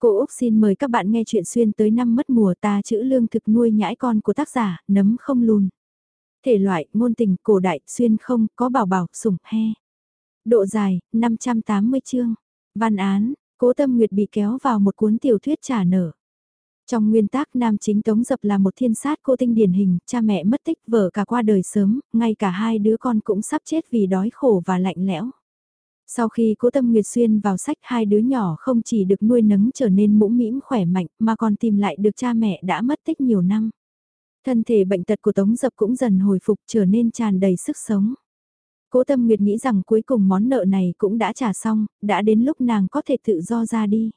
Cô Úc xin mời các bạn nghe chuyện xuyên tới năm mất mùa ta chữ lương thực nuôi nhãi con của tác giả, nấm không lùn. Thể loại, ngôn tình, cổ đại, xuyên không, có bảo bảo, sủng, he. Độ dài, 580 chương. Văn án, cố tâm nguyệt bị kéo vào một cuốn tiểu thuyết trả nở. Trong nguyên tác nam chính Tống Dập là một thiên sát cô tinh điển hình, cha mẹ mất tích vợ cả qua đời sớm, ngay cả hai đứa con cũng sắp chết vì đói khổ và lạnh lẽo. Sau khi cố tâm Nguyệt Xuyên vào sách hai đứa nhỏ không chỉ được nuôi nấng trở nên mũm mĩm khỏe mạnh mà còn tìm lại được cha mẹ đã mất tích nhiều năm. Thân thể bệnh tật của Tống Dập cũng dần hồi phục trở nên tràn đầy sức sống. Cố Tâm Nguyệt nghĩ rằng cuối cùng món nợ này cũng đã trả xong, đã đến lúc nàng có thể tự do ra đi.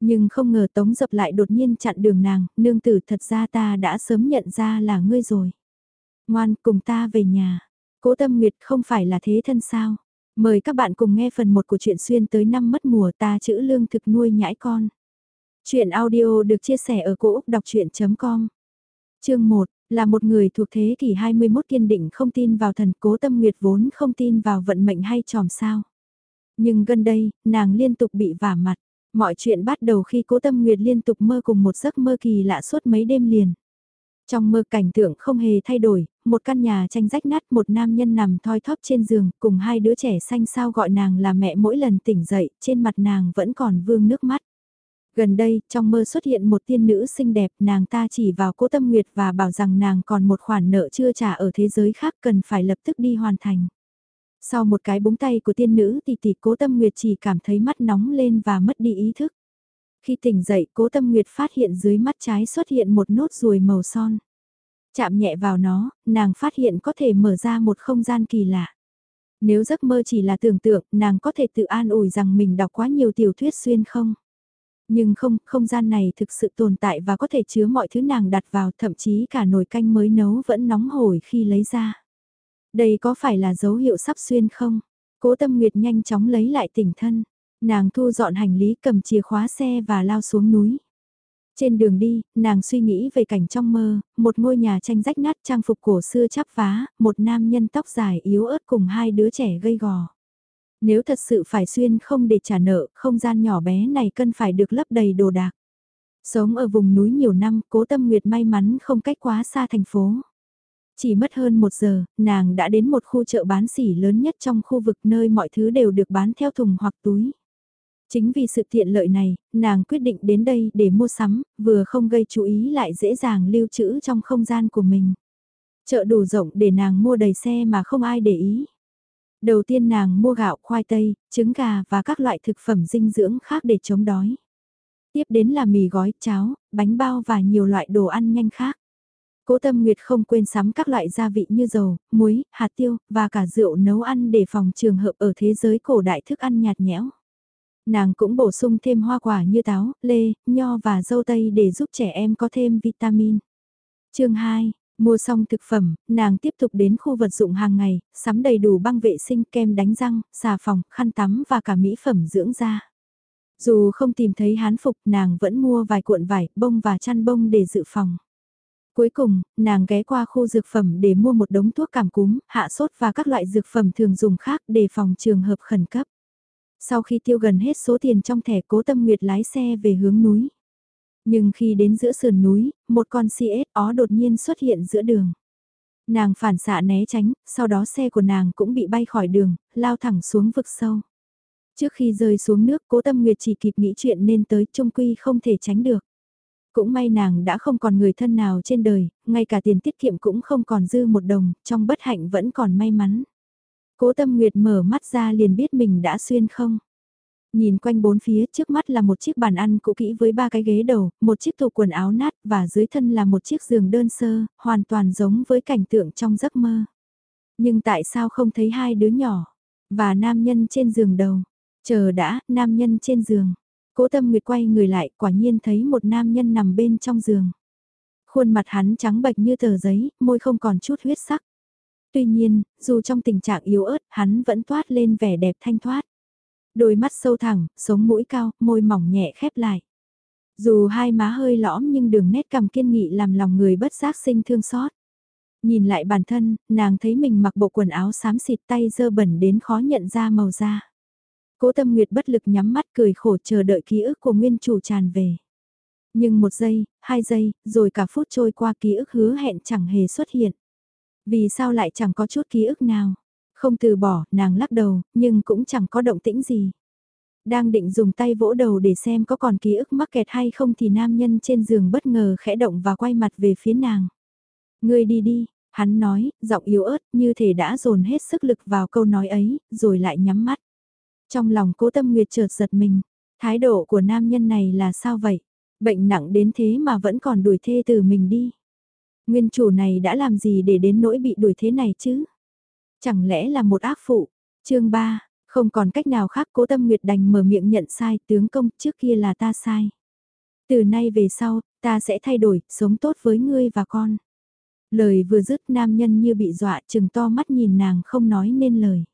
Nhưng không ngờ Tống Dập lại đột nhiên chặn đường nàng, nương tử thật ra ta đã sớm nhận ra là ngươi rồi. Ngoan cùng ta về nhà. Cố Tâm Nguyệt không phải là thế thân sao. Mời các bạn cùng nghe phần 1 của truyện xuyên tới năm mất mùa ta chữ lương thực nuôi nhãi con. Chuyện audio được chia sẻ ở cỗ đọc chuyện.com Chương 1 là một người thuộc thế kỷ 21 kiên định không tin vào thần cố tâm nguyệt vốn không tin vào vận mệnh hay tròm sao. Nhưng gần đây, nàng liên tục bị vả mặt. Mọi chuyện bắt đầu khi cố tâm nguyệt liên tục mơ cùng một giấc mơ kỳ lạ suốt mấy đêm liền. Trong mơ cảnh tượng không hề thay đổi, một căn nhà tranh rách nát một nam nhân nằm thoi thóp trên giường cùng hai đứa trẻ xanh sao gọi nàng là mẹ mỗi lần tỉnh dậy, trên mặt nàng vẫn còn vương nước mắt. Gần đây, trong mơ xuất hiện một tiên nữ xinh đẹp, nàng ta chỉ vào cố tâm nguyệt và bảo rằng nàng còn một khoản nợ chưa trả ở thế giới khác cần phải lập tức đi hoàn thành. Sau một cái búng tay của tiên nữ thì tỷ cố tâm nguyệt chỉ cảm thấy mắt nóng lên và mất đi ý thức. Khi tỉnh dậy, cố tâm nguyệt phát hiện dưới mắt trái xuất hiện một nốt ruồi màu son. Chạm nhẹ vào nó, nàng phát hiện có thể mở ra một không gian kỳ lạ. Nếu giấc mơ chỉ là tưởng tượng, nàng có thể tự an ủi rằng mình đọc quá nhiều tiểu thuyết xuyên không. Nhưng không, không gian này thực sự tồn tại và có thể chứa mọi thứ nàng đặt vào, thậm chí cả nồi canh mới nấu vẫn nóng hổi khi lấy ra. Đây có phải là dấu hiệu sắp xuyên không? Cố tâm nguyệt nhanh chóng lấy lại tỉnh thân. Nàng thu dọn hành lý cầm chìa khóa xe và lao xuống núi. Trên đường đi, nàng suy nghĩ về cảnh trong mơ, một ngôi nhà tranh rách nát trang phục cổ xưa chắp vá, một nam nhân tóc dài yếu ớt cùng hai đứa trẻ gây gò. Nếu thật sự phải xuyên không để trả nợ, không gian nhỏ bé này cần phải được lấp đầy đồ đạc. Sống ở vùng núi nhiều năm, cố tâm nguyệt may mắn không cách quá xa thành phố. Chỉ mất hơn một giờ, nàng đã đến một khu chợ bán xỉ lớn nhất trong khu vực nơi mọi thứ đều được bán theo thùng hoặc túi. Chính vì sự tiện lợi này, nàng quyết định đến đây để mua sắm, vừa không gây chú ý lại dễ dàng lưu trữ trong không gian của mình. Chợ đủ rộng để nàng mua đầy xe mà không ai để ý. Đầu tiên nàng mua gạo, khoai tây, trứng gà và các loại thực phẩm dinh dưỡng khác để chống đói. Tiếp đến là mì gói, cháo, bánh bao và nhiều loại đồ ăn nhanh khác. Cố Tâm Nguyệt không quên sắm các loại gia vị như dầu, muối, hạt tiêu và cả rượu nấu ăn để phòng trường hợp ở thế giới cổ đại thức ăn nhạt nhẽo. Nàng cũng bổ sung thêm hoa quả như táo, lê, nho và dâu tây để giúp trẻ em có thêm vitamin. chương 2 Mua xong thực phẩm, nàng tiếp tục đến khu vật dụng hàng ngày, sắm đầy đủ băng vệ sinh, kem đánh răng, xà phòng, khăn tắm và cả mỹ phẩm dưỡng da. Dù không tìm thấy hán phục, nàng vẫn mua vài cuộn vải, bông và chăn bông để dự phòng. Cuối cùng, nàng ghé qua khu dược phẩm để mua một đống thuốc cảm cúm, hạ sốt và các loại dược phẩm thường dùng khác để phòng trường hợp khẩn cấp. Sau khi tiêu gần hết số tiền trong thẻ cố tâm nguyệt lái xe về hướng núi. Nhưng khi đến giữa sườn núi, một con CSO ó đột nhiên xuất hiện giữa đường. Nàng phản xạ né tránh, sau đó xe của nàng cũng bị bay khỏi đường, lao thẳng xuống vực sâu. Trước khi rơi xuống nước cố tâm nguyệt chỉ kịp nghĩ chuyện nên tới trung quy không thể tránh được. Cũng may nàng đã không còn người thân nào trên đời, ngay cả tiền tiết kiệm cũng không còn dư một đồng, trong bất hạnh vẫn còn may mắn. Cố tâm nguyệt mở mắt ra liền biết mình đã xuyên không. Nhìn quanh bốn phía trước mắt là một chiếc bàn ăn cũ kỹ với ba cái ghế đầu, một chiếc tủ quần áo nát và dưới thân là một chiếc giường đơn sơ, hoàn toàn giống với cảnh tượng trong giấc mơ. Nhưng tại sao không thấy hai đứa nhỏ và nam nhân trên giường đầu? Chờ đã, nam nhân trên giường. Cố tâm nguyệt quay người lại quả nhiên thấy một nam nhân nằm bên trong giường. Khuôn mặt hắn trắng bệch như tờ giấy, môi không còn chút huyết sắc. Tuy nhiên, dù trong tình trạng yếu ớt, hắn vẫn toát lên vẻ đẹp thanh thoát. Đôi mắt sâu thẳng, sống mũi cao, môi mỏng nhẹ khép lại. Dù hai má hơi lõm nhưng đường nét cằm kiên nghị làm lòng người bất giác sinh thương xót. Nhìn lại bản thân, nàng thấy mình mặc bộ quần áo xám xịt tay dơ bẩn đến khó nhận ra màu da. Cố tâm nguyệt bất lực nhắm mắt cười khổ chờ đợi ký ức của nguyên chủ tràn về. Nhưng một giây, hai giây, rồi cả phút trôi qua ký ức hứa hẹn chẳng hề xuất hiện. Vì sao lại chẳng có chút ký ức nào? Không từ bỏ, nàng lắc đầu, nhưng cũng chẳng có động tĩnh gì. Đang định dùng tay vỗ đầu để xem có còn ký ức mắc kẹt hay không thì nam nhân trên giường bất ngờ khẽ động và quay mặt về phía nàng. Ngươi đi đi, hắn nói, giọng yếu ớt như thể đã dồn hết sức lực vào câu nói ấy, rồi lại nhắm mắt. Trong lòng cố tâm nguyệt chợt giật mình, thái độ của nam nhân này là sao vậy? Bệnh nặng đến thế mà vẫn còn đuổi thê từ mình đi. Nguyên chủ này đã làm gì để đến nỗi bị đuổi thế này chứ? Chẳng lẽ là một ác phụ? chương 3, không còn cách nào khác cố tâm nguyệt đành mở miệng nhận sai tướng công trước kia là ta sai. Từ nay về sau, ta sẽ thay đổi, sống tốt với ngươi và con. Lời vừa dứt nam nhân như bị dọa chừng to mắt nhìn nàng không nói nên lời.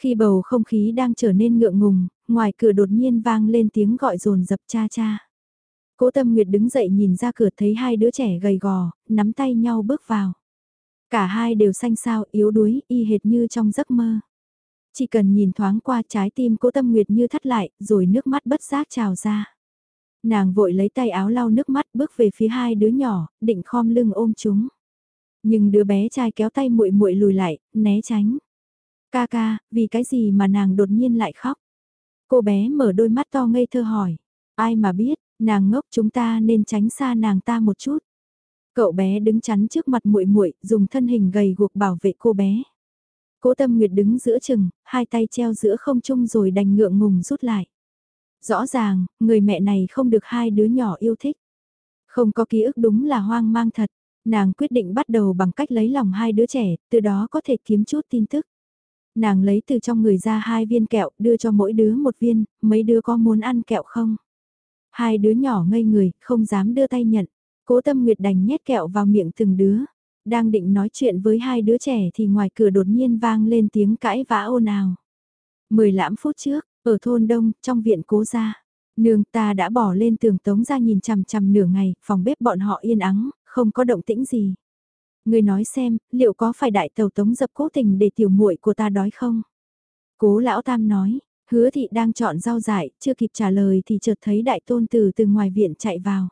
Khi bầu không khí đang trở nên ngượng ngùng, ngoài cửa đột nhiên vang lên tiếng gọi rồn dập cha cha. Cố Tâm Nguyệt đứng dậy nhìn ra cửa thấy hai đứa trẻ gầy gò, nắm tay nhau bước vào. Cả hai đều xanh xao, yếu đuối, y hệt như trong giấc mơ. Chỉ cần nhìn thoáng qua trái tim Cố Tâm Nguyệt như thắt lại, rồi nước mắt bất giác trào ra. Nàng vội lấy tay áo lau nước mắt bước về phía hai đứa nhỏ, định khom lưng ôm chúng. Nhưng đứa bé trai kéo tay muội muội lùi lại, né tránh. Ca ca, vì cái gì mà nàng đột nhiên lại khóc? Cô bé mở đôi mắt to ngây thơ hỏi. Ai mà biết, nàng ngốc chúng ta nên tránh xa nàng ta một chút. Cậu bé đứng chắn trước mặt muội muội, dùng thân hình gầy guộc bảo vệ cô bé. Cố Tâm Nguyệt đứng giữa chừng, hai tay treo giữa không trung rồi đành ngượng ngùng rút lại. Rõ ràng, người mẹ này không được hai đứa nhỏ yêu thích. Không có ký ức đúng là hoang mang thật. Nàng quyết định bắt đầu bằng cách lấy lòng hai đứa trẻ, từ đó có thể kiếm chút tin tức. Nàng lấy từ trong người ra hai viên kẹo, đưa cho mỗi đứa một viên, mấy đứa có muốn ăn kẹo không? Hai đứa nhỏ ngây người, không dám đưa tay nhận. Cố tâm nguyệt đành nhét kẹo vào miệng từng đứa. Đang định nói chuyện với hai đứa trẻ thì ngoài cửa đột nhiên vang lên tiếng cãi vã ồn ào. Mười lãm phút trước, ở thôn đông, trong viện cố gia. Nương ta đã bỏ lên tường tống ra nhìn chằm chằm nửa ngày, phòng bếp bọn họ yên ắng, không có động tĩnh gì. Người nói xem, liệu có phải đại tàu tống dập cố tình để tiểu muội của ta đói không? Cố lão tam nói, hứa thị đang chọn rau dại, chưa kịp trả lời thì chợt thấy đại tôn từ từ ngoài viện chạy vào.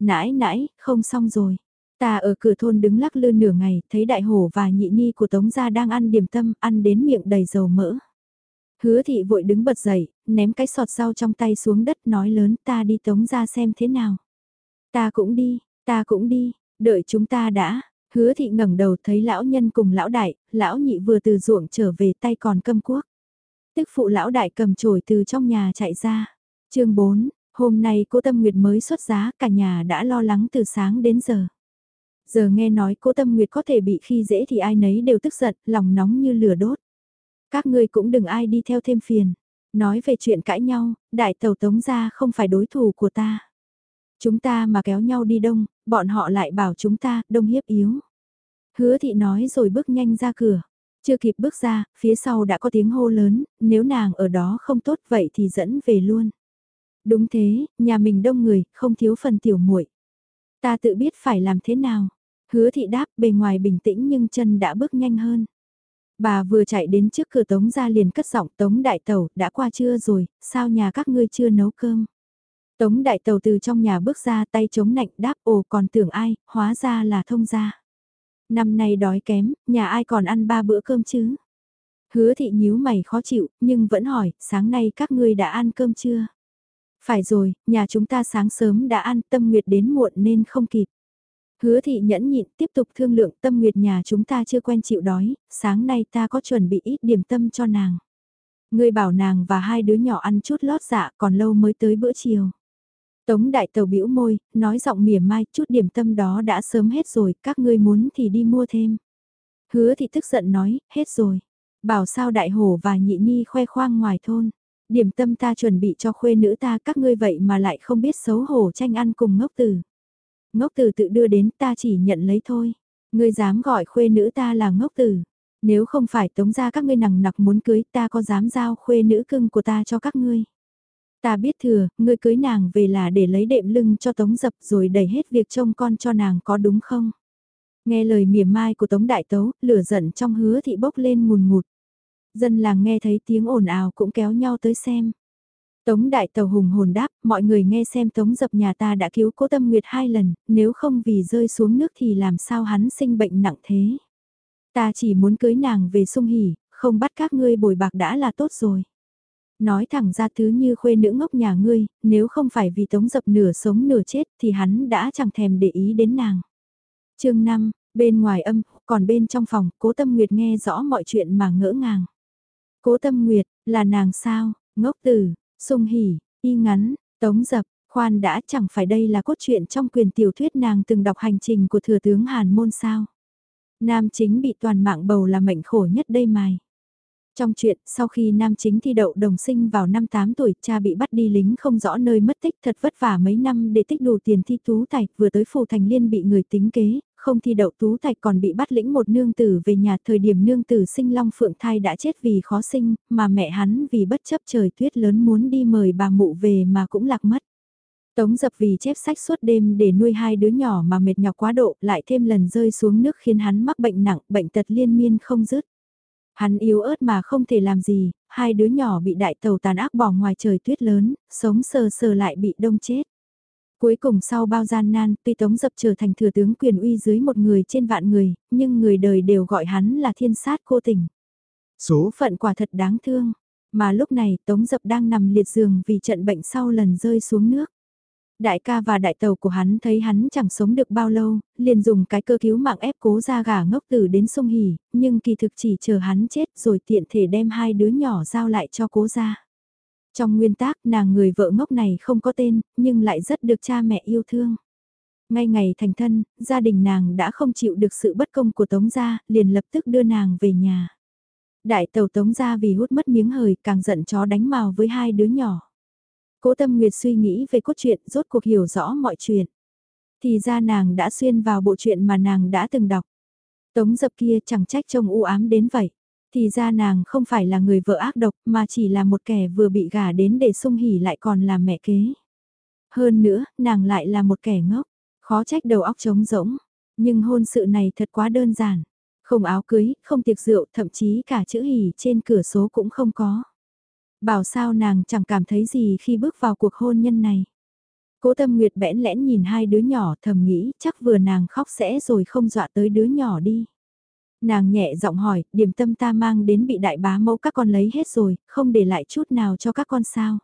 Nãi nãi, không xong rồi. Ta ở cửa thôn đứng lắc lư nửa ngày, thấy đại hổ và nhị ni của tống gia đang ăn điểm tâm, ăn đến miệng đầy dầu mỡ. Hứa thị vội đứng bật dậy, ném cái sọt rau trong tay xuống đất nói lớn ta đi tống gia xem thế nào. Ta cũng đi, ta cũng đi, đợi chúng ta đã. Hứa thị ngẩng đầu thấy lão nhân cùng lão đại, lão nhị vừa từ ruộng trở về tay còn câm cuốc. Tức phụ lão đại cầm chổi từ trong nhà chạy ra. chương 4, hôm nay cô Tâm Nguyệt mới xuất giá, cả nhà đã lo lắng từ sáng đến giờ. Giờ nghe nói cô Tâm Nguyệt có thể bị khi dễ thì ai nấy đều tức giận, lòng nóng như lửa đốt. Các ngươi cũng đừng ai đi theo thêm phiền. Nói về chuyện cãi nhau, đại tàu tống ra không phải đối thủ của ta. Chúng ta mà kéo nhau đi đông, bọn họ lại bảo chúng ta đông hiếp yếu. Hứa thị nói rồi bước nhanh ra cửa. Chưa kịp bước ra, phía sau đã có tiếng hô lớn, nếu nàng ở đó không tốt vậy thì dẫn về luôn. Đúng thế, nhà mình đông người, không thiếu phần tiểu muội. Ta tự biết phải làm thế nào. Hứa thị đáp bề ngoài bình tĩnh nhưng chân đã bước nhanh hơn. Bà vừa chạy đến trước cửa tống ra liền cất giọng tống đại tàu, đã qua trưa rồi, sao nhà các ngươi chưa nấu cơm? Tống đại tàu từ trong nhà bước ra tay chống nạnh đáp ồ còn tưởng ai, hóa ra là thông gia. Năm nay đói kém, nhà ai còn ăn ba bữa cơm chứ? Hứa thị nhíu mày khó chịu, nhưng vẫn hỏi, sáng nay các ngươi đã ăn cơm chưa? Phải rồi, nhà chúng ta sáng sớm đã ăn, tâm nguyệt đến muộn nên không kịp. Hứa thị nhẫn nhịn tiếp tục thương lượng tâm nguyệt nhà chúng ta chưa quen chịu đói, sáng nay ta có chuẩn bị ít điểm tâm cho nàng. Ngươi bảo nàng và hai đứa nhỏ ăn chút lót dạ còn lâu mới tới bữa chiều. Tống đại tàu bĩu môi, nói giọng mỉa mai chút điểm tâm đó đã sớm hết rồi, các ngươi muốn thì đi mua thêm. Hứa thị tức giận nói, hết rồi. Bảo sao đại hổ và nhị ni khoe khoang ngoài thôn. Điểm tâm ta chuẩn bị cho khuê nữ ta các ngươi vậy mà lại không biết xấu hổ tranh ăn cùng ngốc tử. Ngốc tử tự đưa đến ta chỉ nhận lấy thôi. Ngươi dám gọi khuê nữ ta là ngốc tử. Nếu không phải tống ra các ngươi nằng nặc muốn cưới ta có dám giao khuê nữ cưng của ta cho các ngươi. Ta biết thừa, ngươi cưới nàng về là để lấy đệm lưng cho tống dập rồi đẩy hết việc trông con cho nàng có đúng không? Nghe lời mỉa mai của tống đại tấu, lửa giận trong hứa thị bốc lên mùn ngụt. Dân làng nghe thấy tiếng ồn ào cũng kéo nhau tới xem. Tống đại tàu hùng hồn đáp, mọi người nghe xem tống dập nhà ta đã cứu cố tâm nguyệt hai lần, nếu không vì rơi xuống nước thì làm sao hắn sinh bệnh nặng thế. Ta chỉ muốn cưới nàng về sung hỉ, không bắt các ngươi bồi bạc đã là tốt rồi. Nói thẳng ra thứ như khuê nữ ngốc nhà ngươi, nếu không phải vì tống dập nửa sống nửa chết thì hắn đã chẳng thèm để ý đến nàng. chương 5, bên ngoài âm, còn bên trong phòng, cố tâm nguyệt nghe rõ mọi chuyện mà ngỡ ngàng. Cố tâm nguyệt, là nàng sao, ngốc tử, sung hỉ, y ngắn, tống dập, khoan đã chẳng phải đây là cốt truyện trong quyền tiểu thuyết nàng từng đọc hành trình của thừa tướng Hàn Môn sao. Nam chính bị toàn mạng bầu là mệnh khổ nhất đây mài. Trong chuyện, sau khi nam chính thi đậu đồng sinh vào năm 8 tuổi, cha bị bắt đi lính không rõ nơi mất tích thật vất vả mấy năm để tích đủ tiền thi tú tài, vừa tới phù thành liên bị người tính kế, không thi đậu tú tài còn bị bắt lĩnh một nương tử về nhà thời điểm nương tử sinh long phượng thai đã chết vì khó sinh, mà mẹ hắn vì bất chấp trời tuyết lớn muốn đi mời bà mụ về mà cũng lạc mất. Tống dập vì chép sách suốt đêm để nuôi hai đứa nhỏ mà mệt nhọc quá độ, lại thêm lần rơi xuống nước khiến hắn mắc bệnh nặng, bệnh tật liên miên không dứt. Hắn yếu ớt mà không thể làm gì, hai đứa nhỏ bị đại tàu tàn ác bỏ ngoài trời tuyết lớn, sống sờ sờ lại bị đông chết. Cuối cùng sau bao gian nan, tuy Tống Dập trở thành thừa tướng quyền uy dưới một người trên vạn người, nhưng người đời đều gọi hắn là thiên sát cô tình. Số phận quả thật đáng thương, mà lúc này Tống Dập đang nằm liệt giường vì trận bệnh sau lần rơi xuống nước. Đại ca và đại tàu của hắn thấy hắn chẳng sống được bao lâu, liền dùng cái cơ cứu mạng ép cố ra gà ngốc tử đến sông hỉ, nhưng kỳ thực chỉ chờ hắn chết rồi tiện thể đem hai đứa nhỏ giao lại cho cố ra. Trong nguyên tác nàng người vợ ngốc này không có tên, nhưng lại rất được cha mẹ yêu thương. Ngay ngày thành thân, gia đình nàng đã không chịu được sự bất công của Tống gia, liền lập tức đưa nàng về nhà. Đại tàu Tống gia vì hút mất miếng hời càng giận chó đánh màu với hai đứa nhỏ. Cố Tâm Nguyệt suy nghĩ về cốt truyện, rốt cuộc hiểu rõ mọi chuyện. Thì ra nàng đã xuyên vào bộ truyện mà nàng đã từng đọc. Tống dập kia chẳng trách trông u ám đến vậy. Thì ra nàng không phải là người vợ ác độc mà chỉ là một kẻ vừa bị gả đến để sung hỉ lại còn là mẹ kế. Hơn nữa, nàng lại là một kẻ ngốc, khó trách đầu óc trống rỗng. Nhưng hôn sự này thật quá đơn giản. Không áo cưới, không tiệc rượu, thậm chí cả chữ hỉ trên cửa số cũng không có. Bảo sao nàng chẳng cảm thấy gì khi bước vào cuộc hôn nhân này. Cố tâm nguyệt bẽn lẽn nhìn hai đứa nhỏ thầm nghĩ chắc vừa nàng khóc sẽ rồi không dọa tới đứa nhỏ đi. Nàng nhẹ giọng hỏi, điểm tâm ta mang đến bị đại bá mẫu các con lấy hết rồi, không để lại chút nào cho các con sao.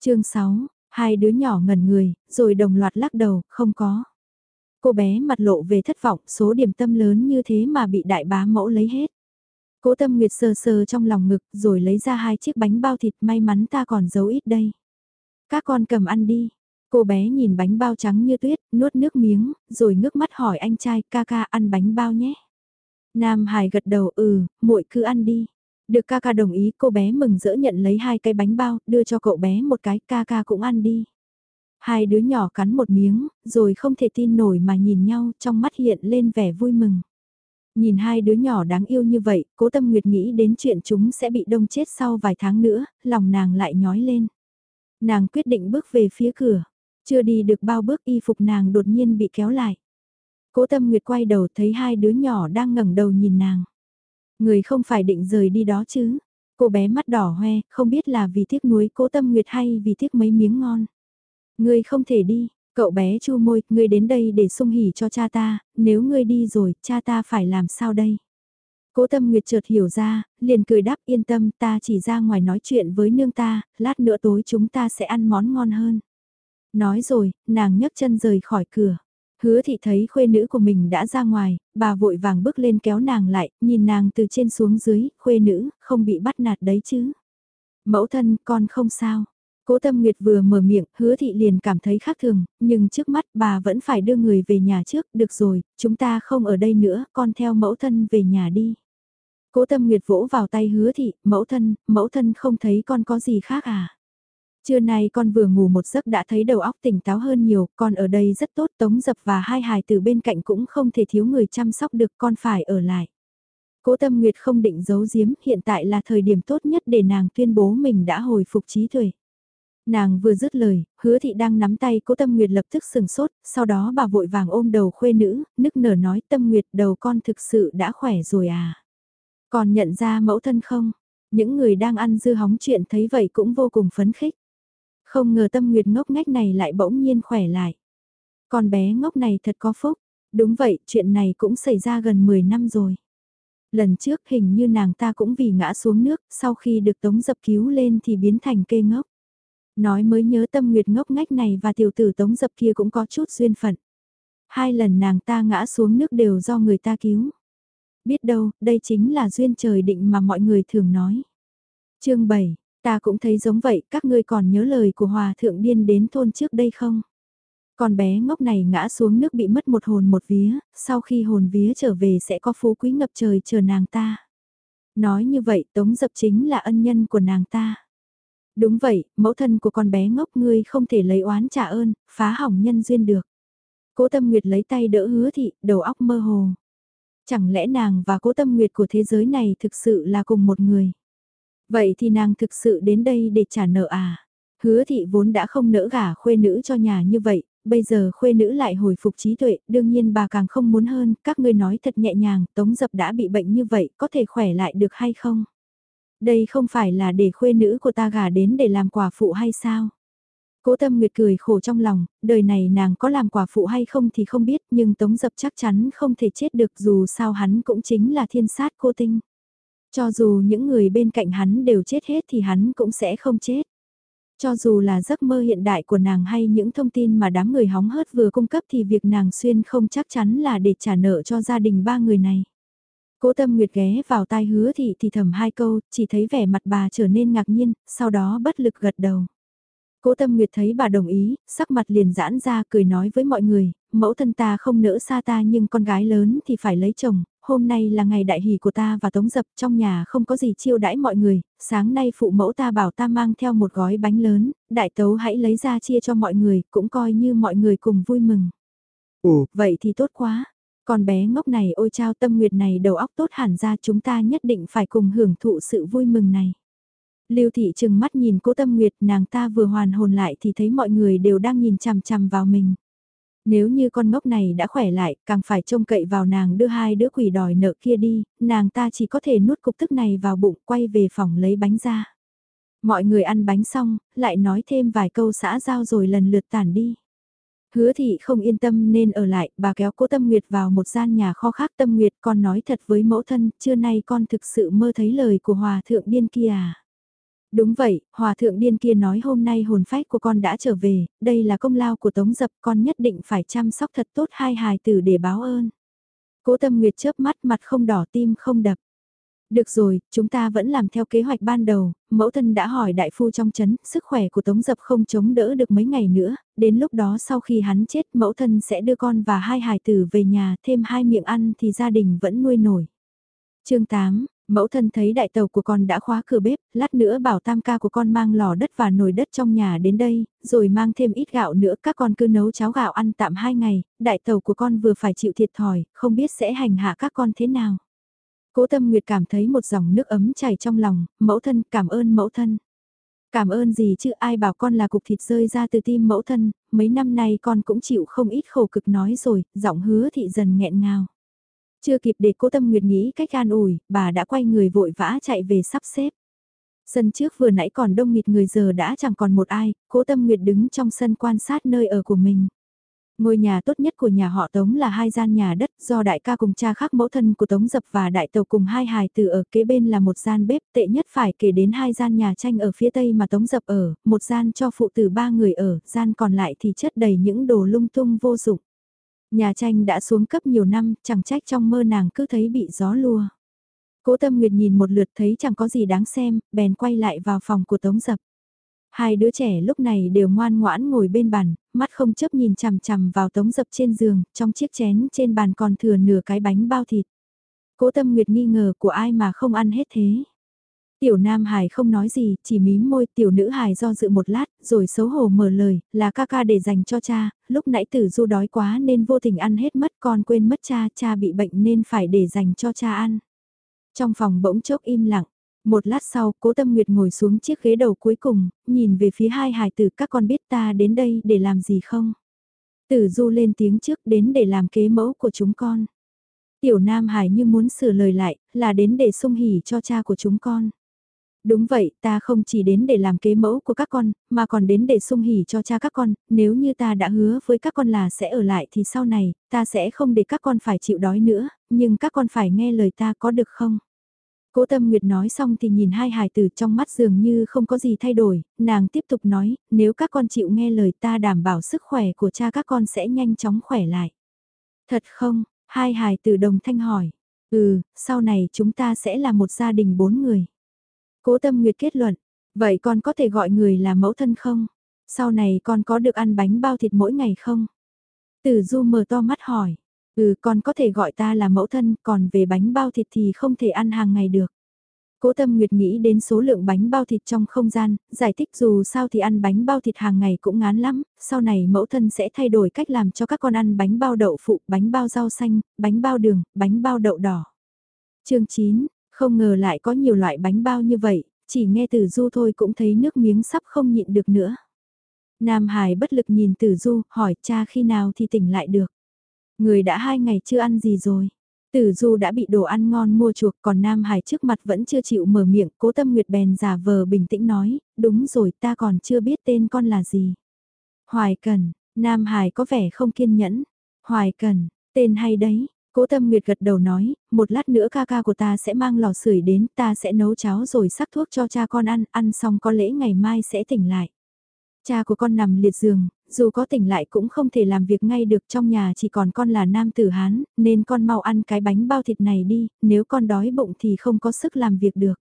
chương 6, hai đứa nhỏ ngẩn người, rồi đồng loạt lắc đầu, không có. Cô bé mặt lộ về thất vọng, số điểm tâm lớn như thế mà bị đại bá mẫu lấy hết. Cố tâm nguyệt sờ sờ trong lòng ngực rồi lấy ra hai chiếc bánh bao thịt may mắn ta còn giấu ít đây. Các con cầm ăn đi. Cô bé nhìn bánh bao trắng như tuyết, nuốt nước miếng, rồi ngước mắt hỏi anh trai ca ca ăn bánh bao nhé. Nam Hải gật đầu ừ, muội cứ ăn đi. Được ca ca đồng ý cô bé mừng rỡ nhận lấy hai cái bánh bao, đưa cho cậu bé một cái ca ca cũng ăn đi. Hai đứa nhỏ cắn một miếng, rồi không thể tin nổi mà nhìn nhau trong mắt hiện lên vẻ vui mừng. Nhìn hai đứa nhỏ đáng yêu như vậy, cố tâm nguyệt nghĩ đến chuyện chúng sẽ bị đông chết sau vài tháng nữa, lòng nàng lại nhói lên. Nàng quyết định bước về phía cửa, chưa đi được bao bước y phục nàng đột nhiên bị kéo lại. Cố tâm nguyệt quay đầu thấy hai đứa nhỏ đang ngẩng đầu nhìn nàng. Người không phải định rời đi đó chứ. Cô bé mắt đỏ hoe, không biết là vì tiếc nuối cố tâm nguyệt hay vì tiếc mấy miếng ngon. Người không thể đi, Cậu bé chu môi, ngươi đến đây để sung hỉ cho cha ta, nếu ngươi đi rồi, cha ta phải làm sao đây? Cố tâm nguyệt chợt hiểu ra, liền cười đáp yên tâm ta chỉ ra ngoài nói chuyện với nương ta, lát nữa tối chúng ta sẽ ăn món ngon hơn. Nói rồi, nàng nhấc chân rời khỏi cửa. Hứa thị thấy khuê nữ của mình đã ra ngoài, bà vội vàng bước lên kéo nàng lại, nhìn nàng từ trên xuống dưới, khuê nữ, không bị bắt nạt đấy chứ. Mẫu thân, con không sao. Cố Tâm Nguyệt vừa mở miệng, hứa thị liền cảm thấy khác thường, nhưng trước mắt bà vẫn phải đưa người về nhà trước, được rồi, chúng ta không ở đây nữa, con theo mẫu thân về nhà đi. Cố Tâm Nguyệt vỗ vào tay hứa thị, mẫu thân, mẫu thân không thấy con có gì khác à? Trưa nay con vừa ngủ một giấc đã thấy đầu óc tỉnh táo hơn nhiều, con ở đây rất tốt, tống dập và hai hài từ bên cạnh cũng không thể thiếu người chăm sóc được, con phải ở lại. Cố Tâm Nguyệt không định giấu giếm, hiện tại là thời điểm tốt nhất để nàng tuyên bố mình đã hồi phục trí tuệ. Nàng vừa dứt lời, hứa thị đang nắm tay cố tâm nguyệt lập tức sừng sốt, sau đó bà vội vàng ôm đầu khuê nữ, nức nở nói tâm nguyệt đầu con thực sự đã khỏe rồi à. Còn nhận ra mẫu thân không? Những người đang ăn dư hóng chuyện thấy vậy cũng vô cùng phấn khích. Không ngờ tâm nguyệt ngốc ngách này lại bỗng nhiên khỏe lại. Con bé ngốc này thật có phúc. Đúng vậy, chuyện này cũng xảy ra gần 10 năm rồi. Lần trước hình như nàng ta cũng vì ngã xuống nước, sau khi được tống dập cứu lên thì biến thành kê ngốc. Nói mới nhớ tâm nguyệt ngốc ngách này và tiểu tử tống dập kia cũng có chút duyên phận. Hai lần nàng ta ngã xuống nước đều do người ta cứu. Biết đâu, đây chính là duyên trời định mà mọi người thường nói. chương 7, ta cũng thấy giống vậy, các ngươi còn nhớ lời của hòa thượng điên đến thôn trước đây không? Con bé ngốc này ngã xuống nước bị mất một hồn một vía, sau khi hồn vía trở về sẽ có phú quý ngập trời chờ nàng ta. Nói như vậy Tống Dập chính là ân nhân của nàng ta. Đúng vậy, mẫu thân của con bé ngốc ngươi không thể lấy oán trả ơn, phá hỏng nhân duyên được. Cố Tâm Nguyệt lấy tay đỡ hứa thị, đầu óc mơ hồ. Chẳng lẽ nàng và cố Tâm Nguyệt của thế giới này thực sự là cùng một người? Vậy thì nàng thực sự đến đây để trả nợ à? Hứa thị vốn đã không nỡ gả khuê nữ cho nhà như vậy, bây giờ khuê nữ lại hồi phục trí tuệ, đương nhiên bà càng không muốn hơn, các ngươi nói thật nhẹ nhàng, tống dập đã bị bệnh như vậy, có thể khỏe lại được hay không? Đây không phải là để khuê nữ của ta gả đến để làm quả phụ hay sao? Cố tâm nguyệt cười khổ trong lòng, đời này nàng có làm quả phụ hay không thì không biết, nhưng tống dập chắc chắn không thể chết được dù sao hắn cũng chính là thiên sát cô tinh. Cho dù những người bên cạnh hắn đều chết hết thì hắn cũng sẽ không chết. Cho dù là giấc mơ hiện đại của nàng hay những thông tin mà đám người hóng hớt vừa cung cấp thì việc nàng xuyên không chắc chắn là để trả nợ cho gia đình ba người này. Cố tâm nguyệt ghé vào tai hứa thị thì thầm hai câu, chỉ thấy vẻ mặt bà trở nên ngạc nhiên, sau đó bất lực gật đầu. Cố tâm nguyệt thấy bà đồng ý, sắc mặt liền giãn ra cười nói với mọi người, mẫu thân ta không nỡ xa ta nhưng con gái lớn thì phải lấy chồng, hôm nay là ngày đại hỷ của ta và tống dập trong nhà không có gì chiêu đãi mọi người, sáng nay phụ mẫu ta bảo ta mang theo một gói bánh lớn, đại tấu hãy lấy ra chia cho mọi người, cũng coi như mọi người cùng vui mừng. Ồ, vậy thì tốt quá. Con bé ngốc này ôi trao tâm nguyệt này đầu óc tốt hẳn ra chúng ta nhất định phải cùng hưởng thụ sự vui mừng này. Lưu thị trừng mắt nhìn cố tâm nguyệt nàng ta vừa hoàn hồn lại thì thấy mọi người đều đang nhìn chằm chằm vào mình. Nếu như con ngốc này đã khỏe lại, càng phải trông cậy vào nàng đưa hai đứa quỷ đòi nợ kia đi, nàng ta chỉ có thể nuốt cục tức này vào bụng quay về phòng lấy bánh ra. Mọi người ăn bánh xong, lại nói thêm vài câu xã giao rồi lần lượt tản đi. Hứa thị không yên tâm nên ở lại, bà kéo cố Tâm Nguyệt vào một gian nhà kho khác Tâm Nguyệt con nói thật với mẫu thân, trưa nay con thực sự mơ thấy lời của hòa thượng điên kia à. Đúng vậy, hòa thượng điên kia nói hôm nay hồn phách của con đã trở về, đây là công lao của Tống Dập con nhất định phải chăm sóc thật tốt hai hài tử để báo ơn. Cố Tâm Nguyệt chớp mắt mặt không đỏ tim không đập. Được rồi, chúng ta vẫn làm theo kế hoạch ban đầu, mẫu thân đã hỏi đại phu trong chấn, sức khỏe của Tống Dập không chống đỡ được mấy ngày nữa, đến lúc đó sau khi hắn chết mẫu thân sẽ đưa con và hai hài tử về nhà thêm hai miệng ăn thì gia đình vẫn nuôi nổi. chương 8, Mẫu thân thấy đại tàu của con đã khóa cửa bếp, lát nữa bảo tam ca của con mang lò đất và nồi đất trong nhà đến đây, rồi mang thêm ít gạo nữa các con cứ nấu cháo gạo ăn tạm hai ngày, đại tàu của con vừa phải chịu thiệt thòi, không biết sẽ hành hạ các con thế nào. Cố tâm nguyệt cảm thấy một dòng nước ấm chảy trong lòng, mẫu thân cảm ơn mẫu thân. Cảm ơn gì chứ ai bảo con là cục thịt rơi ra từ tim mẫu thân, mấy năm nay con cũng chịu không ít khổ cực nói rồi, giọng hứa thị dần nghẹn ngào. Chưa kịp để cố tâm nguyệt nghĩ cách an ủi, bà đã quay người vội vã chạy về sắp xếp. Sân trước vừa nãy còn đông nghịt người giờ đã chẳng còn một ai, cố tâm nguyệt đứng trong sân quan sát nơi ở của mình. Ngôi nhà tốt nhất của nhà họ Tống là hai gian nhà đất do đại ca cùng cha khác mẫu thân của Tống Dập và đại tàu cùng hai hài từ ở kế bên là một gian bếp tệ nhất phải kể đến hai gian nhà tranh ở phía tây mà Tống Dập ở, một gian cho phụ tử ba người ở, gian còn lại thì chất đầy những đồ lung tung vô dụng. Nhà tranh đã xuống cấp nhiều năm, chẳng trách trong mơ nàng cứ thấy bị gió lùa. Cố Tâm Nguyệt nhìn một lượt thấy chẳng có gì đáng xem, bèn quay lại vào phòng của Tống Dập. Hai đứa trẻ lúc này đều ngoan ngoãn ngồi bên bàn, mắt không chấp nhìn chằm chằm vào Tống Dập trên giường, trong chiếc chén trên bàn còn thừa nửa cái bánh bao thịt. Cố Tâm Nguyệt nghi ngờ của ai mà không ăn hết thế. Tiểu Nam Hải không nói gì, chỉ mím môi tiểu nữ Hải do dự một lát, rồi xấu hổ mở lời, là ca ca để dành cho cha, lúc nãy tử du đói quá nên vô tình ăn hết mất con quên mất cha, cha bị bệnh nên phải để dành cho cha ăn. Trong phòng bỗng chốc im lặng, một lát sau cố tâm nguyệt ngồi xuống chiếc ghế đầu cuối cùng, nhìn về phía hai hải tử các con biết ta đến đây để làm gì không? Tử du lên tiếng trước đến để làm kế mẫu của chúng con. Tiểu Nam Hải như muốn sửa lời lại, là đến để sung hỉ cho cha của chúng con. Đúng vậy, ta không chỉ đến để làm kế mẫu của các con, mà còn đến để sung hỉ cho cha các con, nếu như ta đã hứa với các con là sẽ ở lại thì sau này, ta sẽ không để các con phải chịu đói nữa, nhưng các con phải nghe lời ta có được không? Cố Tâm Nguyệt nói xong thì nhìn hai hài tử trong mắt dường như không có gì thay đổi, nàng tiếp tục nói, nếu các con chịu nghe lời ta đảm bảo sức khỏe của cha các con sẽ nhanh chóng khỏe lại. Thật không? Hai hài tử đồng thanh hỏi. Ừ, sau này chúng ta sẽ là một gia đình bốn người. Cố Tâm Nguyệt kết luận, vậy con có thể gọi người là mẫu thân không? Sau này con có được ăn bánh bao thịt mỗi ngày không? Tử Du mở to mắt hỏi, Ừ con có thể gọi ta là mẫu thân, còn về bánh bao thịt thì không thể ăn hàng ngày được. Cố Tâm Nguyệt nghĩ đến số lượng bánh bao thịt trong không gian, giải thích dù sao thì ăn bánh bao thịt hàng ngày cũng ngán lắm, sau này mẫu thân sẽ thay đổi cách làm cho các con ăn bánh bao đậu phụ, bánh bao rau xanh, bánh bao đường, bánh bao đậu đỏ. chương 9, không ngờ lại có nhiều loại bánh bao như vậy, chỉ nghe từ du thôi cũng thấy nước miếng sắp không nhịn được nữa. Nam Hải bất lực nhìn Tử Du, hỏi cha khi nào thì tỉnh lại được. Người đã hai ngày chưa ăn gì rồi. Tử Du đã bị đồ ăn ngon mua chuộc còn Nam Hải trước mặt vẫn chưa chịu mở miệng, cố tâm nguyệt bèn giả vờ bình tĩnh nói, đúng rồi ta còn chưa biết tên con là gì. Hoài Cần, Nam Hải có vẻ không kiên nhẫn. Hoài Cần, tên hay đấy, cố tâm nguyệt gật đầu nói, một lát nữa ca ca của ta sẽ mang lò sưởi đến, ta sẽ nấu cháo rồi sắc thuốc cho cha con ăn, ăn xong có lẽ ngày mai sẽ tỉnh lại. Cha của con nằm liệt giường, dù có tỉnh lại cũng không thể làm việc ngay được trong nhà chỉ còn con là nam tử Hán, nên con mau ăn cái bánh bao thịt này đi, nếu con đói bụng thì không có sức làm việc được.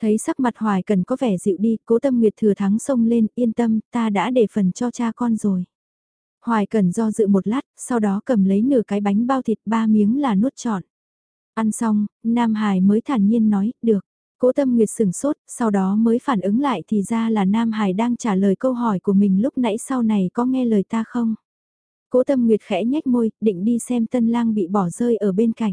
Thấy sắc mặt hoài cần có vẻ dịu đi, cố tâm nguyệt thừa thắng xông lên, yên tâm, ta đã để phần cho cha con rồi. Hoài cần do dự một lát, sau đó cầm lấy nửa cái bánh bao thịt ba miếng là nuốt trọn. Ăn xong, Nam Hải mới thản nhiên nói, được. Cố Tâm Nguyệt sừng sốt, sau đó mới phản ứng lại thì ra là Nam Hải đang trả lời câu hỏi của mình lúc nãy sau này có nghe lời ta không? Cố Tâm Nguyệt khẽ nhếch môi, định đi xem tân lang bị bỏ rơi ở bên cạnh.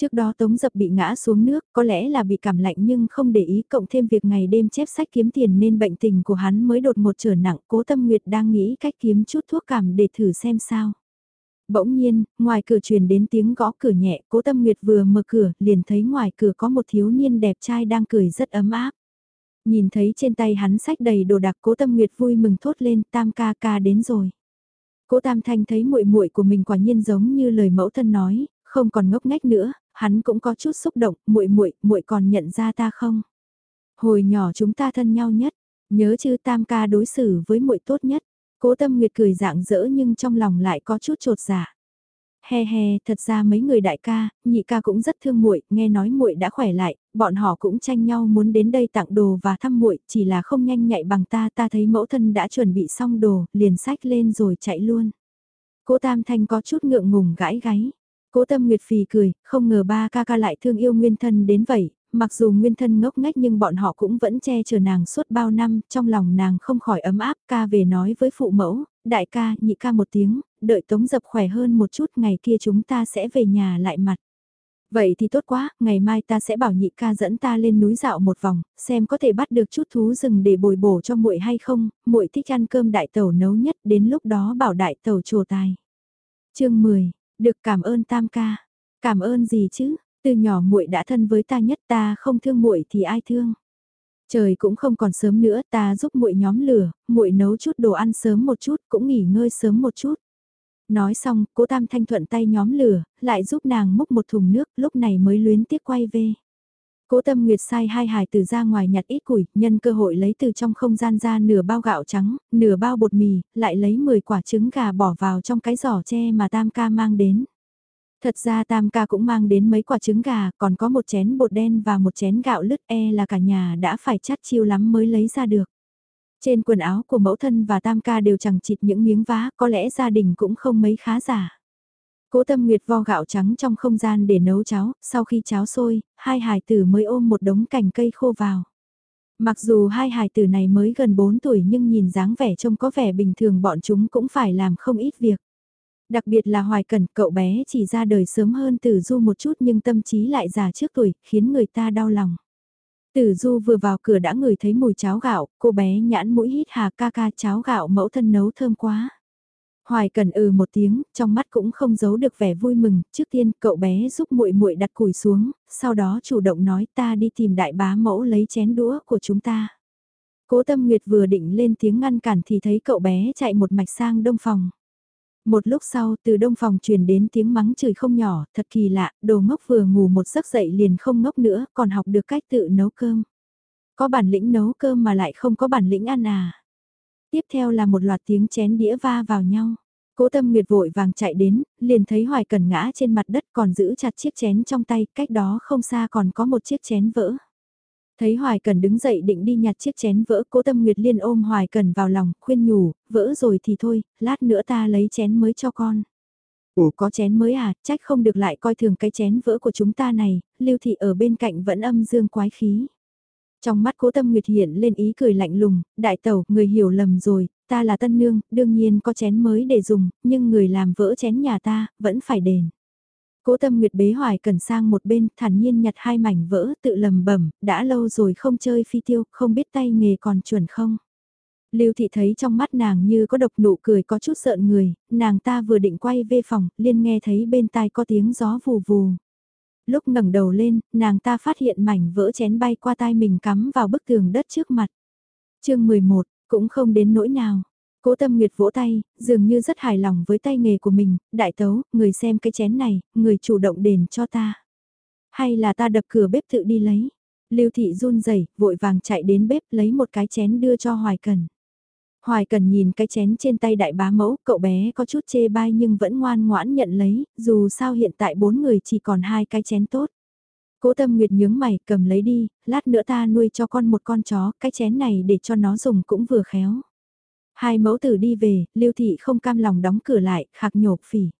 Trước đó Tống Dập bị ngã xuống nước, có lẽ là bị cảm lạnh nhưng không để ý cộng thêm việc ngày đêm chép sách kiếm tiền nên bệnh tình của hắn mới đột một trở nặng. Cố Tâm Nguyệt đang nghĩ cách kiếm chút thuốc cảm để thử xem sao. Bỗng nhiên, ngoài cửa truyền đến tiếng gõ cửa nhẹ, cố tâm nguyệt vừa mở cửa, liền thấy ngoài cửa có một thiếu niên đẹp trai đang cười rất ấm áp. Nhìn thấy trên tay hắn sách đầy đồ đạc cố tâm nguyệt vui mừng thốt lên tam ca ca đến rồi. Cố Tam Thanh thấy muội muội của mình quả nhiên giống như lời mẫu thân nói, không còn ngốc nghếch nữa, hắn cũng có chút xúc động, muội muội, muội còn nhận ra ta không? Hồi nhỏ chúng ta thân nhau nhất, nhớ chứ Tam ca đối xử với muội tốt nhất. Cố tâm nguyệt cười dạng dỡ nhưng trong lòng lại có chút trột dạ. He he, thật ra mấy người đại ca, nhị ca cũng rất thương muội, nghe nói muội đã khỏe lại, bọn họ cũng tranh nhau muốn đến đây tặng đồ và thăm muội, chỉ là không nhanh nhạy bằng ta, ta thấy mẫu thân đã chuẩn bị xong đồ, liền sách lên rồi chạy luôn. Cố Tam Thanh có chút ngượng ngùng gãi gáy. Cố Tâm Nguyệt phì cười, không ngờ ba ca ca lại thương yêu nguyên thân đến vậy, mặc dù nguyên thân ngốc nghếch nhưng bọn họ cũng vẫn che chở nàng suốt bao năm, trong lòng nàng không khỏi ấm áp, ca về nói với phụ mẫu, đại ca, nhị ca một tiếng, đợi tống dập khỏe hơn một chút ngày kia chúng ta sẽ về nhà lại mặt. Vậy thì tốt quá, ngày mai ta sẽ bảo nhị ca dẫn ta lên núi dạo một vòng, xem có thể bắt được chút thú rừng để bồi bổ cho muội hay không, muội thích ăn cơm đại tẩu nấu nhất, đến lúc đó bảo đại tẩu trồ tài. Chương 10, được cảm ơn tam ca. Cảm ơn gì chứ? Từ nhỏ muội đã thân với ta nhất ta không thương muội thì ai thương. Trời cũng không còn sớm nữa, ta giúp muội nhóm lửa, muội nấu chút đồ ăn sớm một chút, cũng nghỉ ngơi sớm một chút. Nói xong, cố Tam Thanh thuận tay nhóm lửa, lại giúp nàng múc một thùng nước, lúc này mới luyến tiếc quay về. Cố Tâm Nguyệt sai hai hài từ ra ngoài nhặt ít củi, nhân cơ hội lấy từ trong không gian ra nửa bao gạo trắng, nửa bao bột mì, lại lấy 10 quả trứng gà bỏ vào trong cái giỏ tre mà Tam ca mang đến. Thật ra Tam ca cũng mang đến mấy quả trứng gà, còn có một chén bột đen và một chén gạo lứt e là cả nhà đã phải chắt chiêu lắm mới lấy ra được. Trên quần áo của mẫu thân và Tam ca đều chẳng chịt những miếng vá, có lẽ gia đình cũng không mấy khá giả. Cố Tâm Nguyệt vo gạo trắng trong không gian để nấu cháo, sau khi cháo sôi, hai hài tử mới ôm một đống cành cây khô vào. Mặc dù hai hài tử này mới gần 4 tuổi nhưng nhìn dáng vẻ trông có vẻ bình thường bọn chúng cũng phải làm không ít việc. Đặc biệt là Hoài Cẩn, cậu bé chỉ ra đời sớm hơn Tử Du một chút nhưng tâm trí lại già trước tuổi, khiến người ta đau lòng. Tử Du vừa vào cửa đã ngửi thấy mùi cháo gạo, cô bé nhãn mũi hít hà ca ca cháo gạo mẫu thân nấu thơm quá. Hoài Cần ừ một tiếng, trong mắt cũng không giấu được vẻ vui mừng, trước tiên cậu bé giúp muội muội đặt củi xuống, sau đó chủ động nói ta đi tìm đại bá mẫu lấy chén đũa của chúng ta. Cố Tâm Nguyệt vừa định lên tiếng ngăn cản thì thấy cậu bé chạy một mạch sang đông phòng. Một lúc sau từ đông phòng truyền đến tiếng mắng chửi không nhỏ, thật kỳ lạ, đồ ngốc vừa ngủ một giấc dậy liền không ngốc nữa, còn học được cách tự nấu cơm. Có bản lĩnh nấu cơm mà lại không có bản lĩnh ăn à. Tiếp theo là một loạt tiếng chén đĩa va vào nhau. Cố tâm nguyệt vội vàng chạy đến, liền thấy Hoài Cần ngã trên mặt đất còn giữ chặt chiếc chén trong tay, cách đó không xa còn có một chiếc chén vỡ. Thấy Hoài Cần đứng dậy định đi nhặt chiếc chén vỡ, cố tâm nguyệt liên ôm Hoài Cần vào lòng, khuyên nhủ, vỡ rồi thì thôi, lát nữa ta lấy chén mới cho con. Ủa có chén mới à, trách không được lại coi thường cái chén vỡ của chúng ta này, lưu thị ở bên cạnh vẫn âm dương quái khí. Trong mắt cố tâm nguyệt hiện lên ý cười lạnh lùng, đại tẩu, người hiểu lầm rồi, ta là tân nương, đương nhiên có chén mới để dùng, nhưng người làm vỡ chén nhà ta, vẫn phải đền. Cố tâm nguyệt bế hoài cần sang một bên, thản nhiên nhặt hai mảnh vỡ, tự lầm bẩm đã lâu rồi không chơi phi tiêu, không biết tay nghề còn chuẩn không. Lưu thị thấy trong mắt nàng như có độc nụ cười có chút sợ người, nàng ta vừa định quay về phòng, liên nghe thấy bên tai có tiếng gió vù vù. Lúc ngẩng đầu lên, nàng ta phát hiện mảnh vỡ chén bay qua tai mình cắm vào bức tường đất trước mặt. chương 11, cũng không đến nỗi nào. Cố tâm nguyệt vỗ tay, dường như rất hài lòng với tay nghề của mình, đại tấu, người xem cái chén này, người chủ động đền cho ta. Hay là ta đập cửa bếp tự đi lấy. Lưu thị run rẩy vội vàng chạy đến bếp lấy một cái chén đưa cho Hoài Cần. Hoài Cần nhìn cái chén trên tay đại bá mẫu, cậu bé có chút chê bai nhưng vẫn ngoan ngoãn nhận lấy, dù sao hiện tại bốn người chỉ còn hai cái chén tốt. Cố tâm nguyệt nhướng mày, cầm lấy đi, lát nữa ta nuôi cho con một con chó, cái chén này để cho nó dùng cũng vừa khéo. Hai mẫu tử đi về, lưu thị không cam lòng đóng cửa lại, khạc nhổ phỉ.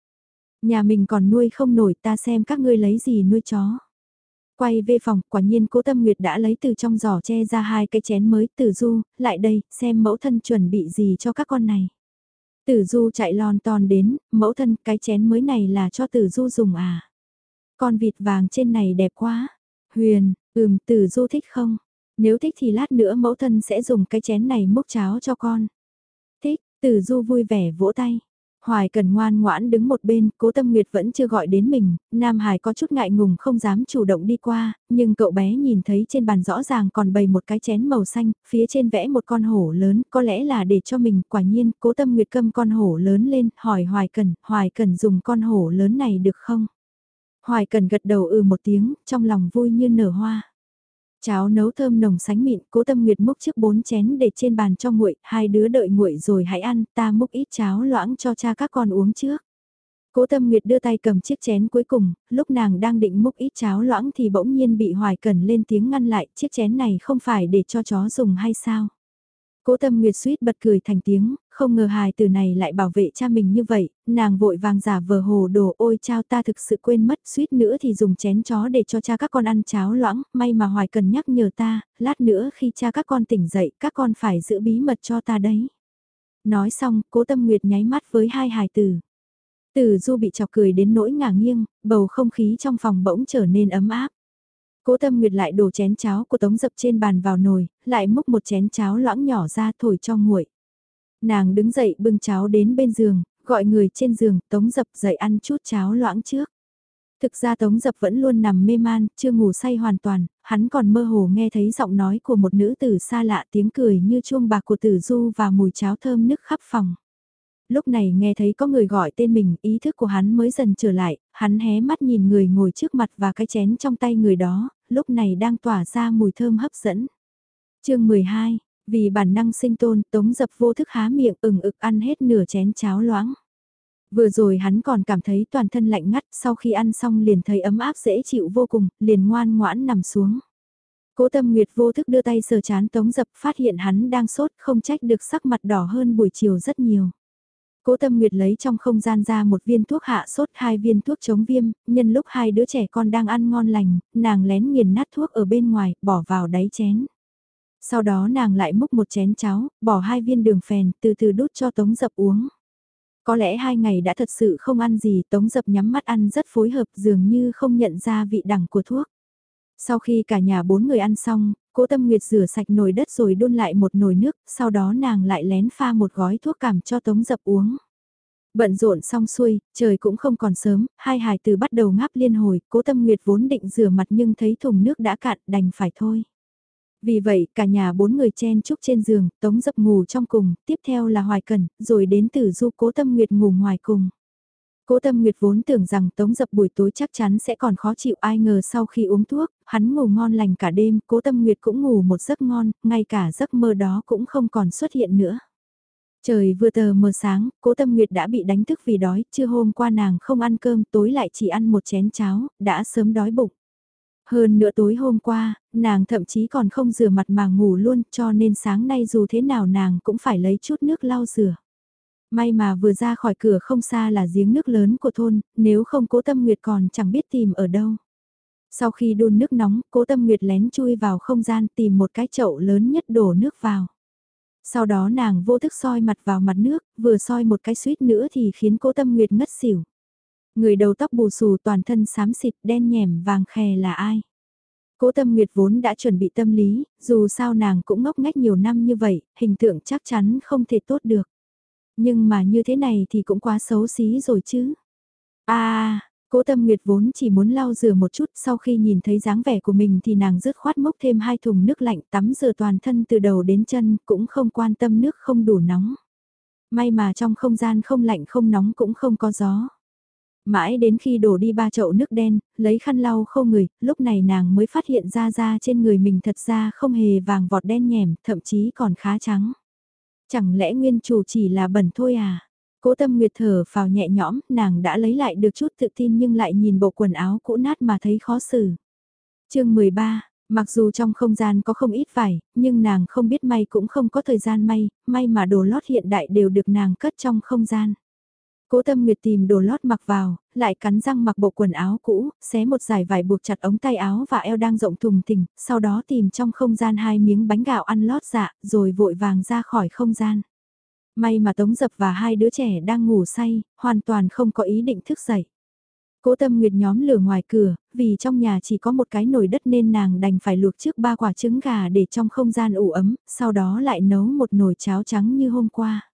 Nhà mình còn nuôi không nổi ta xem các ngươi lấy gì nuôi chó. Quay về phòng, quả nhiên cố tâm nguyệt đã lấy từ trong giỏ che ra hai cái chén mới, tử du, lại đây, xem mẫu thân chuẩn bị gì cho các con này. Tử du chạy lon ton đến, mẫu thân, cái chén mới này là cho tử du dùng à. Con vịt vàng trên này đẹp quá. Huyền, ừm, tử du thích không? Nếu thích thì lát nữa mẫu thân sẽ dùng cái chén này múc cháo cho con từ tử du vui vẻ vỗ tay. Hoài cần ngoan ngoãn đứng một bên, cố tâm nguyệt vẫn chưa gọi đến mình, Nam Hải có chút ngại ngùng không dám chủ động đi qua, nhưng cậu bé nhìn thấy trên bàn rõ ràng còn bày một cái chén màu xanh, phía trên vẽ một con hổ lớn, có lẽ là để cho mình, quả nhiên, cố tâm nguyệt câm con hổ lớn lên, hỏi Hoài cần, Hoài cần dùng con hổ lớn này được không? Hoài cần gật đầu ừ một tiếng, trong lòng vui như nở hoa. Cháo nấu thơm nồng sánh mịn, cố tâm nguyệt múc trước bốn chén để trên bàn cho nguội, hai đứa đợi nguội rồi hãy ăn, ta múc ít cháo loãng cho cha các con uống trước. Cố tâm nguyệt đưa tay cầm chiếc chén cuối cùng, lúc nàng đang định múc ít cháo loãng thì bỗng nhiên bị hoài cần lên tiếng ngăn lại, chiếc chén này không phải để cho chó dùng hay sao? Cố tâm nguyệt suýt bật cười thành tiếng, không ngờ hài từ này lại bảo vệ cha mình như vậy, nàng vội vàng giả vờ hồ đồ ôi chao ta thực sự quên mất suýt nữa thì dùng chén chó để cho cha các con ăn cháo loãng, may mà hoài cần nhắc nhở ta, lát nữa khi cha các con tỉnh dậy các con phải giữ bí mật cho ta đấy. Nói xong, cố tâm nguyệt nháy mắt với hai hài tử. Tử du bị chọc cười đến nỗi ngả nghiêng, bầu không khí trong phòng bỗng trở nên ấm áp. Cố tâm nguyệt lại đổ chén cháo của tống dập trên bàn vào nồi, lại múc một chén cháo loãng nhỏ ra thổi cho nguội. Nàng đứng dậy bưng cháo đến bên giường, gọi người trên giường, tống dập dậy ăn chút cháo loãng trước. Thực ra Tống Dập vẫn luôn nằm mê man, chưa ngủ say hoàn toàn, hắn còn mơ hồ nghe thấy giọng nói của một nữ tử xa lạ tiếng cười như chuông bạc của tử du và mùi cháo thơm nức khắp phòng. Lúc này nghe thấy có người gọi tên mình, ý thức của hắn mới dần trở lại, hắn hé mắt nhìn người ngồi trước mặt và cái chén trong tay người đó, lúc này đang tỏa ra mùi thơm hấp dẫn. chương 12, vì bản năng sinh tôn Tống Dập vô thức há miệng ừng ực ăn hết nửa chén cháo loãng. Vừa rồi hắn còn cảm thấy toàn thân lạnh ngắt, sau khi ăn xong liền thấy ấm áp dễ chịu vô cùng, liền ngoan ngoãn nằm xuống. Cố tâm nguyệt vô thức đưa tay sờ chán tống dập phát hiện hắn đang sốt không trách được sắc mặt đỏ hơn buổi chiều rất nhiều. Cố tâm nguyệt lấy trong không gian ra một viên thuốc hạ sốt hai viên thuốc chống viêm, nhân lúc hai đứa trẻ con đang ăn ngon lành, nàng lén nghiền nát thuốc ở bên ngoài, bỏ vào đáy chén. Sau đó nàng lại múc một chén cháo, bỏ hai viên đường phèn, từ từ đút cho tống dập uống. Có lẽ hai ngày đã thật sự không ăn gì, Tống Dập nhắm mắt ăn rất phối hợp dường như không nhận ra vị đẳng của thuốc. Sau khi cả nhà bốn người ăn xong, cố tâm nguyệt rửa sạch nồi đất rồi đun lại một nồi nước, sau đó nàng lại lén pha một gói thuốc cảm cho Tống Dập uống. Bận rộn xong xuôi, trời cũng không còn sớm, hai hài từ bắt đầu ngáp liên hồi, cố tâm nguyệt vốn định rửa mặt nhưng thấy thùng nước đã cạn đành phải thôi. Vì vậy, cả nhà bốn người chen chúc trên giường, tống dập ngủ trong cùng, tiếp theo là hoài cần, rồi đến tử du cố tâm nguyệt ngủ ngoài cùng. Cố Tâm Nguyệt vốn tưởng rằng Tống Dập buổi tối chắc chắn sẽ còn khó chịu ai ngờ sau khi uống thuốc, hắn ngủ ngon lành cả đêm, Cố Tâm Nguyệt cũng ngủ một giấc ngon, ngay cả giấc mơ đó cũng không còn xuất hiện nữa. Trời vừa tờ mờ sáng, Cố Tâm Nguyệt đã bị đánh thức vì đói, chưa hôm qua nàng không ăn cơm, tối lại chỉ ăn một chén cháo, đã sớm đói bụng. Hơn nữa tối hôm qua, nàng thậm chí còn không rửa mặt mà ngủ luôn cho nên sáng nay dù thế nào nàng cũng phải lấy chút nước lau rửa. May mà vừa ra khỏi cửa không xa là giếng nước lớn của thôn, nếu không cố tâm nguyệt còn chẳng biết tìm ở đâu. Sau khi đun nước nóng, cố tâm nguyệt lén chui vào không gian tìm một cái chậu lớn nhất đổ nước vào. Sau đó nàng vô thức soi mặt vào mặt nước, vừa soi một cái suýt nữa thì khiến cố tâm nguyệt ngất xỉu. Người đầu tóc bù xù toàn thân xám xịt đen nhèm vàng khè là ai? Cố tâm nguyệt vốn đã chuẩn bị tâm lý, dù sao nàng cũng ngốc ngách nhiều năm như vậy, hình tượng chắc chắn không thể tốt được. Nhưng mà như thế này thì cũng quá xấu xí rồi chứ. À, cố tâm nguyệt vốn chỉ muốn lau rửa một chút sau khi nhìn thấy dáng vẻ của mình thì nàng rứt khoát mốc thêm hai thùng nước lạnh tắm rửa toàn thân từ đầu đến chân cũng không quan tâm nước không đủ nóng. May mà trong không gian không lạnh không nóng cũng không có gió. Mãi đến khi đổ đi ba chậu nước đen, lấy khăn lau khô người, lúc này nàng mới phát hiện ra da trên người mình thật ra không hề vàng vọt đen nhèm, thậm chí còn khá trắng. Chẳng lẽ nguyên chủ chỉ là bẩn thôi à? Cố tâm nguyệt thở vào nhẹ nhõm, nàng đã lấy lại được chút tự tin nhưng lại nhìn bộ quần áo cũ nát mà thấy khó xử. chương 13, mặc dù trong không gian có không ít vải, nhưng nàng không biết may cũng không có thời gian may, may mà đồ lót hiện đại đều được nàng cất trong không gian. Cố tâm nguyệt tìm đồ lót mặc vào, lại cắn răng mặc bộ quần áo cũ, xé một dải vải buộc chặt ống tay áo và eo đang rộng thùng thình, sau đó tìm trong không gian hai miếng bánh gạo ăn lót dạ, rồi vội vàng ra khỏi không gian. May mà Tống Dập và hai đứa trẻ đang ngủ say, hoàn toàn không có ý định thức dậy. Cố tâm nguyệt nhóm lửa ngoài cửa, vì trong nhà chỉ có một cái nồi đất nên nàng đành phải luộc trước ba quả trứng gà để trong không gian ủ ấm, sau đó lại nấu một nồi cháo trắng như hôm qua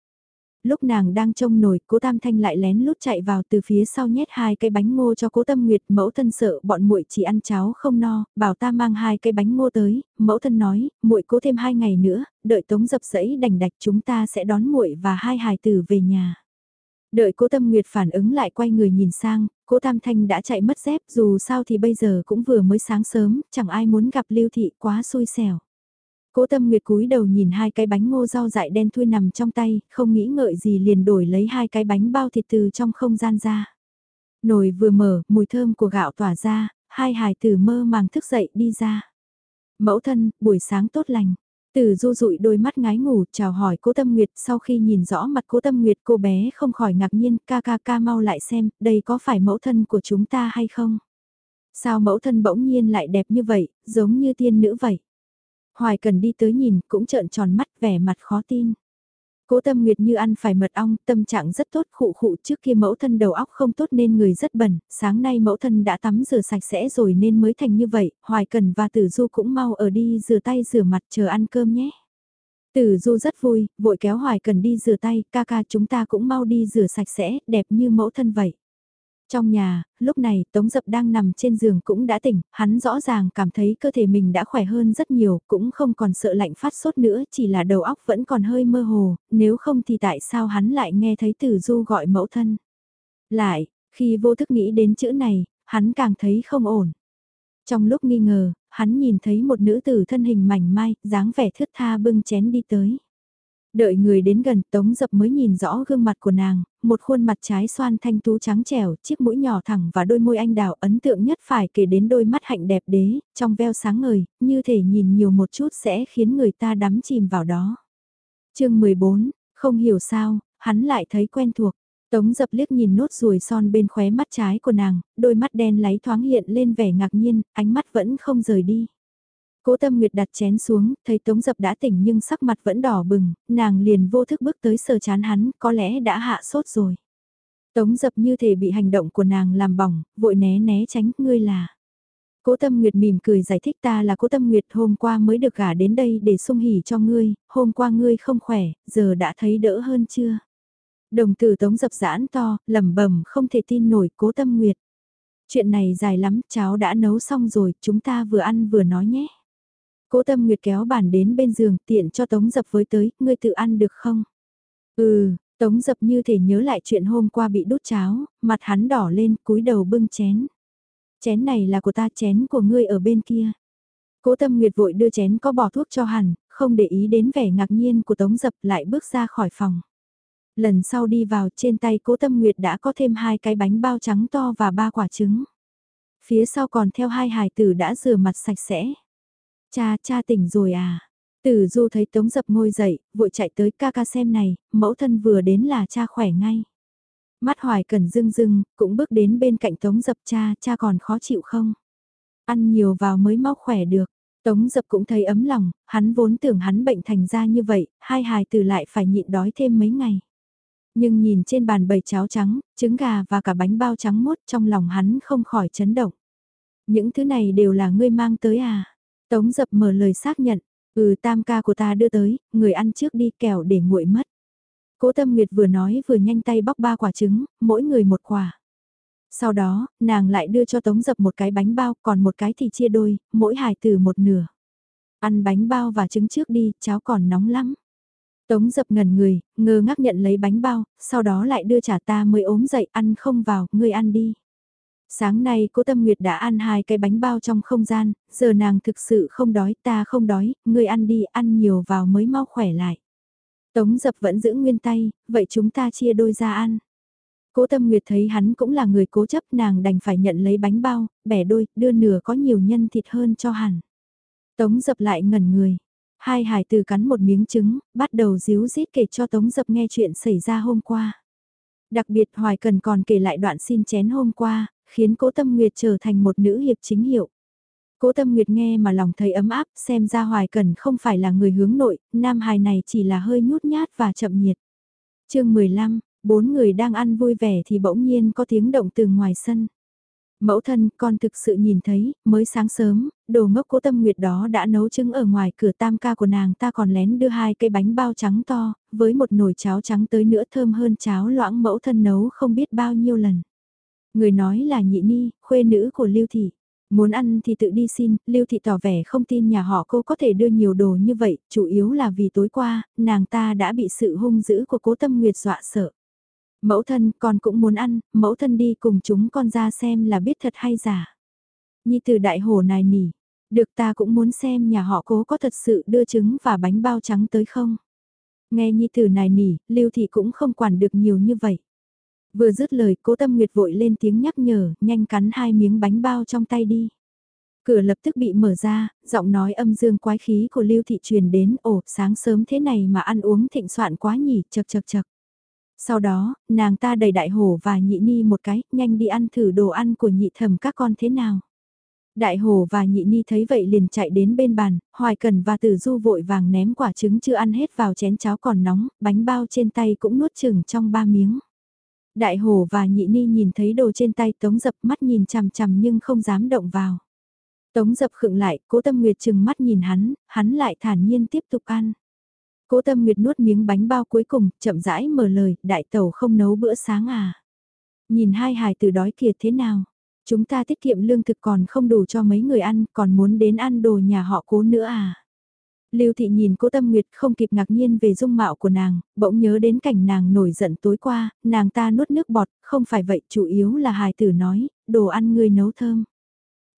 lúc nàng đang trông nổi, cố Tam Thanh lại lén lút chạy vào từ phía sau nhét hai cái bánh ngô cho cố Tâm Nguyệt, mẫu thân sợ bọn muội chỉ ăn cháo không no, bảo ta mang hai cái bánh ngô tới, mẫu thân nói, muội cố thêm hai ngày nữa, đợi tống dập dẫy đành đạch chúng ta sẽ đón muội và hai hài tử về nhà. Đợi cố Tâm Nguyệt phản ứng lại quay người nhìn sang, cố Tam Thanh đã chạy mất dép dù sao thì bây giờ cũng vừa mới sáng sớm, chẳng ai muốn gặp Lưu Thị quá xui xẻo. Cố tâm nguyệt cúi đầu nhìn hai cái bánh ngô rau dại đen thui nằm trong tay, không nghĩ ngợi gì liền đổi lấy hai cái bánh bao thịt từ trong không gian ra. Nồi vừa mở, mùi thơm của gạo tỏa ra, hai hài tử mơ màng thức dậy đi ra. Mẫu thân, buổi sáng tốt lành. Từ du dụi đôi mắt ngái ngủ chào hỏi cố tâm nguyệt sau khi nhìn rõ mặt cố tâm nguyệt cô bé không khỏi ngạc nhiên ca ca ca mau lại xem đây có phải mẫu thân của chúng ta hay không. Sao mẫu thân bỗng nhiên lại đẹp như vậy, giống như tiên nữ vậy. Hoài cần đi tới nhìn, cũng trợn tròn mắt vẻ mặt khó tin. Cố tâm nguyệt như ăn phải mật ong, tâm trạng rất tốt khụ khụ trước kia mẫu thân đầu óc không tốt nên người rất bẩn, sáng nay mẫu thân đã tắm rửa sạch sẽ rồi nên mới thành như vậy, Hoài Cần và Tử Du cũng mau ở đi rửa tay rửa mặt chờ ăn cơm nhé. Tử Du rất vui, vội kéo Hoài Cần đi rửa tay, ca ca chúng ta cũng mau đi rửa sạch sẽ, đẹp như mẫu thân vậy. Trong nhà, lúc này Tống Dập đang nằm trên giường cũng đã tỉnh, hắn rõ ràng cảm thấy cơ thể mình đã khỏe hơn rất nhiều, cũng không còn sợ lạnh phát sốt nữa, chỉ là đầu óc vẫn còn hơi mơ hồ, nếu không thì tại sao hắn lại nghe thấy Tử Du gọi mẫu thân. Lại, khi vô thức nghĩ đến chữ này, hắn càng thấy không ổn. Trong lúc nghi ngờ, hắn nhìn thấy một nữ tử thân hình mảnh mai, dáng vẻ thướt tha bưng chén đi tới. Đợi người đến gần Tống Dập mới nhìn rõ gương mặt của nàng, một khuôn mặt trái xoan thanh tú trắng trẻo, chiếc mũi nhỏ thẳng và đôi môi anh đào ấn tượng nhất phải kể đến đôi mắt hạnh đẹp đế, trong veo sáng ngời, như thể nhìn nhiều một chút sẽ khiến người ta đắm chìm vào đó. chương 14, không hiểu sao, hắn lại thấy quen thuộc. Tống dập liếc nhìn nốt ruồi son bên khóe mắt trái của nàng, đôi mắt đen láy thoáng hiện lên vẻ ngạc nhiên, ánh mắt vẫn không rời đi. Cố Tâm Nguyệt đặt chén xuống, thấy Tống Dập đã tỉnh nhưng sắc mặt vẫn đỏ bừng, nàng liền vô thức bước tới sờ chán hắn, có lẽ đã hạ sốt rồi. Tống Dập như thể bị hành động của nàng làm bỏng, vội né né tránh, ngươi là. Cố Tâm Nguyệt mỉm cười giải thích ta là Cố Tâm Nguyệt hôm qua mới được gả đến đây để sung hỉ cho ngươi, hôm qua ngươi không khỏe, giờ đã thấy đỡ hơn chưa? Đồng tử tống dập giãn to, lẩm bẩm không thể tin nổi cố tâm nguyệt. Chuyện này dài lắm, cháu đã nấu xong rồi, chúng ta vừa ăn vừa nói nhé. Cố tâm nguyệt kéo bàn đến bên giường, tiện cho tống dập với tới, ngươi tự ăn được không? Ừ, tống dập như thể nhớ lại chuyện hôm qua bị đút cháo, mặt hắn đỏ lên, cúi đầu bưng chén. Chén này là của ta, chén của ngươi ở bên kia. Cố tâm nguyệt vội đưa chén có bỏ thuốc cho hẳn, không để ý đến vẻ ngạc nhiên của tống dập lại bước ra khỏi phòng. Lần sau đi vào trên tay cố tâm nguyệt đã có thêm hai cái bánh bao trắng to và ba quả trứng. Phía sau còn theo hai hài tử đã rửa mặt sạch sẽ. Cha, cha tỉnh rồi à? Tử du thấy tống dập ngồi dậy, vội chạy tới ca ca xem này, mẫu thân vừa đến là cha khỏe ngay. Mắt hoài cần dưng dưng, cũng bước đến bên cạnh tống dập cha, cha còn khó chịu không? Ăn nhiều vào mới mau khỏe được. Tống dập cũng thấy ấm lòng, hắn vốn tưởng hắn bệnh thành ra như vậy, hai hài từ lại phải nhịn đói thêm mấy ngày. Nhưng nhìn trên bàn bầy cháo trắng, trứng gà và cả bánh bao trắng mốt trong lòng hắn không khỏi chấn động. Những thứ này đều là ngươi mang tới à? Tống dập mở lời xác nhận, ừ tam ca của ta đưa tới, người ăn trước đi kẻo để nguội mất. Cố Tâm Nguyệt vừa nói vừa nhanh tay bóc ba quả trứng, mỗi người một quả. Sau đó, nàng lại đưa cho Tống Dập một cái bánh bao, còn một cái thì chia đôi, mỗi hài từ một nửa. Ăn bánh bao và trứng trước đi, cháo còn nóng lắm. Tống Dập ngẩn người, ngơ ngác nhận lấy bánh bao, sau đó lại đưa trả ta mới ốm dậy ăn không vào, ngươi ăn đi. Sáng nay cô Tâm Nguyệt đã ăn hai cái bánh bao trong không gian, giờ nàng thực sự không đói, ta không đói, ngươi ăn đi, ăn nhiều vào mới mau khỏe lại. Tống dập vẫn giữ nguyên tay, vậy chúng ta chia đôi ra ăn. Cố Tâm Nguyệt thấy hắn cũng là người cố chấp nàng đành phải nhận lấy bánh bao, bẻ đôi, đưa nửa có nhiều nhân thịt hơn cho hẳn. Tống dập lại ngẩn người. Hai hải từ cắn một miếng trứng, bắt đầu díu rít kể cho Tống dập nghe chuyện xảy ra hôm qua. Đặc biệt Hoài Cần còn kể lại đoạn xin chén hôm qua, khiến cố Tâm Nguyệt trở thành một nữ hiệp chính hiệu. Cố Tâm Nguyệt nghe mà lòng thấy ấm áp, xem ra Hoài Cần không phải là người hướng nội, nam hài này chỉ là hơi nhút nhát và chậm nhiệt. chương 15, bốn người đang ăn vui vẻ thì bỗng nhiên có tiếng động từ ngoài sân. Mẫu thân, con thực sự nhìn thấy, mới sáng sớm, đồ ngốc cố tâm nguyệt đó đã nấu trứng ở ngoài cửa tam ca của nàng ta còn lén đưa hai cây bánh bao trắng to, với một nồi cháo trắng tới nữa thơm hơn cháo loãng mẫu thân nấu không biết bao nhiêu lần. Người nói là nhị ni, khuê nữ của Lưu Thị. Muốn ăn thì tự đi xin, Lưu Thị tỏ vẻ không tin nhà họ cô có thể đưa nhiều đồ như vậy, chủ yếu là vì tối qua, nàng ta đã bị sự hung dữ của cố tâm nguyệt dọa sợ. Mẫu thân, con cũng muốn ăn, mẫu thân đi cùng chúng con ra xem là biết thật hay giả. Nhi từ đại hổ này nỉ, được ta cũng muốn xem nhà họ cố có thật sự đưa trứng và bánh bao trắng tới không. Nghe Nhi từ này nỉ, Lưu Thị cũng không quản được nhiều như vậy. Vừa dứt lời cố tâm nguyệt vội lên tiếng nhắc nhở, nhanh cắn hai miếng bánh bao trong tay đi. Cửa lập tức bị mở ra, giọng nói âm dương quái khí của Lưu Thị truyền đến, ồ, sáng sớm thế này mà ăn uống thịnh soạn quá nhỉ, chật chật chật. Sau đó, nàng ta đầy đại hổ và nhị ni một cái, nhanh đi ăn thử đồ ăn của nhị thầm các con thế nào. Đại hổ và nhị ni thấy vậy liền chạy đến bên bàn, hoài cần và tử du vội vàng ném quả trứng chưa ăn hết vào chén cháo còn nóng, bánh bao trên tay cũng nuốt chừng trong ba miếng. Đại hổ và nhị ni nhìn thấy đồ trên tay tống dập mắt nhìn chằm chằm nhưng không dám động vào. Tống dập khựng lại, cố tâm nguyệt chừng mắt nhìn hắn, hắn lại thản nhiên tiếp tục ăn. Cố tâm nguyệt nuốt miếng bánh bao cuối cùng, chậm rãi mở lời, đại tẩu không nấu bữa sáng à. Nhìn hai hài từ đói kiệt thế nào. Chúng ta tiết kiệm lương thực còn không đủ cho mấy người ăn, còn muốn đến ăn đồ nhà họ cố nữa à. Lưu Thị nhìn cố Tâm Nguyệt không kịp ngạc nhiên về dung mạo của nàng, bỗng nhớ đến cảnh nàng nổi giận tối qua, nàng ta nuốt nước bọt, không phải vậy, chủ yếu là hài tử nói, đồ ăn người nấu thơm.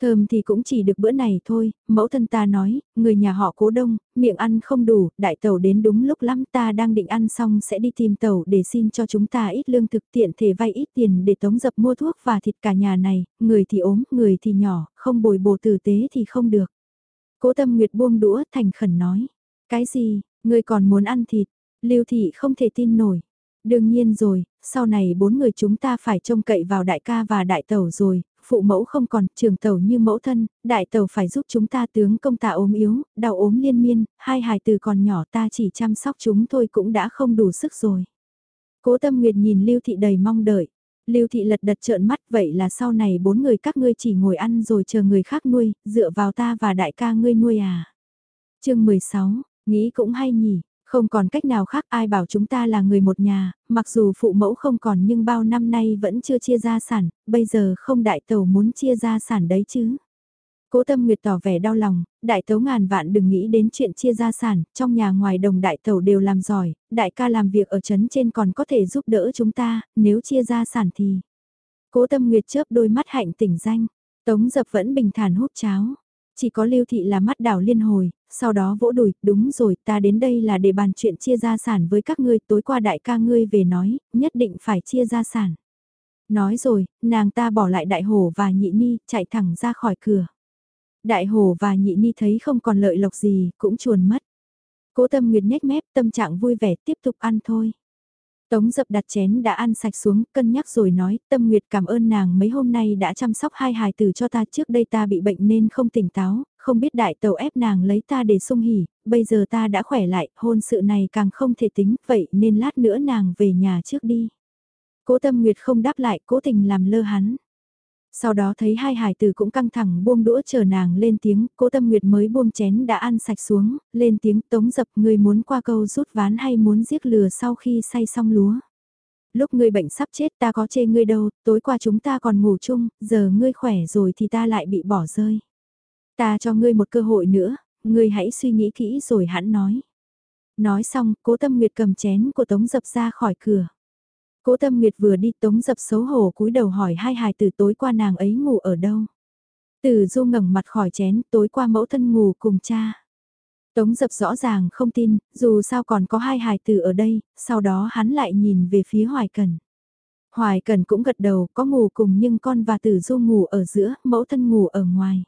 Thơm thì cũng chỉ được bữa này thôi, mẫu thân ta nói, người nhà họ cố đông, miệng ăn không đủ, đại tàu đến đúng lúc lắm ta đang định ăn xong sẽ đi tìm tàu để xin cho chúng ta ít lương thực tiện thể vay ít tiền để tống dập mua thuốc và thịt cả nhà này, người thì ốm, người thì nhỏ, không bồi bổ tử tế thì không được. Cố tâm nguyệt buông đũa thành khẩn nói, cái gì, ngươi còn muốn ăn thịt, lưu thị không thể tin nổi. Đương nhiên rồi, sau này bốn người chúng ta phải trông cậy vào đại ca và đại tẩu rồi, phụ mẫu không còn, trường tàu như mẫu thân, đại tàu phải giúp chúng ta tướng công tạ ốm yếu, đau ốm liên miên, hai hài từ còn nhỏ ta chỉ chăm sóc chúng thôi cũng đã không đủ sức rồi. Cố tâm nguyệt nhìn Lưu Thị đầy mong đợi. Lưu Thị lật đật trợn mắt vậy là sau này bốn người các ngươi chỉ ngồi ăn rồi chờ người khác nuôi, dựa vào ta và đại ca ngươi nuôi à. chương 16, nghĩ cũng hay nhỉ, Không còn cách nào khác ai bảo chúng ta là người một nhà, mặc dù phụ mẫu không còn nhưng bao năm nay vẫn chưa chia gia sản, bây giờ không đại tàu muốn chia gia sản đấy chứ. Cố Tâm Nguyệt tỏ vẻ đau lòng, đại tấu ngàn vạn đừng nghĩ đến chuyện chia gia sản, trong nhà ngoài đồng đại tẩu đều làm giỏi, đại ca làm việc ở trấn trên còn có thể giúp đỡ chúng ta, nếu chia gia sản thì... Cố Tâm Nguyệt chớp đôi mắt hạnh tỉnh danh, Tống Dập vẫn bình thản hút cháo. Chỉ có Lưu Thị là mắt đảo liên hồi, sau đó vỗ đùi, đúng rồi, ta đến đây là để bàn chuyện chia gia sản với các ngươi, tối qua đại ca ngươi về nói, nhất định phải chia gia sản. Nói rồi, nàng ta bỏ lại đại hổ và nhị ni, chạy thẳng ra khỏi cửa. Đại hồ và nhị ni thấy không còn lợi lộc gì, cũng chuồn mất. Cố tâm nguyệt nhếch mép, tâm trạng vui vẻ, tiếp tục ăn thôi. Tống dập đặt chén đã ăn sạch xuống, cân nhắc rồi nói, tâm nguyệt cảm ơn nàng mấy hôm nay đã chăm sóc hai hài tử cho ta trước đây ta bị bệnh nên không tỉnh táo, không biết đại tàu ép nàng lấy ta để sung hỉ, bây giờ ta đã khỏe lại, hôn sự này càng không thể tính, vậy nên lát nữa nàng về nhà trước đi. Cố tâm nguyệt không đáp lại, cố tình làm lơ hắn. Sau đó thấy hai hải tử cũng căng thẳng buông đũa chờ nàng lên tiếng, cố tâm nguyệt mới buông chén đã ăn sạch xuống, lên tiếng tống dập người muốn qua câu rút ván hay muốn giết lừa sau khi say xong lúa. Lúc ngươi bệnh sắp chết ta có chê ngươi đâu, tối qua chúng ta còn ngủ chung, giờ ngươi khỏe rồi thì ta lại bị bỏ rơi. Ta cho ngươi một cơ hội nữa, ngươi hãy suy nghĩ kỹ rồi hãn nói. Nói xong, cố tâm nguyệt cầm chén của tống dập ra khỏi cửa. Cố Tâm Nguyệt vừa đi tống dập xấu hổ cúi đầu hỏi hai hài từ tối qua nàng ấy ngủ ở đâu. Từ du ngẩng mặt khỏi chén tối qua mẫu thân ngủ cùng cha. Tống dập rõ ràng không tin, dù sao còn có hai hài tử ở đây, sau đó hắn lại nhìn về phía Hoài Cần. Hoài Cần cũng gật đầu, có ngủ cùng nhưng con và tử du ngủ ở giữa, mẫu thân ngủ ở ngoài.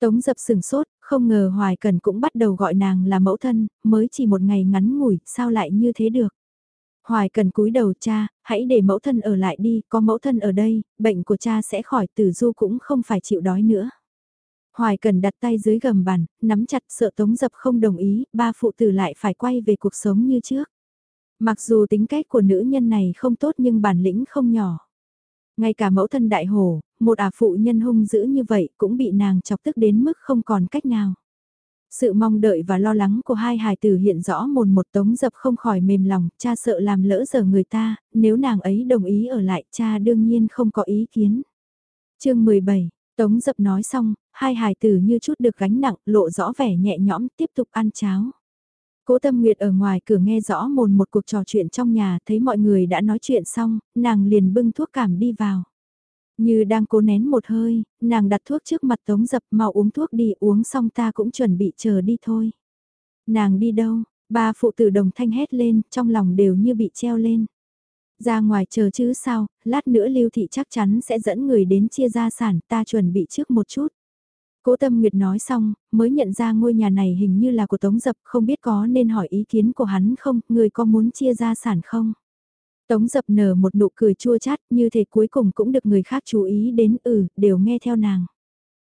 Tống dập sừng sốt, không ngờ Hoài Cần cũng bắt đầu gọi nàng là mẫu thân, mới chỉ một ngày ngắn ngủi, sao lại như thế được. Hoài cần cúi đầu cha, hãy để mẫu thân ở lại đi, có mẫu thân ở đây, bệnh của cha sẽ khỏi tử du cũng không phải chịu đói nữa. Hoài cần đặt tay dưới gầm bàn, nắm chặt sợ tống dập không đồng ý, ba phụ tử lại phải quay về cuộc sống như trước. Mặc dù tính cách của nữ nhân này không tốt nhưng bản lĩnh không nhỏ. Ngay cả mẫu thân đại hồ, một ả phụ nhân hung dữ như vậy cũng bị nàng chọc tức đến mức không còn cách nào. Sự mong đợi và lo lắng của hai hài tử hiện rõ mồn một tống dập không khỏi mềm lòng, cha sợ làm lỡ giờ người ta, nếu nàng ấy đồng ý ở lại cha đương nhiên không có ý kiến. chương 17, tống dập nói xong, hai hài tử như chút được gánh nặng, lộ rõ vẻ nhẹ nhõm, tiếp tục ăn cháo. Cố Tâm Nguyệt ở ngoài cửa nghe rõ mồn một cuộc trò chuyện trong nhà, thấy mọi người đã nói chuyện xong, nàng liền bưng thuốc cảm đi vào. Như đang cố nén một hơi, nàng đặt thuốc trước mặt tống dập mau uống thuốc đi uống xong ta cũng chuẩn bị chờ đi thôi. Nàng đi đâu, ba phụ tử đồng thanh hét lên, trong lòng đều như bị treo lên. Ra ngoài chờ chứ sao, lát nữa lưu thị chắc chắn sẽ dẫn người đến chia gia sản ta chuẩn bị trước một chút. Cố Tâm Nguyệt nói xong, mới nhận ra ngôi nhà này hình như là của Tống Dập, không biết có nên hỏi ý kiến của hắn không, người có muốn chia gia sản không? Tống dập nở một nụ cười chua chát như thể cuối cùng cũng được người khác chú ý đến ừ, đều nghe theo nàng.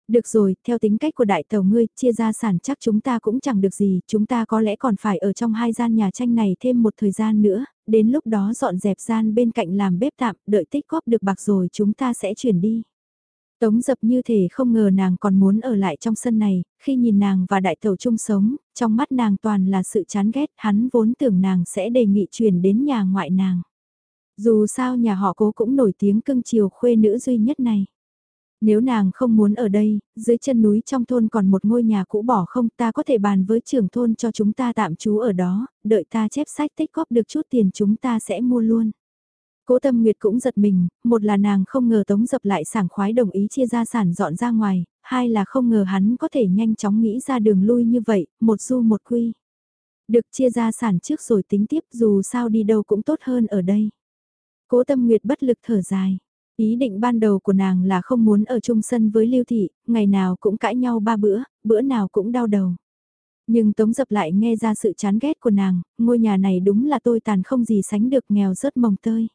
Được rồi, theo tính cách của đại tàu ngươi, chia gia sản chắc chúng ta cũng chẳng được gì, chúng ta có lẽ còn phải ở trong hai gian nhà tranh này thêm một thời gian nữa, đến lúc đó dọn dẹp gian bên cạnh làm bếp tạm, đợi tích góp được bạc rồi chúng ta sẽ chuyển đi. Tống dập như thể không ngờ nàng còn muốn ở lại trong sân này, khi nhìn nàng và đại tàu chung sống, trong mắt nàng toàn là sự chán ghét, hắn vốn tưởng nàng sẽ đề nghị chuyển đến nhà ngoại nàng. Dù sao nhà họ cố cũng nổi tiếng cưng chiều khuê nữ duy nhất này. Nếu nàng không muốn ở đây, dưới chân núi trong thôn còn một ngôi nhà cũ bỏ không ta có thể bàn với trưởng thôn cho chúng ta tạm trú ở đó, đợi ta chép sách tích góp được chút tiền chúng ta sẽ mua luôn. Cố Tâm Nguyệt cũng giật mình, một là nàng không ngờ Tống Dập lại sảng khoái đồng ý chia gia sản dọn ra ngoài, hai là không ngờ hắn có thể nhanh chóng nghĩ ra đường lui như vậy, một du một quy. Được chia gia sản trước rồi tính tiếp dù sao đi đâu cũng tốt hơn ở đây. Cố tâm nguyệt bất lực thở dài. Ý định ban đầu của nàng là không muốn ở chung sân với Lưu Thị, ngày nào cũng cãi nhau ba bữa, bữa nào cũng đau đầu. Nhưng Tống Dập lại nghe ra sự chán ghét của nàng, ngôi nhà này đúng là tôi tàn không gì sánh được nghèo rớt mồng tơi.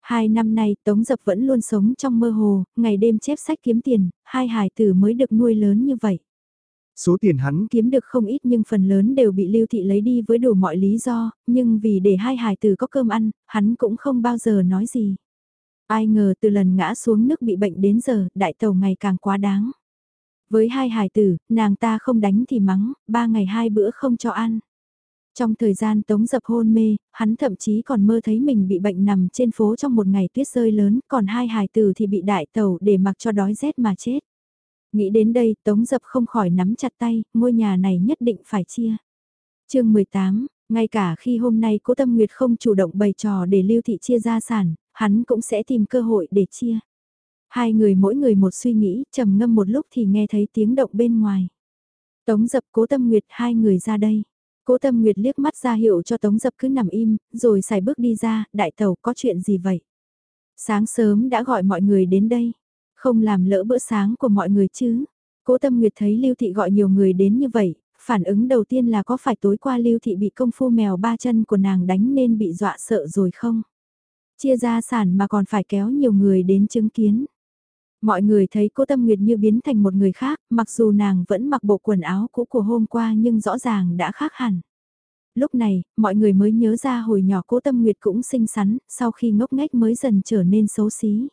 Hai năm nay Tống Dập vẫn luôn sống trong mơ hồ, ngày đêm chép sách kiếm tiền, hai hài tử mới được nuôi lớn như vậy. Số tiền hắn kiếm được không ít nhưng phần lớn đều bị Lưu Thị lấy đi với đủ mọi lý do, nhưng vì để hai hài tử có cơm ăn, hắn cũng không bao giờ nói gì. Ai ngờ từ lần ngã xuống nước bị bệnh đến giờ, đại tàu ngày càng quá đáng. Với hai hài tử, nàng ta không đánh thì mắng, ba ngày hai bữa không cho ăn. Trong thời gian tống dập hôn mê, hắn thậm chí còn mơ thấy mình bị bệnh nằm trên phố trong một ngày tuyết rơi lớn, còn hai hài tử thì bị đại tàu để mặc cho đói rét mà chết. Nghĩ đến đây, tống dập không khỏi nắm chặt tay, ngôi nhà này nhất định phải chia. chương 18, ngay cả khi hôm nay cố tâm nguyệt không chủ động bày trò để lưu thị chia gia sản, hắn cũng sẽ tìm cơ hội để chia. Hai người mỗi người một suy nghĩ, trầm ngâm một lúc thì nghe thấy tiếng động bên ngoài. Tống dập cố tâm nguyệt hai người ra đây. Cố tâm nguyệt liếc mắt ra hiệu cho tống dập cứ nằm im, rồi xài bước đi ra, đại tàu có chuyện gì vậy? Sáng sớm đã gọi mọi người đến đây, không làm lỡ bữa sáng của mọi người chứ. Cố tâm nguyệt thấy lưu thị gọi nhiều người đến như vậy, phản ứng đầu tiên là có phải tối qua lưu thị bị công phu mèo ba chân của nàng đánh nên bị dọa sợ rồi không? Chia gia sản mà còn phải kéo nhiều người đến chứng kiến. Mọi người thấy cô Tâm Nguyệt như biến thành một người khác, mặc dù nàng vẫn mặc bộ quần áo cũ của hôm qua nhưng rõ ràng đã khác hẳn. Lúc này, mọi người mới nhớ ra hồi nhỏ cô Tâm Nguyệt cũng xinh xắn, sau khi ngốc nghếch mới dần trở nên xấu xí.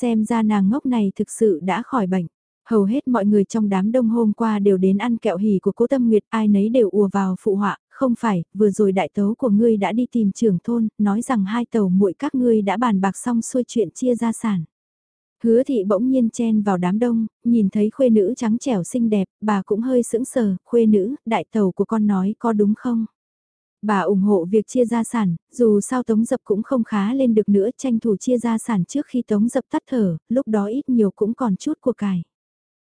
Xem ra nàng ngốc này thực sự đã khỏi bệnh. Hầu hết mọi người trong đám đông hôm qua đều đến ăn kẹo hỉ của cố Tâm Nguyệt, ai nấy đều ùa vào phụ họa, không phải, vừa rồi đại tấu của ngươi đã đi tìm trưởng thôn, nói rằng hai tàu muội các ngươi đã bàn bạc xong xuôi chuyện chia gia sản. Hứa thị bỗng nhiên chen vào đám đông, nhìn thấy khuê nữ trắng trẻo xinh đẹp, bà cũng hơi sững sờ, khuê nữ, đại tàu của con nói có đúng không? Bà ủng hộ việc chia gia sản, dù sao tống dập cũng không khá lên được nữa tranh thủ chia gia sản trước khi tống dập tắt thở, lúc đó ít nhiều cũng còn chút của cải.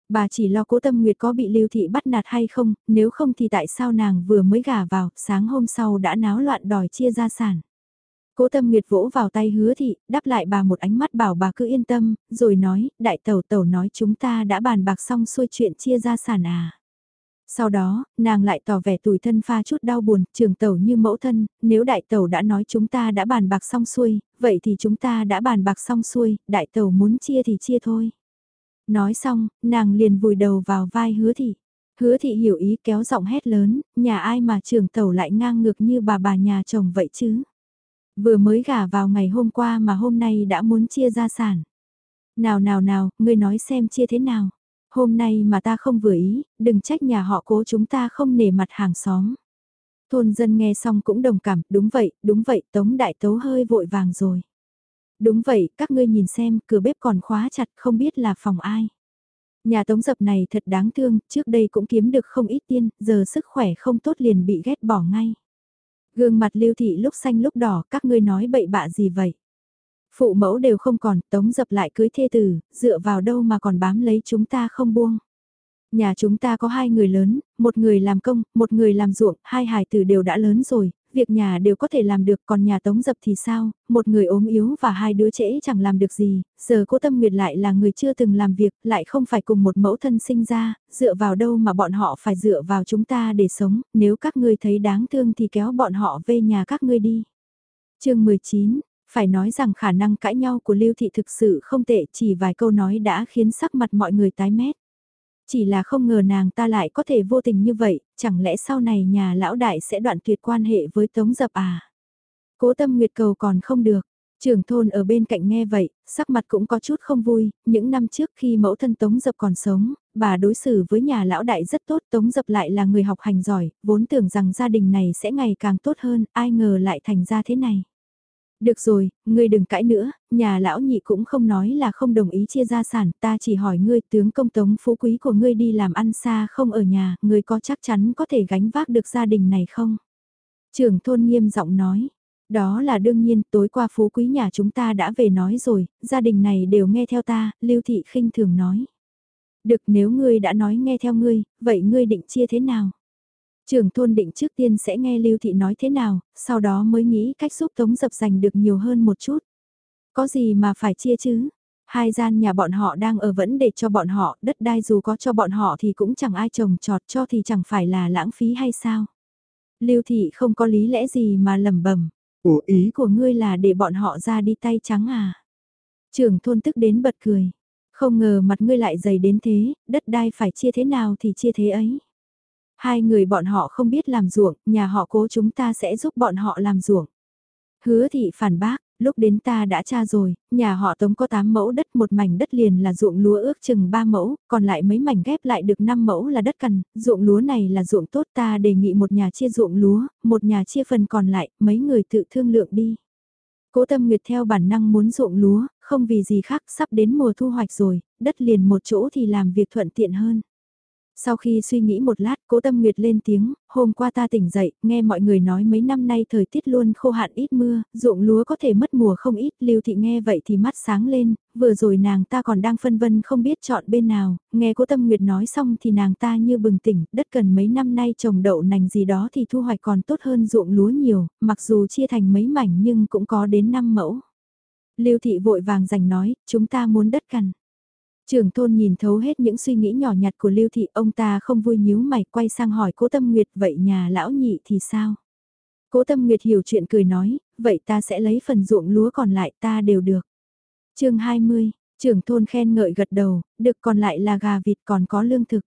Bà chỉ lo cố tâm nguyệt có bị lưu thị bắt nạt hay không, nếu không thì tại sao nàng vừa mới gả vào, sáng hôm sau đã náo loạn đòi chia gia sản. Cố tâm nguyệt vỗ vào tay hứa thị, đáp lại bà một ánh mắt bảo bà cứ yên tâm, rồi nói, đại tẩu tẩu nói chúng ta đã bàn bạc xong xuôi chuyện chia gia sản à. Sau đó, nàng lại tỏ vẻ tủi thân pha chút đau buồn, trường tẩu như mẫu thân, nếu đại tẩu đã nói chúng ta đã bàn bạc xong xuôi, vậy thì chúng ta đã bàn bạc xong xuôi, đại tẩu muốn chia thì chia thôi. Nói xong, nàng liền vùi đầu vào vai hứa thị. Hứa thị hiểu ý kéo giọng hét lớn, nhà ai mà trường tẩu lại ngang ngược như bà bà nhà chồng vậy chứ. Vừa mới gả vào ngày hôm qua mà hôm nay đã muốn chia gia sản. Nào nào nào, ngươi nói xem chia thế nào. Hôm nay mà ta không vừa ý, đừng trách nhà họ cố chúng ta không nể mặt hàng xóm. Thôn dân nghe xong cũng đồng cảm, đúng vậy, đúng vậy, tống đại tấu hơi vội vàng rồi. Đúng vậy, các ngươi nhìn xem, cửa bếp còn khóa chặt, không biết là phòng ai. Nhà tống dập này thật đáng thương, trước đây cũng kiếm được không ít tiền, giờ sức khỏe không tốt liền bị ghét bỏ ngay. Gương mặt lưu thị lúc xanh lúc đỏ, các ngươi nói bậy bạ gì vậy? Phụ mẫu đều không còn, tống dập lại cưới thê tử, dựa vào đâu mà còn bám lấy chúng ta không buông. Nhà chúng ta có hai người lớn, một người làm công, một người làm ruộng, hai hài tử đều đã lớn rồi, việc nhà đều có thể làm được còn nhà tống dập thì sao, một người ốm yếu và hai đứa trễ chẳng làm được gì, giờ cố tâm nguyệt lại là người chưa từng làm việc, lại không phải cùng một mẫu thân sinh ra, dựa vào đâu mà bọn họ phải dựa vào chúng ta để sống, nếu các ngươi thấy đáng thương thì kéo bọn họ về nhà các ngươi đi. chương 19 phải nói rằng khả năng cãi nhau của Lưu Thị thực sự không tệ chỉ vài câu nói đã khiến sắc mặt mọi người tái mét. Chỉ là không ngờ nàng ta lại có thể vô tình như vậy, chẳng lẽ sau này nhà lão đại sẽ đoạn tuyệt quan hệ với Tống Dập à? Cố tâm nguyệt cầu còn không được. Trưởng thôn ở bên cạnh nghe vậy, sắc mặt cũng có chút không vui, những năm trước khi mẫu thân Tống Dập còn sống, bà đối xử với nhà lão đại rất tốt, Tống Dập lại là người học hành giỏi, vốn tưởng rằng gia đình này sẽ ngày càng tốt hơn, ai ngờ lại thành ra thế này. Được rồi, ngươi đừng cãi nữa, nhà lão nhị cũng không nói là không đồng ý chia gia sản, ta chỉ hỏi ngươi tướng công tống phú quý của ngươi đi làm ăn xa không ở nhà, ngươi có chắc chắn có thể gánh vác được gia đình này không? Trưởng thôn nghiêm giọng nói, đó là đương nhiên, tối qua phú quý nhà chúng ta đã về nói rồi, gia đình này đều nghe theo ta, Lưu Thị khinh thường nói. Được nếu ngươi đã nói nghe theo ngươi, vậy ngươi định chia thế nào? Trưởng thôn định trước tiên sẽ nghe Lưu Thị nói thế nào, sau đó mới nghĩ cách giúp Tống Dập giành được nhiều hơn một chút. Có gì mà phải chia chứ? Hai gian nhà bọn họ đang ở vẫn để cho bọn họ, đất đai dù có cho bọn họ thì cũng chẳng ai trồng trọt cho thì chẳng phải là lãng phí hay sao? Lưu Thị không có lý lẽ gì mà lẩm bẩm. Ủa ý của ngươi là để bọn họ ra đi tay trắng à? Trưởng thôn tức đến bật cười. Không ngờ mặt ngươi lại dày đến thế, đất đai phải chia thế nào thì chia thế ấy. Hai người bọn họ không biết làm ruộng, nhà họ cố chúng ta sẽ giúp bọn họ làm ruộng. Hứa thị phản bác, Lúc đến ta đã tra rồi, nhà họ Tống có 8 mẫu đất, một mảnh đất liền là ruộng lúa ước chừng 3 mẫu, còn lại mấy mảnh ghép lại được 5 mẫu là đất cằn, ruộng lúa này là ruộng tốt ta đề nghị một nhà chia ruộng lúa, một nhà chia phần còn lại, mấy người tự thương lượng đi. Cố Tâm Nguyệt theo bản năng muốn ruộng lúa, không vì gì khác sắp đến mùa thu hoạch rồi, đất liền một chỗ thì làm việc thuận tiện hơn. Sau khi suy nghĩ một lát, cố tâm nguyệt lên tiếng, hôm qua ta tỉnh dậy, nghe mọi người nói mấy năm nay thời tiết luôn khô hạn ít mưa, ruộng lúa có thể mất mùa không ít, lưu thị nghe vậy thì mắt sáng lên, vừa rồi nàng ta còn đang phân vân không biết chọn bên nào, nghe cố tâm nguyệt nói xong thì nàng ta như bừng tỉnh, đất cần mấy năm nay trồng đậu nành gì đó thì thu hoạch còn tốt hơn ruộng lúa nhiều, mặc dù chia thành mấy mảnh nhưng cũng có đến 5 mẫu. Lưu thị vội vàng giành nói, chúng ta muốn đất cằn trường thôn nhìn thấu hết những suy nghĩ nhỏ nhặt của Lưu Thị, ông ta không vui nhíu mày quay sang hỏi cố Tâm Nguyệt vậy nhà lão nhị thì sao? Cố Tâm Nguyệt hiểu chuyện cười nói, vậy ta sẽ lấy phần ruộng lúa còn lại ta đều được. chương 20, trưởng thôn khen ngợi gật đầu, được còn lại là gà vịt còn có lương thực.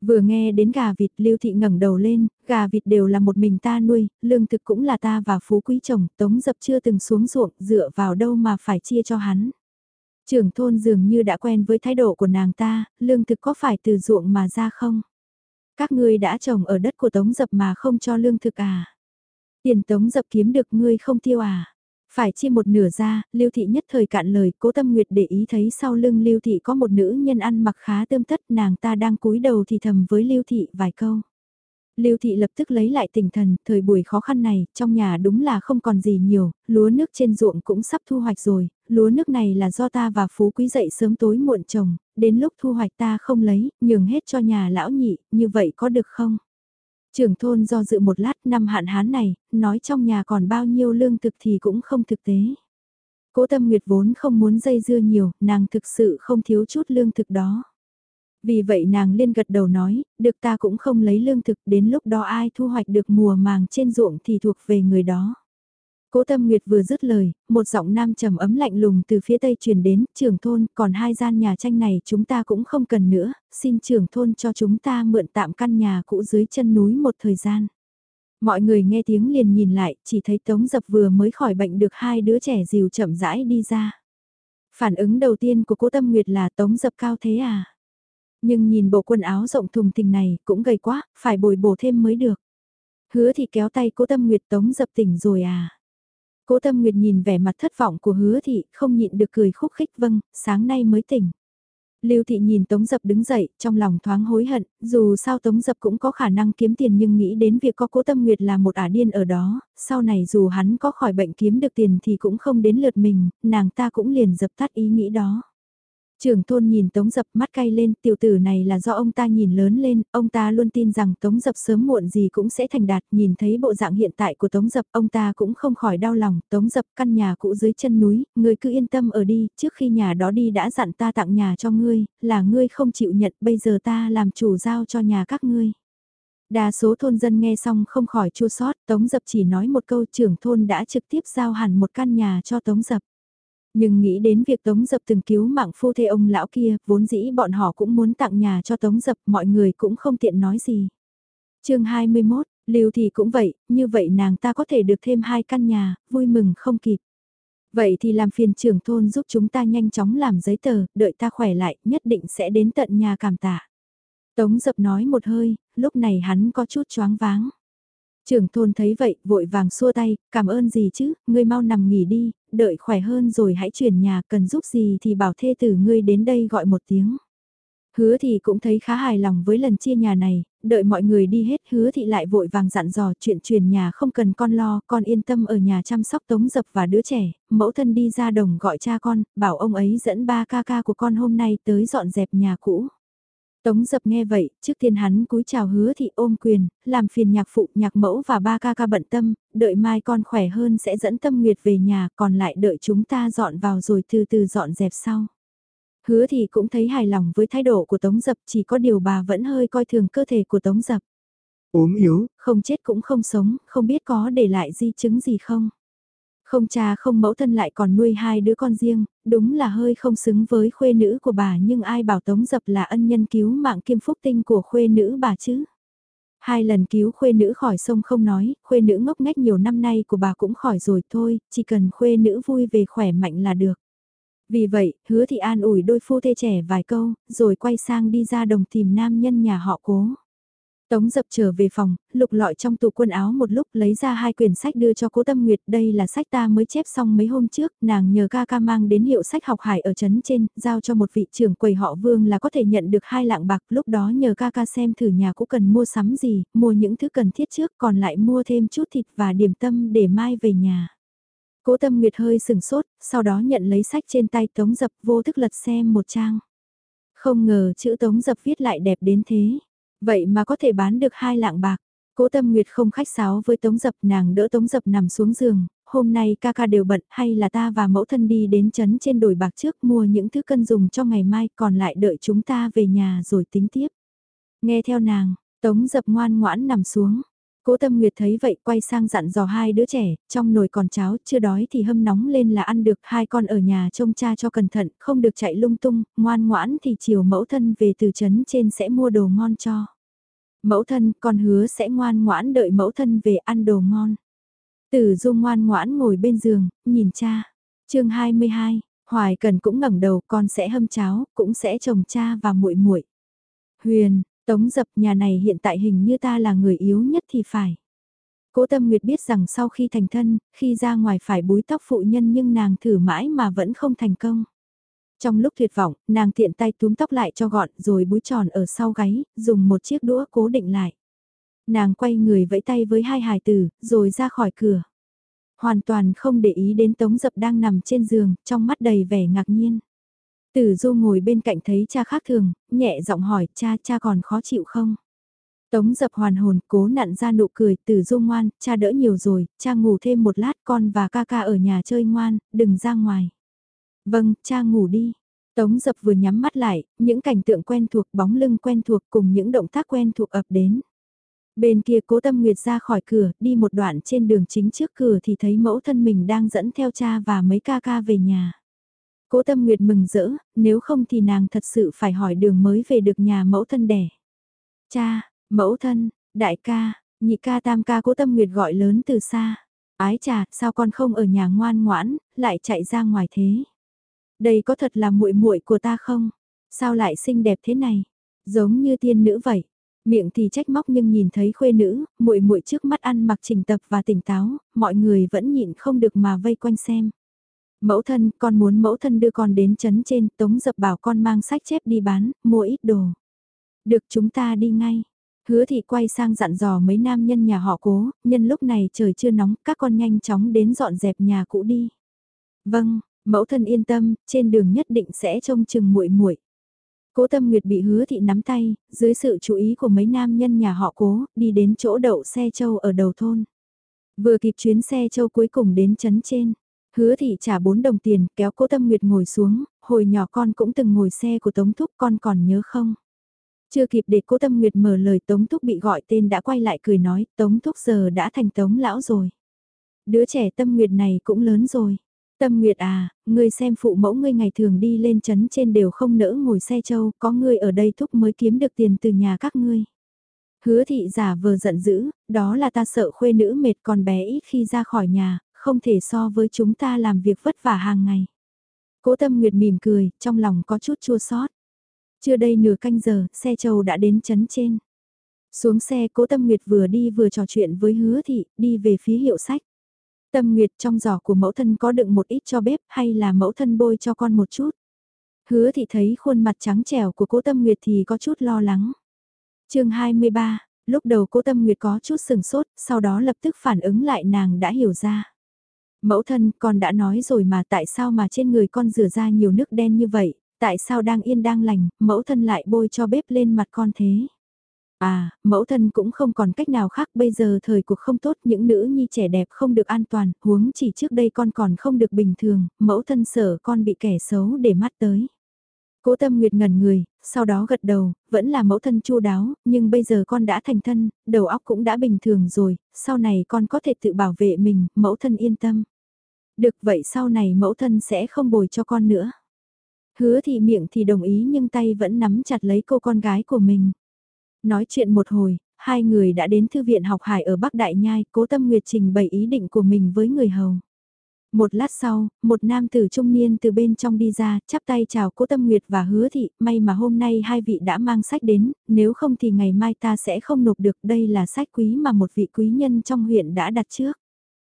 Vừa nghe đến gà vịt Lưu Thị ngẩng đầu lên, gà vịt đều là một mình ta nuôi, lương thực cũng là ta và phú quý chồng, tống dập chưa từng xuống ruộng, dựa vào đâu mà phải chia cho hắn. Trưởng thôn dường như đã quen với thái độ của nàng ta, lương thực có phải từ ruộng mà ra không? Các ngươi đã trồng ở đất của tống dập mà không cho lương thực à? Tiền tống dập kiếm được ngươi không tiêu à? Phải chia một nửa ra, Lưu Thị nhất thời cạn lời, Cố Tâm Nguyệt để ý thấy sau lưng Lưu Thị có một nữ nhân ăn mặc khá tươm tất, nàng ta đang cúi đầu thì thầm với Lưu Thị vài câu. Lưu Thị lập tức lấy lại tinh thần, thời buổi khó khăn này, trong nhà đúng là không còn gì nhiều, lúa nước trên ruộng cũng sắp thu hoạch rồi, lúa nước này là do ta và Phú Quý dậy sớm tối muộn trồng, đến lúc thu hoạch ta không lấy, nhường hết cho nhà lão nhị, như vậy có được không? Trưởng thôn do dự một lát năm hạn hán này, nói trong nhà còn bao nhiêu lương thực thì cũng không thực tế. Cố tâm nguyệt vốn không muốn dây dưa nhiều, nàng thực sự không thiếu chút lương thực đó. Vì vậy nàng liên gật đầu nói, được ta cũng không lấy lương thực đến lúc đó ai thu hoạch được mùa màng trên ruộng thì thuộc về người đó. Cố Tâm Nguyệt vừa dứt lời, một giọng nam trầm ấm lạnh lùng từ phía tây truyền đến, trưởng thôn, còn hai gian nhà tranh này chúng ta cũng không cần nữa, xin trưởng thôn cho chúng ta mượn tạm căn nhà cũ dưới chân núi một thời gian. Mọi người nghe tiếng liền nhìn lại, chỉ thấy Tống Dập vừa mới khỏi bệnh được hai đứa trẻ dìu chậm rãi đi ra. Phản ứng đầu tiên của cố Tâm Nguyệt là Tống Dập cao thế à? Nhưng nhìn bộ quần áo rộng thùng thình này cũng gầy quá, phải bồi bổ thêm mới được. Hứa thì kéo tay cố Tâm Nguyệt Tống Dập tỉnh rồi à? Cố Tâm Nguyệt nhìn vẻ mặt thất vọng của hứa thị, không nhịn được cười khúc khích vâng, sáng nay mới tỉnh. Lưu Thị nhìn Tống Dập đứng dậy, trong lòng thoáng hối hận, dù sao Tống Dập cũng có khả năng kiếm tiền nhưng nghĩ đến việc có Cố Tâm Nguyệt là một ả điên ở đó, sau này dù hắn có khỏi bệnh kiếm được tiền thì cũng không đến lượt mình, nàng ta cũng liền dập tắt ý nghĩ đó. Trưởng thôn nhìn Tống Dập mắt cay lên, tiểu tử này là do ông ta nhìn lớn lên, ông ta luôn tin rằng Tống Dập sớm muộn gì cũng sẽ thành đạt, nhìn thấy bộ dạng hiện tại của Tống Dập, ông ta cũng không khỏi đau lòng, Tống Dập căn nhà cũ dưới chân núi, ngươi cứ yên tâm ở đi, trước khi nhà đó đi đã dặn ta tặng nhà cho ngươi, là ngươi không chịu nhận, bây giờ ta làm chủ giao cho nhà các ngươi. Đa số thôn dân nghe xong không khỏi chua sót, Tống Dập chỉ nói một câu trưởng thôn đã trực tiếp giao hẳn một căn nhà cho Tống Dập. Nhưng nghĩ đến việc Tống Dập từng cứu mạng phu thê ông lão kia, vốn dĩ bọn họ cũng muốn tặng nhà cho Tống Dập, mọi người cũng không tiện nói gì. chương 21, Lưu thì cũng vậy, như vậy nàng ta có thể được thêm hai căn nhà, vui mừng không kịp. Vậy thì làm phiền trưởng thôn giúp chúng ta nhanh chóng làm giấy tờ, đợi ta khỏe lại, nhất định sẽ đến tận nhà cảm tạ. Tống dập nói một hơi, lúc này hắn có chút choáng váng. Trưởng thôn thấy vậy, vội vàng xua tay, cảm ơn gì chứ, ngươi mau nằm nghỉ đi, đợi khỏe hơn rồi hãy chuyển nhà, cần giúp gì thì bảo thê tử ngươi đến đây gọi một tiếng. Hứa thì cũng thấy khá hài lòng với lần chia nhà này, đợi mọi người đi hết hứa thị lại vội vàng dặn dò chuyện chuyển nhà không cần con lo, con yên tâm ở nhà chăm sóc tống dập và đứa trẻ, mẫu thân đi ra đồng gọi cha con, bảo ông ấy dẫn ba ca ca của con hôm nay tới dọn dẹp nhà cũ. Tống dập nghe vậy, trước tiên hắn cúi chào hứa thị ôm quyền, làm phiền nhạc phụ, nhạc mẫu và ba ca ca bận tâm, đợi mai con khỏe hơn sẽ dẫn tâm nguyệt về nhà, còn lại đợi chúng ta dọn vào rồi từ từ dọn dẹp sau. Hứa thị cũng thấy hài lòng với thái độ của Tống dập, chỉ có điều bà vẫn hơi coi thường cơ thể của Tống dập. ốm yếu, không chết cũng không sống, không biết có để lại di chứng gì không. Không cha không mẫu thân lại còn nuôi hai đứa con riêng, đúng là hơi không xứng với khuê nữ của bà nhưng ai bảo Tống Dập là ân nhân cứu mạng kiêm phúc tinh của khuê nữ bà chứ. Hai lần cứu khuê nữ khỏi sông không nói, khuê nữ ngốc nghếch nhiều năm nay của bà cũng khỏi rồi thôi, chỉ cần khuê nữ vui về khỏe mạnh là được. Vì vậy, hứa thị an ủi đôi phu thê trẻ vài câu, rồi quay sang đi ra đồng tìm nam nhân nhà họ cố. Tống dập trở về phòng, lục lọi trong tủ quần áo một lúc lấy ra hai quyển sách đưa cho cố tâm nguyệt. Đây là sách ta mới chép xong mấy hôm trước, nàng nhờ ca ca mang đến hiệu sách học hải ở trấn trên, giao cho một vị trưởng quầy họ vương là có thể nhận được hai lạng bạc. Lúc đó nhờ ca ca xem thử nhà cũng cần mua sắm gì, mua những thứ cần thiết trước còn lại mua thêm chút thịt và điểm tâm để mai về nhà. Cố tâm nguyệt hơi sừng sốt, sau đó nhận lấy sách trên tay tống dập vô thức lật xem một trang. Không ngờ chữ tống dập viết lại đẹp đến thế. Vậy mà có thể bán được hai lạng bạc. Cố Tâm Nguyệt không khách sáo với Tống Dập nàng đỡ Tống Dập nằm xuống giường, hôm nay ca ca đều bận hay là ta và mẫu thân đi đến trấn trên đồi bạc trước mua những thứ cân dùng cho ngày mai còn lại đợi chúng ta về nhà rồi tính tiếp. Nghe theo nàng, Tống Dập ngoan ngoãn nằm xuống. Cố Tâm Nguyệt thấy vậy quay sang dặn dò hai đứa trẻ, trong nồi còn cháo, chưa đói thì hâm nóng lên là ăn được, hai con ở nhà trông cha cho cẩn thận, không được chạy lung tung, ngoan ngoãn thì chiều mẫu thân về từ trấn trên sẽ mua đồ ngon cho. Mẫu thân, con hứa sẽ ngoan ngoãn đợi mẫu thân về ăn đồ ngon. Tử Du ngoan ngoãn ngồi bên giường, nhìn cha. chương 22, Hoài Cần cũng ngẩng đầu, con sẽ hâm cháo, cũng sẽ trông cha và muội muội. Huyền, Tống dập nhà này hiện tại hình như ta là người yếu nhất thì phải. Cố Tâm Nguyệt biết rằng sau khi thành thân, khi ra ngoài phải búi tóc phụ nhân nhưng nàng thử mãi mà vẫn không thành công. Trong lúc tuyệt vọng, nàng tiện tay túm tóc lại cho gọn rồi búi tròn ở sau gáy, dùng một chiếc đũa cố định lại. Nàng quay người vẫy tay với hai hài tử, rồi ra khỏi cửa. Hoàn toàn không để ý đến Tống Dập đang nằm trên giường, trong mắt đầy vẻ ngạc nhiên. Tử Du ngồi bên cạnh thấy cha khác thường, nhẹ giọng hỏi cha cha còn khó chịu không? Tống dập hoàn hồn cố nặn ra nụ cười Tử Du ngoan, cha đỡ nhiều rồi, cha ngủ thêm một lát con và ca ca ở nhà chơi ngoan, đừng ra ngoài. Vâng, cha ngủ đi. Tống dập vừa nhắm mắt lại, những cảnh tượng quen thuộc bóng lưng quen thuộc cùng những động tác quen thuộc ập đến. Bên kia cố tâm nguyệt ra khỏi cửa, đi một đoạn trên đường chính trước cửa thì thấy mẫu thân mình đang dẫn theo cha và mấy ca ca về nhà. Cố tâm nguyệt mừng rỡ, nếu không thì nàng thật sự phải hỏi đường mới về được nhà mẫu thân đẻ. Cha, mẫu thân, đại ca, nhị ca tam ca cố tâm nguyệt gọi lớn từ xa. Ái trà, sao con không ở nhà ngoan ngoãn, lại chạy ra ngoài thế? Đây có thật là muội muội của ta không? Sao lại xinh đẹp thế này? Giống như tiên nữ vậy. Miệng thì trách móc nhưng nhìn thấy khuê nữ, muội muội trước mắt ăn mặc trình tập và tỉnh táo, mọi người vẫn nhịn không được mà vây quanh xem. Mẫu thân, con muốn mẫu thân đưa con đến chấn trên, tống dập bảo con mang sách chép đi bán, mua ít đồ. Được chúng ta đi ngay. Hứa thị quay sang dặn dò mấy nam nhân nhà họ cố, nhân lúc này trời chưa nóng, các con nhanh chóng đến dọn dẹp nhà cũ đi. Vâng, mẫu thân yên tâm, trên đường nhất định sẽ trông chừng muội muội. Cố Tâm Nguyệt bị hứa thị nắm tay, dưới sự chú ý của mấy nam nhân nhà họ cố, đi đến chỗ đậu xe châu ở đầu thôn. Vừa kịp chuyến xe châu cuối cùng đến chấn trên. Hứa thị trả 4 đồng tiền, kéo cố tâm nguyệt ngồi xuống, hồi nhỏ con cũng từng ngồi xe của Tống Thúc con còn nhớ không? Chưa kịp để cố tâm nguyệt mở lời Tống Thúc bị gọi tên đã quay lại cười nói, Tống Thúc giờ đã thành Tống Lão rồi. Đứa trẻ tâm nguyệt này cũng lớn rồi. Tâm Nguyệt à, ngươi xem phụ mẫu ngươi ngày thường đi lên chấn trên đều không nỡ ngồi xe châu, có ngươi ở đây thúc mới kiếm được tiền từ nhà các ngươi. Hứa thị giả vờ giận dữ, đó là ta sợ khuê nữ mệt còn bé ít khi ra khỏi nhà, không thể so với chúng ta làm việc vất vả hàng ngày. Cố Tâm Nguyệt mỉm cười, trong lòng có chút chua xót. Chưa đây nửa canh giờ, xe trầu đã đến chấn trên. Xuống xe Cố Tâm Nguyệt vừa đi vừa trò chuyện với Hứa Thị, đi về phía hiệu sách. Tâm Nguyệt trong giỏ của mẫu thân có đựng một ít cho bếp hay là mẫu thân bôi cho con một chút. Hứa Thị thấy khuôn mặt trắng trẻo của Cố Tâm Nguyệt thì có chút lo lắng. chương 23, lúc đầu Cố Tâm Nguyệt có chút sừng sốt, sau đó lập tức phản ứng lại nàng đã hiểu ra. Mẫu thân, con đã nói rồi mà tại sao mà trên người con rửa ra nhiều nước đen như vậy, tại sao đang yên đang lành, mẫu thân lại bôi cho bếp lên mặt con thế. À, mẫu thân cũng không còn cách nào khác bây giờ thời cuộc không tốt những nữ nhi trẻ đẹp không được an toàn, huống chỉ trước đây con còn không được bình thường, mẫu thân sợ con bị kẻ xấu để mắt tới. Cố tâm nguyệt ngẩn người, sau đó gật đầu, vẫn là mẫu thân chu đáo, nhưng bây giờ con đã thành thân, đầu óc cũng đã bình thường rồi, sau này con có thể tự bảo vệ mình, mẫu thân yên tâm. Được vậy sau này mẫu thân sẽ không bồi cho con nữa. Hứa thì miệng thì đồng ý nhưng tay vẫn nắm chặt lấy cô con gái của mình. Nói chuyện một hồi, hai người đã đến thư viện học hải ở Bắc Đại Nhai, cố tâm nguyệt trình bày ý định của mình với người hầu. Một lát sau, một nam tử trung niên từ bên trong đi ra, chắp tay chào cố tâm nguyệt và hứa thị, may mà hôm nay hai vị đã mang sách đến, nếu không thì ngày mai ta sẽ không nộp được, đây là sách quý mà một vị quý nhân trong huyện đã đặt trước.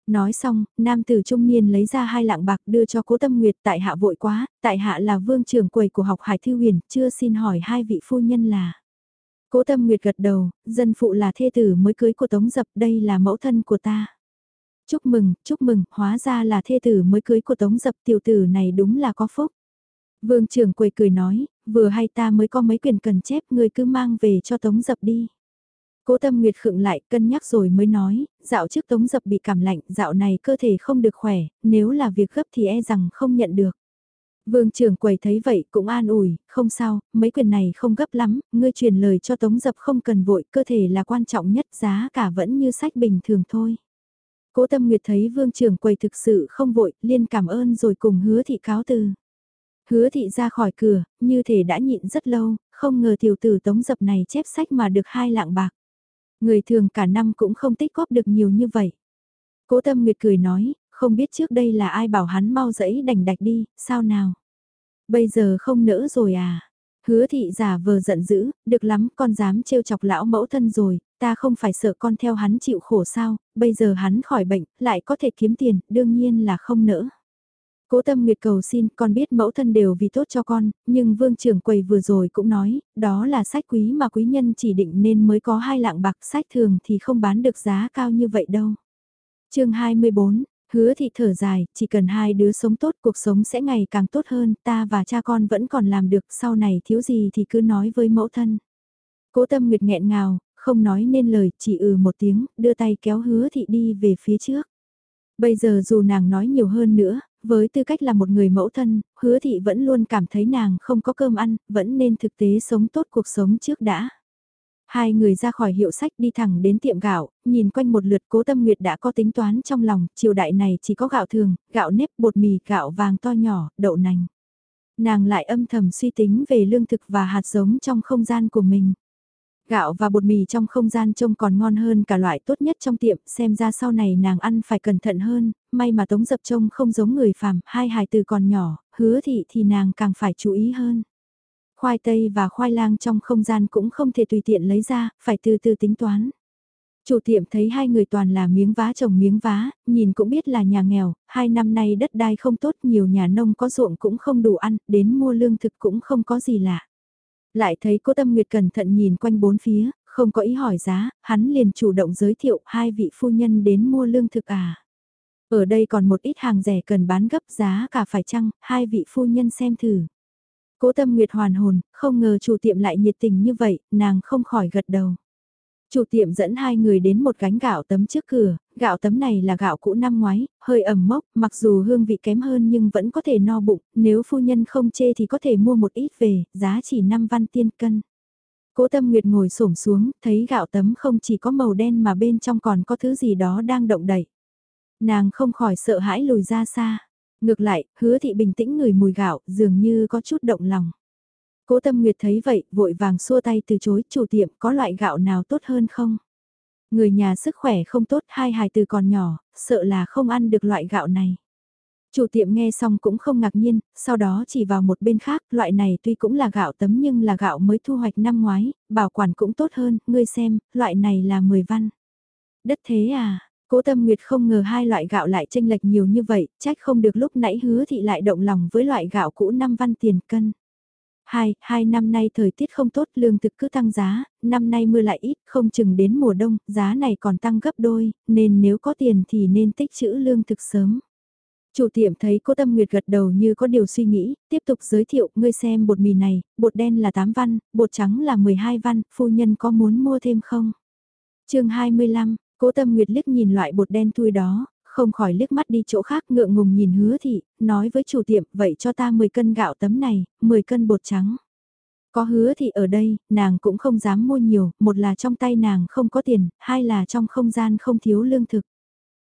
Nói xong, nam tử trung niên lấy ra hai lạng bạc đưa cho cố tâm nguyệt tại hạ vội quá, tại hạ là vương trưởng quầy của học hải thư huyền, chưa xin hỏi hai vị phu nhân là. Cố tâm nguyệt gật đầu, dân phụ là thê tử mới cưới của tống dập đây là mẫu thân của ta. Chúc mừng, chúc mừng, hóa ra là thê tử mới cưới của tống dập tiểu tử này đúng là có phúc. Vương trưởng quầy cười nói, vừa hay ta mới có mấy quyền cần chép người cứ mang về cho tống dập đi. Cố tâm nguyệt khựng lại cân nhắc rồi mới nói, dạo trước tống dập bị cảm lạnh, dạo này cơ thể không được khỏe, nếu là việc gấp thì e rằng không nhận được. Vương trưởng quầy thấy vậy cũng an ủi, không sao, mấy quyền này không gấp lắm, ngươi truyền lời cho tống dập không cần vội, cơ thể là quan trọng nhất, giá cả vẫn như sách bình thường thôi. Cố tâm nguyệt thấy vương trưởng quầy thực sự không vội, liên cảm ơn rồi cùng hứa thị cáo từ. Hứa thị ra khỏi cửa, như thể đã nhịn rất lâu, không ngờ tiểu tử tống dập này chép sách mà được hai lạng bạc. Người thường cả năm cũng không tích góp được nhiều như vậy. Cố tâm nguyệt cười nói, không biết trước đây là ai bảo hắn mau dẫy đành đạch đi, sao nào? Bây giờ không nỡ rồi à? Hứa thị giả vờ giận dữ, được lắm, con dám trêu chọc lão mẫu thân rồi, ta không phải sợ con theo hắn chịu khổ sao, bây giờ hắn khỏi bệnh, lại có thể kiếm tiền, đương nhiên là không nỡ. Cố tâm nguyệt cầu xin, con biết mẫu thân đều vì tốt cho con, nhưng vương trưởng quầy vừa rồi cũng nói, đó là sách quý mà quý nhân chỉ định nên mới có hai lạng bạc sách thường thì không bán được giá cao như vậy đâu. chương 24, hứa thị thở dài, chỉ cần hai đứa sống tốt cuộc sống sẽ ngày càng tốt hơn, ta và cha con vẫn còn làm được, sau này thiếu gì thì cứ nói với mẫu thân. Cố tâm nguyệt nghẹn ngào, không nói nên lời, chỉ ừ một tiếng, đưa tay kéo hứa thị đi về phía trước. Bây giờ dù nàng nói nhiều hơn nữa, với tư cách là một người mẫu thân, hứa thị vẫn luôn cảm thấy nàng không có cơm ăn, vẫn nên thực tế sống tốt cuộc sống trước đã. Hai người ra khỏi hiệu sách đi thẳng đến tiệm gạo, nhìn quanh một lượt cố tâm nguyệt đã có tính toán trong lòng, triều đại này chỉ có gạo thường, gạo nếp, bột mì, gạo vàng to nhỏ, đậu nành. Nàng lại âm thầm suy tính về lương thực và hạt giống trong không gian của mình. Gạo và bột mì trong không gian trông còn ngon hơn cả loại tốt nhất trong tiệm, xem ra sau này nàng ăn phải cẩn thận hơn, may mà tống dập trông không giống người phàm, hai hài từ còn nhỏ, hứa thị thì nàng càng phải chú ý hơn. Khoai tây và khoai lang trong không gian cũng không thể tùy tiện lấy ra, phải từ từ tính toán. Chủ tiệm thấy hai người toàn là miếng vá trồng miếng vá, nhìn cũng biết là nhà nghèo, hai năm nay đất đai không tốt nhiều nhà nông có ruộng cũng không đủ ăn, đến mua lương thực cũng không có gì lạ. Lại thấy cô Tâm Nguyệt cẩn thận nhìn quanh bốn phía, không có ý hỏi giá, hắn liền chủ động giới thiệu hai vị phu nhân đến mua lương thực à. Ở đây còn một ít hàng rẻ cần bán gấp giá cả phải chăng, hai vị phu nhân xem thử. Cố Tâm Nguyệt hoàn hồn, không ngờ chủ tiệm lại nhiệt tình như vậy, nàng không khỏi gật đầu. Chủ tiệm dẫn hai người đến một gánh gạo tấm trước cửa, gạo tấm này là gạo cũ năm ngoái, hơi ẩm mốc, mặc dù hương vị kém hơn nhưng vẫn có thể no bụng, nếu phu nhân không chê thì có thể mua một ít về, giá chỉ 5 văn tiên cân. Cố tâm nguyệt ngồi xổm xuống, thấy gạo tấm không chỉ có màu đen mà bên trong còn có thứ gì đó đang động đẩy. Nàng không khỏi sợ hãi lùi ra xa. Ngược lại, hứa thị bình tĩnh người mùi gạo, dường như có chút động lòng. Cố Tâm Nguyệt thấy vậy, vội vàng xua tay từ chối, chủ tiệm có loại gạo nào tốt hơn không? Người nhà sức khỏe không tốt, hai hài từ còn nhỏ, sợ là không ăn được loại gạo này. Chủ tiệm nghe xong cũng không ngạc nhiên, sau đó chỉ vào một bên khác, loại này tuy cũng là gạo tấm nhưng là gạo mới thu hoạch năm ngoái, bảo quản cũng tốt hơn, ngươi xem, loại này là 10 văn. Đất thế à, cố tâm nguyệt không ngờ hai loại gạo lại tranh lệch nhiều như vậy, trách không được lúc nãy hứa thị lại động lòng với loại gạo cũ 5 văn tiền cân. Hai, hai năm nay thời tiết không tốt lương thực cứ tăng giá, năm nay mưa lại ít, không chừng đến mùa đông, giá này còn tăng gấp đôi, nên nếu có tiền thì nên tích trữ lương thực sớm. Chủ tiệm thấy cô Tâm Nguyệt gật đầu như có điều suy nghĩ, tiếp tục giới thiệu, ngươi xem bột mì này, bột đen là 8 văn, bột trắng là 12 văn, phu nhân có muốn mua thêm không? chương 25, cố Tâm Nguyệt liếc nhìn loại bột đen thui đó, không khỏi liếc mắt đi chỗ khác ngượng ngùng nhìn hứa thị, nói với chủ tiệm, vậy cho ta 10 cân gạo tấm này, 10 cân bột trắng. Có hứa thị ở đây, nàng cũng không dám mua nhiều, một là trong tay nàng không có tiền, hai là trong không gian không thiếu lương thực.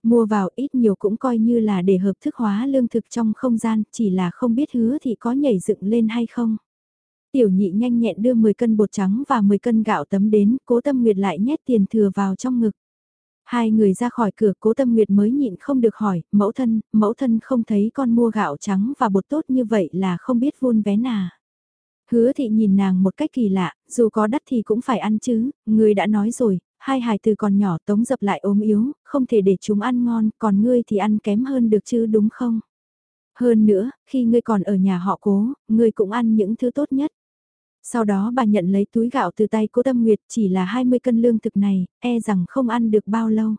Mua vào ít nhiều cũng coi như là để hợp thức hóa lương thực trong không gian, chỉ là không biết hứa thị có nhảy dựng lên hay không. Tiểu nhị nhanh nhẹn đưa 10 cân bột trắng và 10 cân gạo tấm đến, cố tâm nguyệt lại nhét tiền thừa vào trong ngực. Hai người ra khỏi cửa cố tâm nguyệt mới nhịn không được hỏi, mẫu thân, mẫu thân không thấy con mua gạo trắng và bột tốt như vậy là không biết vun vé nà Hứa thị nhìn nàng một cách kỳ lạ, dù có đắt thì cũng phải ăn chứ, người đã nói rồi, hai hài từ còn nhỏ tống dập lại ốm yếu, không thể để chúng ăn ngon, còn ngươi thì ăn kém hơn được chứ đúng không? Hơn nữa, khi ngươi còn ở nhà họ cố, ngươi cũng ăn những thứ tốt nhất. Sau đó bà nhận lấy túi gạo từ tay cô Tâm Nguyệt chỉ là 20 cân lương thực này, e rằng không ăn được bao lâu.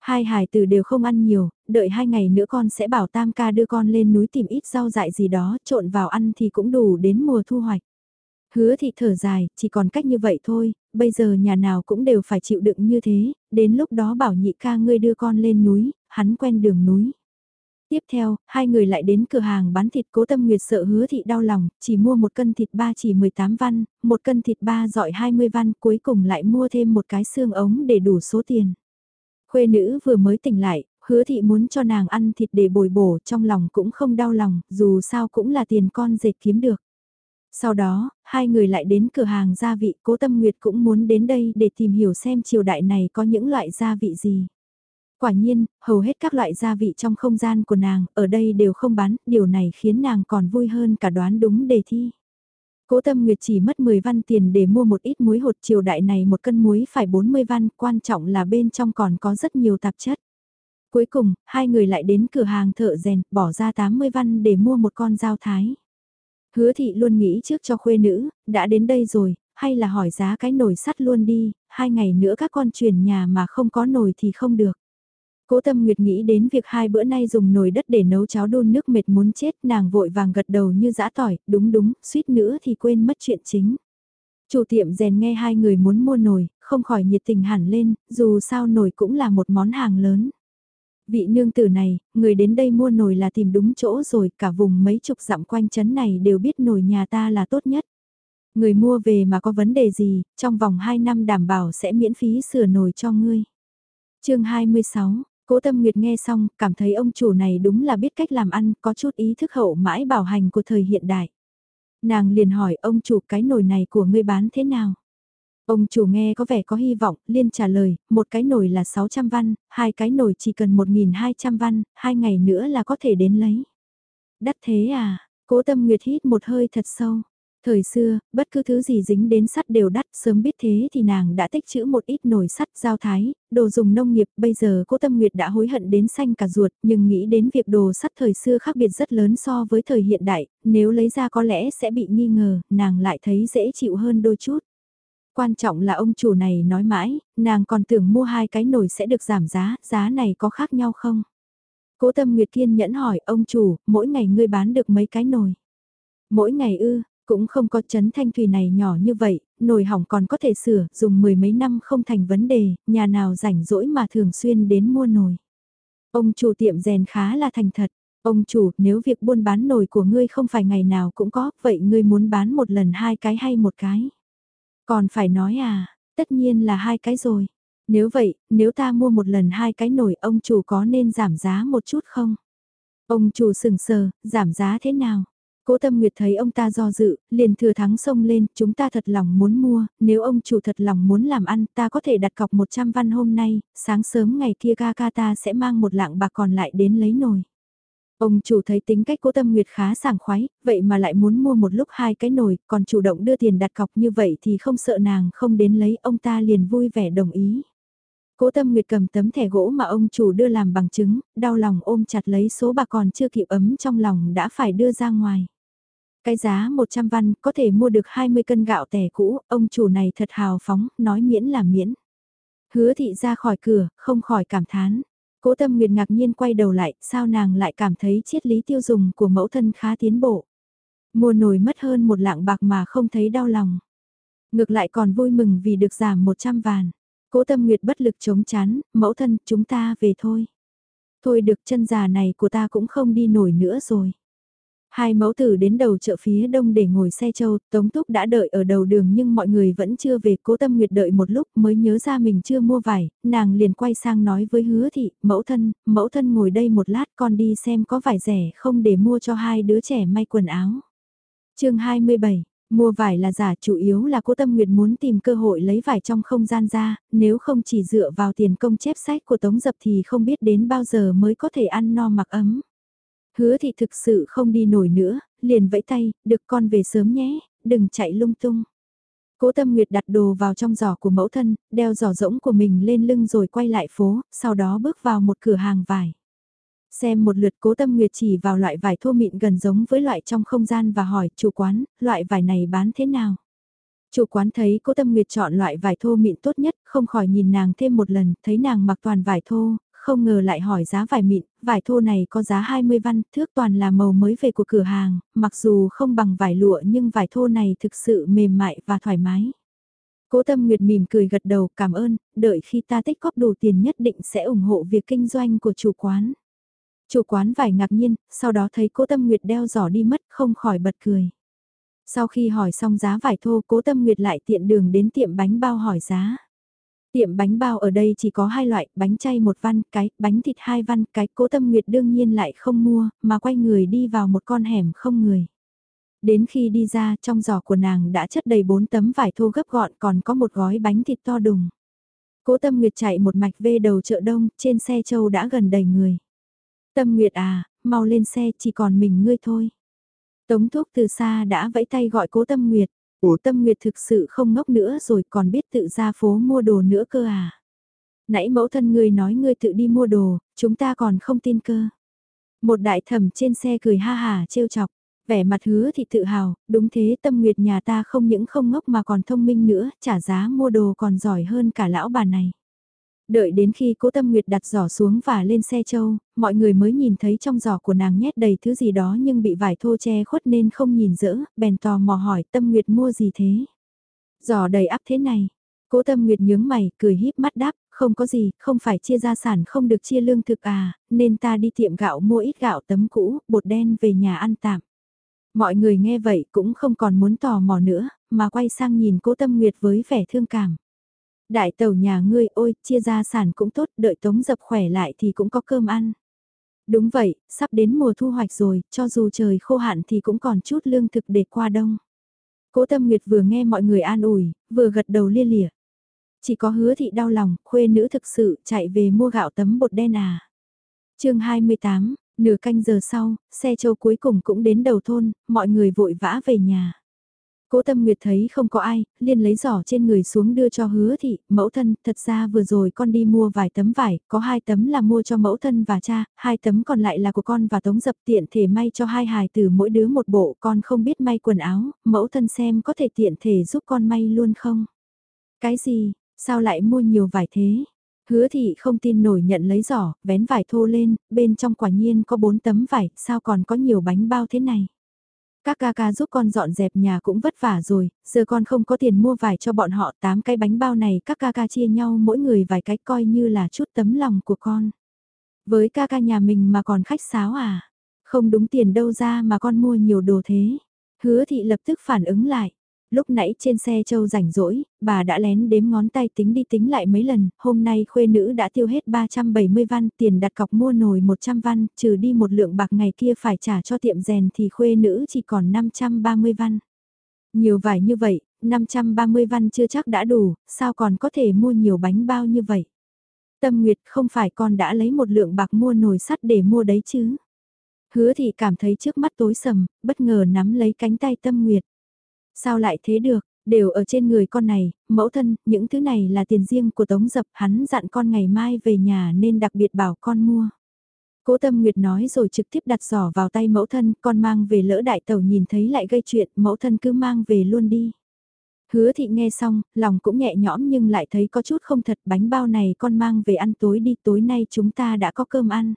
Hai hải tử đều không ăn nhiều, đợi hai ngày nữa con sẽ bảo Tam ca đưa con lên núi tìm ít rau dại gì đó, trộn vào ăn thì cũng đủ đến mùa thu hoạch. Hứa thị thở dài, chỉ còn cách như vậy thôi, bây giờ nhà nào cũng đều phải chịu đựng như thế, đến lúc đó bảo nhị ca ngươi đưa con lên núi, hắn quen đường núi. Tiếp theo, hai người lại đến cửa hàng bán thịt cố tâm nguyệt sợ hứa thị đau lòng, chỉ mua một cân thịt ba chỉ 18 văn, một cân thịt ba dọi 20 văn, cuối cùng lại mua thêm một cái xương ống để đủ số tiền. Khuê nữ vừa mới tỉnh lại, hứa thị muốn cho nàng ăn thịt để bồi bổ trong lòng cũng không đau lòng, dù sao cũng là tiền con dệt kiếm được. Sau đó, hai người lại đến cửa hàng gia vị, cố tâm nguyệt cũng muốn đến đây để tìm hiểu xem triều đại này có những loại gia vị gì. Quả nhiên, hầu hết các loại gia vị trong không gian của nàng, ở đây đều không bán, điều này khiến nàng còn vui hơn cả đoán đúng đề thi. Cố Tâm Nguyệt chỉ mất 10 văn tiền để mua một ít muối hột triều đại này một cân muối phải 40 văn, quan trọng là bên trong còn có rất nhiều tạp chất. Cuối cùng, hai người lại đến cửa hàng thợ rèn, bỏ ra 80 văn để mua một con dao thái. Hứa thị luôn nghĩ trước cho khuê nữ, đã đến đây rồi, hay là hỏi giá cái nồi sắt luôn đi, hai ngày nữa các con chuyển nhà mà không có nồi thì không được. Cố Tâm Nguyệt nghĩ đến việc hai bữa nay dùng nồi đất để nấu cháo đun nước mệt muốn chết, nàng vội vàng gật đầu như dã tỏi, đúng đúng, suýt nữa thì quên mất chuyện chính. Chủ tiệm rèn nghe hai người muốn mua nồi, không khỏi nhiệt tình hẳn lên, dù sao nồi cũng là một món hàng lớn. Vị nương tử này, người đến đây mua nồi là tìm đúng chỗ rồi, cả vùng mấy chục dặm quanh chấn này đều biết nồi nhà ta là tốt nhất. Người mua về mà có vấn đề gì, trong vòng 2 năm đảm bảo sẽ miễn phí sửa nồi cho ngươi. chương 26, Cố Tâm Nguyệt nghe xong, cảm thấy ông chủ này đúng là biết cách làm ăn, có chút ý thức hậu mãi bảo hành của thời hiện đại. Nàng liền hỏi ông chủ cái nồi này của ngươi bán thế nào? Ông chủ nghe có vẻ có hy vọng, liên trả lời, một cái nồi là 600 văn, hai cái nồi chỉ cần 1.200 văn, hai ngày nữa là có thể đến lấy. Đắt thế à, cố tâm nguyệt hít một hơi thật sâu. Thời xưa, bất cứ thứ gì dính đến sắt đều đắt, sớm biết thế thì nàng đã tích trữ một ít nồi sắt giao thái, đồ dùng nông nghiệp, bây giờ cố tâm nguyệt đã hối hận đến xanh cả ruột, nhưng nghĩ đến việc đồ sắt thời xưa khác biệt rất lớn so với thời hiện đại, nếu lấy ra có lẽ sẽ bị nghi ngờ, nàng lại thấy dễ chịu hơn đôi chút. Quan trọng là ông chủ này nói mãi, nàng còn tưởng mua hai cái nồi sẽ được giảm giá, giá này có khác nhau không? Cố tâm Nguyệt kiên nhẫn hỏi ông chủ, mỗi ngày ngươi bán được mấy cái nồi? Mỗi ngày ư, cũng không có chấn thanh thủy này nhỏ như vậy, nồi hỏng còn có thể sửa, dùng mười mấy năm không thành vấn đề, nhà nào rảnh rỗi mà thường xuyên đến mua nồi. Ông chủ tiệm rèn khá là thành thật. Ông chủ, nếu việc buôn bán nồi của ngươi không phải ngày nào cũng có, vậy ngươi muốn bán một lần hai cái hay một cái? Còn phải nói à, tất nhiên là hai cái rồi. Nếu vậy, nếu ta mua một lần hai cái nồi ông chủ có nên giảm giá một chút không? Ông chủ sừng sờ, giảm giá thế nào? Cố Tâm Nguyệt thấy ông ta do dự, liền thừa thắng xông lên, chúng ta thật lòng muốn mua, nếu ông chủ thật lòng muốn làm ăn, ta có thể đặt cọc 100 văn hôm nay, sáng sớm ngày kia ca ca ta sẽ mang một lạng bạc còn lại đến lấy nồi. Ông chủ thấy tính cách cố tâm nguyệt khá sảng khoái, vậy mà lại muốn mua một lúc hai cái nồi, còn chủ động đưa tiền đặt cọc như vậy thì không sợ nàng không đến lấy, ông ta liền vui vẻ đồng ý. Cố tâm nguyệt cầm tấm thẻ gỗ mà ông chủ đưa làm bằng chứng, đau lòng ôm chặt lấy số bạc còn chưa kịp ấm trong lòng đã phải đưa ra ngoài. Cái giá 100 văn có thể mua được 20 cân gạo tẻ cũ, ông chủ này thật hào phóng, nói miễn là miễn. Hứa thị ra khỏi cửa, không khỏi cảm thán. Cố tâm nguyệt ngạc nhiên quay đầu lại, sao nàng lại cảm thấy triết lý tiêu dùng của mẫu thân khá tiến bộ. Mua nồi mất hơn một lạng bạc mà không thấy đau lòng. Ngược lại còn vui mừng vì được giảm 100 vàn. Cố tâm nguyệt bất lực chống chán, mẫu thân chúng ta về thôi. Thôi được chân già này của ta cũng không đi nổi nữa rồi. Hai mẫu tử đến đầu chợ phía đông để ngồi xe châu, Tống Túc đã đợi ở đầu đường nhưng mọi người vẫn chưa về, cố tâm nguyệt đợi một lúc mới nhớ ra mình chưa mua vải, nàng liền quay sang nói với hứa thị, mẫu thân, mẫu thân ngồi đây một lát con đi xem có vải rẻ không để mua cho hai đứa trẻ may quần áo. chương 27 Mua vải là giả chủ yếu là cố tâm nguyệt muốn tìm cơ hội lấy vải trong không gian ra, nếu không chỉ dựa vào tiền công chép sách của Tống Dập thì không biết đến bao giờ mới có thể ăn no mặc ấm. Hứa thì thực sự không đi nổi nữa, liền vẫy tay, được con về sớm nhé, đừng chạy lung tung. Cố Tâm Nguyệt đặt đồ vào trong giỏ của mẫu thân, đeo giỏ rỗng của mình lên lưng rồi quay lại phố, sau đó bước vào một cửa hàng vải. Xem một lượt cố tâm nguyệt chỉ vào loại vải thô mịn gần giống với loại trong không gian và hỏi chủ quán, loại vải này bán thế nào? Chủ quán thấy cố tâm nguyệt chọn loại vải thô mịn tốt nhất, không khỏi nhìn nàng thêm một lần, thấy nàng mặc toàn vải thô, không ngờ lại hỏi giá vải mịn, vải thô này có giá 20 văn, thước toàn là màu mới về của cửa hàng, mặc dù không bằng vải lụa nhưng vải thô này thực sự mềm mại và thoải mái. Cố Tâm Nguyệt mỉm cười gật đầu cảm ơn, đợi khi ta tích góp đủ tiền nhất định sẽ ủng hộ việc kinh doanh của chủ quán. Chủ quán vải ngạc nhiên, sau đó thấy cố Tâm Nguyệt đeo giỏ đi mất không khỏi bật cười. Sau khi hỏi xong giá vải thô cố Tâm Nguyệt lại tiện đường đến tiệm bánh bao hỏi giá. Tiệm bánh bao ở đây chỉ có hai loại, bánh chay một văn, cái, bánh thịt hai văn, cái, cố tâm nguyệt đương nhiên lại không mua, mà quay người đi vào một con hẻm không người. Đến khi đi ra, trong giỏ của nàng đã chất đầy bốn tấm vải thô gấp gọn còn có một gói bánh thịt to đùng. Cố tâm nguyệt chạy một mạch về đầu chợ đông, trên xe châu đã gần đầy người. Tâm nguyệt à, mau lên xe, chỉ còn mình ngươi thôi. Tống thuốc từ xa đã vẫy tay gọi cố tâm nguyệt. Ủa tâm nguyệt thực sự không ngốc nữa rồi còn biết tự ra phố mua đồ nữa cơ à. Nãy mẫu thân ngươi nói ngươi tự đi mua đồ, chúng ta còn không tin cơ. Một đại thẩm trên xe cười ha hà trêu chọc, vẻ mặt hứa thì tự hào, đúng thế tâm nguyệt nhà ta không những không ngốc mà còn thông minh nữa, trả giá mua đồ còn giỏi hơn cả lão bà này. Đợi đến khi cố tâm nguyệt đặt giỏ xuống và lên xe châu, mọi người mới nhìn thấy trong giỏ của nàng nhét đầy thứ gì đó nhưng bị vải thô che khuất nên không nhìn rỡ, bèn tò mò hỏi tâm nguyệt mua gì thế. Giỏ đầy ắp thế này, cố tâm nguyệt nhướng mày, cười híp mắt đáp, không có gì, không phải chia gia sản không được chia lương thực à, nên ta đi tiệm gạo mua ít gạo tấm cũ, bột đen về nhà ăn tạm. Mọi người nghe vậy cũng không còn muốn tò mò nữa, mà quay sang nhìn cố tâm nguyệt với vẻ thương cảm. Đại tàu nhà ngươi ôi, chia gia sản cũng tốt, đợi tống dập khỏe lại thì cũng có cơm ăn. Đúng vậy, sắp đến mùa thu hoạch rồi, cho dù trời khô hạn thì cũng còn chút lương thực để qua đông. Cố Tâm Nguyệt vừa nghe mọi người an ủi, vừa gật đầu lia lịa. Chỉ có hứa thị đau lòng, khuê nữ thực sự chạy về mua gạo tấm bột đen à. chương 28, nửa canh giờ sau, xe châu cuối cùng cũng đến đầu thôn, mọi người vội vã về nhà. Cố Tâm Nguyệt thấy không có ai, liền lấy giỏ trên người xuống đưa cho hứa thị, mẫu thân, thật ra vừa rồi con đi mua vài tấm vải, có hai tấm là mua cho mẫu thân và cha, hai tấm còn lại là của con và tống dập tiện thể may cho hai hài từ mỗi đứa một bộ, con không biết may quần áo, mẫu thân xem có thể tiện thể giúp con may luôn không? Cái gì, sao lại mua nhiều vải thế? Hứa thị không tin nổi nhận lấy giỏ, vén vải thô lên, bên trong quả nhiên có bốn tấm vải, sao còn có nhiều bánh bao thế này? Các ca ca giúp con dọn dẹp nhà cũng vất vả rồi, giờ con không có tiền mua vải cho bọn họ 8 cái bánh bao này các ca ca chia nhau mỗi người vài cái coi như là chút tấm lòng của con. Với ca ca nhà mình mà còn khách sáo à? Không đúng tiền đâu ra mà con mua nhiều đồ thế. Hứa thị lập tức phản ứng lại. Lúc nãy trên xe châu rảnh rỗi, bà đã lén đếm ngón tay tính đi tính lại mấy lần, hôm nay khuê nữ đã tiêu hết 370 văn, tiền đặt cọc mua nồi 100 văn, trừ đi một lượng bạc ngày kia phải trả cho tiệm rèn thì khuê nữ chỉ còn 530 văn. Nhiều vải như vậy, 530 văn chưa chắc đã đủ, sao còn có thể mua nhiều bánh bao như vậy? Tâm Nguyệt không phải con đã lấy một lượng bạc mua nồi sắt để mua đấy chứ? Hứa thì cảm thấy trước mắt tối sầm, bất ngờ nắm lấy cánh tay Tâm Nguyệt. Sao lại thế được, đều ở trên người con này, mẫu thân, những thứ này là tiền riêng của Tống Dập, hắn dặn con ngày mai về nhà nên đặc biệt bảo con mua. Cố Tâm Nguyệt nói rồi trực tiếp đặt giỏ vào tay mẫu thân, con mang về lỡ đại tàu nhìn thấy lại gây chuyện, mẫu thân cứ mang về luôn đi. Hứa thị nghe xong, lòng cũng nhẹ nhõm nhưng lại thấy có chút không thật bánh bao này con mang về ăn tối đi tối nay chúng ta đã có cơm ăn.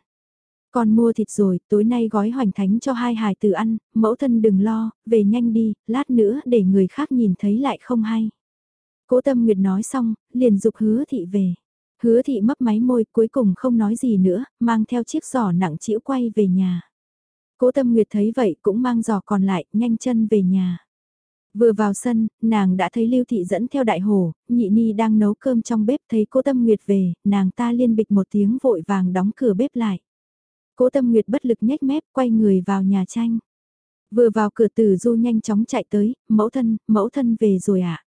Con mua thịt rồi, tối nay gói hoành thánh cho hai hài tử ăn, mẫu thân đừng lo, về nhanh đi, lát nữa để người khác nhìn thấy lại không hay. Cố Tâm Nguyệt nói xong, liền dục hứa thị về. Hứa thị mấp máy môi cuối cùng không nói gì nữa, mang theo chiếc giỏ nặng chĩu quay về nhà. Cố Tâm Nguyệt thấy vậy cũng mang giỏ còn lại, nhanh chân về nhà. Vừa vào sân, nàng đã thấy Lưu Thị dẫn theo đại hồ, nhị ni đang nấu cơm trong bếp thấy cố Tâm Nguyệt về, nàng ta liên bịch một tiếng vội vàng đóng cửa bếp lại. Cố Tâm Nguyệt bất lực nhếch mép quay người vào nhà tranh. Vừa vào cửa Tử Du nhanh chóng chạy tới, mẫu thân, mẫu thân về rồi ạ. À?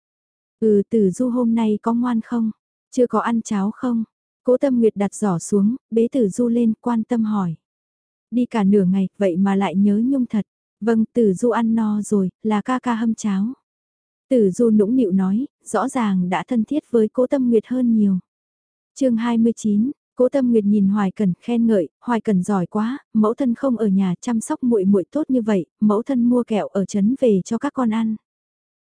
Ừ Tử Du hôm nay có ngoan không? Chưa có ăn cháo không? Cố Tâm Nguyệt đặt giỏ xuống, bế Tử Du lên quan tâm hỏi. Đi cả nửa ngày, vậy mà lại nhớ nhung thật. Vâng, Tử Du ăn no rồi, là ca ca hâm cháo. Tử Du nũng nịu nói, rõ ràng đã thân thiết với Cố Tâm Nguyệt hơn nhiều. chương 29, Cố Tâm Nguyệt nhìn Hoài Cần khen ngợi, Hoài Cần giỏi quá, mẫu thân không ở nhà chăm sóc muội muội tốt như vậy, mẫu thân mua kẹo ở trấn về cho các con ăn.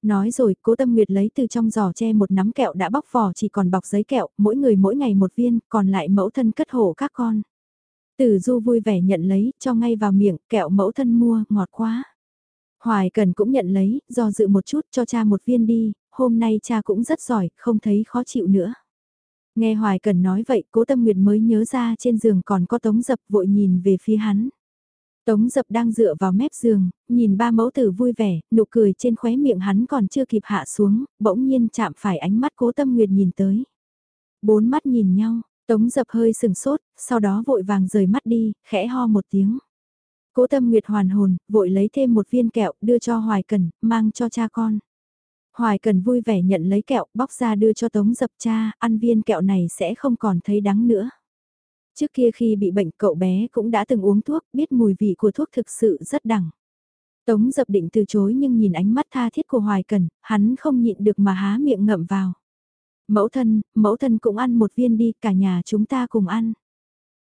Nói rồi, Cố Tâm Nguyệt lấy từ trong giỏ che một nắm kẹo đã bóc vỏ chỉ còn bọc giấy kẹo, mỗi người mỗi ngày một viên, còn lại mẫu thân cất hộ các con. Tử Du vui vẻ nhận lấy, cho ngay vào miệng, kẹo mẫu thân mua, ngọt quá. Hoài Cần cũng nhận lấy, do dự một chút cho cha một viên đi, hôm nay cha cũng rất giỏi, không thấy khó chịu nữa. Nghe Hoài Cần nói vậy, cố tâm nguyệt mới nhớ ra trên giường còn có tống dập vội nhìn về phía hắn. Tống dập đang dựa vào mép giường, nhìn ba mẫu tử vui vẻ, nụ cười trên khóe miệng hắn còn chưa kịp hạ xuống, bỗng nhiên chạm phải ánh mắt cố tâm nguyệt nhìn tới. Bốn mắt nhìn nhau, tống dập hơi sừng sốt, sau đó vội vàng rời mắt đi, khẽ ho một tiếng. Cố tâm nguyệt hoàn hồn, vội lấy thêm một viên kẹo, đưa cho Hoài Cần, mang cho cha con. Hoài Cần vui vẻ nhận lấy kẹo, bóc ra đưa cho Tống Dập cha, ăn viên kẹo này sẽ không còn thấy đắng nữa. Trước kia khi bị bệnh cậu bé cũng đã từng uống thuốc, biết mùi vị của thuốc thực sự rất đắng. Tống Dập định từ chối nhưng nhìn ánh mắt tha thiết của Hoài Cần, hắn không nhịn được mà há miệng ngậm vào. Mẫu thân, mẫu thân cũng ăn một viên đi, cả nhà chúng ta cùng ăn.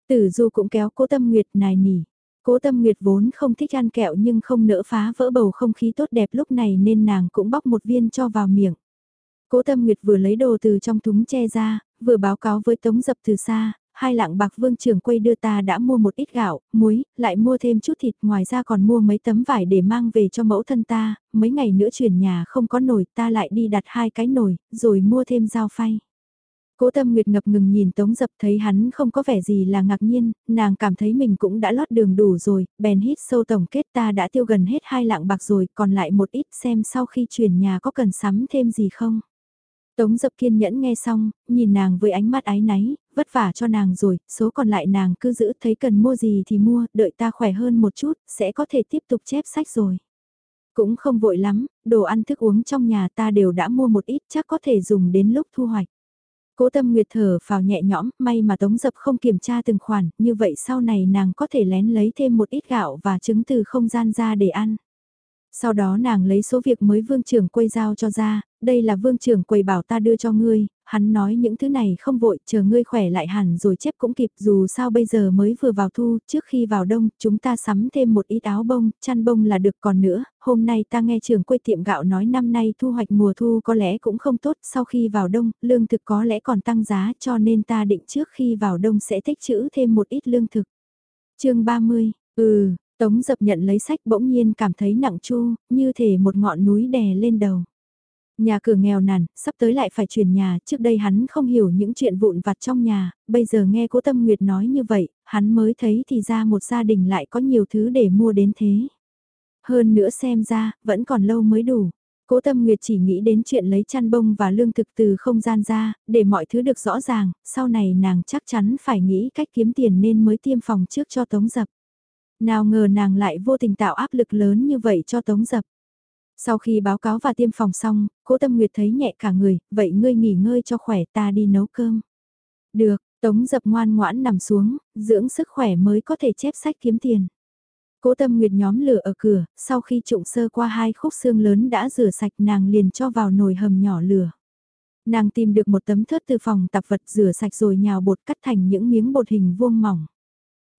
Tử Du cũng kéo cố tâm nguyệt nài nỉ. Cố tâm nguyệt vốn không thích ăn kẹo nhưng không nỡ phá vỡ bầu không khí tốt đẹp lúc này nên nàng cũng bóc một viên cho vào miệng. Cố tâm nguyệt vừa lấy đồ từ trong thúng che ra, vừa báo cáo với tống dập từ xa, hai lạng bạc vương trưởng quay đưa ta đã mua một ít gạo, muối, lại mua thêm chút thịt ngoài ra còn mua mấy tấm vải để mang về cho mẫu thân ta, mấy ngày nữa chuyển nhà không có nồi ta lại đi đặt hai cái nồi, rồi mua thêm dao phay. Cố tâm nguyệt ngập ngừng nhìn Tống Dập thấy hắn không có vẻ gì là ngạc nhiên, nàng cảm thấy mình cũng đã lót đường đủ rồi, bèn hít sâu tổng kết ta đã tiêu gần hết hai lạng bạc rồi, còn lại một ít xem sau khi chuyển nhà có cần sắm thêm gì không. Tống Dập kiên nhẫn nghe xong, nhìn nàng với ánh mắt ái náy, vất vả cho nàng rồi, số còn lại nàng cứ giữ thấy cần mua gì thì mua, đợi ta khỏe hơn một chút, sẽ có thể tiếp tục chép sách rồi. Cũng không vội lắm, đồ ăn thức uống trong nhà ta đều đã mua một ít chắc có thể dùng đến lúc thu hoạch. Cố tâm nguyệt thở vào nhẹ nhõm, may mà Tống Dập không kiểm tra từng khoản, như vậy sau này nàng có thể lén lấy thêm một ít gạo và trứng từ không gian ra để ăn. Sau đó nàng lấy số việc mới vương trưởng quay giao cho ra, đây là vương trưởng quầy bảo ta đưa cho ngươi, hắn nói những thứ này không vội, chờ ngươi khỏe lại hẳn rồi chép cũng kịp dù sao bây giờ mới vừa vào thu, trước khi vào đông, chúng ta sắm thêm một ít áo bông, chăn bông là được còn nữa, hôm nay ta nghe trưởng quầy tiệm gạo nói năm nay thu hoạch mùa thu có lẽ cũng không tốt, sau khi vào đông, lương thực có lẽ còn tăng giá cho nên ta định trước khi vào đông sẽ tích trữ thêm một ít lương thực. chương 30, ừ, Tống dập nhận lấy sách bỗng nhiên cảm thấy nặng chu, như thể một ngọn núi đè lên đầu. Nhà cửa nghèo nàn, sắp tới lại phải chuyển nhà, trước đây hắn không hiểu những chuyện vụn vặt trong nhà, bây giờ nghe cố tâm nguyệt nói như vậy, hắn mới thấy thì ra một gia đình lại có nhiều thứ để mua đến thế. Hơn nữa xem ra, vẫn còn lâu mới đủ. Cố tâm nguyệt chỉ nghĩ đến chuyện lấy chăn bông và lương thực từ không gian ra, để mọi thứ được rõ ràng, sau này nàng chắc chắn phải nghĩ cách kiếm tiền nên mới tiêm phòng trước cho tống dập. Nào ngờ nàng lại vô tình tạo áp lực lớn như vậy cho tống dập. Sau khi báo cáo và tiêm phòng xong, cố tâm nguyệt thấy nhẹ cả người, vậy ngươi nghỉ ngơi cho khỏe ta đi nấu cơm. Được, tống dập ngoan ngoãn nằm xuống, dưỡng sức khỏe mới có thể chép sách kiếm tiền. Cố tâm nguyệt nhóm lửa ở cửa, sau khi trụng sơ qua hai khúc xương lớn đã rửa sạch nàng liền cho vào nồi hầm nhỏ lửa. Nàng tìm được một tấm thớt từ phòng tạp vật rửa sạch rồi nhào bột cắt thành những miếng bột hình vuông mỏng.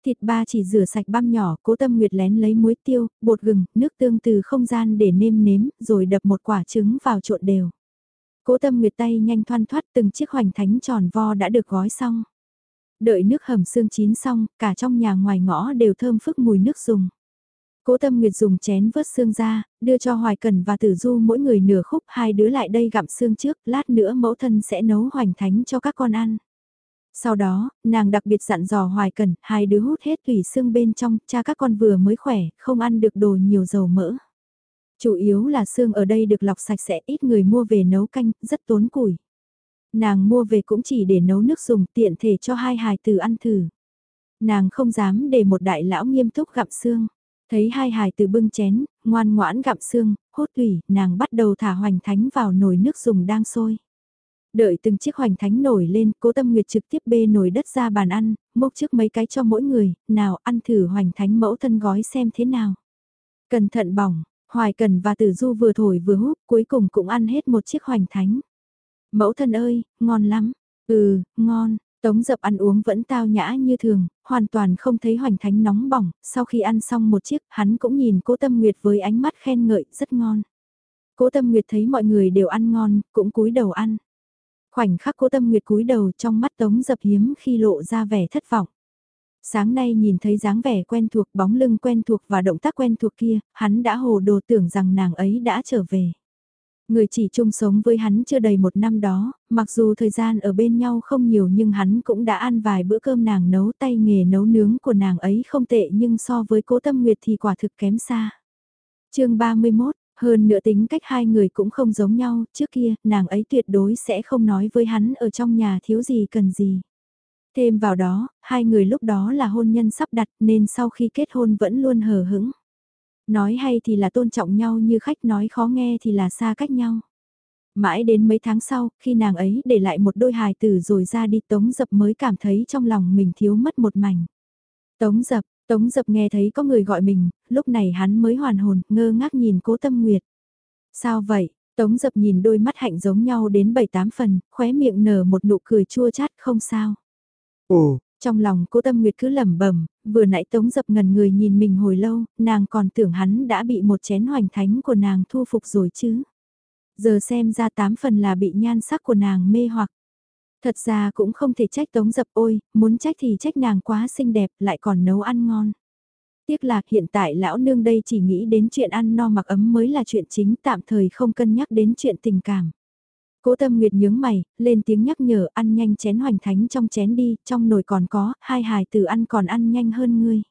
Thịt ba chỉ rửa sạch băm nhỏ, cố tâm nguyệt lén lấy muối tiêu, bột gừng, nước tương từ không gian để nêm nếm, rồi đập một quả trứng vào trộn đều. Cố tâm nguyệt tay nhanh thoăn thoát từng chiếc hoành thánh tròn vo đã được gói xong. Đợi nước hầm xương chín xong, cả trong nhà ngoài ngõ đều thơm phức mùi nước dùng. Cố Tâm Nguyệt dùng chén vớt xương ra, đưa cho Hoài Cần và Tử Du mỗi người nửa khúc, hai đứa lại đây gặm xương trước, lát nữa mẫu thân sẽ nấu hoành thánh cho các con ăn. Sau đó, nàng đặc biệt dặn dò Hoài Cần, hai đứa hút hết thủy xương bên trong, cha các con vừa mới khỏe, không ăn được đồ nhiều dầu mỡ. Chủ yếu là xương ở đây được lọc sạch sẽ ít người mua về nấu canh, rất tốn củi. Nàng mua về cũng chỉ để nấu nước dùng tiện thể cho hai hài tử ăn thử. Nàng không dám để một đại lão nghiêm túc gặm xương. Thấy hai hài tử bưng chén, ngoan ngoãn gặm xương, hốt tủy, nàng bắt đầu thả hoành thánh vào nồi nước dùng đang sôi. Đợi từng chiếc hoành thánh nổi lên, cố tâm nguyệt trực tiếp bê nồi đất ra bàn ăn, múc trước mấy cái cho mỗi người, nào ăn thử hoành thánh mẫu thân gói xem thế nào. Cẩn thận bỏng, hoài cần và tử du vừa thổi vừa hút, cuối cùng cũng ăn hết một chiếc hoành thánh. Mẫu thân ơi, ngon lắm, ừ, ngon, Tống dập ăn uống vẫn tao nhã như thường, hoàn toàn không thấy hoành thánh nóng bỏng, sau khi ăn xong một chiếc, hắn cũng nhìn cố tâm nguyệt với ánh mắt khen ngợi, rất ngon. Cố tâm nguyệt thấy mọi người đều ăn ngon, cũng cúi đầu ăn. Khoảnh khắc cố tâm nguyệt cúi đầu trong mắt tống dập hiếm khi lộ ra vẻ thất vọng. Sáng nay nhìn thấy dáng vẻ quen thuộc, bóng lưng quen thuộc và động tác quen thuộc kia, hắn đã hồ đồ tưởng rằng nàng ấy đã trở về. Người chỉ chung sống với hắn chưa đầy một năm đó, mặc dù thời gian ở bên nhau không nhiều nhưng hắn cũng đã ăn vài bữa cơm nàng nấu tay nghề nấu nướng của nàng ấy không tệ nhưng so với cố tâm nguyệt thì quả thực kém xa. chương 31, hơn nữa tính cách hai người cũng không giống nhau, trước kia nàng ấy tuyệt đối sẽ không nói với hắn ở trong nhà thiếu gì cần gì. Thêm vào đó, hai người lúc đó là hôn nhân sắp đặt nên sau khi kết hôn vẫn luôn hờ hững. Nói hay thì là tôn trọng nhau như khách nói khó nghe thì là xa cách nhau. Mãi đến mấy tháng sau, khi nàng ấy để lại một đôi hài tử rồi ra đi Tống Dập mới cảm thấy trong lòng mình thiếu mất một mảnh. Tống Dập, Tống Dập nghe thấy có người gọi mình, lúc này hắn mới hoàn hồn, ngơ ngác nhìn cố tâm nguyệt. Sao vậy? Tống Dập nhìn đôi mắt hạnh giống nhau đến 7-8 phần, khóe miệng nở một nụ cười chua chát không sao. Ồ, trong lòng cố tâm nguyệt cứ lẩm bẩm vừa nãy tống dập ngần người nhìn mình hồi lâu, nàng còn tưởng hắn đã bị một chén hoành thánh của nàng thu phục rồi chứ. Giờ xem ra tám phần là bị nhan sắc của nàng mê hoặc. Thật ra cũng không thể trách tống dập ôi, muốn trách thì trách nàng quá xinh đẹp lại còn nấu ăn ngon. Tiếc là hiện tại lão nương đây chỉ nghĩ đến chuyện ăn no mặc ấm mới là chuyện chính tạm thời không cân nhắc đến chuyện tình cảm. Cố tâm nguyệt nhướng mày, lên tiếng nhắc nhở ăn nhanh chén hoành thánh trong chén đi, trong nồi còn có, hai hài tử ăn còn ăn nhanh hơn ngươi.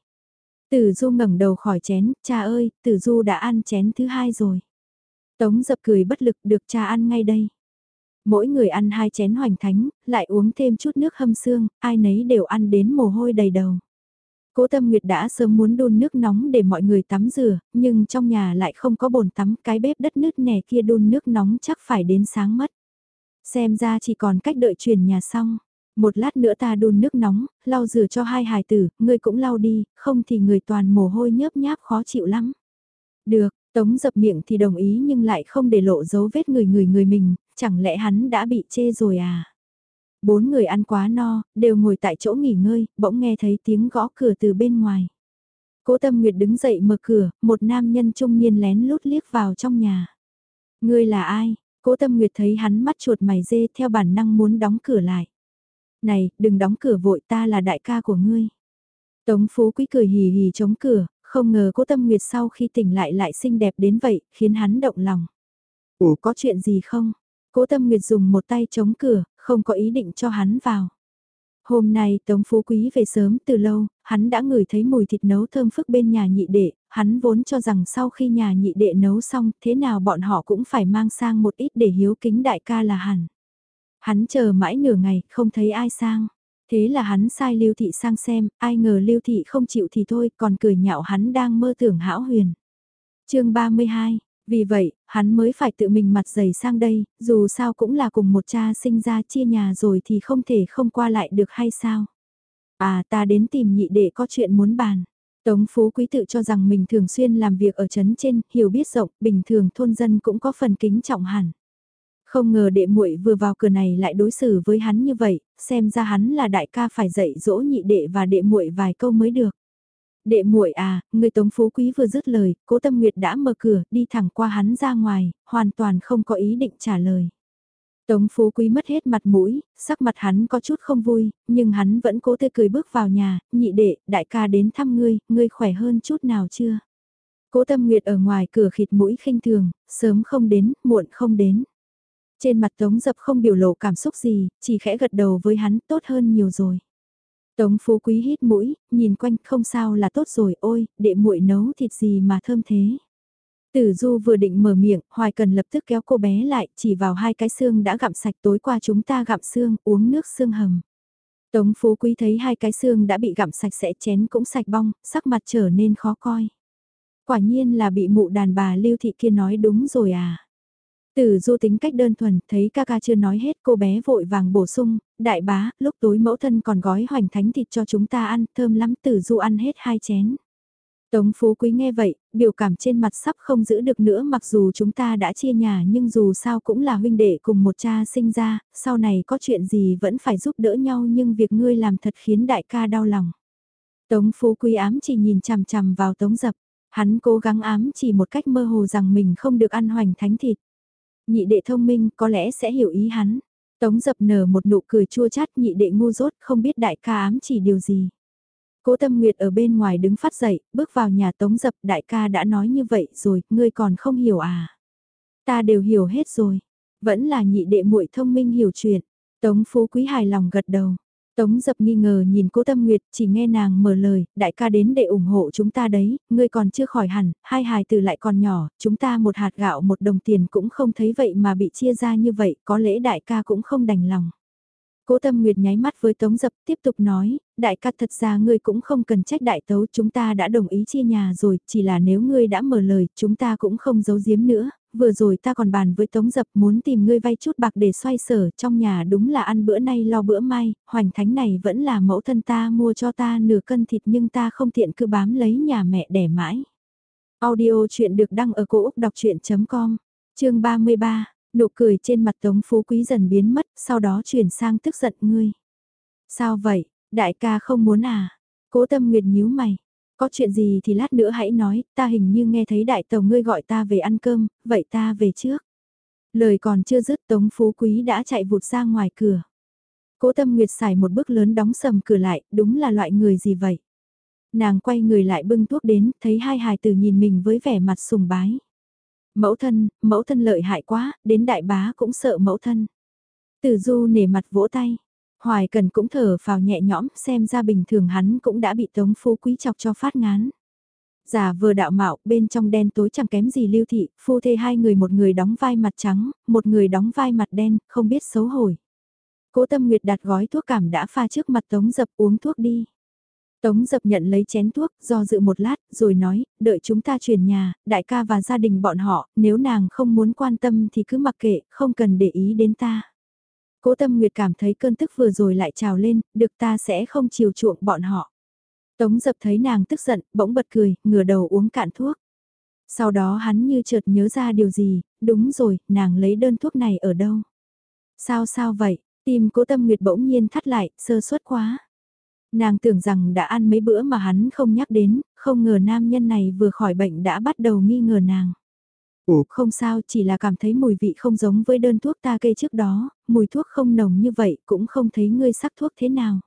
Tử du ngẩng đầu khỏi chén, cha ơi, tử du đã ăn chén thứ hai rồi. Tống dập cười bất lực được cha ăn ngay đây. Mỗi người ăn hai chén hoành thánh, lại uống thêm chút nước hâm xương, ai nấy đều ăn đến mồ hôi đầy đầu. Cố Tâm Nguyệt đã sớm muốn đun nước nóng để mọi người tắm rửa, nhưng trong nhà lại không có bồn tắm, cái bếp đất nứt nẻ kia đun nước nóng chắc phải đến sáng mất. Xem ra chỉ còn cách đợi chuyển nhà xong. Một lát nữa ta đun nước nóng, lau rửa cho hai hài tử, ngươi cũng lau đi, không thì người toàn mồ hôi nhớp nháp khó chịu lắm. Được, Tống dập miệng thì đồng ý nhưng lại không để lộ dấu vết người người người mình, chẳng lẽ hắn đã bị chê rồi à? Bốn người ăn quá no, đều ngồi tại chỗ nghỉ ngơi, bỗng nghe thấy tiếng gõ cửa từ bên ngoài. Cố Tâm Nguyệt đứng dậy mở cửa, một nam nhân trung niên lén lút liếc vào trong nhà. Ngươi là ai? Cố Tâm Nguyệt thấy hắn mắt chuột mày dê theo bản năng muốn đóng cửa lại. Này, đừng đóng cửa vội ta là đại ca của ngươi. Tống Phú Quý cười hì hì chống cửa, không ngờ Cố Tâm Nguyệt sau khi tỉnh lại lại xinh đẹp đến vậy, khiến hắn động lòng. Ủa có chuyện gì không? Cố Tâm Nguyệt dùng một tay chống cửa, không có ý định cho hắn vào. Hôm nay Tống Phú Quý về sớm từ lâu, hắn đã ngửi thấy mùi thịt nấu thơm phức bên nhà nhị đệ, hắn vốn cho rằng sau khi nhà nhị đệ nấu xong thế nào bọn họ cũng phải mang sang một ít để hiếu kính đại ca là hẳn. Hắn chờ mãi nửa ngày, không thấy ai sang. Thế là hắn sai Lưu Thị sang xem, ai ngờ Lưu Thị không chịu thì thôi, còn cười nhạo hắn đang mơ tưởng hão huyền. chương 32, vì vậy, hắn mới phải tự mình mặt dày sang đây, dù sao cũng là cùng một cha sinh ra chia nhà rồi thì không thể không qua lại được hay sao. À ta đến tìm nhị đệ có chuyện muốn bàn. Tống Phú Quý tự cho rằng mình thường xuyên làm việc ở trấn trên, hiểu biết rộng, bình thường thôn dân cũng có phần kính trọng hẳn. Không ngờ đệ muội vừa vào cửa này lại đối xử với hắn như vậy, xem ra hắn là đại ca phải dạy dỗ nhị đệ và đệ muội vài câu mới được. Đệ muội à, người Tống Phú Quý vừa dứt lời, Cố Tâm Nguyệt đã mở cửa, đi thẳng qua hắn ra ngoài, hoàn toàn không có ý định trả lời. Tống Phú Quý mất hết mặt mũi, sắc mặt hắn có chút không vui, nhưng hắn vẫn cố tươi cười bước vào nhà, nhị đệ, đại ca đến thăm ngươi, ngươi khỏe hơn chút nào chưa? Cố Tâm Nguyệt ở ngoài cửa khịt mũi khinh thường, sớm không đến, muộn không đến. Trên mặt Tống Dập không biểu lộ cảm xúc gì, chỉ khẽ gật đầu với hắn tốt hơn nhiều rồi. Tống Phú Quý hít mũi, nhìn quanh không sao là tốt rồi, ôi, đệ muội nấu thịt gì mà thơm thế. Tử Du vừa định mở miệng, Hoài Cần lập tức kéo cô bé lại, chỉ vào hai cái xương đã gặm sạch tối qua chúng ta gặm xương, uống nước xương hầm. Tống Phú Quý thấy hai cái xương đã bị gặm sạch sẽ chén cũng sạch bong, sắc mặt trở nên khó coi. Quả nhiên là bị mụ đàn bà lưu thị kia nói đúng rồi à. Tử du tính cách đơn thuần, thấy ca ca chưa nói hết cô bé vội vàng bổ sung, đại bá, lúc tối mẫu thân còn gói hoành thánh thịt cho chúng ta ăn, thơm lắm tử du ăn hết hai chén. Tống Phú Quý nghe vậy, biểu cảm trên mặt sắp không giữ được nữa mặc dù chúng ta đã chia nhà nhưng dù sao cũng là huynh đệ cùng một cha sinh ra, sau này có chuyện gì vẫn phải giúp đỡ nhau nhưng việc ngươi làm thật khiến đại ca đau lòng. Tống Phú Quý ám chỉ nhìn chằm chằm vào Tống Dập, hắn cố gắng ám chỉ một cách mơ hồ rằng mình không được ăn hoành thánh thịt. Nhị đệ thông minh có lẽ sẽ hiểu ý hắn. Tống Dập nở một nụ cười chua chát nhị đệ ngu dốt không biết đại ca ám chỉ điều gì. Cố Tâm Nguyệt ở bên ngoài đứng phát dậy, bước vào nhà Tống Dập đại ca đã nói như vậy rồi, ngươi còn không hiểu à. Ta đều hiểu hết rồi, vẫn là nhị đệ muội thông minh hiểu chuyện. Tống Phú Quý hài lòng gật đầu. Tống dập nghi ngờ nhìn cố tâm nguyệt, chỉ nghe nàng mở lời, đại ca đến để ủng hộ chúng ta đấy, ngươi còn chưa khỏi hẳn, hai hài từ lại còn nhỏ, chúng ta một hạt gạo một đồng tiền cũng không thấy vậy mà bị chia ra như vậy, có lẽ đại ca cũng không đành lòng. Cố Tâm Nguyệt nháy mắt với Tống Dập tiếp tục nói, đại ca thật ra ngươi cũng không cần trách đại tấu chúng ta đã đồng ý chia nhà rồi, chỉ là nếu ngươi đã mở lời chúng ta cũng không giấu giếm nữa, vừa rồi ta còn bàn với Tống Dập muốn tìm ngươi vay chút bạc để xoay sở trong nhà đúng là ăn bữa nay lo bữa mai, hoành thánh này vẫn là mẫu thân ta mua cho ta nửa cân thịt nhưng ta không tiện cứ bám lấy nhà mẹ đẻ mãi. Audio chuyện được đăng ở cổ Úc đọc chuyện.com, chương 33 Nụ cười trên mặt Tống Phú Quý dần biến mất, sau đó chuyển sang tức giận ngươi. Sao vậy, đại ca không muốn à? Cố tâm nguyệt nhíu mày. Có chuyện gì thì lát nữa hãy nói, ta hình như nghe thấy đại tàu ngươi gọi ta về ăn cơm, vậy ta về trước. Lời còn chưa dứt Tống Phú Quý đã chạy vụt ra ngoài cửa. Cố tâm nguyệt xài một bước lớn đóng sầm cửa lại, đúng là loại người gì vậy? Nàng quay người lại bưng thuốc đến, thấy hai hài tử nhìn mình với vẻ mặt sùng bái. Mẫu thân, mẫu thân lợi hại quá, đến đại bá cũng sợ mẫu thân. Tử du nể mặt vỗ tay. Hoài cần cũng thở vào nhẹ nhõm xem ra bình thường hắn cũng đã bị tống phú quý chọc cho phát ngán. Giả vừa đạo mạo, bên trong đen tối chẳng kém gì lưu thị, phu thê hai người một người đóng vai mặt trắng, một người đóng vai mặt đen, không biết xấu hổ. Cố tâm nguyệt đặt gói thuốc cảm đã pha trước mặt tống dập uống thuốc đi. Tống dập nhận lấy chén thuốc, do dự một lát, rồi nói, đợi chúng ta chuyển nhà, đại ca và gia đình bọn họ, nếu nàng không muốn quan tâm thì cứ mặc kệ, không cần để ý đến ta. Cố tâm nguyệt cảm thấy cơn tức vừa rồi lại trào lên, được ta sẽ không chiều chuộng bọn họ. Tống dập thấy nàng tức giận, bỗng bật cười, ngửa đầu uống cạn thuốc. Sau đó hắn như chợt nhớ ra điều gì, đúng rồi, nàng lấy đơn thuốc này ở đâu? Sao sao vậy, tim cố tâm nguyệt bỗng nhiên thắt lại, sơ suất quá. Nàng tưởng rằng đã ăn mấy bữa mà hắn không nhắc đến, không ngờ nam nhân này vừa khỏi bệnh đã bắt đầu nghi ngờ nàng. Ủa không sao chỉ là cảm thấy mùi vị không giống với đơn thuốc ta kê trước đó, mùi thuốc không nồng như vậy cũng không thấy ngươi sắc thuốc thế nào.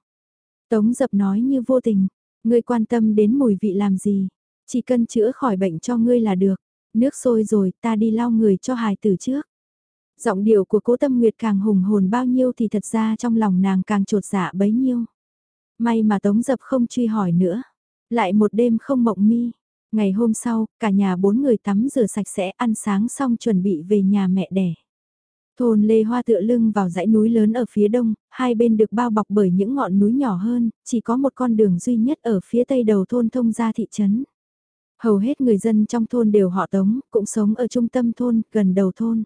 Tống dập nói như vô tình, ngươi quan tâm đến mùi vị làm gì, chỉ cần chữa khỏi bệnh cho ngươi là được, nước sôi rồi ta đi lau người cho hài tử trước. Giọng điệu của cố tâm nguyệt càng hùng hồn bao nhiêu thì thật ra trong lòng nàng càng trột dạ bấy nhiêu. May mà Tống Dập không truy hỏi nữa. Lại một đêm không mộng mi. Ngày hôm sau, cả nhà bốn người tắm rửa sạch sẽ ăn sáng xong chuẩn bị về nhà mẹ đẻ. Thôn Lê Hoa tựa lưng vào dãy núi lớn ở phía đông, hai bên được bao bọc bởi những ngọn núi nhỏ hơn, chỉ có một con đường duy nhất ở phía tây đầu thôn thông ra thị trấn. Hầu hết người dân trong thôn đều họ Tống, cũng sống ở trung tâm thôn, gần đầu thôn.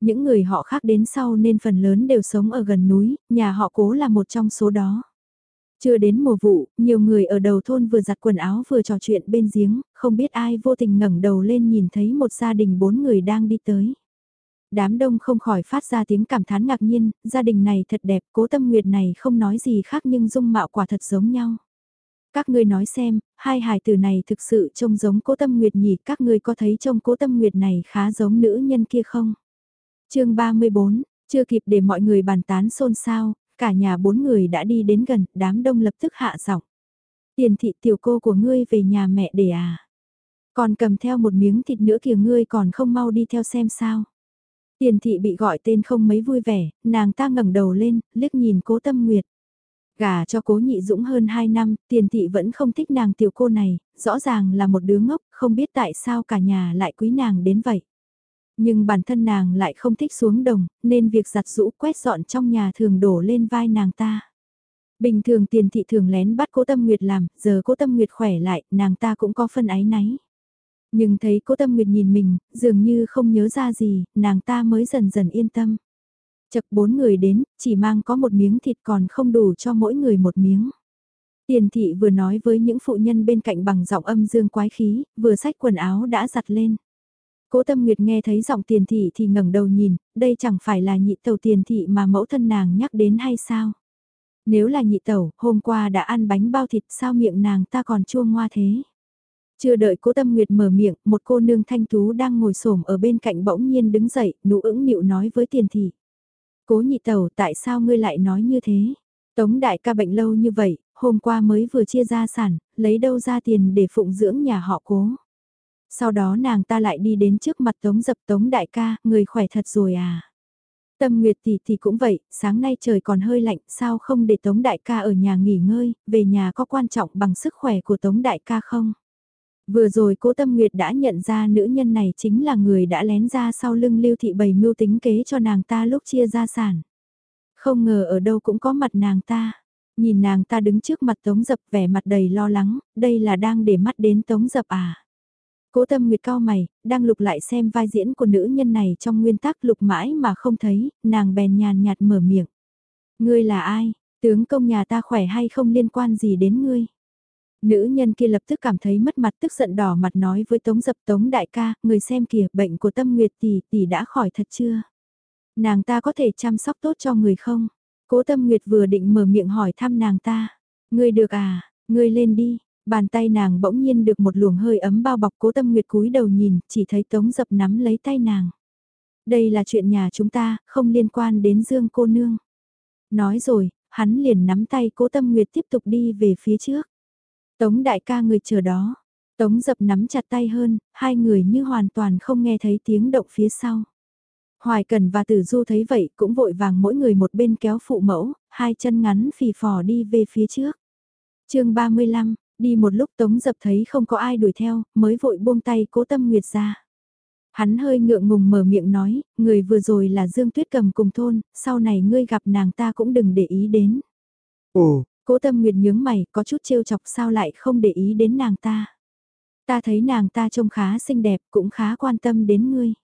Những người họ khác đến sau nên phần lớn đều sống ở gần núi, nhà họ cố là một trong số đó. Chưa đến mùa vụ, nhiều người ở đầu thôn vừa giặt quần áo vừa trò chuyện bên giếng, không biết ai vô tình ngẩng đầu lên nhìn thấy một gia đình bốn người đang đi tới. Đám đông không khỏi phát ra tiếng cảm thán ngạc nhiên, gia đình này thật đẹp, cố tâm nguyệt này không nói gì khác nhưng dung mạo quả thật giống nhau. Các ngươi nói xem, hai hài tử này thực sự trông giống cố tâm nguyệt nhỉ, các ngươi có thấy trông cố tâm nguyệt này khá giống nữ nhân kia không? chương 34, chưa kịp để mọi người bàn tán xôn xao, Cả nhà bốn người đã đi đến gần, đám đông lập tức hạ giọng. Tiền thị tiểu cô của ngươi về nhà mẹ để à? Còn cầm theo một miếng thịt nữa kìa ngươi còn không mau đi theo xem sao. Tiền thị bị gọi tên không mấy vui vẻ, nàng ta ngẩng đầu lên, liếc nhìn cố tâm nguyệt. Gà cho cố nhị dũng hơn 2 năm, tiền thị vẫn không thích nàng tiểu cô này, rõ ràng là một đứa ngốc, không biết tại sao cả nhà lại quý nàng đến vậy. Nhưng bản thân nàng lại không thích xuống đồng, nên việc giặt rũ quét dọn trong nhà thường đổ lên vai nàng ta. Bình thường tiền thị thường lén bắt cố tâm nguyệt làm, giờ cố tâm nguyệt khỏe lại, nàng ta cũng có phân ái náy. Nhưng thấy cố tâm nguyệt nhìn mình, dường như không nhớ ra gì, nàng ta mới dần dần yên tâm. Chật bốn người đến, chỉ mang có một miếng thịt còn không đủ cho mỗi người một miếng. Tiền thị vừa nói với những phụ nhân bên cạnh bằng giọng âm dương quái khí, vừa xách quần áo đã giặt lên. Cố Tâm Nguyệt nghe thấy giọng tiền thị thì ngẩng đầu nhìn, đây chẳng phải là nhị tàu tiền thị mà mẫu thân nàng nhắc đến hay sao? Nếu là nhị tẩu, hôm qua đã ăn bánh bao thịt sao miệng nàng ta còn chua ngoa thế? Chưa đợi cố tâm nguyệt mở miệng, một cô nương thanh tú đang ngồi xổm ở bên cạnh bỗng nhiên đứng dậy, nụ ững nịu nói với tiền thị. Cố nhị tẩu tại sao ngươi lại nói như thế? Tống đại ca bệnh lâu như vậy, hôm qua mới vừa chia gia sản, lấy đâu ra tiền để phụng dưỡng nhà họ cố. Sau đó nàng ta lại đi đến trước mặt tống dập tống đại ca, người khỏe thật rồi à. Tâm Nguyệt tỷ thì cũng vậy, sáng nay trời còn hơi lạnh, sao không để Tống Đại ca ở nhà nghỉ ngơi, về nhà có quan trọng bằng sức khỏe của Tống Đại ca không? Vừa rồi cố Tâm Nguyệt đã nhận ra nữ nhân này chính là người đã lén ra sau lưng Lưu Thị bày mưu tính kế cho nàng ta lúc chia gia sản. Không ngờ ở đâu cũng có mặt nàng ta. Nhìn nàng ta đứng trước mặt Tống Dập vẻ mặt đầy lo lắng, đây là đang để mắt đến Tống Dập à. Cố tâm nguyệt cao mày, đang lục lại xem vai diễn của nữ nhân này trong nguyên tắc lục mãi mà không thấy, nàng bèn nhàn nhạt mở miệng. Ngươi là ai, tướng công nhà ta khỏe hay không liên quan gì đến ngươi? Nữ nhân kia lập tức cảm thấy mất mặt tức giận đỏ mặt nói với Tống Dập Tống đại ca, người xem kìa bệnh của tâm nguyệt tỷ tỷ đã khỏi thật chưa? Nàng ta có thể chăm sóc tốt cho người không? Cố tâm nguyệt vừa định mở miệng hỏi thăm nàng ta. Ngươi được à, ngươi lên đi, Bàn tay nàng bỗng nhiên được một luồng hơi ấm bao bọc cố tâm nguyệt cúi đầu nhìn, chỉ thấy tống dập nắm lấy tay nàng. Đây là chuyện nhà chúng ta, không liên quan đến Dương cô nương. Nói rồi, hắn liền nắm tay cố tâm nguyệt tiếp tục đi về phía trước. Tống đại ca người chờ đó. Tống dập nắm chặt tay hơn, hai người như hoàn toàn không nghe thấy tiếng động phía sau. Hoài Cần và Tử Du thấy vậy cũng vội vàng mỗi người một bên kéo phụ mẫu, hai chân ngắn phì phò đi về phía trước. chương 35, Đi một lúc Tống Dập thấy không có ai đuổi theo, mới vội buông tay cố tâm nguyệt ra. Hắn hơi ngượng ngùng mở miệng nói, người vừa rồi là Dương Tuyết cầm cùng thôn, sau này ngươi gặp nàng ta cũng đừng để ý đến. Ồ, cố tâm nguyệt nhướng mày, có chút trêu chọc sao lại không để ý đến nàng ta. Ta thấy nàng ta trông khá xinh đẹp, cũng khá quan tâm đến ngươi.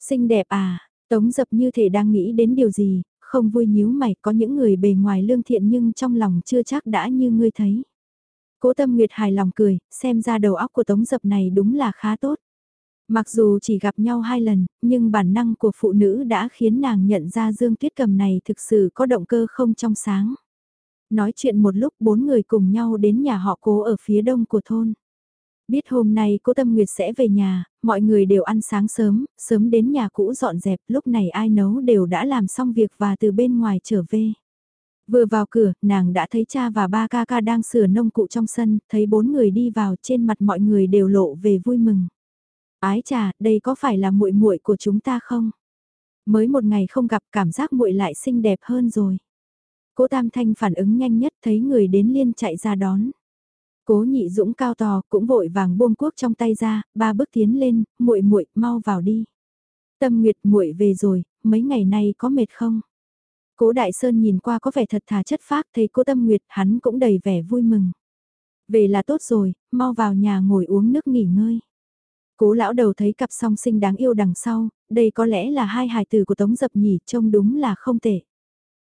Xinh đẹp à, Tống Dập như thể đang nghĩ đến điều gì, không vui nhíu mày, có những người bề ngoài lương thiện nhưng trong lòng chưa chắc đã như ngươi thấy. Cố Tâm Nguyệt hài lòng cười, xem ra đầu óc của Tống Dập này đúng là khá tốt. Mặc dù chỉ gặp nhau hai lần, nhưng bản năng của phụ nữ đã khiến nàng nhận ra Dương Tuyết Cầm này thực sự có động cơ không trong sáng. Nói chuyện một lúc bốn người cùng nhau đến nhà họ cố ở phía đông của thôn. Biết hôm nay cố Tâm Nguyệt sẽ về nhà, mọi người đều ăn sáng sớm, sớm đến nhà cũ dọn dẹp, lúc này ai nấu đều đã làm xong việc và từ bên ngoài trở về. Vừa vào cửa, nàng đã thấy cha và ba ca ca đang sửa nông cụ trong sân, thấy bốn người đi vào trên mặt mọi người đều lộ về vui mừng. Ái trà, đây có phải là muội muội của chúng ta không? Mới một ngày không gặp cảm giác muội lại xinh đẹp hơn rồi. Cố Tam Thanh phản ứng nhanh nhất thấy người đến liên chạy ra đón. Cố Nhị Dũng cao to cũng vội vàng buông cuốc trong tay ra, ba bước tiến lên, muội muội mau vào đi. Tâm Nguyệt muội về rồi, mấy ngày nay có mệt không? Cố Đại Sơn nhìn qua có vẻ thật thà chất phác thấy cố Tâm Nguyệt hắn cũng đầy vẻ vui mừng. Về là tốt rồi, mau vào nhà ngồi uống nước nghỉ ngơi. Cố lão đầu thấy cặp song sinh đáng yêu đằng sau, đây có lẽ là hai hài tử của Tống Dập nhỉ, trông đúng là không tệ.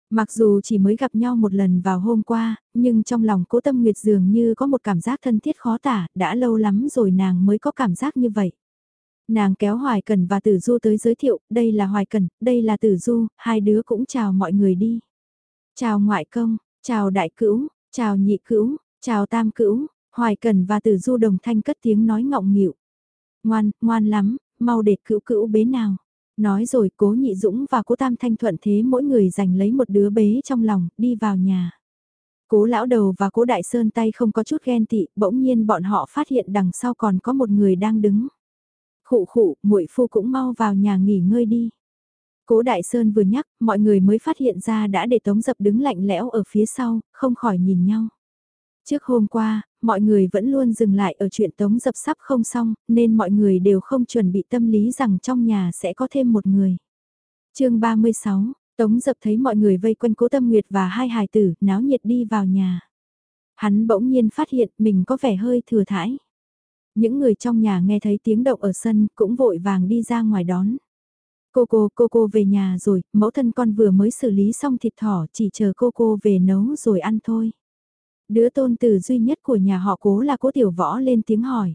Mặc dù chỉ mới gặp nhau một lần vào hôm qua, nhưng trong lòng cố tâm nguyệt dường như có một cảm giác thân thiết khó tả, đã lâu lắm rồi nàng mới có cảm giác như vậy. Nàng kéo Hoài Cần và Tử Du tới giới thiệu, đây là Hoài Cần, đây là Tử Du, hai đứa cũng chào mọi người đi. Chào ngoại công, chào đại cữu, chào nhị cữu, chào tam cữu, Hoài Cần và Tử Du đồng thanh cất tiếng nói ngọng nghịu. Ngoan, ngoan lắm, mau để cữu cữu bế nào. Nói rồi cố nhị dũng và cố tam thanh thuận thế mỗi người giành lấy một đứa bế trong lòng, đi vào nhà. Cố lão đầu và cố đại sơn tay không có chút ghen tị, bỗng nhiên bọn họ phát hiện đằng sau còn có một người đang đứng. Khụ khụ, muội phu cũng mau vào nhà nghỉ ngơi đi. Cố Đại Sơn vừa nhắc, mọi người mới phát hiện ra đã để Tống Dập đứng lạnh lẽo ở phía sau, không khỏi nhìn nhau. Trước hôm qua, mọi người vẫn luôn dừng lại ở chuyện Tống Dập sắp không xong, nên mọi người đều không chuẩn bị tâm lý rằng trong nhà sẽ có thêm một người. chương 36, Tống Dập thấy mọi người vây quanh Cố Tâm Nguyệt và hai hài tử, náo nhiệt đi vào nhà. Hắn bỗng nhiên phát hiện mình có vẻ hơi thừa thãi. Những người trong nhà nghe thấy tiếng động ở sân cũng vội vàng đi ra ngoài đón. Cô cô, cô cô về nhà rồi, mẫu thân con vừa mới xử lý xong thịt thỏ, chỉ chờ cô cô về nấu rồi ăn thôi. Đứa tôn tử duy nhất của nhà họ cố là cố tiểu võ lên tiếng hỏi.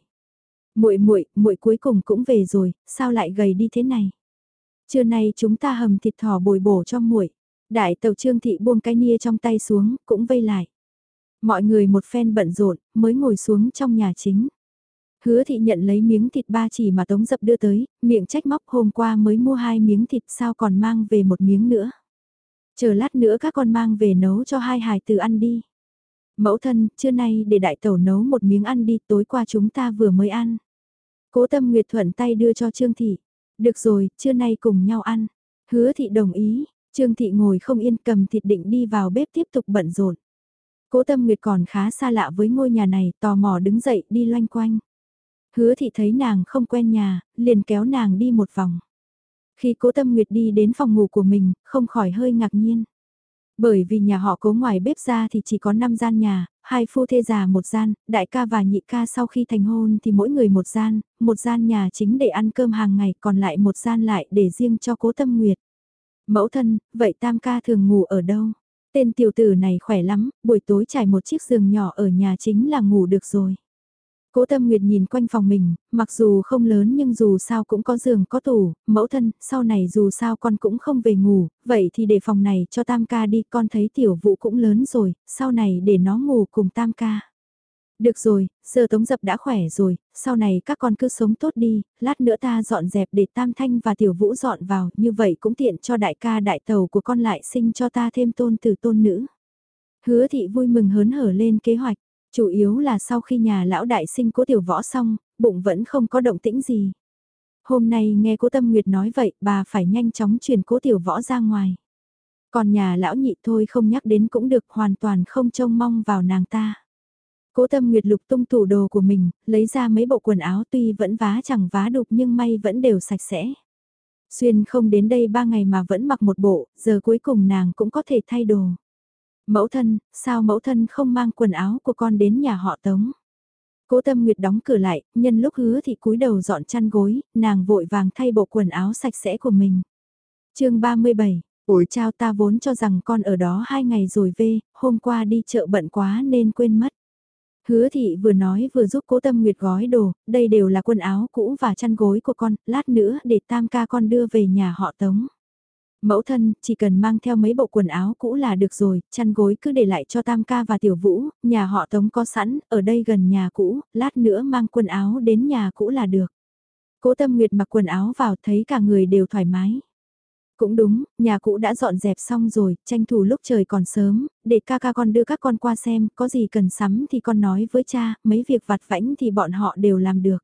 muội muội muội cuối cùng cũng về rồi, sao lại gầy đi thế này? Trưa nay chúng ta hầm thịt thỏ bồi bổ cho muội. Đại tàu trương thị buông cái nia trong tay xuống, cũng vây lại. Mọi người một phen bận rộn, mới ngồi xuống trong nhà chính. Hứa thị nhận lấy miếng thịt ba chỉ mà Tống Dập đưa tới, miệng trách móc hôm qua mới mua hai miếng thịt sao còn mang về một miếng nữa. Chờ lát nữa các con mang về nấu cho hai hài từ ăn đi. Mẫu thân, trưa nay để đại tẩu nấu một miếng ăn đi, tối qua chúng ta vừa mới ăn. Cố tâm Nguyệt thuận tay đưa cho Trương Thị. Được rồi, trưa nay cùng nhau ăn. Hứa Thị đồng ý, Trương Thị ngồi không yên cầm thịt định đi vào bếp tiếp tục bận rộn. Cố tâm Nguyệt còn khá xa lạ với ngôi nhà này, tò mò đứng dậy đi loanh quanh. Hứa thị thấy nàng không quen nhà, liền kéo nàng đi một vòng. Khi cố tâm nguyệt đi đến phòng ngủ của mình, không khỏi hơi ngạc nhiên. Bởi vì nhà họ cố ngoài bếp ra thì chỉ có 5 gian nhà, hai phu thê già một gian, đại ca và nhị ca sau khi thành hôn thì mỗi người một gian, một gian nhà chính để ăn cơm hàng ngày còn lại một gian lại để riêng cho cố tâm nguyệt. Mẫu thân, vậy tam ca thường ngủ ở đâu? Tên tiểu tử này khỏe lắm, buổi tối trải một chiếc giường nhỏ ở nhà chính là ngủ được rồi. Cố Tâm Nguyệt nhìn quanh phòng mình, mặc dù không lớn nhưng dù sao cũng có giường có tủ, mẫu thân, sau này dù sao con cũng không về ngủ, vậy thì để phòng này cho Tam ca đi, con thấy tiểu Vũ cũng lớn rồi, sau này để nó ngủ cùng Tam ca. Được rồi, giờ Tống Dập đã khỏe rồi, sau này các con cứ sống tốt đi, lát nữa ta dọn dẹp để Tam Thanh và Tiểu Vũ dọn vào, như vậy cũng tiện cho đại ca đại tàu của con lại sinh cho ta thêm tôn tử tôn nữ. Hứa thị vui mừng hớn hở lên kế hoạch. Chủ yếu là sau khi nhà lão đại sinh cố tiểu võ xong, bụng vẫn không có động tĩnh gì. Hôm nay nghe cố tâm nguyệt nói vậy, bà phải nhanh chóng chuyển cố tiểu võ ra ngoài. Còn nhà lão nhị thôi không nhắc đến cũng được hoàn toàn không trông mong vào nàng ta. Cố tâm nguyệt lục tung tủ đồ của mình, lấy ra mấy bộ quần áo tuy vẫn vá chẳng vá đục nhưng may vẫn đều sạch sẽ. Xuyên không đến đây ba ngày mà vẫn mặc một bộ, giờ cuối cùng nàng cũng có thể thay đồ. Mẫu thân, sao mẫu thân không mang quần áo của con đến nhà họ Tống? Cố Tâm Nguyệt đóng cửa lại, nhân lúc hứa thì cúi đầu dọn chăn gối, nàng vội vàng thay bộ quần áo sạch sẽ của mình. chương 37, ủi chao ta vốn cho rằng con ở đó hai ngày rồi về, hôm qua đi chợ bận quá nên quên mất. Hứa thị vừa nói vừa giúp cố tâm nguyệt gói đồ, đây đều là quần áo cũ và chăn gối của con, lát nữa để tam ca con đưa về nhà họ tống. Mẫu thân, chỉ cần mang theo mấy bộ quần áo cũ là được rồi, chăn gối cứ để lại cho Tam ca và Tiểu Vũ, nhà họ Tống có sẵn, ở đây gần nhà cũ, lát nữa mang quần áo đến nhà cũ là được. Cố Tâm Nguyệt mặc quần áo vào thấy cả người đều thoải mái. Cũng đúng, nhà cũ đã dọn dẹp xong rồi, tranh thủ lúc trời còn sớm, để ca ca con đưa các con qua xem, có gì cần sắm thì con nói với cha, mấy việc vặt vãnh thì bọn họ đều làm được.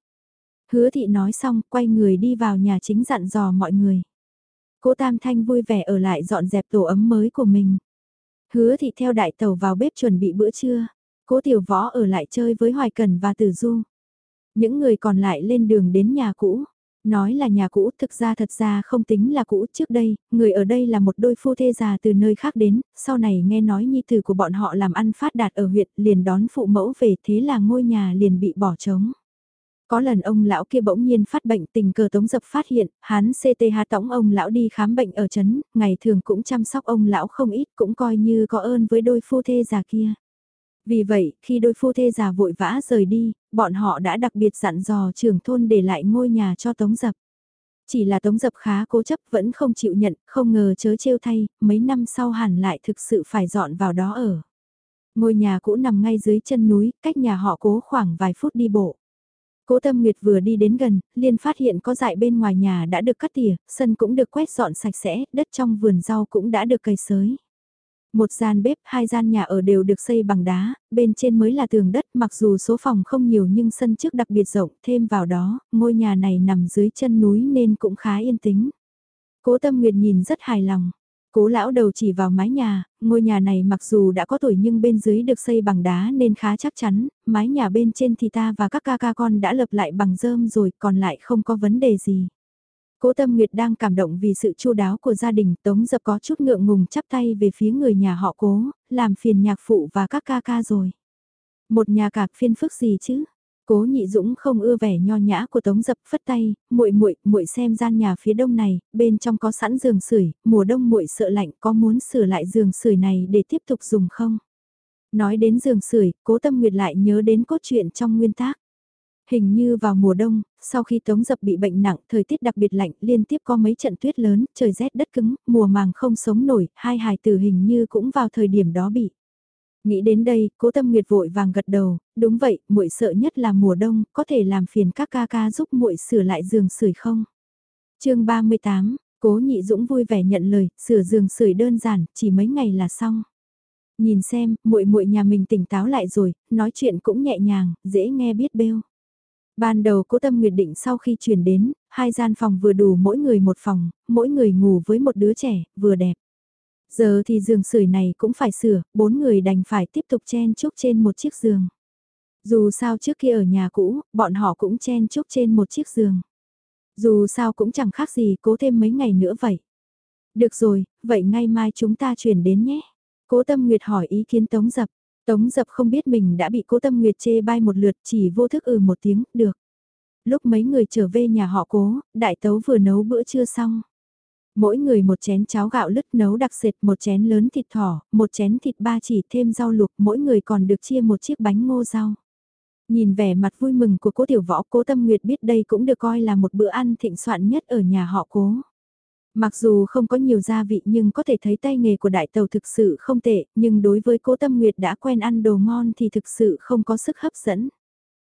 Hứa thị nói xong, quay người đi vào nhà chính dặn dò mọi người. Cố Tam Thanh vui vẻ ở lại dọn dẹp tổ ấm mới của mình. Hứa thị theo đại tàu vào bếp chuẩn bị bữa trưa. Cố Tiểu Võ ở lại chơi với Hoài Cần và Tử Du. Những người còn lại lên đường đến nhà cũ. Nói là nhà cũ thực ra thật ra không tính là cũ trước đây, người ở đây là một đôi phu thê già từ nơi khác đến, sau này nghe nói nhi tử của bọn họ làm ăn phát đạt ở huyện liền đón phụ mẫu về thế là ngôi nhà liền bị bỏ trống. Có lần ông lão kia bỗng nhiên phát bệnh tình cờ tống dập phát hiện, hắn CTH tống ông lão đi khám bệnh ở chấn, ngày thường cũng chăm sóc ông lão không ít cũng coi như có ơn với đôi phu thê già kia. Vì vậy, khi đôi phu thê già vội vã rời đi, bọn họ đã đặc biệt dặn dò trưởng thôn để lại ngôi nhà cho tống dập. Chỉ là tống dập khá cố chấp vẫn không chịu nhận, không ngờ chớ trêu thay, mấy năm sau hẳn lại thực sự phải dọn vào đó ở. Ngôi nhà cũ nằm ngay dưới chân núi, cách nhà họ cố khoảng vài phút đi bộ. Cố Tâm Nguyệt vừa đi đến gần, liền phát hiện có dại bên ngoài nhà đã được cắt tỉa, sân cũng được quét dọn sạch sẽ, đất trong vườn rau cũng đã được cày sới. Một gian bếp, hai gian nhà ở đều được xây bằng đá, bên trên mới là tường đất mặc dù số phòng không nhiều nhưng sân trước đặc biệt rộng, thêm vào đó, ngôi nhà này nằm dưới chân núi nên cũng khá yên tĩnh. Cố Tâm Nguyệt nhìn rất hài lòng. Cố lão đầu chỉ vào mái nhà, ngôi nhà này mặc dù đã có tuổi nhưng bên dưới được xây bằng đá nên khá chắc chắn, mái nhà bên trên thì ta và các ca ca con đã lập lại bằng rơm rồi còn lại không có vấn đề gì. Cố Tâm Nguyệt đang cảm động vì sự chu đáo của gia đình, Tống Dập có chút ngượng ngùng chắp tay về phía người nhà họ Cố, làm phiền nhạc phụ và các ca ca rồi. Một nhà cạc phiên phức gì chứ? Cố Nhị Dũng không ưa vẻ nho nhã của Tống Dập phất tay, muội muội, muội xem gian nhà phía đông này, bên trong có sẵn giường sưởi, mùa đông muội sợ lạnh, có muốn sửa lại giường sưởi này để tiếp tục dùng không? Nói đến giường sưởi, Cố Tâm Nguyệt lại nhớ đến cốt truyện trong nguyên tác. Hình như vào mùa đông, sau khi Tống Dập bị bệnh nặng, thời tiết đặc biệt lạnh, liên tiếp có mấy trận tuyết lớn, trời rét đất cứng, mùa màng không sống nổi, hai hài tử hình như cũng vào thời điểm đó bị. Nghĩ đến đây, cố tâm nguyệt vội vàng gật đầu, đúng vậy, muội sợ nhất là mùa đông, có thể làm phiền các ca ca giúp muội sửa lại giường sưởi không? chương 38, cố nhị dũng vui vẻ nhận lời, sửa giường sưởi đơn giản, chỉ mấy ngày là xong. Nhìn xem, muội muội nhà mình tỉnh táo lại rồi, nói chuyện cũng nhẹ nhàng, dễ nghe biết bêu. Ban đầu cố tâm nguyệt định sau khi chuyển đến, hai gian phòng vừa đủ mỗi người một phòng, mỗi người ngủ với một đứa trẻ, vừa đẹp. Giờ thì giường sưởi này cũng phải sửa, bốn người đành phải tiếp tục chen chúc trên một chiếc giường. Dù sao trước kia ở nhà cũ, bọn họ cũng chen chúc trên một chiếc giường. Dù sao cũng chẳng khác gì cố thêm mấy ngày nữa vậy. Được rồi, vậy ngay mai chúng ta chuyển đến nhé. Cố Tâm Nguyệt hỏi ý kiến Tống Dập. Tống Dập không biết mình đã bị Cố Tâm Nguyệt chê bai một lượt chỉ vô thức ừ một tiếng, được. Lúc mấy người trở về nhà họ cố, đại tấu vừa nấu bữa trưa xong. Mỗi người một chén cháo gạo lứt nấu đặc sệt, một chén lớn thịt thỏ, một chén thịt ba chỉ thêm rau luộc, mỗi người còn được chia một chiếc bánh ngô rau. Nhìn vẻ mặt vui mừng của cố tiểu võ, cố tâm nguyệt biết đây cũng được coi là một bữa ăn thịnh soạn nhất ở nhà họ cố. Mặc dù không có nhiều gia vị nhưng có thể thấy tay nghề của đại tàu thực sự không tệ, nhưng đối với cố tâm nguyệt đã quen ăn đồ ngon thì thực sự không có sức hấp dẫn.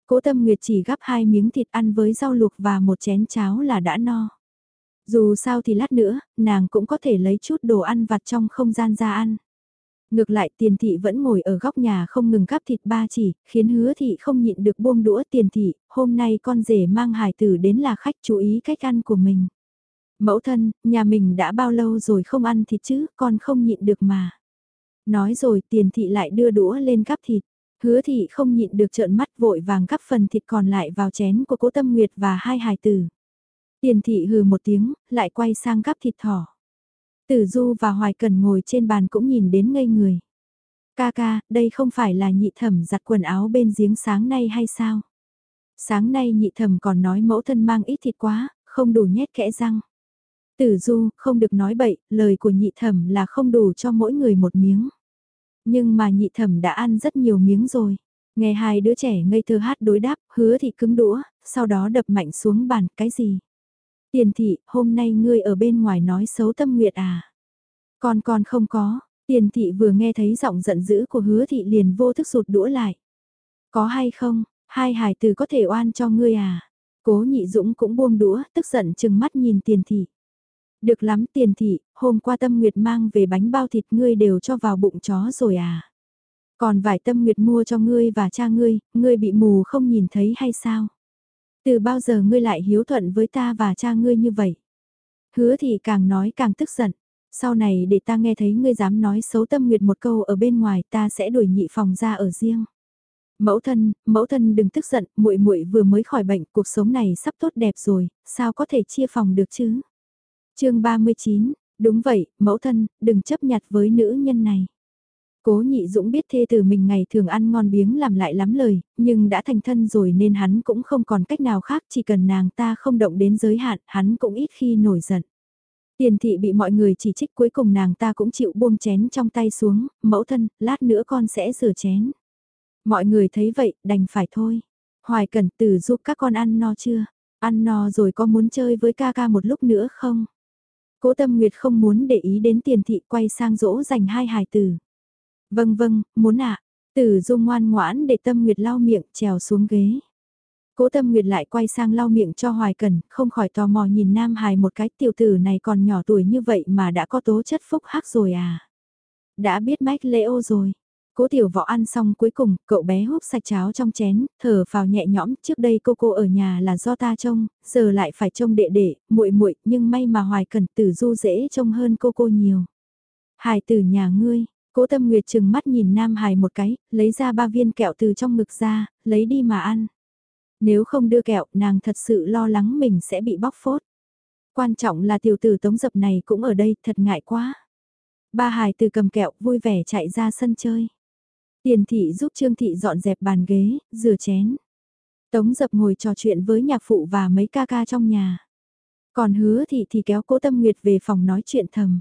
Cố tâm nguyệt chỉ gắp hai miếng thịt ăn với rau luộc và một chén cháo là đã no. Dù sao thì lát nữa, nàng cũng có thể lấy chút đồ ăn vặt trong không gian ra ăn. Ngược lại tiền thị vẫn ngồi ở góc nhà không ngừng cắp thịt ba chỉ, khiến hứa thị không nhịn được buông đũa tiền thị, hôm nay con rể mang hải tử đến là khách chú ý cách ăn của mình. Mẫu thân, nhà mình đã bao lâu rồi không ăn thịt chứ, con không nhịn được mà. Nói rồi tiền thị lại đưa đũa lên cắp thịt. Hứa thị không nhịn được trợn mắt vội vàng cắp phần thịt còn lại vào chén của cố tâm nguyệt và hai hải tử. Tiền thị hừ một tiếng, lại quay sang gắp thịt thỏ. Tử Du và Hoài Cần ngồi trên bàn cũng nhìn đến ngây người. Ca ca, đây không phải là nhị thẩm giặt quần áo bên giếng sáng nay hay sao? Sáng nay nhị thẩm còn nói mẫu thân mang ít thịt quá, không đủ nhét kẽ răng. Tử Du, không được nói bậy, lời của nhị thẩm là không đủ cho mỗi người một miếng. Nhưng mà nhị thẩm đã ăn rất nhiều miếng rồi. Nghe hai đứa trẻ ngây thơ hát đối đáp, hứa thì cứng đũa, sau đó đập mạnh xuống bàn, cái gì? Tiền thị, hôm nay ngươi ở bên ngoài nói xấu tâm nguyệt à? Con con không có, tiền thị vừa nghe thấy giọng giận dữ của hứa thị liền vô thức sụt đũa lại. Có hay không, hai hài từ có thể oan cho ngươi à? Cố nhị dũng cũng buông đũa, tức giận chừng mắt nhìn tiền thị. Được lắm tiền thị, hôm qua tâm nguyệt mang về bánh bao thịt ngươi đều cho vào bụng chó rồi à? Còn vải tâm nguyệt mua cho ngươi và cha ngươi, ngươi bị mù không nhìn thấy hay sao? Từ bao giờ ngươi lại hiếu thuận với ta và cha ngươi như vậy? Hứa thì càng nói càng tức giận. Sau này để ta nghe thấy ngươi dám nói xấu tâm nguyệt một câu ở bên ngoài ta sẽ đuổi nhị phòng ra ở riêng. Mẫu thân, mẫu thân đừng tức giận, muội muội vừa mới khỏi bệnh, cuộc sống này sắp tốt đẹp rồi, sao có thể chia phòng được chứ? chương 39, đúng vậy, mẫu thân, đừng chấp nhặt với nữ nhân này. Cố nhị dũng biết thê từ mình ngày thường ăn ngon biếng làm lại lắm lời, nhưng đã thành thân rồi nên hắn cũng không còn cách nào khác chỉ cần nàng ta không động đến giới hạn, hắn cũng ít khi nổi giận. Tiền thị bị mọi người chỉ trích cuối cùng nàng ta cũng chịu buông chén trong tay xuống, mẫu thân, lát nữa con sẽ rửa chén. Mọi người thấy vậy, đành phải thôi. Hoài cẩn tử giúp các con ăn no chưa? Ăn no rồi có muốn chơi với ca ca một lúc nữa không? Cố tâm nguyệt không muốn để ý đến tiền thị quay sang dỗ dành hai hài tử. Vâng vâng, muốn ạ. Tử dung ngoan ngoãn để tâm nguyệt lau miệng trèo xuống ghế. Cố tâm nguyệt lại quay sang lau miệng cho hoài cần, không khỏi tò mò nhìn nam hài một cái tiểu tử này còn nhỏ tuổi như vậy mà đã có tố chất phúc hắc rồi à. Đã biết mách lễ ô rồi. Cố tiểu võ ăn xong cuối cùng, cậu bé húp sạch cháo trong chén, thở vào nhẹ nhõm, trước đây cô cô ở nhà là do ta trông, giờ lại phải trông đệ đệ, muội muội, nhưng may mà hoài cần tử du dễ trông hơn cô cô nhiều. Hài tử nhà ngươi, Cố tâm nguyệt chừng mắt nhìn Nam Hải một cái, lấy ra ba viên kẹo từ trong ngực ra, lấy đi mà ăn. Nếu không đưa kẹo, nàng thật sự lo lắng mình sẽ bị bóc phốt. Quan trọng là tiểu tử tống dập này cũng ở đây, thật ngại quá. Ba Hải từ cầm kẹo vui vẻ chạy ra sân chơi. Tiền thị giúp Trương thị dọn dẹp bàn ghế, rửa chén. Tống dập ngồi trò chuyện với nhạc phụ và mấy ca ca trong nhà. Còn hứa thị thì kéo cố Tâm Nguyệt về phòng nói chuyện thầm.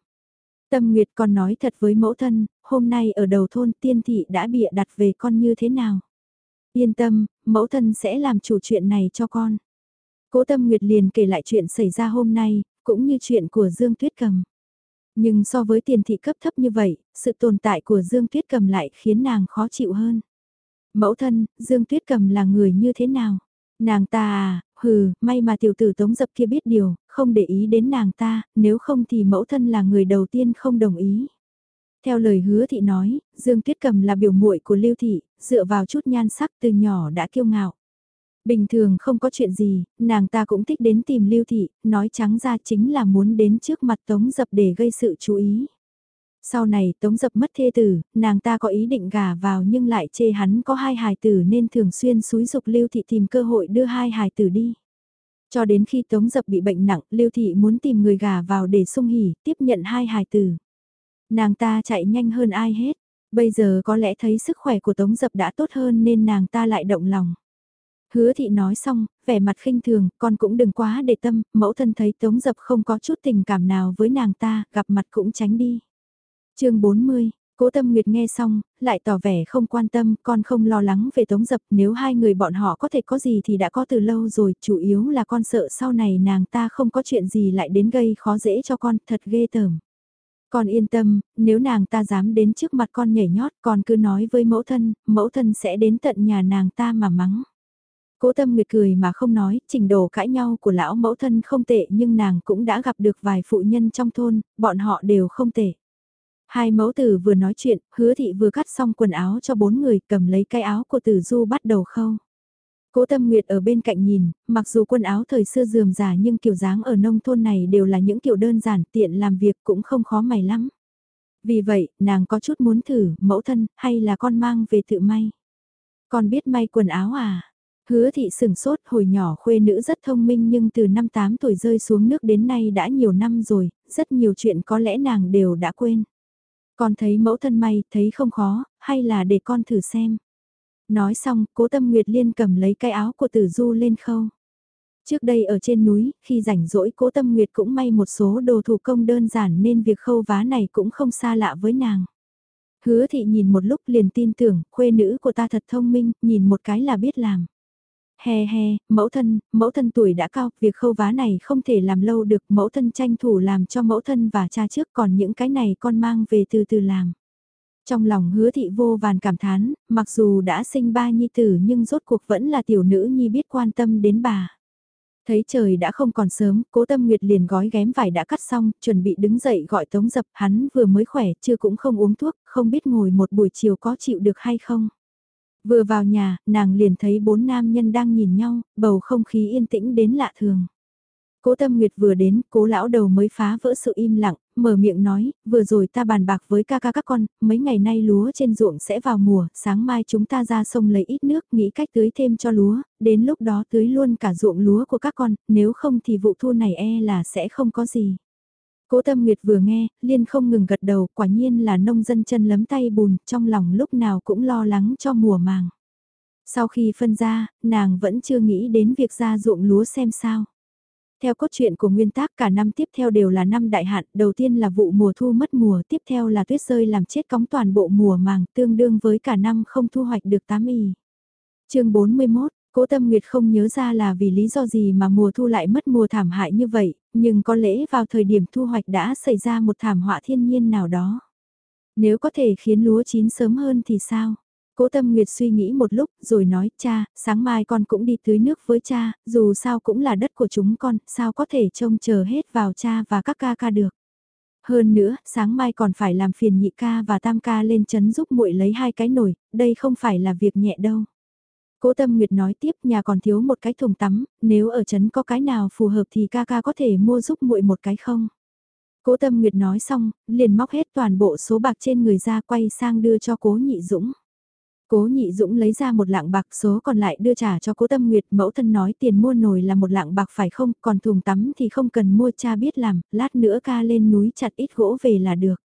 Tâm Nguyệt còn nói thật với mẫu thân, hôm nay ở đầu thôn tiên thị đã bịa đặt về con như thế nào. Yên tâm, mẫu thân sẽ làm chủ chuyện này cho con. Cố Tâm Nguyệt liền kể lại chuyện xảy ra hôm nay, cũng như chuyện của Dương Tuyết Cầm. Nhưng so với tiền thị cấp thấp như vậy, sự tồn tại của Dương Tuyết Cầm lại khiến nàng khó chịu hơn. Mẫu thân, Dương Tuyết Cầm là người như thế nào? Nàng ta à, hừ, may mà tiểu tử tống dập kia biết điều, không để ý đến nàng ta, nếu không thì mẫu thân là người đầu tiên không đồng ý. Theo lời hứa thị nói, Dương Tuyết Cầm là biểu muội của Lưu Thị, dựa vào chút nhan sắc từ nhỏ đã kiêu ngạo. Bình thường không có chuyện gì, nàng ta cũng thích đến tìm Lưu Thị, nói trắng ra chính là muốn đến trước mặt Tống Dập để gây sự chú ý. Sau này Tống Dập mất thê tử, nàng ta có ý định gả vào nhưng lại chê hắn có hai hài tử nên thường xuyên xúi dục Lưu Thị tìm cơ hội đưa hai hài tử đi. Cho đến khi Tống Dập bị bệnh nặng, Lưu Thị muốn tìm người gả vào để sung hỉ, tiếp nhận hai hài tử. Nàng ta chạy nhanh hơn ai hết, bây giờ có lẽ thấy sức khỏe của Tống Dập đã tốt hơn nên nàng ta lại động lòng. Hứa thị nói xong, vẻ mặt khinh thường, con cũng đừng quá để tâm, mẫu thân thấy Tống Dập không có chút tình cảm nào với nàng ta, gặp mặt cũng tránh đi chương 40, Cố Tâm Nguyệt nghe xong, lại tỏ vẻ không quan tâm, con không lo lắng về Tống Dập, nếu hai người bọn họ có thể có gì thì đã có từ lâu rồi, chủ yếu là con sợ sau này nàng ta không có chuyện gì lại đến gây khó dễ cho con, thật ghê tởm. Con yên tâm, nếu nàng ta dám đến trước mặt con nhảy nhót, con cứ nói với mẫu thân, mẫu thân sẽ đến tận nhà nàng ta mà mắng. Cố tâm nguyệt cười mà không nói, trình độ cãi nhau của lão mẫu thân không tệ nhưng nàng cũng đã gặp được vài phụ nhân trong thôn, bọn họ đều không tệ. Hai mẫu tử vừa nói chuyện, hứa thị vừa cắt xong quần áo cho bốn người cầm lấy cái áo của tử du bắt đầu khâu. Cố Tâm Nguyệt ở bên cạnh nhìn, mặc dù quần áo thời xưa dườm già nhưng kiểu dáng ở nông thôn này đều là những kiểu đơn giản tiện làm việc cũng không khó mày lắm. Vì vậy, nàng có chút muốn thử, mẫu thân, hay là con mang về tự may. Con biết may quần áo à? Hứa thị sừng sốt hồi nhỏ khuê nữ rất thông minh nhưng từ năm 8 tuổi rơi xuống nước đến nay đã nhiều năm rồi, rất nhiều chuyện có lẽ nàng đều đã quên. Con thấy mẫu thân may, thấy không khó, hay là để con thử xem. Nói xong, cố tâm Nguyệt Liên cầm lấy cái áo của tử du lên khâu. Trước đây ở trên núi, khi rảnh rỗi cố tâm Nguyệt cũng may một số đồ thủ công đơn giản nên việc khâu vá này cũng không xa lạ với nàng. Hứa thị nhìn một lúc liền tin tưởng, khuê nữ của ta thật thông minh, nhìn một cái là biết làm. He he, mẫu thân, mẫu thân tuổi đã cao, việc khâu vá này không thể làm lâu được, mẫu thân tranh thủ làm cho mẫu thân và cha trước còn những cái này con mang về từ từ làm. Trong lòng hứa thị vô vàn cảm thán, mặc dù đã sinh ba nhi tử nhưng rốt cuộc vẫn là tiểu nữ nhi biết quan tâm đến bà. Thấy trời đã không còn sớm, cố tâm nguyệt liền gói ghém vải đã cắt xong, chuẩn bị đứng dậy gọi tống dập hắn vừa mới khỏe, chưa cũng không uống thuốc, không biết ngồi một buổi chiều có chịu được hay không. Vừa vào nhà, nàng liền thấy bốn nam nhân đang nhìn nhau, bầu không khí yên tĩnh đến lạ thường. Cố Tâm Nguyệt vừa đến, cố lão đầu mới phá vỡ sự im lặng, mở miệng nói, vừa rồi ta bàn bạc với ca ca các con, mấy ngày nay lúa trên ruộng sẽ vào mùa, sáng mai chúng ta ra sông lấy ít nước, nghĩ cách tưới thêm cho lúa, đến lúc đó tưới luôn cả ruộng lúa của các con, nếu không thì vụ thu này e là sẽ không có gì. Cố Tâm Nguyệt vừa nghe, liên không ngừng gật đầu, quả nhiên là nông dân chân lấm tay bùn, trong lòng lúc nào cũng lo lắng cho mùa màng. Sau khi phân ra, nàng vẫn chưa nghĩ đến việc ra ruộng lúa xem sao. Theo cốt truyện của nguyên tác cả năm tiếp theo đều là năm đại hạn, đầu tiên là vụ mùa thu mất mùa, tiếp theo là tuyết rơi làm chết cóng toàn bộ mùa màng, tương đương với cả năm không thu hoạch được tám y. chương 41, Cố Tâm Nguyệt không nhớ ra là vì lý do gì mà mùa thu lại mất mùa thảm hại như vậy, nhưng có lẽ vào thời điểm thu hoạch đã xảy ra một thảm họa thiên nhiên nào đó. Nếu có thể khiến lúa chín sớm hơn thì sao? Cố Tâm Nguyệt suy nghĩ một lúc rồi nói cha, sáng mai con cũng đi tưới nước với cha, dù sao cũng là đất của chúng con, sao có thể trông chờ hết vào cha và các ca ca được. Hơn nữa, sáng mai còn phải làm phiền nhị ca và tam ca lên chấn giúp muội lấy hai cái nồi, đây không phải là việc nhẹ đâu. Cố Tâm Nguyệt nói tiếp nhà còn thiếu một cái thùng tắm, nếu ở trấn có cái nào phù hợp thì ca ca có thể mua giúp muội một cái không? Cố Tâm Nguyệt nói xong, liền móc hết toàn bộ số bạc trên người ra quay sang đưa cho Cố Nhị Dũng. Cố Nhị Dũng lấy ra một lạng bạc số còn lại đưa trả cho Cố Tâm Nguyệt, mẫu thân nói tiền mua nồi là một lạng bạc phải không, còn thùng tắm thì không cần mua cha biết làm, lát nữa ca lên núi chặt ít gỗ về là được.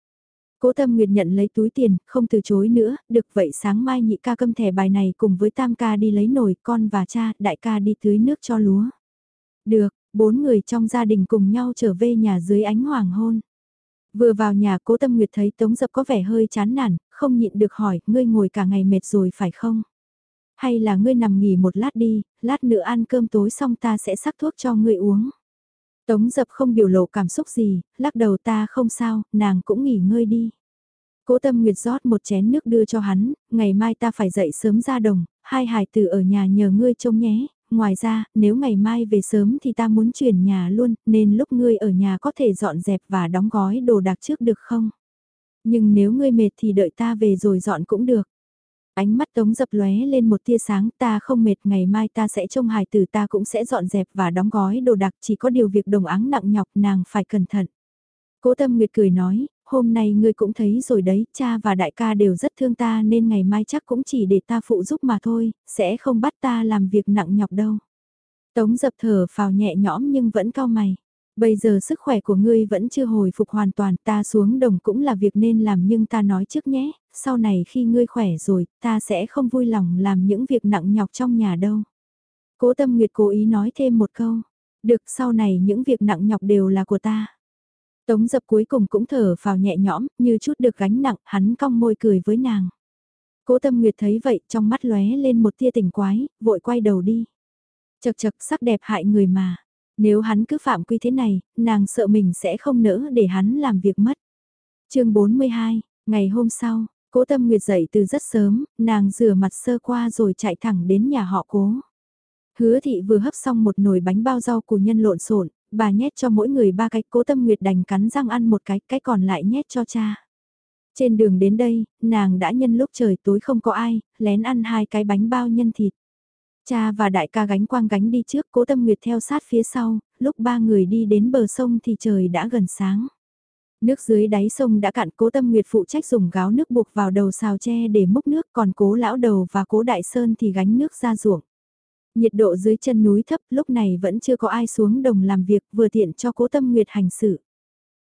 Cố Tâm Nguyệt nhận lấy túi tiền, không từ chối nữa, được vậy sáng mai nhị ca câm thẻ bài này cùng với tam ca đi lấy nồi, con và cha, đại ca đi tưới nước cho lúa. Được, bốn người trong gia đình cùng nhau trở về nhà dưới ánh hoàng hôn. Vừa vào nhà cố tâm nguyệt thấy Tống Dập có vẻ hơi chán nản, không nhịn được hỏi, ngươi ngồi cả ngày mệt rồi phải không? Hay là ngươi nằm nghỉ một lát đi, lát nữa ăn cơm tối xong ta sẽ sắc thuốc cho ngươi uống. Tống Dập không biểu lộ cảm xúc gì, lắc đầu ta không sao, nàng cũng nghỉ ngơi đi. Cố Tâm Nguyệt rót một chén nước đưa cho hắn, ngày mai ta phải dậy sớm ra đồng, hai hải tử ở nhà nhờ ngươi trông nhé, ngoài ra, nếu ngày mai về sớm thì ta muốn chuyển nhà luôn, nên lúc ngươi ở nhà có thể dọn dẹp và đóng gói đồ đạc trước được không? Nhưng nếu ngươi mệt thì đợi ta về rồi dọn cũng được. Ánh mắt tống dập lóe lên một tia sáng ta không mệt ngày mai ta sẽ trông hài tử ta cũng sẽ dọn dẹp và đóng gói đồ đạc chỉ có điều việc đồng áng nặng nhọc nàng phải cẩn thận. Cố tâm nguyệt cười nói, hôm nay ngươi cũng thấy rồi đấy, cha và đại ca đều rất thương ta nên ngày mai chắc cũng chỉ để ta phụ giúp mà thôi, sẽ không bắt ta làm việc nặng nhọc đâu. Tống dập thở phào nhẹ nhõm nhưng vẫn cao mày. Bây giờ sức khỏe của ngươi vẫn chưa hồi phục hoàn toàn, ta xuống đồng cũng là việc nên làm nhưng ta nói trước nhé, sau này khi ngươi khỏe rồi, ta sẽ không vui lòng làm những việc nặng nhọc trong nhà đâu. Cố tâm nguyệt cố ý nói thêm một câu, được sau này những việc nặng nhọc đều là của ta. Tống dập cuối cùng cũng thở vào nhẹ nhõm, như chút được gánh nặng, hắn cong môi cười với nàng. Cố tâm nguyệt thấy vậy, trong mắt lóe lên một tia tỉnh quái, vội quay đầu đi. Chật chật sắc đẹp hại người mà. Nếu hắn cứ phạm quy thế này, nàng sợ mình sẽ không nỡ để hắn làm việc mất. chương 42, ngày hôm sau, cố tâm nguyệt dậy từ rất sớm, nàng rửa mặt sơ qua rồi chạy thẳng đến nhà họ cố. Hứa thị vừa hấp xong một nồi bánh bao rau củ nhân lộn xộn, bà nhét cho mỗi người ba cái, cố tâm nguyệt đành cắn răng ăn một cái, cái còn lại nhét cho cha. Trên đường đến đây, nàng đã nhân lúc trời tối không có ai, lén ăn hai cái bánh bao nhân thịt. Cha và đại ca gánh quang gánh đi trước, cố tâm nguyệt theo sát phía sau, lúc ba người đi đến bờ sông thì trời đã gần sáng. Nước dưới đáy sông đã cạn cố tâm nguyệt phụ trách dùng gáo nước buộc vào đầu xào tre để múc nước còn cố lão đầu và cố đại sơn thì gánh nước ra ruộng. Nhiệt độ dưới chân núi thấp lúc này vẫn chưa có ai xuống đồng làm việc vừa tiện cho cố tâm nguyệt hành sự.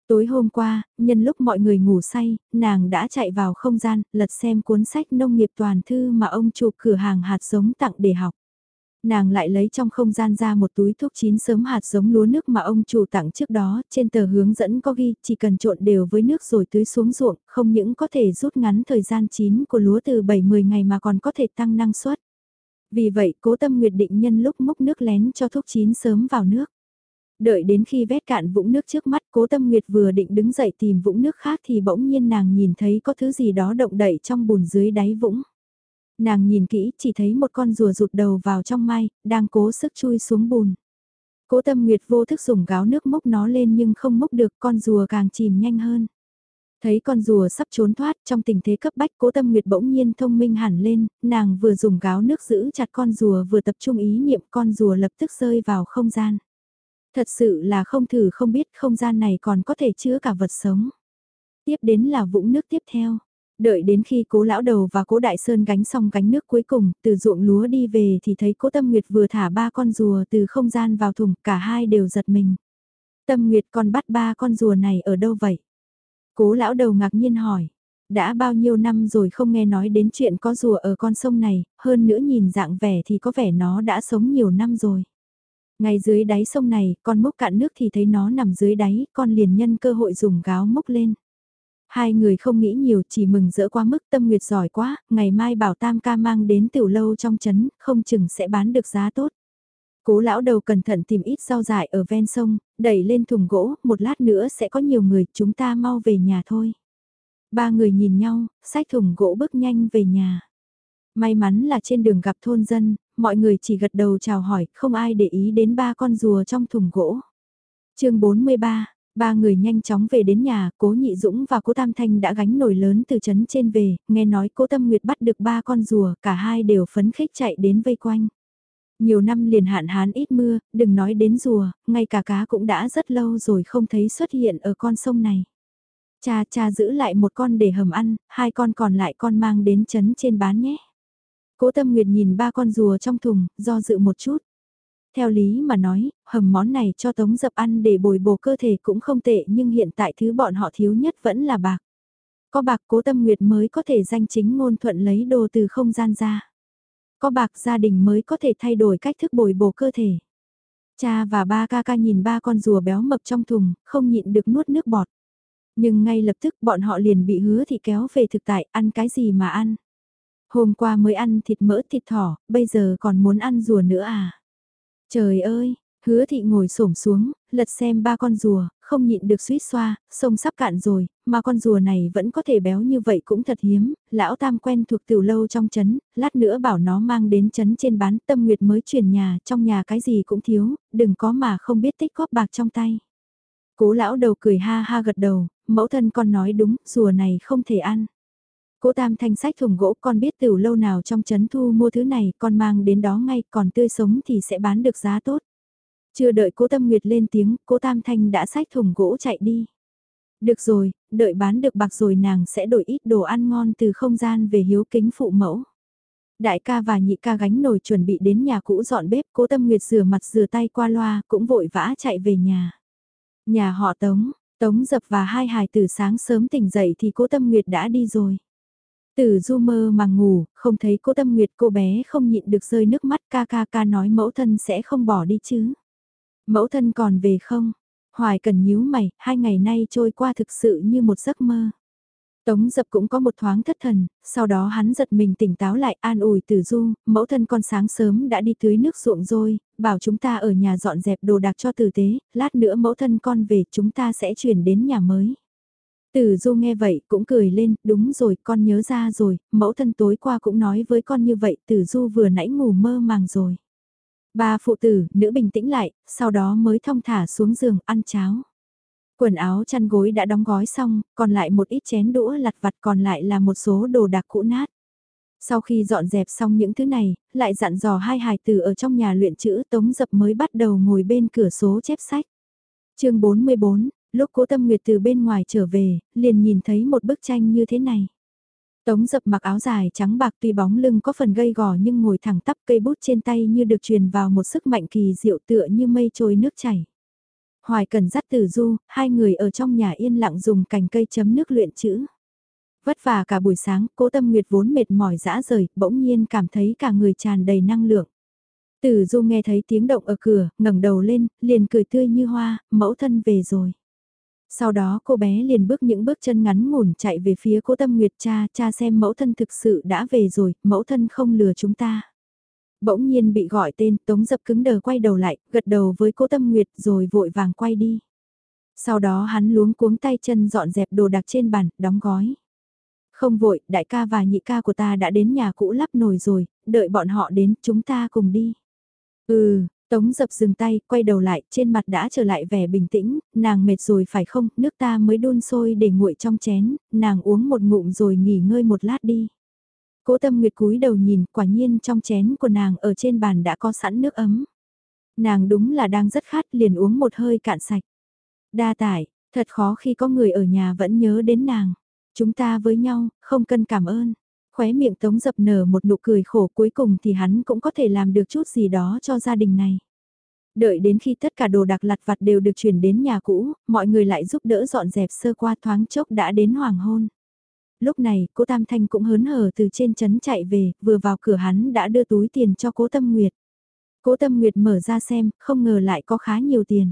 Tối hôm qua, nhân lúc mọi người ngủ say, nàng đã chạy vào không gian, lật xem cuốn sách nông nghiệp toàn thư mà ông chụp cửa hàng hạt giống tặng để học. Nàng lại lấy trong không gian ra một túi thuốc chín sớm hạt giống lúa nước mà ông chủ tặng trước đó, trên tờ hướng dẫn có ghi, chỉ cần trộn đều với nước rồi tưới xuống ruộng, không những có thể rút ngắn thời gian chín của lúa từ 7-10 ngày mà còn có thể tăng năng suất. Vì vậy, cố tâm nguyệt định nhân lúc múc nước lén cho thuốc chín sớm vào nước. Đợi đến khi vét cạn vũng nước trước mắt cố tâm nguyệt vừa định đứng dậy tìm vũng nước khác thì bỗng nhiên nàng nhìn thấy có thứ gì đó động đậy trong bùn dưới đáy vũng. Nàng nhìn kỹ chỉ thấy một con rùa rụt đầu vào trong mai, đang cố sức chui xuống bùn. Cố tâm nguyệt vô thức dùng gáo nước múc nó lên nhưng không múc được con rùa càng chìm nhanh hơn. Thấy con rùa sắp trốn thoát trong tình thế cấp bách cố tâm nguyệt bỗng nhiên thông minh hẳn lên, nàng vừa dùng gáo nước giữ chặt con rùa vừa tập trung ý niệm con rùa lập tức rơi vào không gian. Thật sự là không thử không biết không gian này còn có thể chứa cả vật sống. Tiếp đến là vũng nước tiếp theo. Đợi đến khi cố lão đầu và cố đại sơn gánh xong gánh nước cuối cùng, từ ruộng lúa đi về thì thấy cố tâm nguyệt vừa thả ba con rùa từ không gian vào thùng, cả hai đều giật mình. Tâm nguyệt còn bắt ba con rùa này ở đâu vậy? Cố lão đầu ngạc nhiên hỏi. Đã bao nhiêu năm rồi không nghe nói đến chuyện có rùa ở con sông này, hơn nữa nhìn dạng vẻ thì có vẻ nó đã sống nhiều năm rồi. Ngay dưới đáy sông này, con múc cạn nước thì thấy nó nằm dưới đáy, con liền nhân cơ hội dùng gáo múc lên. Hai người không nghĩ nhiều chỉ mừng rỡ quá mức tâm nguyệt giỏi quá, ngày mai bảo tam ca mang đến tiểu lâu trong chấn, không chừng sẽ bán được giá tốt. Cố lão đầu cẩn thận tìm ít rau dại ở ven sông, đẩy lên thùng gỗ, một lát nữa sẽ có nhiều người, chúng ta mau về nhà thôi. Ba người nhìn nhau, xách thùng gỗ bước nhanh về nhà. May mắn là trên đường gặp thôn dân, mọi người chỉ gật đầu chào hỏi, không ai để ý đến ba con rùa trong thùng gỗ. chương 43, Ba người nhanh chóng về đến nhà, cố nhị dũng và cố tam thanh đã gánh nồi lớn từ trấn trên về, nghe nói cố tâm nguyệt bắt được ba con rùa, cả hai đều phấn khích chạy đến vây quanh. Nhiều năm liền hạn hán ít mưa, đừng nói đến rùa, ngay cả cá cũng đã rất lâu rồi không thấy xuất hiện ở con sông này. Cha cha giữ lại một con để hầm ăn, hai con còn lại con mang đến trấn trên bán nhé. Cố tâm nguyệt nhìn ba con rùa trong thùng, do dự một chút. Theo lý mà nói, hầm món này cho tống dập ăn để bồi bổ cơ thể cũng không tệ nhưng hiện tại thứ bọn họ thiếu nhất vẫn là bạc. Có bạc cố tâm nguyệt mới có thể danh chính ngôn thuận lấy đồ từ không gian ra. Có bạc gia đình mới có thể thay đổi cách thức bồi bổ cơ thể. Cha và ba ca ca nhìn ba con rùa béo mập trong thùng, không nhịn được nuốt nước bọt. Nhưng ngay lập tức bọn họ liền bị hứa thì kéo về thực tại, ăn cái gì mà ăn. Hôm qua mới ăn thịt mỡ thịt thỏ, bây giờ còn muốn ăn rùa nữa à. Trời ơi, hứa thị ngồi xổm xuống, lật xem ba con rùa, không nhịn được suýt xoa, sông sắp cạn rồi, mà con rùa này vẫn có thể béo như vậy cũng thật hiếm, lão tam quen thuộc tiểu lâu trong chấn, lát nữa bảo nó mang đến chấn trên bán tâm nguyệt mới chuyển nhà, trong nhà cái gì cũng thiếu, đừng có mà không biết tích góp bạc trong tay. Cố lão đầu cười ha ha gật đầu, mẫu thân con nói đúng, rùa này không thể ăn. Cố tam thanh sách thùng gỗ con biết từ lâu nào trong chấn thu mua thứ này con mang đến đó ngay còn tươi sống thì sẽ bán được giá tốt. Chưa đợi cố tâm nguyệt lên tiếng, cố tam thanh đã sách thùng gỗ chạy đi. Được rồi, đợi bán được bạc rồi nàng sẽ đổi ít đồ ăn ngon từ không gian về hiếu kính phụ mẫu. Đại ca và nhị ca gánh nồi chuẩn bị đến nhà cũ dọn bếp, cố tâm nguyệt rửa mặt rửa tay qua loa, cũng vội vã chạy về nhà. Nhà họ Tống, Tống dập và hai hài tử sáng sớm tỉnh dậy thì cố tâm nguyệt đã đi rồi. Tử du mơ mà ngủ, không thấy cô tâm nguyệt cô bé không nhịn được rơi nước mắt ca ca ca nói mẫu thân sẽ không bỏ đi chứ. Mẫu thân còn về không? Hoài cần nhíu mày, hai ngày nay trôi qua thực sự như một giấc mơ. Tống dập cũng có một thoáng thất thần, sau đó hắn giật mình tỉnh táo lại an ủi tử du, mẫu thân con sáng sớm đã đi tưới nước ruộng rồi, bảo chúng ta ở nhà dọn dẹp đồ đạc cho tử tế, lát nữa mẫu thân con về chúng ta sẽ chuyển đến nhà mới. Tử du nghe vậy cũng cười lên, đúng rồi con nhớ ra rồi, mẫu thân tối qua cũng nói với con như vậy tử du vừa nãy ngủ mơ màng rồi. Ba phụ tử, nữ bình tĩnh lại, sau đó mới thong thả xuống giường ăn cháo. Quần áo chăn gối đã đóng gói xong, còn lại một ít chén đũa lặt vặt còn lại là một số đồ đạc cũ nát. Sau khi dọn dẹp xong những thứ này, lại dặn dò hai hài tử ở trong nhà luyện chữ tống dập mới bắt đầu ngồi bên cửa số chép sách. chương 44, lúc cố tâm nguyệt từ bên ngoài trở về, liền nhìn thấy một bức tranh như thế này. Tống dập mặc áo dài trắng bạc tuy bóng lưng có phần gây gò nhưng ngồi thẳng tắp cây bút trên tay như được truyền vào một sức mạnh kỳ diệu tựa như mây trôi nước chảy. Hoài cần dắt tử du, hai người ở trong nhà yên lặng dùng cành cây chấm nước luyện chữ. Vất vả cả buổi sáng, cố tâm nguyệt vốn mệt mỏi dã rời, bỗng nhiên cảm thấy cả người tràn đầy năng lượng. Tử du nghe thấy tiếng động ở cửa, ngẩng đầu lên, liền cười tươi như hoa, mẫu thân về rồi. Sau đó cô bé liền bước những bước chân ngắn ngủn chạy về phía cố tâm nguyệt cha, cha xem mẫu thân thực sự đã về rồi, mẫu thân không lừa chúng ta. Bỗng nhiên bị gọi tên, tống dập cứng đờ quay đầu lại, gật đầu với cố tâm nguyệt rồi vội vàng quay đi. Sau đó hắn luống cuống tay chân dọn dẹp đồ đặc trên bàn, đóng gói. Không vội, đại ca và nhị ca của ta đã đến nhà cũ lắp nồi rồi, đợi bọn họ đến, chúng ta cùng đi. Ừ, Tống dập dừng tay, quay đầu lại, trên mặt đã trở lại vẻ bình tĩnh, nàng mệt rồi phải không, nước ta mới đun sôi để nguội trong chén, nàng uống một ngụm rồi nghỉ ngơi một lát đi. Cố tâm nguyệt cúi đầu nhìn, quả nhiên trong chén của nàng ở trên bàn đã có sẵn nước ấm. Nàng đúng là đang rất khát liền uống một hơi cạn sạch. Đa tải, thật khó khi có người ở nhà vẫn nhớ đến nàng. Chúng ta với nhau, không cần cảm ơn khóe miệng tống dập nở một nụ cười khổ cuối cùng thì hắn cũng có thể làm được chút gì đó cho gia đình này. Đợi đến khi tất cả đồ đạc lặt vặt đều được chuyển đến nhà cũ, mọi người lại giúp đỡ dọn dẹp sơ qua thoáng chốc đã đến hoàng hôn. Lúc này, cô Tam Thanh cũng hớn hở từ trên trấn chạy về, vừa vào cửa hắn đã đưa túi tiền cho cố Tâm Nguyệt. Cố Tâm Nguyệt mở ra xem, không ngờ lại có khá nhiều tiền.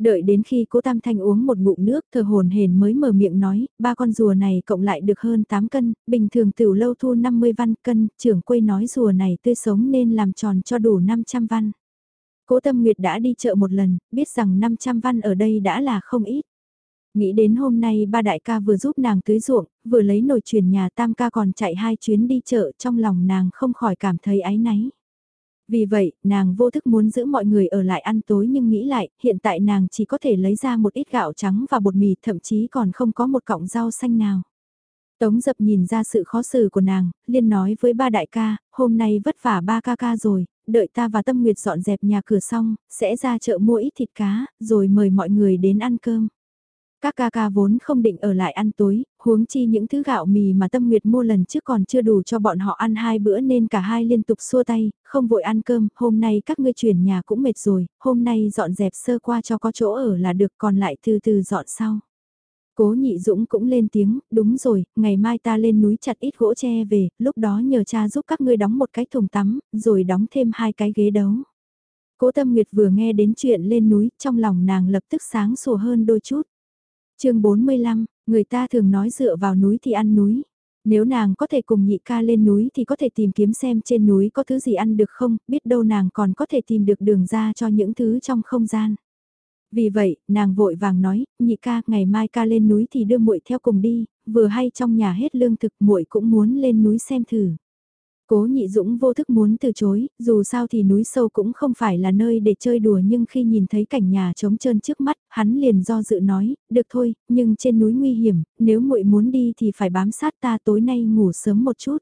Đợi đến khi cố Tam Thanh uống một ngụm nước thờ hồn hền mới mở miệng nói, ba con rùa này cộng lại được hơn 8 cân, bình thường tiểu lâu thu 50 văn cân, trưởng quê nói rùa này tươi sống nên làm tròn cho đủ 500 văn. Cố Tâm Nguyệt đã đi chợ một lần, biết rằng 500 văn ở đây đã là không ít. Nghĩ đến hôm nay ba đại ca vừa giúp nàng tưới ruộng, vừa lấy nồi truyền nhà tam ca còn chạy hai chuyến đi chợ trong lòng nàng không khỏi cảm thấy áy náy. Vì vậy, nàng vô thức muốn giữ mọi người ở lại ăn tối nhưng nghĩ lại, hiện tại nàng chỉ có thể lấy ra một ít gạo trắng và bột mì thậm chí còn không có một cọng rau xanh nào. Tống dập nhìn ra sự khó xử của nàng, liên nói với ba đại ca, hôm nay vất vả ba ca ca rồi, đợi ta và Tâm Nguyệt dọn dẹp nhà cửa xong, sẽ ra chợ mua ít thịt cá, rồi mời mọi người đến ăn cơm. Các ca ca vốn không định ở lại ăn tối, huống chi những thứ gạo mì mà Tâm Nguyệt mua lần trước còn chưa đủ cho bọn họ ăn hai bữa nên cả hai liên tục xua tay, không vội ăn cơm, hôm nay các ngươi chuyển nhà cũng mệt rồi, hôm nay dọn dẹp sơ qua cho có chỗ ở là được còn lại từ từ dọn sau. Cố nhị dũng cũng lên tiếng, đúng rồi, ngày mai ta lên núi chặt ít gỗ tre về, lúc đó nhờ cha giúp các ngươi đóng một cái thùng tắm, rồi đóng thêm hai cái ghế đấu. Cố Tâm Nguyệt vừa nghe đến chuyện lên núi, trong lòng nàng lập tức sáng sủa hơn đôi chút chương 45, người ta thường nói dựa vào núi thì ăn núi. Nếu nàng có thể cùng nhị ca lên núi thì có thể tìm kiếm xem trên núi có thứ gì ăn được không, biết đâu nàng còn có thể tìm được đường ra cho những thứ trong không gian. Vì vậy, nàng vội vàng nói, nhị ca, ngày mai ca lên núi thì đưa muội theo cùng đi, vừa hay trong nhà hết lương thực muội cũng muốn lên núi xem thử. Cố nhị dũng vô thức muốn từ chối, dù sao thì núi sâu cũng không phải là nơi để chơi đùa nhưng khi nhìn thấy cảnh nhà trống trơn trước mắt, hắn liền do dự nói, được thôi, nhưng trên núi nguy hiểm, nếu muội muốn đi thì phải bám sát ta tối nay ngủ sớm một chút.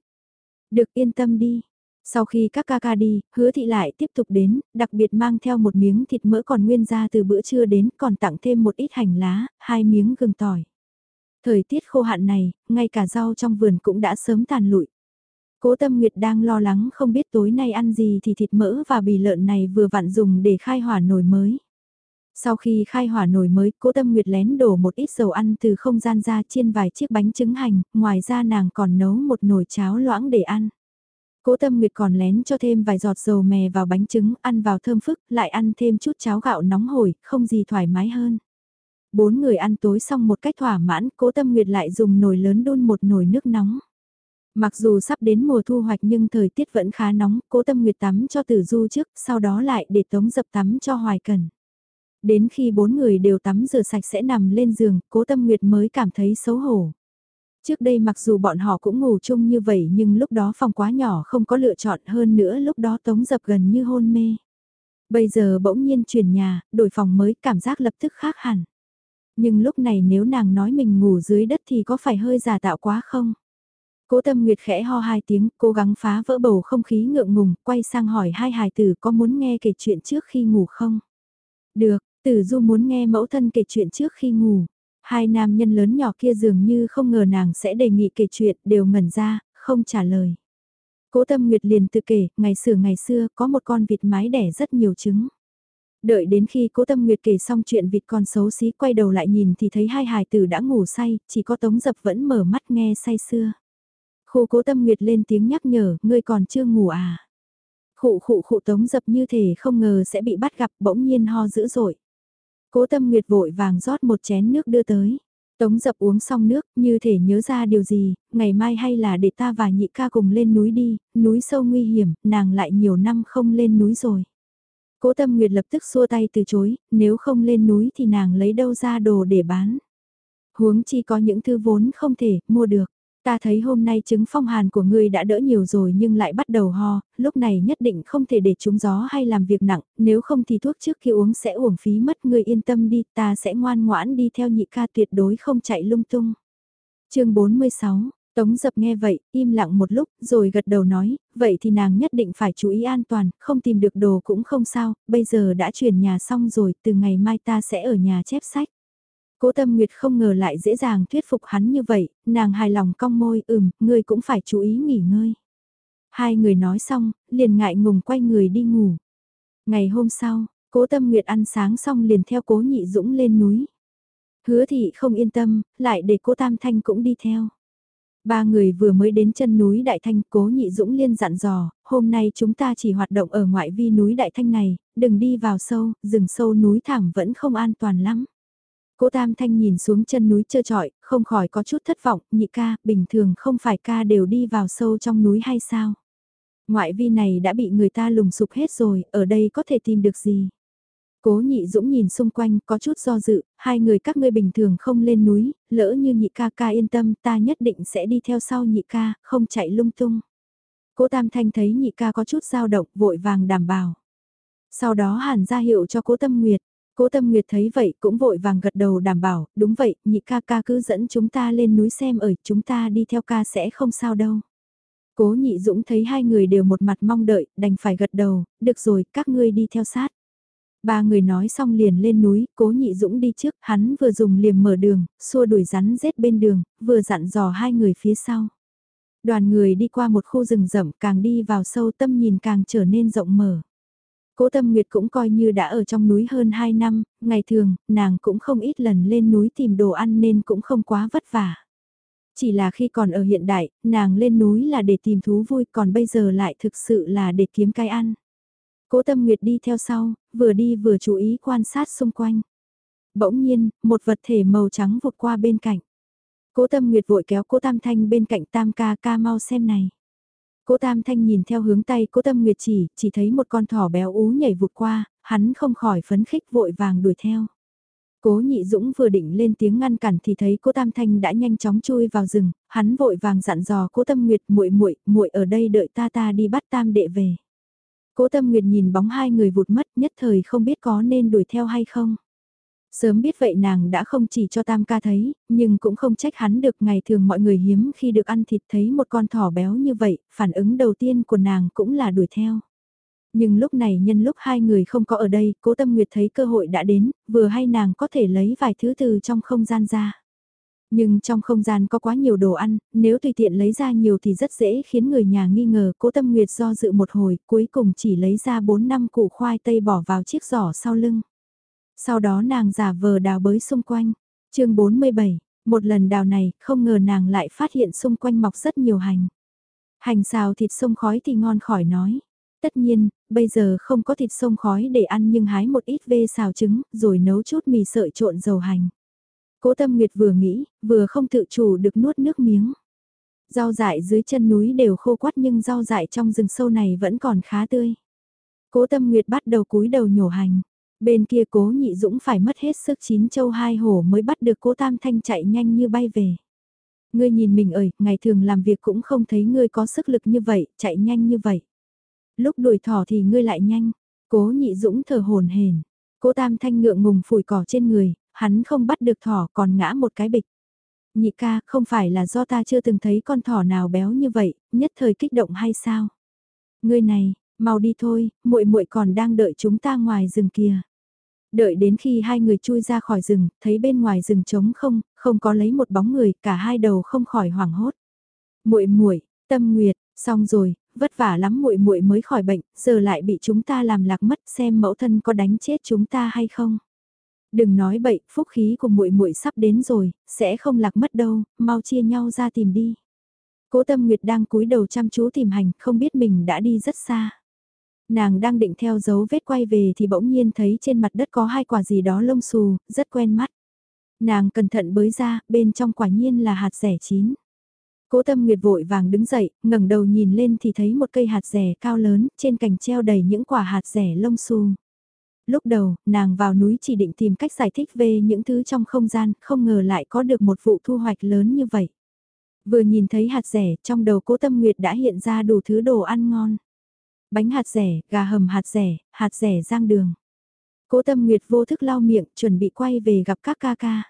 Được yên tâm đi. Sau khi các ca ca đi, hứa thị lại tiếp tục đến, đặc biệt mang theo một miếng thịt mỡ còn nguyên ra từ bữa trưa đến, còn tặng thêm một ít hành lá, hai miếng gừng tỏi. Thời tiết khô hạn này, ngay cả rau trong vườn cũng đã sớm tàn lụi. Cố Tâm Nguyệt đang lo lắng không biết tối nay ăn gì thì thịt mỡ và bì lợn này vừa vặn dùng để khai hỏa nồi mới. Sau khi khai hỏa nồi mới, Cố Tâm Nguyệt lén đổ một ít dầu ăn từ không gian ra chiên vài chiếc bánh trứng hành, ngoài ra nàng còn nấu một nồi cháo loãng để ăn. Cố Tâm Nguyệt còn lén cho thêm vài giọt dầu mè vào bánh trứng, ăn vào thơm phức, lại ăn thêm chút cháo gạo nóng hổi, không gì thoải mái hơn. Bốn người ăn tối xong một cách thỏa mãn, Cố Tâm Nguyệt lại dùng nồi lớn đun một nồi nước nóng. Mặc dù sắp đến mùa thu hoạch nhưng thời tiết vẫn khá nóng, cố tâm nguyệt tắm cho tử du trước, sau đó lại để tống dập tắm cho hoài cần. Đến khi bốn người đều tắm rửa sạch sẽ nằm lên giường, cố tâm nguyệt mới cảm thấy xấu hổ. Trước đây mặc dù bọn họ cũng ngủ chung như vậy nhưng lúc đó phòng quá nhỏ không có lựa chọn hơn nữa lúc đó tống dập gần như hôn mê. Bây giờ bỗng nhiên chuyển nhà, đổi phòng mới cảm giác lập tức khác hẳn. Nhưng lúc này nếu nàng nói mình ngủ dưới đất thì có phải hơi giả tạo quá không? Cố tâm nguyệt khẽ ho hai tiếng, cố gắng phá vỡ bầu không khí ngượng ngùng, quay sang hỏi hai hài tử có muốn nghe kể chuyện trước khi ngủ không? Được, tử du muốn nghe mẫu thân kể chuyện trước khi ngủ. Hai nam nhân lớn nhỏ kia dường như không ngờ nàng sẽ đề nghị kể chuyện, đều ngẩn ra, không trả lời. Cố tâm nguyệt liền tự kể, ngày xưa ngày xưa có một con vịt mái đẻ rất nhiều trứng. Đợi đến khi cố tâm nguyệt kể xong chuyện vịt con xấu xí quay đầu lại nhìn thì thấy hai hài tử đã ngủ say, chỉ có tống dập vẫn mở mắt nghe say xưa. Khu cố tâm nguyệt lên tiếng nhắc nhở, ngươi còn chưa ngủ à? Khụ khụ khụ tống dập như thể không ngờ sẽ bị bắt gặp bỗng nhiên ho dữ dội. Cố tâm nguyệt vội vàng rót một chén nước đưa tới. Tống dập uống xong nước, như thể nhớ ra điều gì, ngày mai hay là để ta và nhị ca cùng lên núi đi, núi sâu nguy hiểm, nàng lại nhiều năm không lên núi rồi. Cố tâm nguyệt lập tức xua tay từ chối, nếu không lên núi thì nàng lấy đâu ra đồ để bán. Huống chi có những thứ vốn không thể mua được. Ta thấy hôm nay chứng phong hàn của ngươi đã đỡ nhiều rồi nhưng lại bắt đầu ho, lúc này nhất định không thể để trúng gió hay làm việc nặng, nếu không thì thuốc trước khi uống sẽ uổng phí mất ngươi yên tâm đi, ta sẽ ngoan ngoãn đi theo nhị ca tuyệt đối không chạy lung tung. chương 46 Tống dập nghe vậy, im lặng một lúc, rồi gật đầu nói, vậy thì nàng nhất định phải chú ý an toàn, không tìm được đồ cũng không sao, bây giờ đã chuyển nhà xong rồi, từ ngày mai ta sẽ ở nhà chép sách. Cố Tâm Nguyệt không ngờ lại dễ dàng thuyết phục hắn như vậy, nàng hài lòng cong môi, ừm, ngươi cũng phải chú ý nghỉ ngơi. Hai người nói xong, liền ngại ngùng quay người đi ngủ. Ngày hôm sau, Cố Tâm Nguyệt ăn sáng xong liền theo Cố Nhị Dũng lên núi. Hứa thị không yên tâm, lại để Cố Tam Thanh cũng đi theo. Ba người vừa mới đến chân núi Đại Thanh, Cố Nhị Dũng liên dặn dò, hôm nay chúng ta chỉ hoạt động ở ngoại vi núi Đại Thanh này, đừng đi vào sâu, rừng sâu núi thảm vẫn không an toàn lắm. Cố Tam Thanh nhìn xuống chân núi trơ trọi, không khỏi có chút thất vọng, nhị ca, bình thường không phải ca đều đi vào sâu trong núi hay sao? Ngoại vi này đã bị người ta lùng sụp hết rồi, ở đây có thể tìm được gì? Cố nhị dũng nhìn xung quanh, có chút do dự, hai người các ngươi bình thường không lên núi, lỡ như nhị ca ca yên tâm, ta nhất định sẽ đi theo sau nhị ca, không chạy lung tung. Cố Tam Thanh thấy nhị ca có chút dao động, vội vàng đảm bảo. Sau đó hàn ra hiệu cho cố Tâm Nguyệt, Cố Tâm Nguyệt thấy vậy cũng vội vàng gật đầu đảm bảo, đúng vậy, nhị ca ca cứ dẫn chúng ta lên núi xem ở, chúng ta đi theo ca sẽ không sao đâu. Cố nhị dũng thấy hai người đều một mặt mong đợi, đành phải gật đầu, được rồi, các ngươi đi theo sát. Ba người nói xong liền lên núi, cố nhị dũng đi trước, hắn vừa dùng liềm mở đường, xua đuổi rắn rết bên đường, vừa dặn dò hai người phía sau. Đoàn người đi qua một khu rừng rậm càng đi vào sâu tâm nhìn càng trở nên rộng mở. Cố Tâm Nguyệt cũng coi như đã ở trong núi hơn 2 năm, ngày thường, nàng cũng không ít lần lên núi tìm đồ ăn nên cũng không quá vất vả. Chỉ là khi còn ở hiện đại, nàng lên núi là để tìm thú vui còn bây giờ lại thực sự là để kiếm cái ăn. Cố Tâm Nguyệt đi theo sau, vừa đi vừa chú ý quan sát xung quanh. Bỗng nhiên, một vật thể màu trắng vụt qua bên cạnh. Cố Tâm Nguyệt vội kéo Cố Tam Thanh bên cạnh Tam ca ca mau xem này. Cố Tam Thanh nhìn theo hướng tay Cố Tâm Nguyệt chỉ, chỉ thấy một con thỏ béo ú nhảy vụt qua, hắn không khỏi phấn khích vội vàng đuổi theo. Cố Nhị Dũng vừa định lên tiếng ngăn cản thì thấy Cố Tam Thanh đã nhanh chóng chui vào rừng, hắn vội vàng dặn dò Cố Tâm Nguyệt muội muội, muội ở đây đợi ta ta đi bắt Tam đệ về. Cố Tâm Nguyệt nhìn bóng hai người vụt mất, nhất thời không biết có nên đuổi theo hay không. Sớm biết vậy nàng đã không chỉ cho Tam ca thấy, nhưng cũng không trách hắn được ngày thường mọi người hiếm khi được ăn thịt thấy một con thỏ béo như vậy, phản ứng đầu tiên của nàng cũng là đuổi theo. Nhưng lúc này nhân lúc hai người không có ở đây, cố tâm nguyệt thấy cơ hội đã đến, vừa hay nàng có thể lấy vài thứ từ trong không gian ra. Nhưng trong không gian có quá nhiều đồ ăn, nếu tùy tiện lấy ra nhiều thì rất dễ khiến người nhà nghi ngờ. Cố tâm nguyệt do dự một hồi, cuối cùng chỉ lấy ra 4 năm củ khoai tây bỏ vào chiếc giỏ sau lưng. Sau đó nàng giả vờ đào bới xung quanh. chương 47, một lần đào này, không ngờ nàng lại phát hiện xung quanh mọc rất nhiều hành. Hành xào thịt sông khói thì ngon khỏi nói. Tất nhiên, bây giờ không có thịt sông khói để ăn nhưng hái một ít vê xào trứng, rồi nấu chút mì sợi trộn dầu hành. Cố Tâm Nguyệt vừa nghĩ, vừa không tự chủ được nuốt nước miếng. Rau dại dưới chân núi đều khô quắt nhưng rau dại trong rừng sâu này vẫn còn khá tươi. Cố Tâm Nguyệt bắt đầu cúi đầu nhổ hành. Bên kia cố nhị dũng phải mất hết sức chín châu hai hổ mới bắt được cố tam thanh chạy nhanh như bay về. Ngươi nhìn mình ơi, ngày thường làm việc cũng không thấy ngươi có sức lực như vậy, chạy nhanh như vậy. Lúc đuổi thỏ thì ngươi lại nhanh, cố nhị dũng thở hồn hển Cố tam thanh ngượng ngùng phủi cỏ trên người, hắn không bắt được thỏ còn ngã một cái bịch. Nhị ca, không phải là do ta chưa từng thấy con thỏ nào béo như vậy, nhất thời kích động hay sao? Ngươi này, mau đi thôi, muội muội còn đang đợi chúng ta ngoài rừng kia. Đợi đến khi hai người chui ra khỏi rừng, thấy bên ngoài rừng trống không, không có lấy một bóng người, cả hai đầu không khỏi hoảng hốt. Muội muội, Tâm Nguyệt, xong rồi, vất vả lắm muội muội mới khỏi bệnh, giờ lại bị chúng ta làm lạc mất, xem mẫu thân có đánh chết chúng ta hay không. Đừng nói bậy, phúc khí của muội muội sắp đến rồi, sẽ không lạc mất đâu, mau chia nhau ra tìm đi. Cố Tâm Nguyệt đang cúi đầu chăm chú tìm hành, không biết mình đã đi rất xa. Nàng đang định theo dấu vết quay về thì bỗng nhiên thấy trên mặt đất có hai quả gì đó lông xù, rất quen mắt. Nàng cẩn thận bới ra, bên trong quả nhiên là hạt rẻ chín. Cố tâm nguyệt vội vàng đứng dậy, ngẩng đầu nhìn lên thì thấy một cây hạt rẻ cao lớn, trên cành treo đầy những quả hạt rẻ lông xù. Lúc đầu, nàng vào núi chỉ định tìm cách giải thích về những thứ trong không gian, không ngờ lại có được một vụ thu hoạch lớn như vậy. Vừa nhìn thấy hạt rẻ, trong đầu cố tâm nguyệt đã hiện ra đủ thứ đồ ăn ngon. Bánh hạt rẻ, gà hầm hạt rẻ, hạt rẻ rang đường. Cố Tâm Nguyệt vô thức lau miệng, chuẩn bị quay về gặp các ca ca.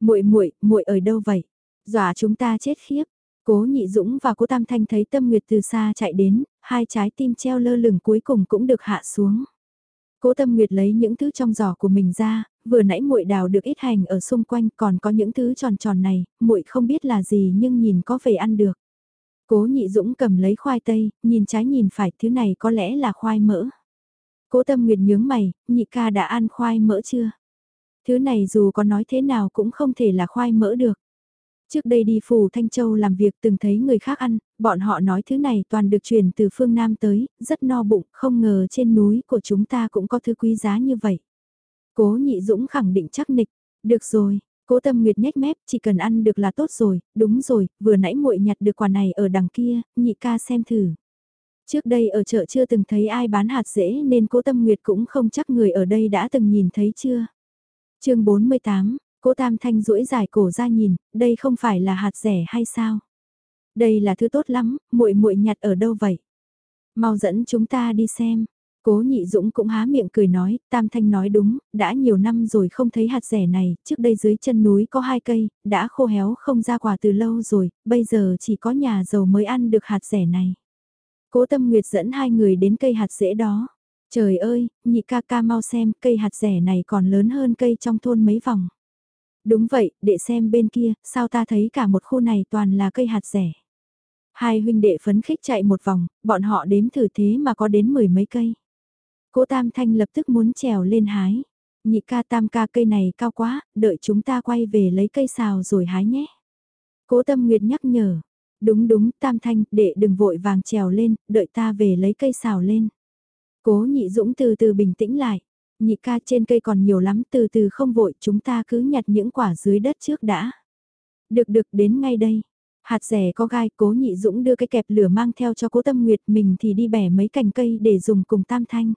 Muội muội, muội ở đâu vậy? Dọa chúng ta chết khiếp. Cố Nhị Dũng và Cố Tam Thanh thấy Tâm Nguyệt từ xa chạy đến, hai trái tim treo lơ lửng cuối cùng cũng được hạ xuống. Cố Tâm Nguyệt lấy những thứ trong giỏ của mình ra, vừa nãy muội đào được ít hành ở xung quanh, còn có những thứ tròn tròn này, muội không biết là gì nhưng nhìn có vẻ ăn được. Cố nhị dũng cầm lấy khoai tây, nhìn trái nhìn phải, thứ này có lẽ là khoai mỡ. Cố tâm nguyệt nhướng mày, nhị ca đã ăn khoai mỡ chưa? Thứ này dù có nói thế nào cũng không thể là khoai mỡ được. Trước đây đi phủ Thanh Châu làm việc từng thấy người khác ăn, bọn họ nói thứ này toàn được truyền từ phương Nam tới, rất no bụng, không ngờ trên núi của chúng ta cũng có thứ quý giá như vậy. Cố nhị dũng khẳng định chắc nịch, được rồi, Cố Tâm Nguyệt nhếch mép, chỉ cần ăn được là tốt rồi, đúng rồi, vừa nãy muội nhặt được quả này ở đằng kia, nhị ca xem thử. Trước đây ở chợ chưa từng thấy ai bán hạt dễ nên Cố Tâm Nguyệt cũng không chắc người ở đây đã từng nhìn thấy chưa. chương 48, Cố Tam Thanh duỗi dài cổ ra nhìn, đây không phải là hạt rẻ hay sao? Đây là thứ tốt lắm, muội muội nhặt ở đâu vậy? Mau dẫn chúng ta đi xem. Cố nhị dũng cũng há miệng cười nói, Tam Thanh nói đúng, đã nhiều năm rồi không thấy hạt rẻ này, trước đây dưới chân núi có hai cây, đã khô héo không ra quả từ lâu rồi, bây giờ chỉ có nhà giàu mới ăn được hạt rẻ này. Cố Tâm Nguyệt dẫn hai người đến cây hạt rễ đó. Trời ơi, nhị ca ca mau xem, cây hạt rẻ này còn lớn hơn cây trong thôn mấy vòng. Đúng vậy, để xem bên kia, sao ta thấy cả một khu này toàn là cây hạt rẻ. Hai huynh đệ phấn khích chạy một vòng, bọn họ đếm thử thế mà có đến mười mấy cây. Cố Tam Thanh lập tức muốn trèo lên hái. Nhị ca tam ca cây này cao quá, đợi chúng ta quay về lấy cây xào rồi hái nhé. Cố Tâm Nguyệt nhắc nhở. Đúng đúng, Tam Thanh, đệ đừng vội vàng trèo lên, đợi ta về lấy cây xào lên. Cố nhị dũng từ từ bình tĩnh lại. Nhị ca trên cây còn nhiều lắm, từ từ không vội, chúng ta cứ nhặt những quả dưới đất trước đã. Được được đến ngay đây. Hạt rẻ có gai, cố nhị dũng đưa cái kẹp lửa mang theo cho cố tâm nguyệt, mình thì đi bẻ mấy cành cây để dùng cùng tam thanh.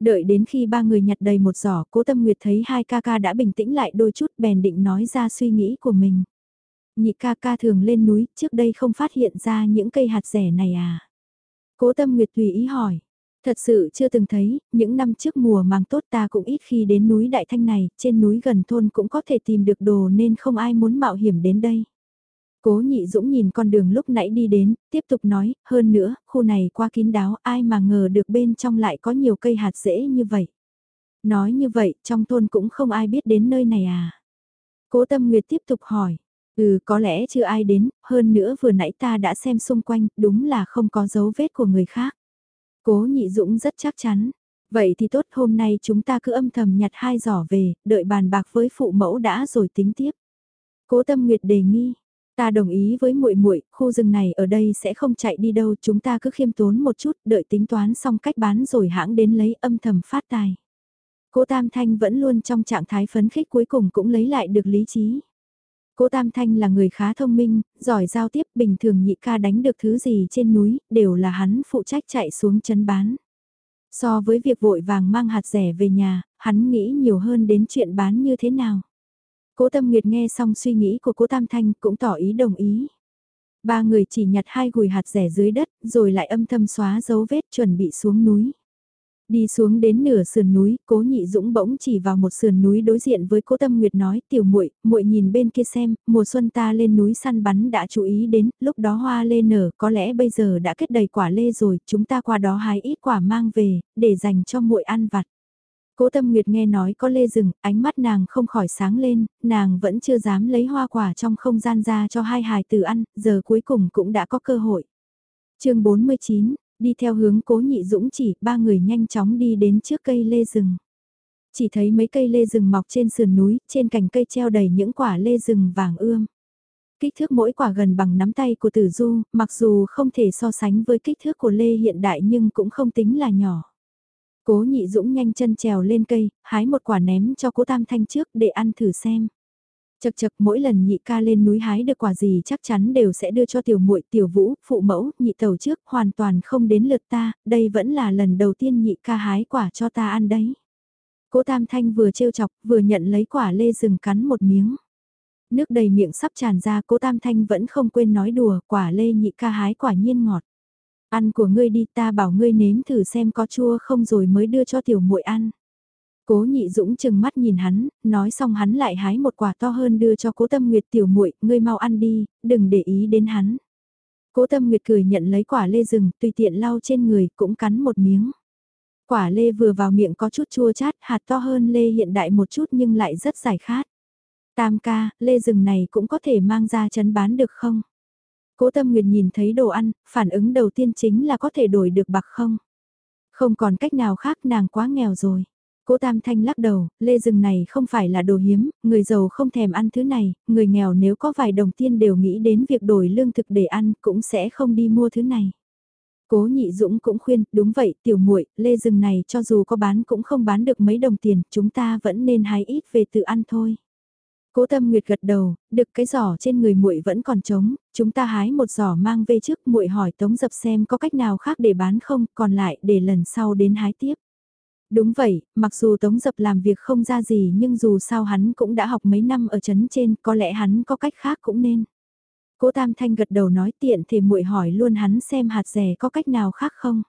Đợi đến khi ba người nhặt đầy một giỏ, cố tâm nguyệt thấy hai ca ca đã bình tĩnh lại đôi chút bèn định nói ra suy nghĩ của mình. Nhị ca ca thường lên núi, trước đây không phát hiện ra những cây hạt rẻ này à? Cố tâm nguyệt tùy ý hỏi. Thật sự chưa từng thấy, những năm trước mùa màng tốt ta cũng ít khi đến núi Đại Thanh này, trên núi gần thôn cũng có thể tìm được đồ nên không ai muốn mạo hiểm đến đây. Cố nhị dũng nhìn con đường lúc nãy đi đến, tiếp tục nói, hơn nữa, khu này qua kín đáo ai mà ngờ được bên trong lại có nhiều cây hạt dễ như vậy. Nói như vậy, trong thôn cũng không ai biết đến nơi này à. Cố tâm nguyệt tiếp tục hỏi, ừ có lẽ chưa ai đến, hơn nữa vừa nãy ta đã xem xung quanh, đúng là không có dấu vết của người khác. Cố nhị dũng rất chắc chắn. Vậy thì tốt hôm nay chúng ta cứ âm thầm nhặt hai giỏ về, đợi bàn bạc với phụ mẫu đã rồi tính tiếp. Cố tâm nguyệt đề nghi, Ta đồng ý với muội muội, khu rừng này ở đây sẽ không chạy đi đâu, chúng ta cứ khiêm tốn một chút, đợi tính toán xong cách bán rồi hãng đến lấy âm thầm phát tài. Cố Tam Thanh vẫn luôn trong trạng thái phấn khích cuối cùng cũng lấy lại được lý trí. Cố Tam Thanh là người khá thông minh, giỏi giao tiếp, bình thường nhị ca đánh được thứ gì trên núi, đều là hắn phụ trách chạy xuống chân bán. So với việc vội vàng mang hạt rẻ về nhà, hắn nghĩ nhiều hơn đến chuyện bán như thế nào. Cố Tâm Nguyệt nghe xong suy nghĩ của Cố Tam Thanh cũng tỏ ý đồng ý. Ba người chỉ nhặt hai gùi hạt rẻ dưới đất, rồi lại âm thầm xóa dấu vết chuẩn bị xuống núi. Đi xuống đến nửa sườn núi, Cố Nhị Dũng bỗng chỉ vào một sườn núi đối diện với Cố Tâm Nguyệt nói, "Tiểu muội, muội nhìn bên kia xem, mùa xuân ta lên núi săn bắn đã chú ý đến, lúc đó hoa lê nở, có lẽ bây giờ đã kết đầy quả lê rồi, chúng ta qua đó hái ít quả mang về, để dành cho muội ăn vặt." Cố Tâm Nguyệt nghe nói có lê rừng, ánh mắt nàng không khỏi sáng lên, nàng vẫn chưa dám lấy hoa quả trong không gian ra cho hai hài tử ăn, giờ cuối cùng cũng đã có cơ hội. chương 49, đi theo hướng Cố Nhị Dũng chỉ, ba người nhanh chóng đi đến trước cây lê rừng. Chỉ thấy mấy cây lê rừng mọc trên sườn núi, trên cành cây treo đầy những quả lê rừng vàng ươm. Kích thước mỗi quả gần bằng nắm tay của Tử Du, mặc dù không thể so sánh với kích thước của lê hiện đại nhưng cũng không tính là nhỏ. Cố nhị dũng nhanh chân trèo lên cây, hái một quả ném cho cố tam thanh trước để ăn thử xem. Chật chật mỗi lần nhị ca lên núi hái được quả gì chắc chắn đều sẽ đưa cho tiểu muội tiểu vũ, phụ mẫu, nhị tàu trước, hoàn toàn không đến lượt ta, đây vẫn là lần đầu tiên nhị ca hái quả cho ta ăn đấy. Cố tam thanh vừa trêu chọc, vừa nhận lấy quả lê rừng cắn một miếng. Nước đầy miệng sắp tràn ra cố tam thanh vẫn không quên nói đùa, quả lê nhị ca hái quả nhiên ngọt. Ăn của ngươi đi ta bảo ngươi nếm thử xem có chua không rồi mới đưa cho tiểu muội ăn. Cố nhị dũng chừng mắt nhìn hắn, nói xong hắn lại hái một quả to hơn đưa cho cố tâm nguyệt tiểu muội ngươi mau ăn đi, đừng để ý đến hắn. Cố tâm nguyệt cười nhận lấy quả lê rừng, tùy tiện lau trên người, cũng cắn một miếng. Quả lê vừa vào miệng có chút chua chát, hạt to hơn lê hiện đại một chút nhưng lại rất giải khát. Tam ca, lê rừng này cũng có thể mang ra chấn bán được không? Cố Tâm Nguyệt nhìn thấy đồ ăn, phản ứng đầu tiên chính là có thể đổi được bạc không. Không còn cách nào khác nàng quá nghèo rồi. Cố Tam Thanh lắc đầu, lê rừng này không phải là đồ hiếm, người giàu không thèm ăn thứ này, người nghèo nếu có vài đồng tiền đều nghĩ đến việc đổi lương thực để ăn cũng sẽ không đi mua thứ này. Cố Nhị Dũng cũng khuyên, đúng vậy, tiểu muội, lê rừng này cho dù có bán cũng không bán được mấy đồng tiền, chúng ta vẫn nên hái ít về tự ăn thôi. Cố Tâm Nguyệt gật đầu, được cái giỏ trên người muội vẫn còn trống, chúng ta hái một giỏ mang về trước, muội hỏi Tống Dập xem có cách nào khác để bán không, còn lại để lần sau đến hái tiếp. Đúng vậy, mặc dù Tống Dập làm việc không ra gì nhưng dù sao hắn cũng đã học mấy năm ở trấn trên, có lẽ hắn có cách khác cũng nên. Cố Tam Thanh gật đầu nói tiện thì muội hỏi luôn hắn xem hạt rẻ có cách nào khác không.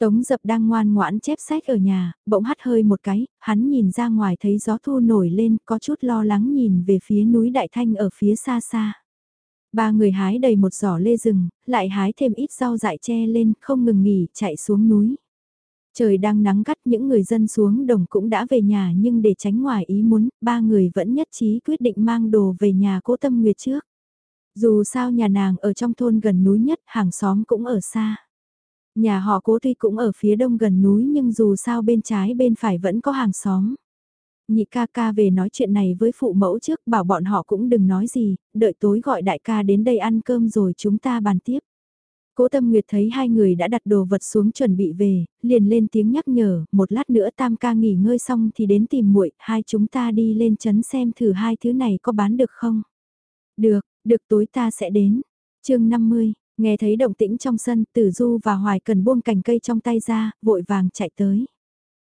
Tống dập đang ngoan ngoãn chép sách ở nhà, bỗng hắt hơi một cái, hắn nhìn ra ngoài thấy gió thu nổi lên, có chút lo lắng nhìn về phía núi Đại Thanh ở phía xa xa. Ba người hái đầy một giỏ lê rừng, lại hái thêm ít rau dại che lên, không ngừng nghỉ, chạy xuống núi. Trời đang nắng gắt những người dân xuống đồng cũng đã về nhà nhưng để tránh ngoài ý muốn, ba người vẫn nhất trí quyết định mang đồ về nhà cố tâm nguyệt trước. Dù sao nhà nàng ở trong thôn gần núi nhất, hàng xóm cũng ở xa. Nhà họ cố tuy cũng ở phía đông gần núi nhưng dù sao bên trái bên phải vẫn có hàng xóm. Nhị ca ca về nói chuyện này với phụ mẫu trước bảo bọn họ cũng đừng nói gì, đợi tối gọi đại ca đến đây ăn cơm rồi chúng ta bàn tiếp. Cố Tâm Nguyệt thấy hai người đã đặt đồ vật xuống chuẩn bị về, liền lên tiếng nhắc nhở, một lát nữa Tam ca nghỉ ngơi xong thì đến tìm muội, hai chúng ta đi lên chấn xem thử hai thứ này có bán được không. Được, được tối ta sẽ đến. chương 50, nghe thấy động tĩnh trong sân, Tử Du và Hoài cần buông cành cây trong tay ra, vội vàng chạy tới.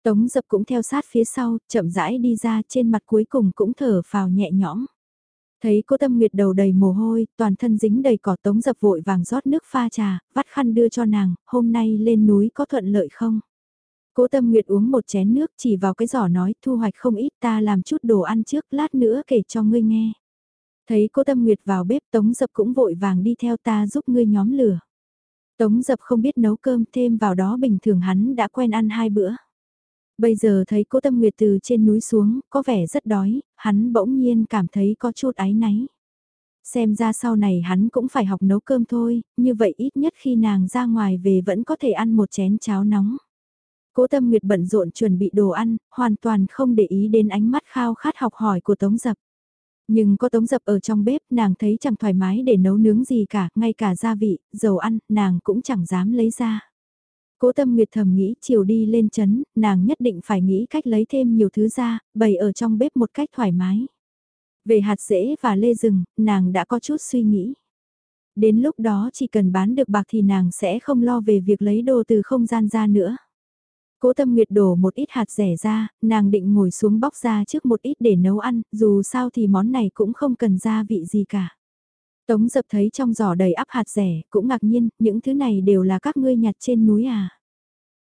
Tống dập cũng theo sát phía sau, chậm rãi đi ra trên mặt cuối cùng cũng thở phào nhẹ nhõm. Thấy cô Tâm Nguyệt đầu đầy mồ hôi, toàn thân dính đầy cỏ tống dập vội vàng rót nước pha trà, vắt khăn đưa cho nàng, hôm nay lên núi có thuận lợi không? Cố Tâm Nguyệt uống một chén nước chỉ vào cái giỏ nói thu hoạch không ít ta làm chút đồ ăn trước lát nữa kể cho ngươi nghe. Thấy cô Tâm Nguyệt vào bếp Tống Dập cũng vội vàng đi theo ta giúp ngươi nhóm lửa. Tống Dập không biết nấu cơm thêm vào đó bình thường hắn đã quen ăn hai bữa. Bây giờ thấy cô Tâm Nguyệt từ trên núi xuống, có vẻ rất đói, hắn bỗng nhiên cảm thấy có chút áy náy. Xem ra sau này hắn cũng phải học nấu cơm thôi, như vậy ít nhất khi nàng ra ngoài về vẫn có thể ăn một chén cháo nóng. Cố Tâm Nguyệt bận rộn chuẩn bị đồ ăn, hoàn toàn không để ý đến ánh mắt khao khát học hỏi của Tống Dập. Nhưng có Tống Dập ở trong bếp, nàng thấy chẳng thoải mái để nấu nướng gì cả, ngay cả gia vị, dầu ăn, nàng cũng chẳng dám lấy ra. Cố tâm nguyệt thầm nghĩ chiều đi lên chấn, nàng nhất định phải nghĩ cách lấy thêm nhiều thứ ra, bày ở trong bếp một cách thoải mái. Về hạt rễ và lê rừng, nàng đã có chút suy nghĩ. Đến lúc đó chỉ cần bán được bạc thì nàng sẽ không lo về việc lấy đồ từ không gian ra nữa. Cố tâm nguyệt đổ một ít hạt rẻ ra, nàng định ngồi xuống bóc ra trước một ít để nấu ăn, dù sao thì món này cũng không cần gia vị gì cả. Tống dập thấy trong giỏ đầy ắp hạt rẻ, cũng ngạc nhiên, những thứ này đều là các ngươi nhặt trên núi à.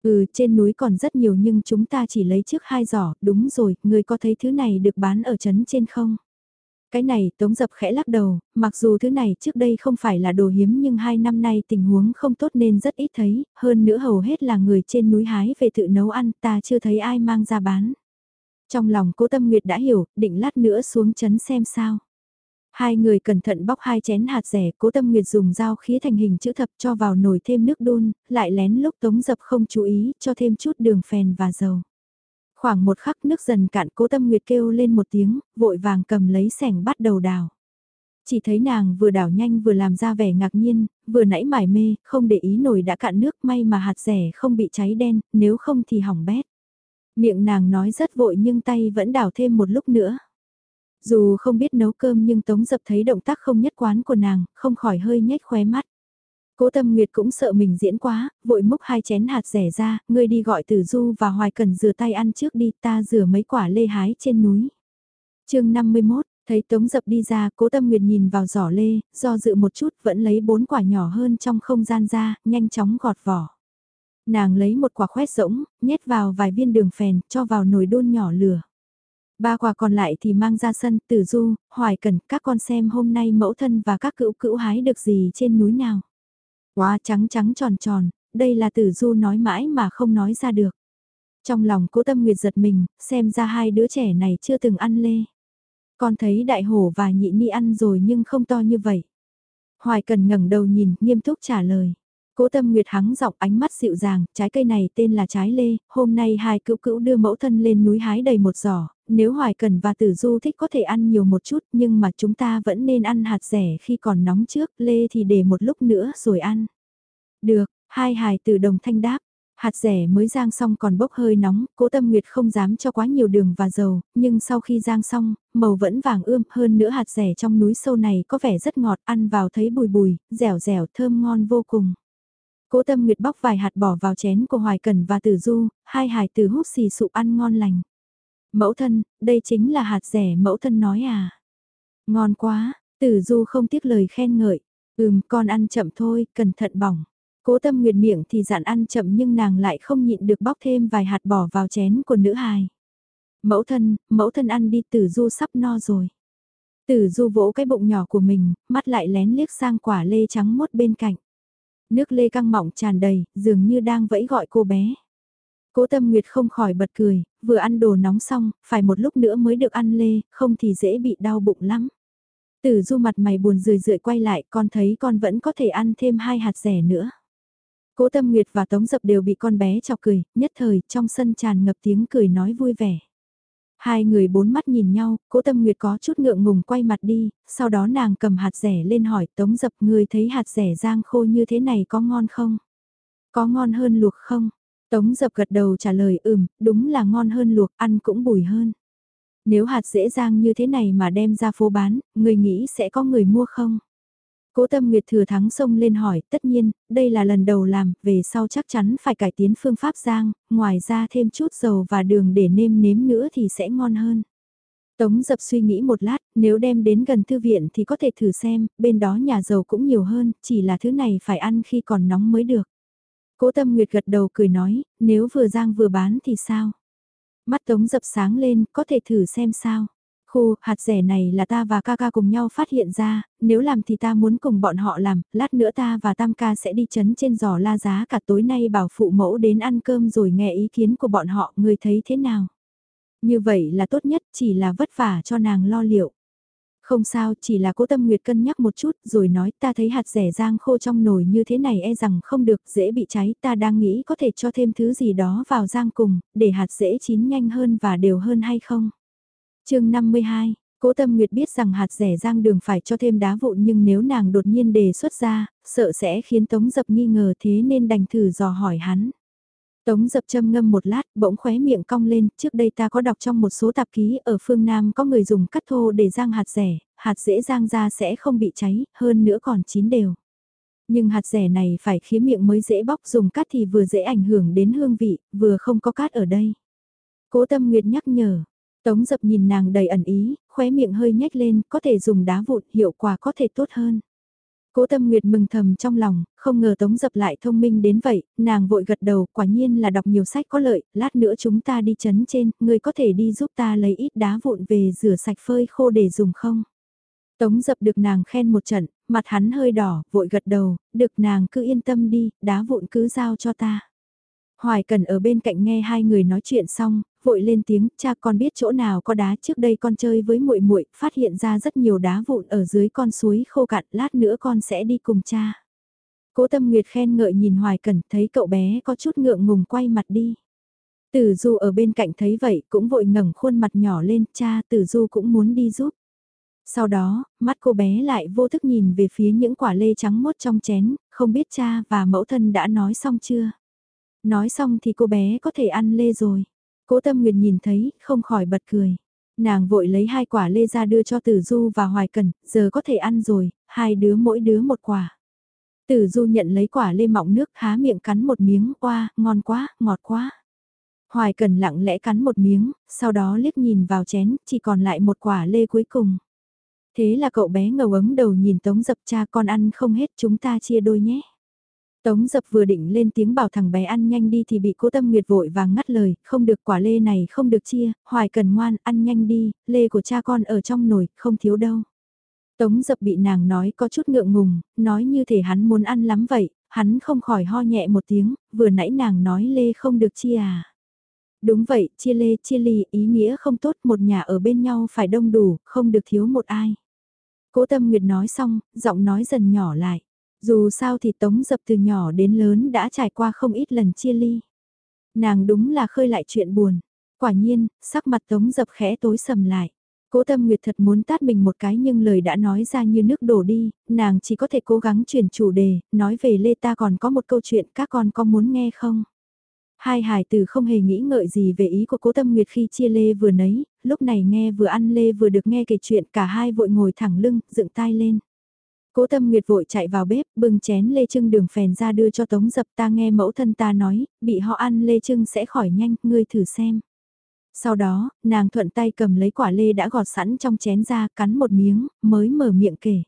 Ừ, trên núi còn rất nhiều nhưng chúng ta chỉ lấy trước hai giỏ, đúng rồi, ngươi có thấy thứ này được bán ở trấn trên không? Cái này Tống Dập khẽ lắc đầu, mặc dù thứ này trước đây không phải là đồ hiếm nhưng hai năm nay tình huống không tốt nên rất ít thấy, hơn nữa hầu hết là người trên núi hái về tự nấu ăn, ta chưa thấy ai mang ra bán. Trong lòng cố tâm nguyệt đã hiểu, định lát nữa xuống chấn xem sao. Hai người cẩn thận bóc hai chén hạt rẻ, cố tâm nguyệt dùng dao khía thành hình chữ thập cho vào nồi thêm nước đun, lại lén lúc tống dập không chú ý, cho thêm chút đường phèn và dầu. Khoảng một khắc nước dần cạn cố tâm nguyệt kêu lên một tiếng, vội vàng cầm lấy sẻng bắt đầu đào. Chỉ thấy nàng vừa đào nhanh vừa làm ra vẻ ngạc nhiên, vừa nãy mải mê, không để ý nồi đã cạn nước may mà hạt rẻ không bị cháy đen, nếu không thì hỏng bét. Miệng nàng nói rất vội nhưng tay vẫn đào thêm một lúc nữa. Dù không biết nấu cơm nhưng Tống Dập thấy động tác không nhất quán của nàng, không khỏi hơi nhếch khóe mắt. Cố Tâm Nguyệt cũng sợ mình diễn quá, vội múc hai chén hạt rẻ ra, ngươi đi gọi Tử Du và Hoài Cần rửa tay ăn trước đi, ta rửa mấy quả lê hái trên núi. chương 51, thấy Tống Dập đi ra, Cố Tâm Nguyệt nhìn vào giỏ lê, do dự một chút vẫn lấy bốn quả nhỏ hơn trong không gian ra, nhanh chóng gọt vỏ. Nàng lấy một quả khoét rỗng, nhét vào vài viên đường phèn, cho vào nồi đun nhỏ lửa. Ba quả còn lại thì mang ra sân, tử du, hoài cần, các con xem hôm nay mẫu thân và các cữu cữu hái được gì trên núi nào. Quá trắng trắng tròn tròn, đây là tử du nói mãi mà không nói ra được. Trong lòng cố tâm nguyệt giật mình, xem ra hai đứa trẻ này chưa từng ăn lê. Con thấy đại hổ và nhị ni ăn rồi nhưng không to như vậy. Hoài cần ngẩng đầu nhìn, nghiêm túc trả lời. Cố tâm nguyệt hắng giọng ánh mắt dịu dàng, trái cây này tên là trái lê, hôm nay hai cữu cữu đưa mẫu thân lên núi hái đầy một giỏ, nếu Hoài Cần và Tử Du thích có thể ăn nhiều một chút nhưng mà chúng ta vẫn nên ăn hạt rẻ khi còn nóng trước, lê thì để một lúc nữa rồi ăn. Được, hai hài tử đồng thanh đáp. Hạt rẻ mới rang xong còn bốc hơi nóng, cố tâm nguyệt không dám cho quá nhiều đường và dầu, nhưng sau khi rang xong, màu vẫn vàng ươm hơn nữa hạt rẻ trong núi sâu này có vẻ rất ngọt, ăn vào thấy bùi bùi, dẻo dẻo thơm ngon vô cùng. Cố tâm nguyệt bóc vài hạt bỏ vào chén của Hoài Cần và Tử Du, hai hài tử hút xì sụp ăn ngon lành. Mẫu thân, đây chính là hạt rẻ mẫu thân nói à. Ngon quá, tử du không tiếc lời khen ngợi. Ừm, con ăn chậm thôi, cẩn thận bỏng. Cố tâm nguyệt miệng thì dặn ăn chậm nhưng nàng lại không nhịn được bóc thêm vài hạt bỏ vào chén của nữ hài. Mẫu thân, mẫu thân ăn đi tử du sắp no rồi. Tử du vỗ cái bụng nhỏ của mình, mắt lại lén liếc sang quả lê trắng mốt bên cạnh. Nước lê căng mọng tràn đầy, dường như đang vẫy gọi cô bé. Cố Tâm Nguyệt không khỏi bật cười, vừa ăn đồ nóng xong, phải một lúc nữa mới được ăn lê, không thì dễ bị đau bụng lắm. Tử du mặt mày buồn rười rượi quay lại, con thấy con vẫn có thể ăn thêm hai hạt rẻ nữa. Cố Tâm Nguyệt và Tống Dập đều bị con bé chọc cười, nhất thời trong sân tràn ngập tiếng cười nói vui vẻ. Hai người bốn mắt nhìn nhau, cố tâm nguyệt có chút ngượng ngùng quay mặt đi, sau đó nàng cầm hạt rẻ lên hỏi tống dập người thấy hạt rẻ rang khô như thế này có ngon không? Có ngon hơn luộc không? Tống dập gật đầu trả lời ừm, đúng là ngon hơn luộc, ăn cũng bùi hơn. Nếu hạt dễ rang như thế này mà đem ra phố bán, người nghĩ sẽ có người mua không? Cố tâm nguyệt thừa thắng xông lên hỏi, tất nhiên, đây là lần đầu làm, về sau chắc chắn phải cải tiến phương pháp rang, ngoài ra thêm chút dầu và đường để nêm nếm nữa thì sẽ ngon hơn. Tống dập suy nghĩ một lát, nếu đem đến gần thư viện thì có thể thử xem, bên đó nhà dầu cũng nhiều hơn, chỉ là thứ này phải ăn khi còn nóng mới được. Cố tâm nguyệt gật đầu cười nói, nếu vừa rang vừa bán thì sao? Mắt tống dập sáng lên, có thể thử xem sao. Khu, hạt rẻ này là ta và ca ca cùng nhau phát hiện ra, nếu làm thì ta muốn cùng bọn họ làm, lát nữa ta và tam ca sẽ đi chấn trên giò la giá cả tối nay bảo phụ mẫu đến ăn cơm rồi nghe ý kiến của bọn họ, người thấy thế nào? Như vậy là tốt nhất, chỉ là vất vả cho nàng lo liệu. Không sao, chỉ là cố tâm nguyệt cân nhắc một chút rồi nói ta thấy hạt rẻ rang khô trong nồi như thế này e rằng không được dễ bị cháy ta đang nghĩ có thể cho thêm thứ gì đó vào rang cùng, để hạt dễ chín nhanh hơn và đều hơn hay không chương 52, Cố Tâm Nguyệt biết rằng hạt rẻ rang đường phải cho thêm đá vụn nhưng nếu nàng đột nhiên đề xuất ra, sợ sẽ khiến Tống Dập nghi ngờ thế nên đành thử dò hỏi hắn. Tống Dập châm ngâm một lát, bỗng khóe miệng cong lên, trước đây ta có đọc trong một số tạp ký ở phương Nam có người dùng cắt thô để rang hạt rẻ, hạt dễ rang ra sẽ không bị cháy, hơn nữa còn chín đều. Nhưng hạt rẻ này phải khía miệng mới dễ bóc dùng cắt thì vừa dễ ảnh hưởng đến hương vị, vừa không có cát ở đây. Cố Tâm Nguyệt nhắc nhở, Tống dập nhìn nàng đầy ẩn ý, khóe miệng hơi nhếch lên, có thể dùng đá vụn, hiệu quả có thể tốt hơn. Cố tâm nguyệt mừng thầm trong lòng, không ngờ tống dập lại thông minh đến vậy, nàng vội gật đầu, quả nhiên là đọc nhiều sách có lợi, lát nữa chúng ta đi chấn trên, người có thể đi giúp ta lấy ít đá vụn về rửa sạch phơi khô để dùng không? Tống dập được nàng khen một trận, mặt hắn hơi đỏ, vội gật đầu, được nàng cứ yên tâm đi, đá vụn cứ giao cho ta. Hoài cần ở bên cạnh nghe hai người nói chuyện xong, vội lên tiếng, cha con biết chỗ nào có đá trước đây con chơi với muội muội, phát hiện ra rất nhiều đá vụn ở dưới con suối khô cạn, lát nữa con sẽ đi cùng cha. Cố Tâm Nguyệt khen ngợi nhìn Hoài Cần, thấy cậu bé có chút ngượng ngùng quay mặt đi. Tử Du ở bên cạnh thấy vậy cũng vội ngẩng khuôn mặt nhỏ lên, cha Tử Du cũng muốn đi giúp. Sau đó, mắt cô bé lại vô thức nhìn về phía những quả lê trắng mốt trong chén, không biết cha và mẫu thân đã nói xong chưa. Nói xong thì cô bé có thể ăn lê rồi. Cố Tâm Nguyệt nhìn thấy, không khỏi bật cười. Nàng vội lấy hai quả lê ra đưa cho Tử Du và Hoài Cần, giờ có thể ăn rồi, hai đứa mỗi đứa một quả. Tử Du nhận lấy quả lê mọng nước há miệng cắn một miếng, oa, ngon quá, ngọt quá. Hoài Cần lặng lẽ cắn một miếng, sau đó liếc nhìn vào chén, chỉ còn lại một quả lê cuối cùng. Thế là cậu bé ngầu ấm đầu nhìn Tống Dập cha con ăn không hết chúng ta chia đôi nhé. Tống dập vừa định lên tiếng bảo thằng bé ăn nhanh đi thì bị cố tâm nguyệt vội vàng ngắt lời, không được quả lê này không được chia, hoài cần ngoan, ăn nhanh đi, lê của cha con ở trong nồi, không thiếu đâu. Tống dập bị nàng nói có chút ngượng ngùng, nói như thể hắn muốn ăn lắm vậy, hắn không khỏi ho nhẹ một tiếng, vừa nãy nàng nói lê không được chia à. Đúng vậy, chia lê chia ly ý nghĩa không tốt một nhà ở bên nhau phải đông đủ, không được thiếu một ai. Cố tâm nguyệt nói xong, giọng nói dần nhỏ lại. Dù sao thì Tống Dập từ nhỏ đến lớn đã trải qua không ít lần chia ly. Nàng đúng là khơi lại chuyện buồn. Quả nhiên, sắc mặt Tống Dập khẽ tối sầm lại. Cố Tâm Nguyệt thật muốn tát mình một cái nhưng lời đã nói ra như nước đổ đi, nàng chỉ có thể cố gắng chuyển chủ đề, nói về Lê ta còn có một câu chuyện các con có muốn nghe không? Hai hải tử không hề nghĩ ngợi gì về ý của cố Tâm Nguyệt khi chia Lê vừa nấy, lúc này nghe vừa ăn Lê vừa được nghe kể chuyện cả hai vội ngồi thẳng lưng, dựng tai lên. Cố tâm nguyệt vội chạy vào bếp, bưng chén lê trưng đường phèn ra đưa cho tống dập ta nghe mẫu thân ta nói, bị họ ăn lê trưng sẽ khỏi nhanh, ngươi thử xem. Sau đó, nàng thuận tay cầm lấy quả lê đã gọt sẵn trong chén ra, cắn một miếng, mới mở miệng kể.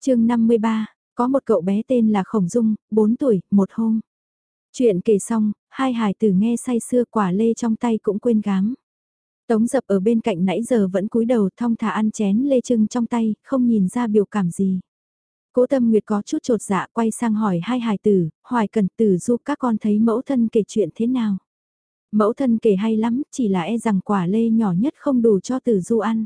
chương 53, có một cậu bé tên là Khổng Dung, 4 tuổi, một hôm. Chuyện kể xong, hai hài tử nghe say sưa quả lê trong tay cũng quên gám. Tống dập ở bên cạnh nãy giờ vẫn cúi đầu thong thả ăn chén lê trưng trong tay, không nhìn ra biểu cảm gì. Cố Tâm Nguyệt có chút trột dạ quay sang hỏi hai hài tử, hoài cần tử giúp các con thấy mẫu thân kể chuyện thế nào. Mẫu thân kể hay lắm, chỉ là e rằng quả lê nhỏ nhất không đủ cho tử du ăn.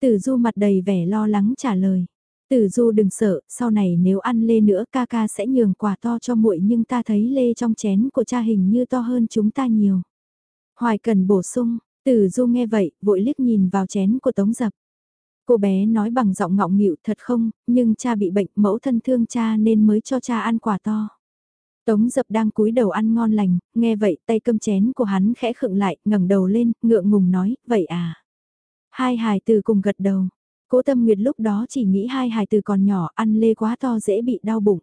Tử du mặt đầy vẻ lo lắng trả lời. Tử Du đừng sợ, sau này nếu ăn lê nữa ca ca sẽ nhường quả to cho muội nhưng ta thấy lê trong chén của cha hình như to hơn chúng ta nhiều. Hoài cần bổ sung, Tử Du nghe vậy, vội liếc nhìn vào chén của Tống Dập. Cô bé nói bằng giọng ngọng nghịu thật không, nhưng cha bị bệnh mẫu thân thương cha nên mới cho cha ăn quả to. Tống dập đang cúi đầu ăn ngon lành, nghe vậy tay cơm chén của hắn khẽ khựng lại, ngẩng đầu lên, ngượng ngùng nói, vậy à. Hai hài từ cùng gật đầu. Cố tâm nguyệt lúc đó chỉ nghĩ hai hài từ còn nhỏ ăn lê quá to dễ bị đau bụng.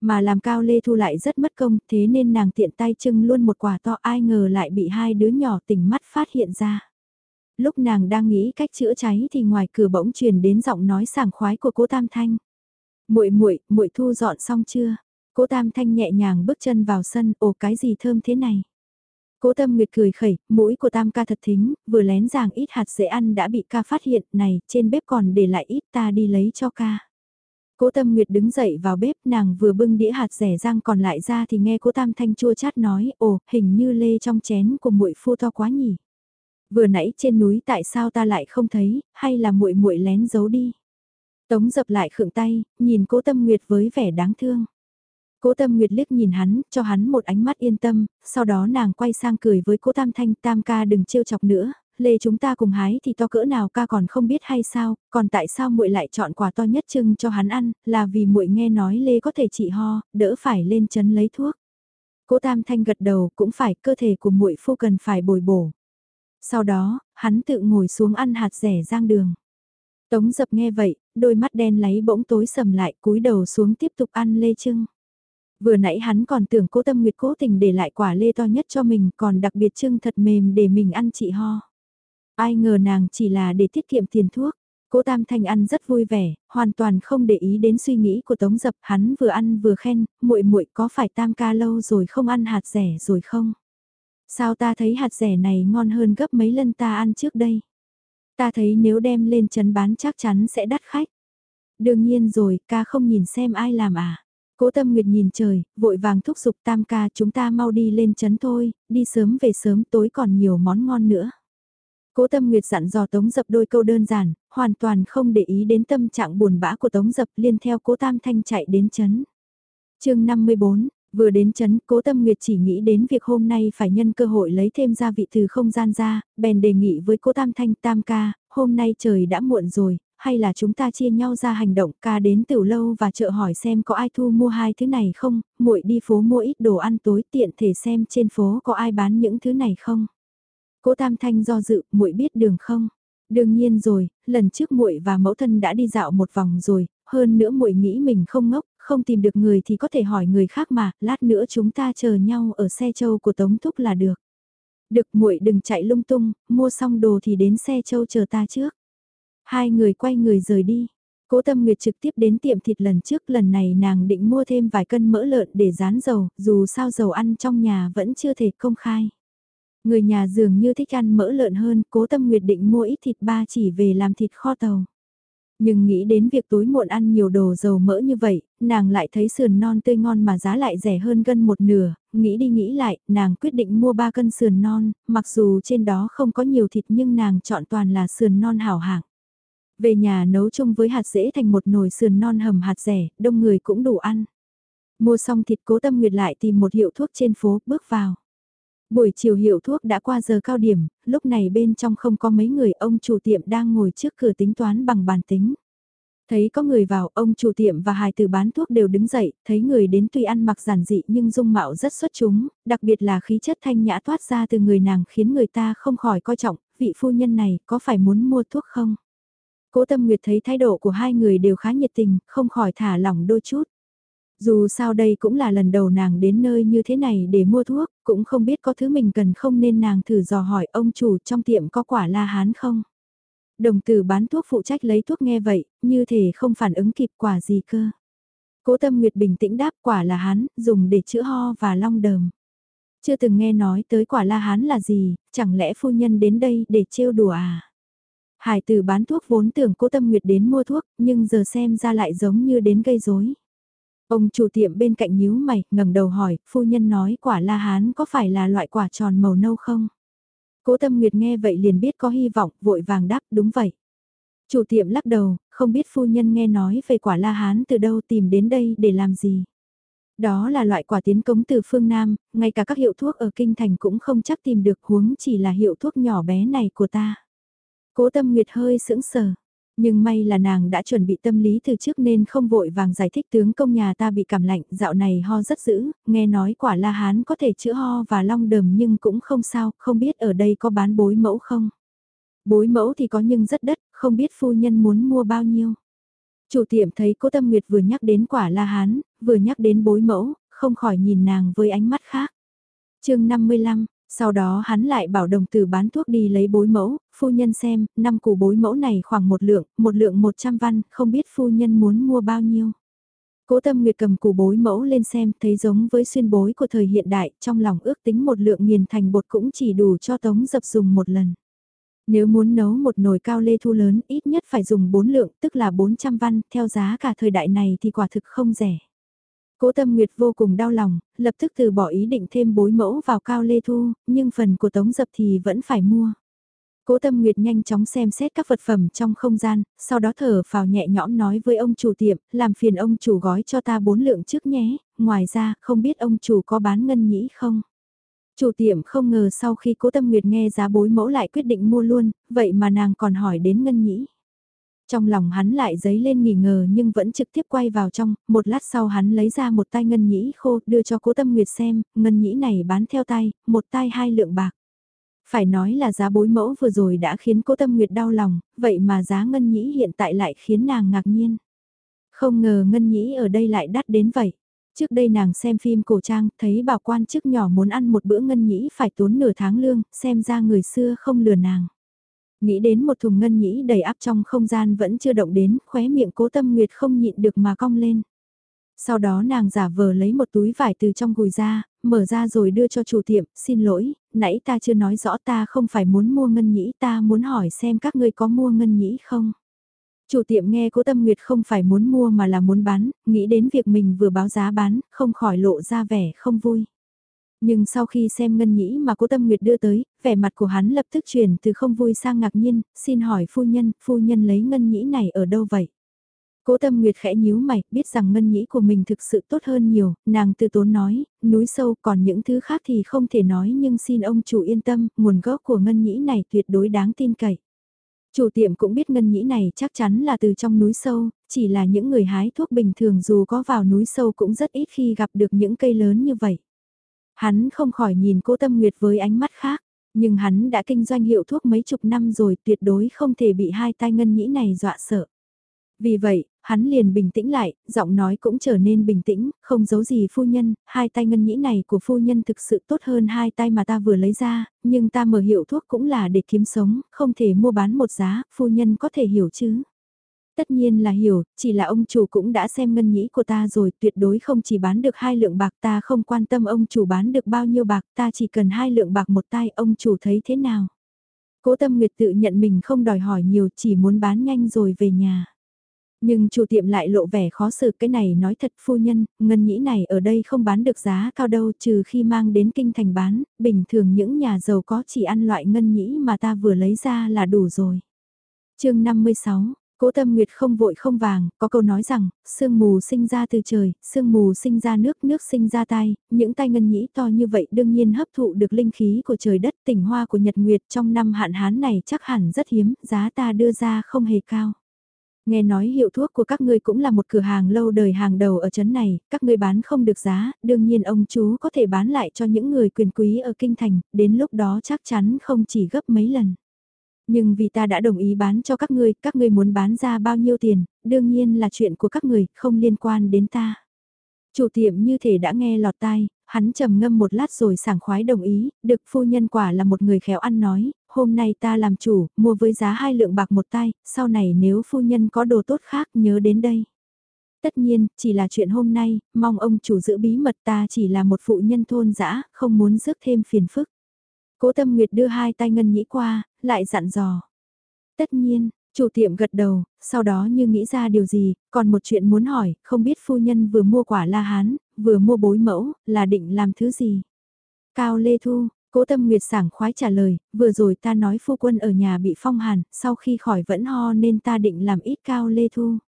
Mà làm cao lê thu lại rất mất công thế nên nàng tiện tay trưng luôn một quả to ai ngờ lại bị hai đứa nhỏ tỉnh mắt phát hiện ra. Lúc nàng đang nghĩ cách chữa cháy thì ngoài cửa bỗng truyền đến giọng nói sảng khoái của cố Tam Thanh. Muội muội, muội thu dọn xong chưa? Cố Tam Thanh nhẹ nhàng bước chân vào sân, ồ cái gì thơm thế này? Cố Tâm Nguyệt cười khẩy, mũi của Tam ca thật thính, vừa lén ràng ít hạt dễ ăn đã bị ca phát hiện, này, trên bếp còn để lại ít ta đi lấy cho ca. Cố Tâm Nguyệt đứng dậy vào bếp, nàng vừa bưng đĩa hạt rẻ rang còn lại ra thì nghe Cố Tam Thanh chua chát nói, ồ, hình như lê trong chén của muội phu to quá nhỉ. Vừa nãy trên núi tại sao ta lại không thấy, hay là muội muội lén giấu đi. Tống dập lại khựng tay, nhìn Cố Tâm Nguyệt với vẻ đáng thương. Cố Tâm Nguyệt liếc nhìn hắn, cho hắn một ánh mắt yên tâm, sau đó nàng quay sang cười với Cố Tam Thanh, Tam ca đừng trêu chọc nữa, lê chúng ta cùng hái thì to cỡ nào ca còn không biết hay sao, còn tại sao muội lại chọn quả to nhất trưng cho hắn ăn, là vì muội nghe nói lê có thể trị ho, đỡ phải lên chấn lấy thuốc. Cố Tam Thanh gật đầu, cũng phải, cơ thể của muội phu cần phải bồi bổ. Sau đó, hắn tự ngồi xuống ăn hạt rẻ rang đường. Tống dập nghe vậy, đôi mắt đen lấy bỗng tối sầm lại cúi đầu xuống tiếp tục ăn lê trưng. Vừa nãy hắn còn tưởng cố tâm nguyệt cố tình để lại quả lê to nhất cho mình còn đặc biệt trưng thật mềm để mình ăn chị ho. Ai ngờ nàng chỉ là để tiết kiệm tiền thuốc. Cố Tam Thanh ăn rất vui vẻ, hoàn toàn không để ý đến suy nghĩ của Tống Dập, hắn vừa ăn vừa khen, muội muội có phải Tam ca lâu rồi không ăn hạt rẻ rồi không? Sao ta thấy hạt rẻ này ngon hơn gấp mấy lần ta ăn trước đây? Ta thấy nếu đem lên chấn bán chắc chắn sẽ đắt khách. Đương nhiên rồi, ca không nhìn xem ai làm à? Cố Tâm Nguyệt nhìn trời, vội vàng thúc giục Tam ca chúng ta mau đi lên chấn thôi, đi sớm về sớm tối còn nhiều món ngon nữa. Cố Tâm Nguyệt dặn dò Tống Dập đôi câu đơn giản, hoàn toàn không để ý đến tâm trạng buồn bã của Tống Dập liên theo Cố Tam Thanh chạy đến chấn. chương 54, vừa đến chấn Cố Tâm Nguyệt chỉ nghĩ đến việc hôm nay phải nhân cơ hội lấy thêm gia vị từ không gian ra, bèn đề nghị với Cố Tam Thanh Tam ca, hôm nay trời đã muộn rồi, hay là chúng ta chia nhau ra hành động ca đến tiểu lâu và chợ hỏi xem có ai thu mua hai thứ này không, muội đi phố mua ít đồ ăn tối tiện thể xem trên phố có ai bán những thứ này không. Cố Tam Thanh do dự, muội biết đường không? Đương nhiên rồi, lần trước muội và mẫu thân đã đi dạo một vòng rồi, hơn nữa muội nghĩ mình không ngốc, không tìm được người thì có thể hỏi người khác mà, lát nữa chúng ta chờ nhau ở xe châu của Tống Thúc là được. Được muội đừng chạy lung tung, mua xong đồ thì đến xe châu chờ ta trước. Hai người quay người rời đi. Cố Tâm Nguyệt trực tiếp đến tiệm thịt lần trước lần này nàng định mua thêm vài cân mỡ lợn để rán dầu, dù sao dầu ăn trong nhà vẫn chưa thể công khai. Người nhà dường như thích ăn mỡ lợn hơn, cố tâm nguyệt định mua ít thịt ba chỉ về làm thịt kho tàu. Nhưng nghĩ đến việc tối muộn ăn nhiều đồ dầu mỡ như vậy, nàng lại thấy sườn non tươi ngon mà giá lại rẻ hơn gần một nửa, nghĩ đi nghĩ lại, nàng quyết định mua 3 cân sườn non, mặc dù trên đó không có nhiều thịt nhưng nàng chọn toàn là sườn non hảo hạng. Về nhà nấu chung với hạt dễ thành một nồi sườn non hầm hạt rẻ, đông người cũng đủ ăn. Mua xong thịt cố tâm nguyệt lại tìm một hiệu thuốc trên phố, bước vào. Buổi chiều hiệu thuốc đã qua giờ cao điểm, lúc này bên trong không có mấy người ông chủ tiệm đang ngồi trước cửa tính toán bằng bàn tính. Thấy có người vào, ông chủ tiệm và hài từ bán thuốc đều đứng dậy, thấy người đến tuy ăn mặc giản dị nhưng dung mạo rất xuất chúng, đặc biệt là khí chất thanh nhã toát ra từ người nàng khiến người ta không khỏi coi trọng, vị phu nhân này có phải muốn mua thuốc không? Cố Tâm Nguyệt thấy thái độ của hai người đều khá nhiệt tình, không khỏi thả lỏng đôi chút. Dù sao đây cũng là lần đầu nàng đến nơi như thế này để mua thuốc, cũng không biết có thứ mình cần không nên nàng thử dò hỏi ông chủ trong tiệm có quả la hán không. Đồng tử bán thuốc phụ trách lấy thuốc nghe vậy, như thể không phản ứng kịp quả gì cơ. Cố tâm nguyệt bình tĩnh đáp quả là hán, dùng để chữa ho và long đờm. Chưa từng nghe nói tới quả la hán là gì, chẳng lẽ phu nhân đến đây để trêu đùa à? Hải tử bán thuốc vốn tưởng cố tâm nguyệt đến mua thuốc, nhưng giờ xem ra lại giống như đến gây rối. Ông chủ tiệm bên cạnh nhíu mày, ngẩng đầu hỏi, phu nhân nói quả la hán có phải là loại quả tròn màu nâu không? Cố Tâm Nguyệt nghe vậy liền biết có hy vọng, vội vàng đáp, đúng vậy. Chủ tiệm lắc đầu, không biết phu nhân nghe nói về quả la hán từ đâu tìm đến đây để làm gì. Đó là loại quả tiến cống từ phương Nam, ngay cả các hiệu thuốc ở Kinh Thành cũng không chắc tìm được huống chỉ là hiệu thuốc nhỏ bé này của ta. Cố tâm nguyệt hơi sững sờ. Nhưng may là nàng đã chuẩn bị tâm lý từ trước nên không vội vàng giải thích tướng công nhà ta bị cảm lạnh, dạo này ho rất dữ, nghe nói quả la hán có thể chữa ho và long đờm nhưng cũng không sao, không biết ở đây có bán bối mẫu không. Bối mẫu thì có nhưng rất đất, không biết phu nhân muốn mua bao nhiêu. Chủ tiệm thấy cố tâm nguyệt vừa nhắc đến quả la hán, vừa nhắc đến bối mẫu, không khỏi nhìn nàng với ánh mắt khác. chương 55, sau đó hắn lại bảo đồng tử bán thuốc đi lấy bối mẫu, phu nhân xem, năm củ bối mẫu này khoảng một lượng, một lượng 100 văn, không biết phu nhân muốn mua bao nhiêu. Cố tâm nguyệt cầm củ bối mẫu lên xem, thấy giống với xuyên bối của thời hiện đại, trong lòng ước tính một lượng nghiền thành bột cũng chỉ đủ cho tống dập dùng một lần. Nếu muốn nấu một nồi cao lê thu lớn, ít nhất phải dùng 4 lượng, tức là 400 văn, theo giá cả thời đại này thì quả thực không rẻ. Cố Tâm Nguyệt vô cùng đau lòng, lập tức từ bỏ ý định thêm bối mẫu vào cao lê thu, nhưng phần của Tống Dập thì vẫn phải mua. Cố Tâm Nguyệt nhanh chóng xem xét các vật phẩm trong không gian, sau đó thở phào nhẹ nhõm nói với ông chủ tiệm, làm phiền ông chủ gói cho ta bốn lượng trước nhé, ngoài ra không biết ông chủ có bán ngân nhĩ không. Chủ tiệm không ngờ sau khi cố Tâm Nguyệt nghe giá bối mẫu lại quyết định mua luôn, vậy mà nàng còn hỏi đến ngân nhĩ. Trong lòng hắn lại dấy lên nghỉ ngờ nhưng vẫn trực tiếp quay vào trong, một lát sau hắn lấy ra một tay ngân nhĩ khô đưa cho cố tâm nguyệt xem, ngân nhĩ này bán theo tay, một tay hai lượng bạc. Phải nói là giá bối mẫu vừa rồi đã khiến cố tâm nguyệt đau lòng, vậy mà giá ngân nhĩ hiện tại lại khiến nàng ngạc nhiên. Không ngờ ngân nhĩ ở đây lại đắt đến vậy. Trước đây nàng xem phim cổ trang, thấy bảo quan chức nhỏ muốn ăn một bữa ngân nhĩ phải tốn nửa tháng lương, xem ra người xưa không lừa nàng. Nghĩ đến một thùng ngân nhĩ đầy áp trong không gian vẫn chưa động đến, khóe miệng cố tâm nguyệt không nhịn được mà cong lên. Sau đó nàng giả vờ lấy một túi vải từ trong gùi ra, mở ra rồi đưa cho chủ tiệm, xin lỗi, nãy ta chưa nói rõ ta không phải muốn mua ngân nhĩ ta muốn hỏi xem các ngươi có mua ngân nhĩ không. Chủ tiệm nghe cố tâm nguyệt không phải muốn mua mà là muốn bán, nghĩ đến việc mình vừa báo giá bán, không khỏi lộ ra vẻ không vui. Nhưng sau khi xem ngân nhĩ mà cố tâm nguyệt đưa tới, vẻ mặt của hắn lập tức chuyển từ không vui sang ngạc nhiên, xin hỏi phu nhân, phu nhân lấy ngân nhĩ này ở đâu vậy? Cố tâm nguyệt khẽ nhíu mày, biết rằng ngân nhĩ của mình thực sự tốt hơn nhiều, nàng từ tốn nói, núi sâu còn những thứ khác thì không thể nói nhưng xin ông chủ yên tâm, nguồn gốc của ngân nhĩ này tuyệt đối đáng tin cậy. Chủ tiệm cũng biết ngân nhĩ này chắc chắn là từ trong núi sâu, chỉ là những người hái thuốc bình thường dù có vào núi sâu cũng rất ít khi gặp được những cây lớn như vậy. Hắn không khỏi nhìn cô Tâm Nguyệt với ánh mắt khác, nhưng hắn đã kinh doanh hiệu thuốc mấy chục năm rồi tuyệt đối không thể bị hai tai ngân nhĩ này dọa sợ. Vì vậy, hắn liền bình tĩnh lại, giọng nói cũng trở nên bình tĩnh, không giấu gì phu nhân, hai tay ngân nhĩ này của phu nhân thực sự tốt hơn hai tay mà ta vừa lấy ra, nhưng ta mở hiệu thuốc cũng là để kiếm sống, không thể mua bán một giá, phu nhân có thể hiểu chứ. Tất nhiên là hiểu, chỉ là ông chủ cũng đã xem ngân nhĩ của ta rồi, tuyệt đối không chỉ bán được hai lượng bạc ta không quan tâm ông chủ bán được bao nhiêu bạc, ta chỉ cần hai lượng bạc một tay, ông chủ thấy thế nào. Cố tâm nguyệt tự nhận mình không đòi hỏi nhiều, chỉ muốn bán nhanh rồi về nhà. Nhưng chủ tiệm lại lộ vẻ khó xử cái này nói thật phu nhân, ngân nhĩ này ở đây không bán được giá cao đâu trừ khi mang đến kinh thành bán, bình thường những nhà giàu có chỉ ăn loại ngân nhĩ mà ta vừa lấy ra là đủ rồi. chương 56 Cố tâm nguyệt không vội không vàng, có câu nói rằng, sương mù sinh ra từ trời, sương mù sinh ra nước, nước sinh ra tai, những tai ngân nhĩ to như vậy đương nhiên hấp thụ được linh khí của trời đất tỉnh hoa của nhật nguyệt trong năm hạn hán này chắc hẳn rất hiếm, giá ta đưa ra không hề cao. Nghe nói hiệu thuốc của các ngươi cũng là một cửa hàng lâu đời hàng đầu ở trấn này, các ngươi bán không được giá, đương nhiên ông chú có thể bán lại cho những người quyền quý ở kinh thành, đến lúc đó chắc chắn không chỉ gấp mấy lần. Nhưng vì ta đã đồng ý bán cho các ngươi, các ngươi muốn bán ra bao nhiêu tiền, đương nhiên là chuyện của các người, không liên quan đến ta. Chủ tiệm như thể đã nghe lọt tai, hắn trầm ngâm một lát rồi sảng khoái đồng ý, được phu nhân quả là một người khéo ăn nói, hôm nay ta làm chủ, mua với giá hai lượng bạc một tay, sau này nếu phu nhân có đồ tốt khác nhớ đến đây. Tất nhiên, chỉ là chuyện hôm nay, mong ông chủ giữ bí mật ta chỉ là một phụ nhân thôn dã không muốn rước thêm phiền phức. Cố Tâm Nguyệt đưa hai tay ngân nhĩ qua, lại dặn dò. Tất nhiên, chủ tiệm gật đầu, sau đó như nghĩ ra điều gì, còn một chuyện muốn hỏi, không biết phu nhân vừa mua quả la hán, vừa mua bối mẫu, là định làm thứ gì? Cao Lê Thu, Cố tâm nguyệt sảng khoái trả lời, vừa rồi ta nói phu quân ở nhà bị phong hàn, sau khi khỏi vẫn ho nên ta định làm ít cao lê thu.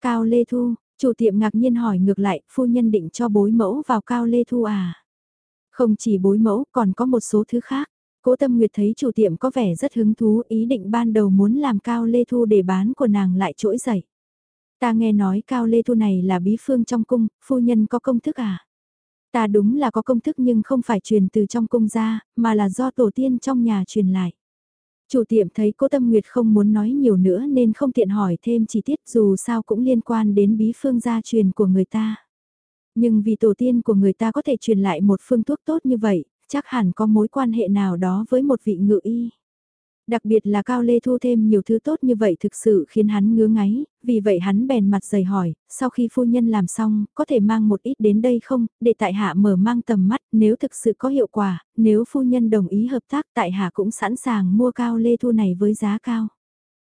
Cao lê thu, chủ tiệm ngạc nhiên hỏi ngược lại, phu nhân định cho bối mẫu vào cao lê thu à? Không chỉ bối mẫu, còn có một số thứ khác. Cố Tâm Nguyệt thấy chủ tiệm có vẻ rất hứng thú, ý định ban đầu muốn làm cao lê thu để bán của nàng lại trỗi dậy. Ta nghe nói cao lê thu này là bí phương trong cung, phu nhân có công thức à? Ta đúng là có công thức nhưng không phải truyền từ trong cung ra, mà là do tổ tiên trong nhà truyền lại. Chủ tiệm thấy cố Tâm Nguyệt không muốn nói nhiều nữa nên không tiện hỏi thêm chi tiết dù sao cũng liên quan đến bí phương gia truyền của người ta. Nhưng vì tổ tiên của người ta có thể truyền lại một phương thuốc tốt như vậy, chắc hẳn có mối quan hệ nào đó với một vị ngự y. Đặc biệt là Cao Lê Thu thêm nhiều thứ tốt như vậy thực sự khiến hắn ngứa ngáy, vì vậy hắn bèn mặt dày hỏi, sau khi phu nhân làm xong, có thể mang một ít đến đây không, để tại hạ mở mang tầm mắt, nếu thực sự có hiệu quả, nếu phu nhân đồng ý hợp tác tại hạ cũng sẵn sàng mua Cao Lê Thu này với giá cao.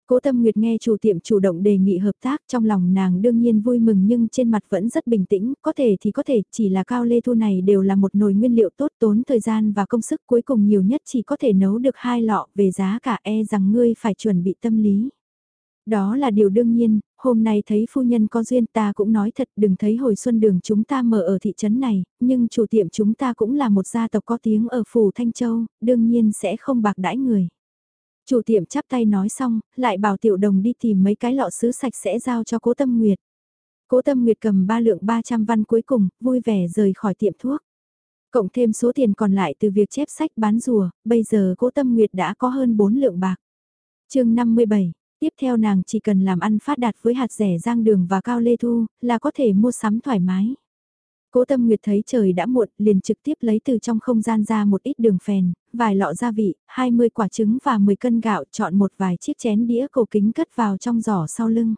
Cố Tâm Nguyệt nghe chủ tiệm chủ động đề nghị hợp tác trong lòng nàng đương nhiên vui mừng nhưng trên mặt vẫn rất bình tĩnh, có thể thì có thể, chỉ là cao lê thu này đều là một nồi nguyên liệu tốt tốn thời gian và công sức cuối cùng nhiều nhất chỉ có thể nấu được hai lọ về giá cả e rằng ngươi phải chuẩn bị tâm lý. Đó là điều đương nhiên, hôm nay thấy phu nhân có duyên ta cũng nói thật đừng thấy hồi xuân đường chúng ta mở ở thị trấn này, nhưng chủ tiệm chúng ta cũng là một gia tộc có tiếng ở phủ Thanh Châu, đương nhiên sẽ không bạc đãi người. Chủ tiệm chắp tay nói xong, lại bảo tiểu đồng đi tìm mấy cái lọ sứ sạch sẽ giao cho cố tâm nguyệt. Cố tâm nguyệt cầm ba lượng 300 văn cuối cùng, vui vẻ rời khỏi tiệm thuốc. Cộng thêm số tiền còn lại từ việc chép sách bán rùa, bây giờ cố tâm nguyệt đã có hơn 4 lượng bạc. chương 57, tiếp theo nàng chỉ cần làm ăn phát đạt với hạt rẻ giang đường và cao lê thu, là có thể mua sắm thoải mái. Cố Tâm Nguyệt thấy trời đã muộn, liền trực tiếp lấy từ trong không gian ra một ít đường phèn, vài lọ gia vị, 20 quả trứng và 10 cân gạo, chọn một vài chiếc chén đĩa cổ kính cất vào trong giỏ sau lưng.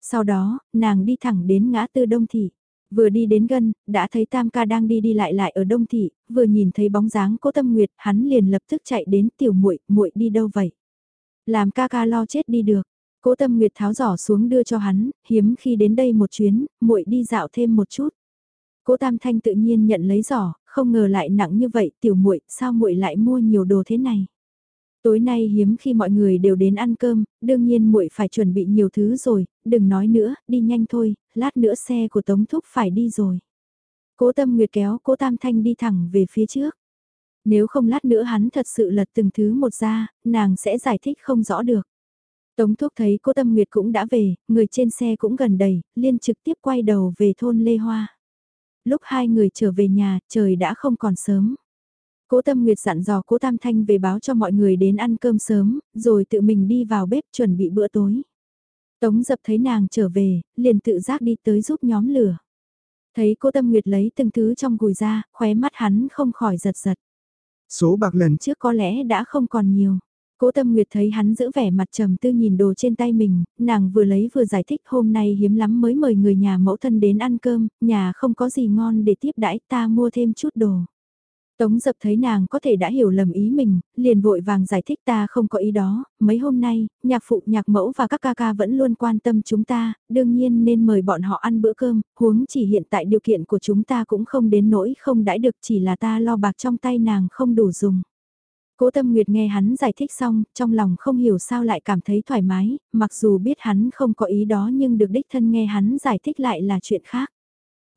Sau đó, nàng đi thẳng đến ngã tư Đông Thị. Vừa đi đến gần, đã thấy Tam ca đang đi đi lại lại ở Đông Thị, vừa nhìn thấy bóng dáng Cố Tâm Nguyệt, hắn liền lập tức chạy đến tiểu muội, muội đi đâu vậy? Làm ca ca lo chết đi được. Cố Tâm Nguyệt tháo giỏ xuống đưa cho hắn, hiếm khi đến đây một chuyến, muội đi dạo thêm một chút. Cố Tam Thanh tự nhiên nhận lấy giỏ, không ngờ lại nặng như vậy, tiểu muội, sao muội lại mua nhiều đồ thế này? Tối nay hiếm khi mọi người đều đến ăn cơm, đương nhiên muội phải chuẩn bị nhiều thứ rồi, đừng nói nữa, đi nhanh thôi, lát nữa xe của Tống Thúc phải đi rồi. Cố Tâm Nguyệt kéo Cố Tam Thanh đi thẳng về phía trước. Nếu không lát nữa hắn thật sự lật từng thứ một ra, nàng sẽ giải thích không rõ được. Tống Thúc thấy Cố Tâm Nguyệt cũng đã về, người trên xe cũng gần đầy, liên trực tiếp quay đầu về thôn Lê Hoa lúc hai người trở về nhà, trời đã không còn sớm. Cố Tâm Nguyệt dặn dò Cố Tam Thanh về báo cho mọi người đến ăn cơm sớm, rồi tự mình đi vào bếp chuẩn bị bữa tối. Tống dập thấy nàng trở về, liền tự giác đi tới giúp nhóm lửa. Thấy Cố Tâm Nguyệt lấy từng thứ trong gùi ra, khóe mắt hắn không khỏi giật giật. Số bạc lần trước có lẽ đã không còn nhiều. Cố Tâm Nguyệt thấy hắn giữ vẻ mặt trầm tư nhìn đồ trên tay mình, nàng vừa lấy vừa giải thích hôm nay hiếm lắm mới mời người nhà mẫu thân đến ăn cơm, nhà không có gì ngon để tiếp đãi ta mua thêm chút đồ. Tống dập thấy nàng có thể đã hiểu lầm ý mình, liền vội vàng giải thích ta không có ý đó, mấy hôm nay, nhạc phụ nhạc mẫu và các ca ca vẫn luôn quan tâm chúng ta, đương nhiên nên mời bọn họ ăn bữa cơm, huống chỉ hiện tại điều kiện của chúng ta cũng không đến nỗi không đãi được chỉ là ta lo bạc trong tay nàng không đủ dùng. Cố Tâm Nguyệt nghe hắn giải thích xong, trong lòng không hiểu sao lại cảm thấy thoải mái, mặc dù biết hắn không có ý đó nhưng được đích thân nghe hắn giải thích lại là chuyện khác.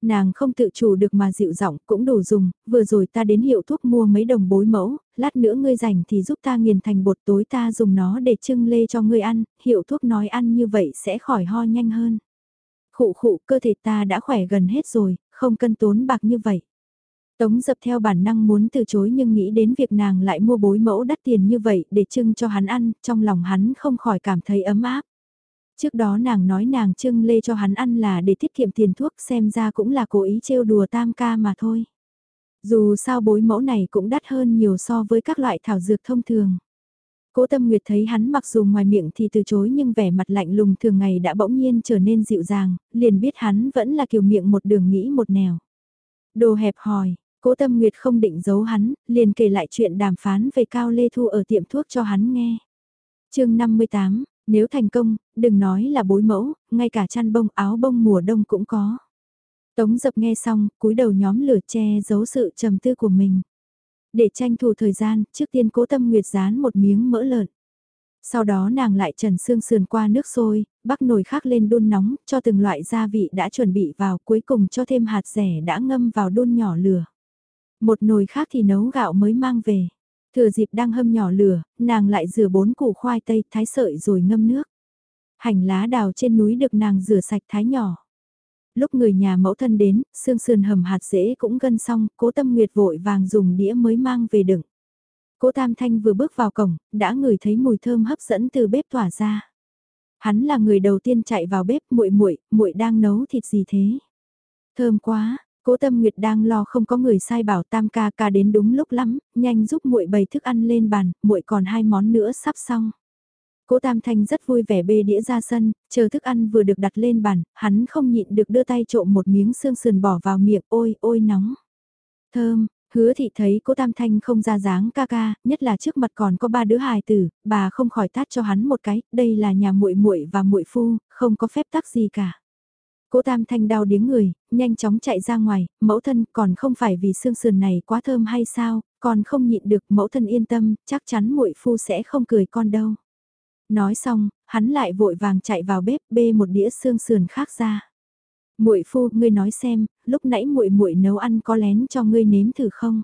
Nàng không tự chủ được mà dịu giọng cũng đủ dùng, vừa rồi ta đến hiệu thuốc mua mấy đồng bối mẫu, lát nữa ngươi rảnh thì giúp ta nghiền thành bột tối ta dùng nó để trưng lê cho ngươi ăn, hiệu thuốc nói ăn như vậy sẽ khỏi ho nhanh hơn. Khụ khụ cơ thể ta đã khỏe gần hết rồi, không cân tốn bạc như vậy. Tống dập theo bản năng muốn từ chối nhưng nghĩ đến việc nàng lại mua bối mẫu đắt tiền như vậy để trưng cho hắn ăn, trong lòng hắn không khỏi cảm thấy ấm áp. Trước đó nàng nói nàng trưng lê cho hắn ăn là để tiết kiệm tiền thuốc xem ra cũng là cố ý trêu đùa tam ca mà thôi. Dù sao bối mẫu này cũng đắt hơn nhiều so với các loại thảo dược thông thường. Cố Tâm Nguyệt thấy hắn mặc dù ngoài miệng thì từ chối nhưng vẻ mặt lạnh lùng thường ngày đã bỗng nhiên trở nên dịu dàng, liền biết hắn vẫn là kiểu miệng một đường nghĩ một nẻo. Đồ hẹp hòi, Cố Tâm Nguyệt không định giấu hắn, liền kể lại chuyện đàm phán về Cao Lê Thu ở tiệm thuốc cho hắn nghe. chương 58, nếu thành công, đừng nói là bối mẫu, ngay cả chăn bông áo bông mùa đông cũng có. Tống dập nghe xong, cúi đầu nhóm lửa che giấu sự trầm tư của mình. Để tranh thủ thời gian, trước tiên cố tâm nguyệt dán một miếng mỡ lợn. Sau đó nàng lại trần xương sườn qua nước sôi, bắc nồi khác lên đun nóng, cho từng loại gia vị đã chuẩn bị vào cuối cùng cho thêm hạt rẻ đã ngâm vào đun nhỏ lửa. Một nồi khác thì nấu gạo mới mang về. Thừa dịp đang hâm nhỏ lửa, nàng lại rửa bốn củ khoai tây thái sợi rồi ngâm nước. Hành lá đào trên núi được nàng rửa sạch thái nhỏ. Lúc người nhà mẫu thân đến, xương sườn hầm hạt dễ cũng gân xong, cố tâm nguyệt vội vàng dùng đĩa mới mang về đựng. Cố Tam Thanh vừa bước vào cổng, đã ngửi thấy mùi thơm hấp dẫn từ bếp tỏa ra. Hắn là người đầu tiên chạy vào bếp, muội muội, muội đang nấu thịt gì thế? Thơm quá, Cố Tâm Nguyệt đang lo không có người sai bảo Tam ca ca đến đúng lúc lắm, nhanh giúp muội bày thức ăn lên bàn, muội còn hai món nữa sắp xong. Cố Tam Thanh rất vui vẻ bê đĩa ra sân, chờ thức ăn vừa được đặt lên bàn, hắn không nhịn được đưa tay trộm một miếng xương sườn bỏ vào miệng, ôi, ôi nóng. Thơm, hứa thị thấy cố Tam Thanh không ra dáng ca ca, nhất là trước mặt còn có ba đứa hài tử, bà không khỏi tát cho hắn một cái, đây là nhà muội muội và muội phu, không có phép tắc gì cả. Cố Tam Thanh đau điếng người, nhanh chóng chạy ra ngoài, mẫu thân còn không phải vì xương sườn này quá thơm hay sao, còn không nhịn được mẫu thân yên tâm, chắc chắn muội phu sẽ không cười con đâu. Nói xong, hắn lại vội vàng chạy vào bếp bê một đĩa xương sườn khác ra. Muội phu, ngươi nói xem, lúc nãy muội muội nấu ăn có lén cho ngươi nếm thử không?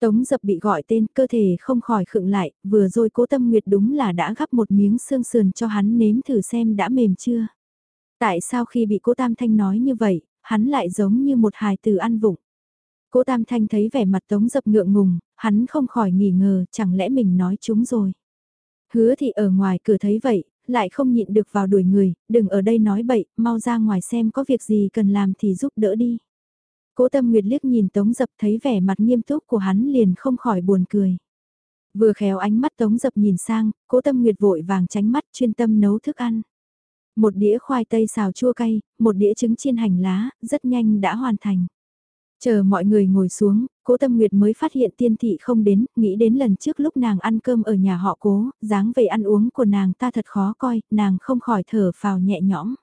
Tống dập bị gọi tên, cơ thể không khỏi khựng lại, vừa rồi cố tâm nguyệt đúng là đã gắp một miếng xương sườn cho hắn nếm thử xem đã mềm chưa. Tại sao khi bị cô Tam Thanh nói như vậy, hắn lại giống như một hài từ ăn vụng. Cố Tam Thanh thấy vẻ mặt tống dập ngượng ngùng, hắn không khỏi nghỉ ngờ, chẳng lẽ mình nói chúng rồi. Hứa thì ở ngoài cửa thấy vậy, lại không nhịn được vào đuổi người, đừng ở đây nói bậy, mau ra ngoài xem có việc gì cần làm thì giúp đỡ đi. Cố Tâm Nguyệt liếc nhìn Tống Dập thấy vẻ mặt nghiêm túc của hắn liền không khỏi buồn cười. Vừa khéo ánh mắt Tống Dập nhìn sang, Cố Tâm Nguyệt vội vàng tránh mắt chuyên tâm nấu thức ăn. Một đĩa khoai tây xào chua cay, một đĩa trứng chiên hành lá, rất nhanh đã hoàn thành. Chờ mọi người ngồi xuống, cố tâm nguyệt mới phát hiện tiên thị không đến, nghĩ đến lần trước lúc nàng ăn cơm ở nhà họ cố, dáng về ăn uống của nàng ta thật khó coi, nàng không khỏi thở phào nhẹ nhõm.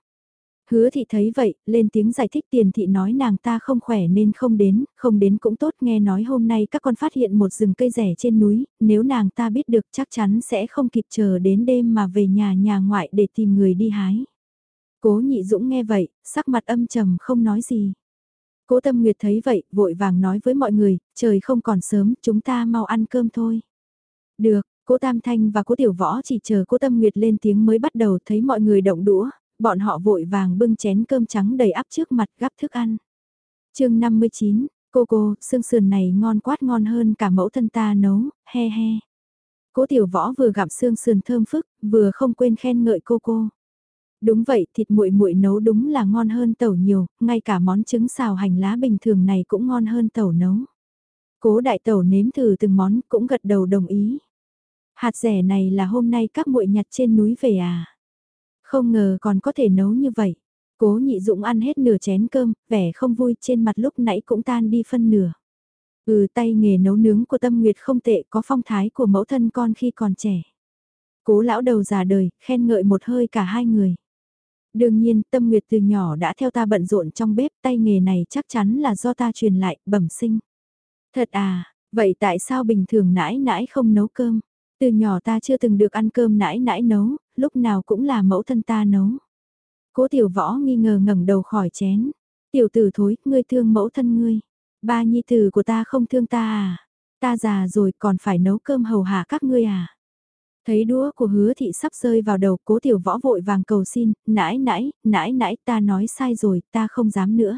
Hứa thị thấy vậy, lên tiếng giải thích tiền thị nói nàng ta không khỏe nên không đến, không đến cũng tốt nghe nói hôm nay các con phát hiện một rừng cây rẻ trên núi, nếu nàng ta biết được chắc chắn sẽ không kịp chờ đến đêm mà về nhà nhà ngoại để tìm người đi hái. Cố nhị dũng nghe vậy, sắc mặt âm trầm không nói gì. Cố Tâm Nguyệt thấy vậy, vội vàng nói với mọi người, trời không còn sớm, chúng ta mau ăn cơm thôi. Được, Cố Tam Thanh và Cố Tiểu Võ chỉ chờ Cố Tâm Nguyệt lên tiếng mới bắt đầu thấy mọi người động đũa, bọn họ vội vàng bưng chén cơm trắng đầy ắp trước mặt gắp thức ăn. chương 59, cô cô, xương sườn này ngon quát ngon hơn cả mẫu thân ta nấu, he he. Cố Tiểu Võ vừa gặm xương sườn thơm phức, vừa không quên khen ngợi cô cô. Đúng vậy, thịt muội muội nấu đúng là ngon hơn tẩu nhiều, ngay cả món trứng xào hành lá bình thường này cũng ngon hơn tẩu nấu. Cố đại tẩu nếm thử từng món cũng gật đầu đồng ý. Hạt rẻ này là hôm nay các muội nhặt trên núi về à? Không ngờ còn có thể nấu như vậy. Cố nhị dũng ăn hết nửa chén cơm, vẻ không vui trên mặt lúc nãy cũng tan đi phân nửa. Ừ tay nghề nấu nướng của tâm nguyệt không tệ có phong thái của mẫu thân con khi còn trẻ. Cố lão đầu già đời, khen ngợi một hơi cả hai người. Đương nhiên, tâm nguyệt từ nhỏ đã theo ta bận rộn trong bếp, tay nghề này chắc chắn là do ta truyền lại, bẩm sinh. Thật à, vậy tại sao bình thường nãi nãi không nấu cơm? Từ nhỏ ta chưa từng được ăn cơm nãi nãi nấu, lúc nào cũng là mẫu thân ta nấu. Cố tiểu võ nghi ngờ ngẩng đầu khỏi chén. Tiểu tử thối, ngươi thương mẫu thân ngươi. Ba nhi tử của ta không thương ta à? Ta già rồi còn phải nấu cơm hầu hạ các ngươi à? Thấy đũa của hứa thị sắp rơi vào đầu cố tiểu võ vội vàng cầu xin, nãi nãi, nãi nãi ta nói sai rồi, ta không dám nữa.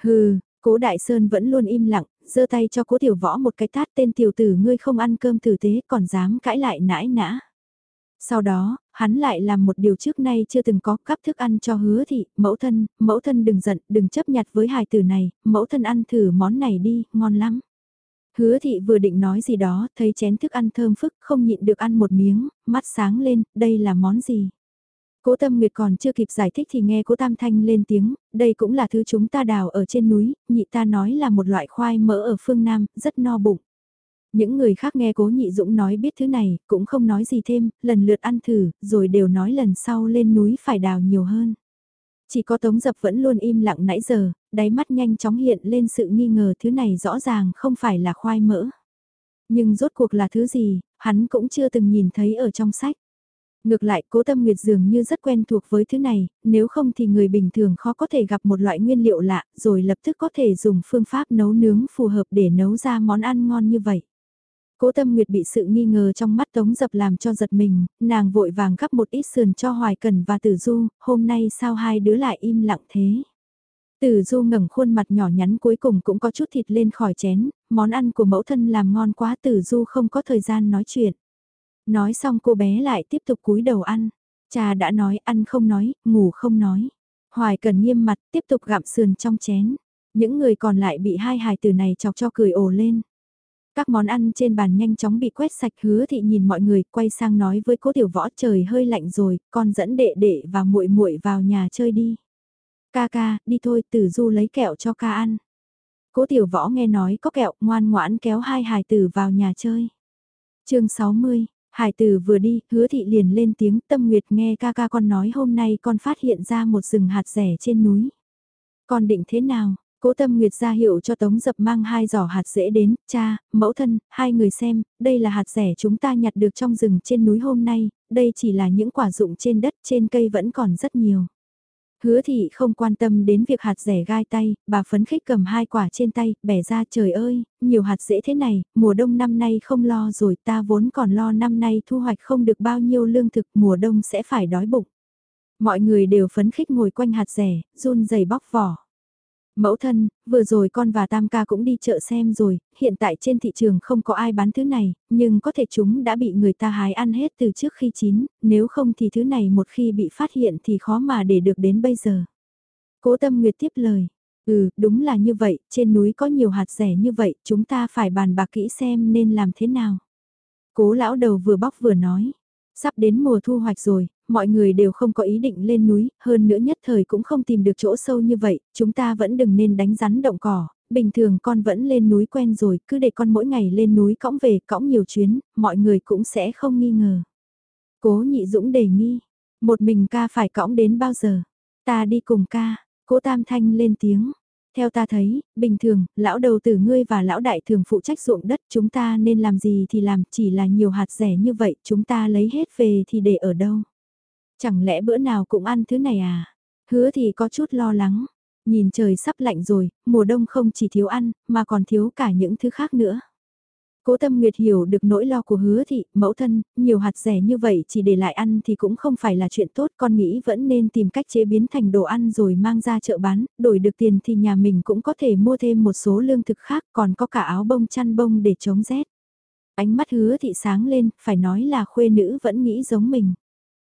Hừ, cố đại sơn vẫn luôn im lặng, giơ tay cho cố tiểu võ một cái tát tên tiểu tử ngươi không ăn cơm tử tế còn dám cãi lại nãi nã. Sau đó, hắn lại làm một điều trước nay chưa từng có cắp thức ăn cho hứa thị, mẫu thân, mẫu thân đừng giận, đừng chấp nhặt với hài tử này, mẫu thân ăn thử món này đi, ngon lắm. Hứa thị vừa định nói gì đó, thấy chén thức ăn thơm phức, không nhịn được ăn một miếng, mắt sáng lên, đây là món gì? Cố Tâm Nguyệt còn chưa kịp giải thích thì nghe Cố Tam Thanh lên tiếng, đây cũng là thứ chúng ta đào ở trên núi, nhị ta nói là một loại khoai mỡ ở phương Nam, rất no bụng. Những người khác nghe Cố Nhị Dũng nói biết thứ này, cũng không nói gì thêm, lần lượt ăn thử, rồi đều nói lần sau lên núi phải đào nhiều hơn. Chỉ có Tống Dập vẫn luôn im lặng nãy giờ, đáy mắt nhanh chóng hiện lên sự nghi ngờ thứ này rõ ràng không phải là khoai mỡ. Nhưng rốt cuộc là thứ gì, hắn cũng chưa từng nhìn thấy ở trong sách. Ngược lại cố tâm nguyệt dường như rất quen thuộc với thứ này, nếu không thì người bình thường khó có thể gặp một loại nguyên liệu lạ rồi lập tức có thể dùng phương pháp nấu nướng phù hợp để nấu ra món ăn ngon như vậy. Cố tâm nguyệt bị sự nghi ngờ trong mắt tống dập làm cho giật mình, nàng vội vàng gắp một ít sườn cho Hoài Cần và Tử Du, hôm nay sao hai đứa lại im lặng thế. Tử Du ngẩng khuôn mặt nhỏ nhắn cuối cùng cũng có chút thịt lên khỏi chén, món ăn của mẫu thân làm ngon quá Tử Du không có thời gian nói chuyện. Nói xong cô bé lại tiếp tục cúi đầu ăn. Cha đã nói ăn không nói, ngủ không nói. Hoài cần nghiêm mặt tiếp tục gặm sườn trong chén. Những người còn lại bị hai hài tử này chọc cho cười ồ lên. Các món ăn trên bàn nhanh chóng bị quét sạch hứa thị nhìn mọi người quay sang nói với cố tiểu võ trời hơi lạnh rồi, con dẫn đệ đệ và muội muội vào nhà chơi đi. Ca ca, đi thôi, tử du lấy kẹo cho ca ăn. Cố tiểu võ nghe nói có kẹo, ngoan ngoãn kéo hai hài tử vào nhà chơi. chương 60, Hải tử vừa đi, hứa thị liền lên tiếng tâm nguyệt nghe ca ca con nói hôm nay con phát hiện ra một rừng hạt rẻ trên núi. Con định thế nào? Cố tâm nguyệt ra hiệu cho tống dập mang hai giỏ hạt rễ đến, cha, mẫu thân, hai người xem, đây là hạt rẻ chúng ta nhặt được trong rừng trên núi hôm nay, đây chỉ là những quả dụng trên đất trên cây vẫn còn rất nhiều. Hứa thị không quan tâm đến việc hạt rẻ gai tay, bà phấn khích cầm hai quả trên tay, bẻ ra trời ơi, nhiều hạt dễ thế này, mùa đông năm nay không lo rồi ta vốn còn lo năm nay thu hoạch không được bao nhiêu lương thực mùa đông sẽ phải đói bụng. Mọi người đều phấn khích ngồi quanh hạt rẻ, run rẩy bóc vỏ. Mẫu thân, vừa rồi con và Tam ca cũng đi chợ xem rồi, hiện tại trên thị trường không có ai bán thứ này, nhưng có thể chúng đã bị người ta hái ăn hết từ trước khi chín, nếu không thì thứ này một khi bị phát hiện thì khó mà để được đến bây giờ. Cố Tâm Nguyệt tiếp lời, ừ, đúng là như vậy, trên núi có nhiều hạt rẻ như vậy, chúng ta phải bàn bạc kỹ xem nên làm thế nào. Cố lão đầu vừa bóc vừa nói, sắp đến mùa thu hoạch rồi, mọi người đều không có ý định lên núi, hơn nữa nhất thời cũng không tìm được chỗ sâu như vậy, chúng ta vẫn đừng nên đánh rắn động cỏ, bình thường con vẫn lên núi quen rồi, cứ để con mỗi ngày lên núi cõng về, cõng nhiều chuyến, mọi người cũng sẽ không nghi ngờ. Cố nhị dũng đề nghi, một mình ca phải cõng đến bao giờ, ta đi cùng ca, cố tam thanh lên tiếng. Theo ta thấy, bình thường, lão đầu tử ngươi và lão đại thường phụ trách ruộng đất chúng ta nên làm gì thì làm chỉ là nhiều hạt rẻ như vậy chúng ta lấy hết về thì để ở đâu. Chẳng lẽ bữa nào cũng ăn thứ này à? Hứa thì có chút lo lắng. Nhìn trời sắp lạnh rồi, mùa đông không chỉ thiếu ăn, mà còn thiếu cả những thứ khác nữa. Cố Tâm Nguyệt hiểu được nỗi lo của hứa thị, mẫu thân, nhiều hạt rẻ như vậy chỉ để lại ăn thì cũng không phải là chuyện tốt, con nghĩ vẫn nên tìm cách chế biến thành đồ ăn rồi mang ra chợ bán, đổi được tiền thì nhà mình cũng có thể mua thêm một số lương thực khác, còn có cả áo bông chăn bông để chống rét. Ánh mắt hứa thị sáng lên, phải nói là khuê nữ vẫn nghĩ giống mình.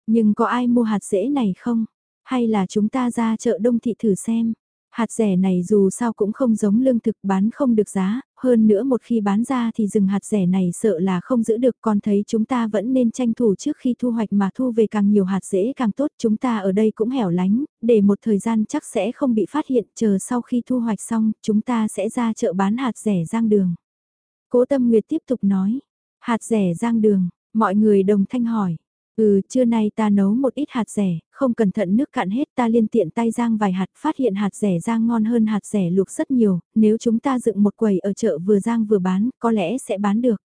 Nhưng có ai mua hạt rễ này không? Hay là chúng ta ra chợ đông thị thử xem? Hạt rẻ này dù sao cũng không giống lương thực bán không được giá, hơn nữa một khi bán ra thì rừng hạt rẻ này sợ là không giữ được còn thấy chúng ta vẫn nên tranh thủ trước khi thu hoạch mà thu về càng nhiều hạt rễ càng tốt chúng ta ở đây cũng hẻo lánh, để một thời gian chắc sẽ không bị phát hiện chờ sau khi thu hoạch xong chúng ta sẽ ra chợ bán hạt rẻ giang đường. Cố Tâm Nguyệt tiếp tục nói, hạt rẻ giang đường, mọi người đồng thanh hỏi, Ừ, trưa nay ta nấu một ít hạt rẻ, không cẩn thận nước cạn hết ta liên tiện tay rang vài hạt, phát hiện hạt rẻ rang ngon hơn hạt rẻ luộc rất nhiều, nếu chúng ta dựng một quầy ở chợ vừa rang vừa bán, có lẽ sẽ bán được.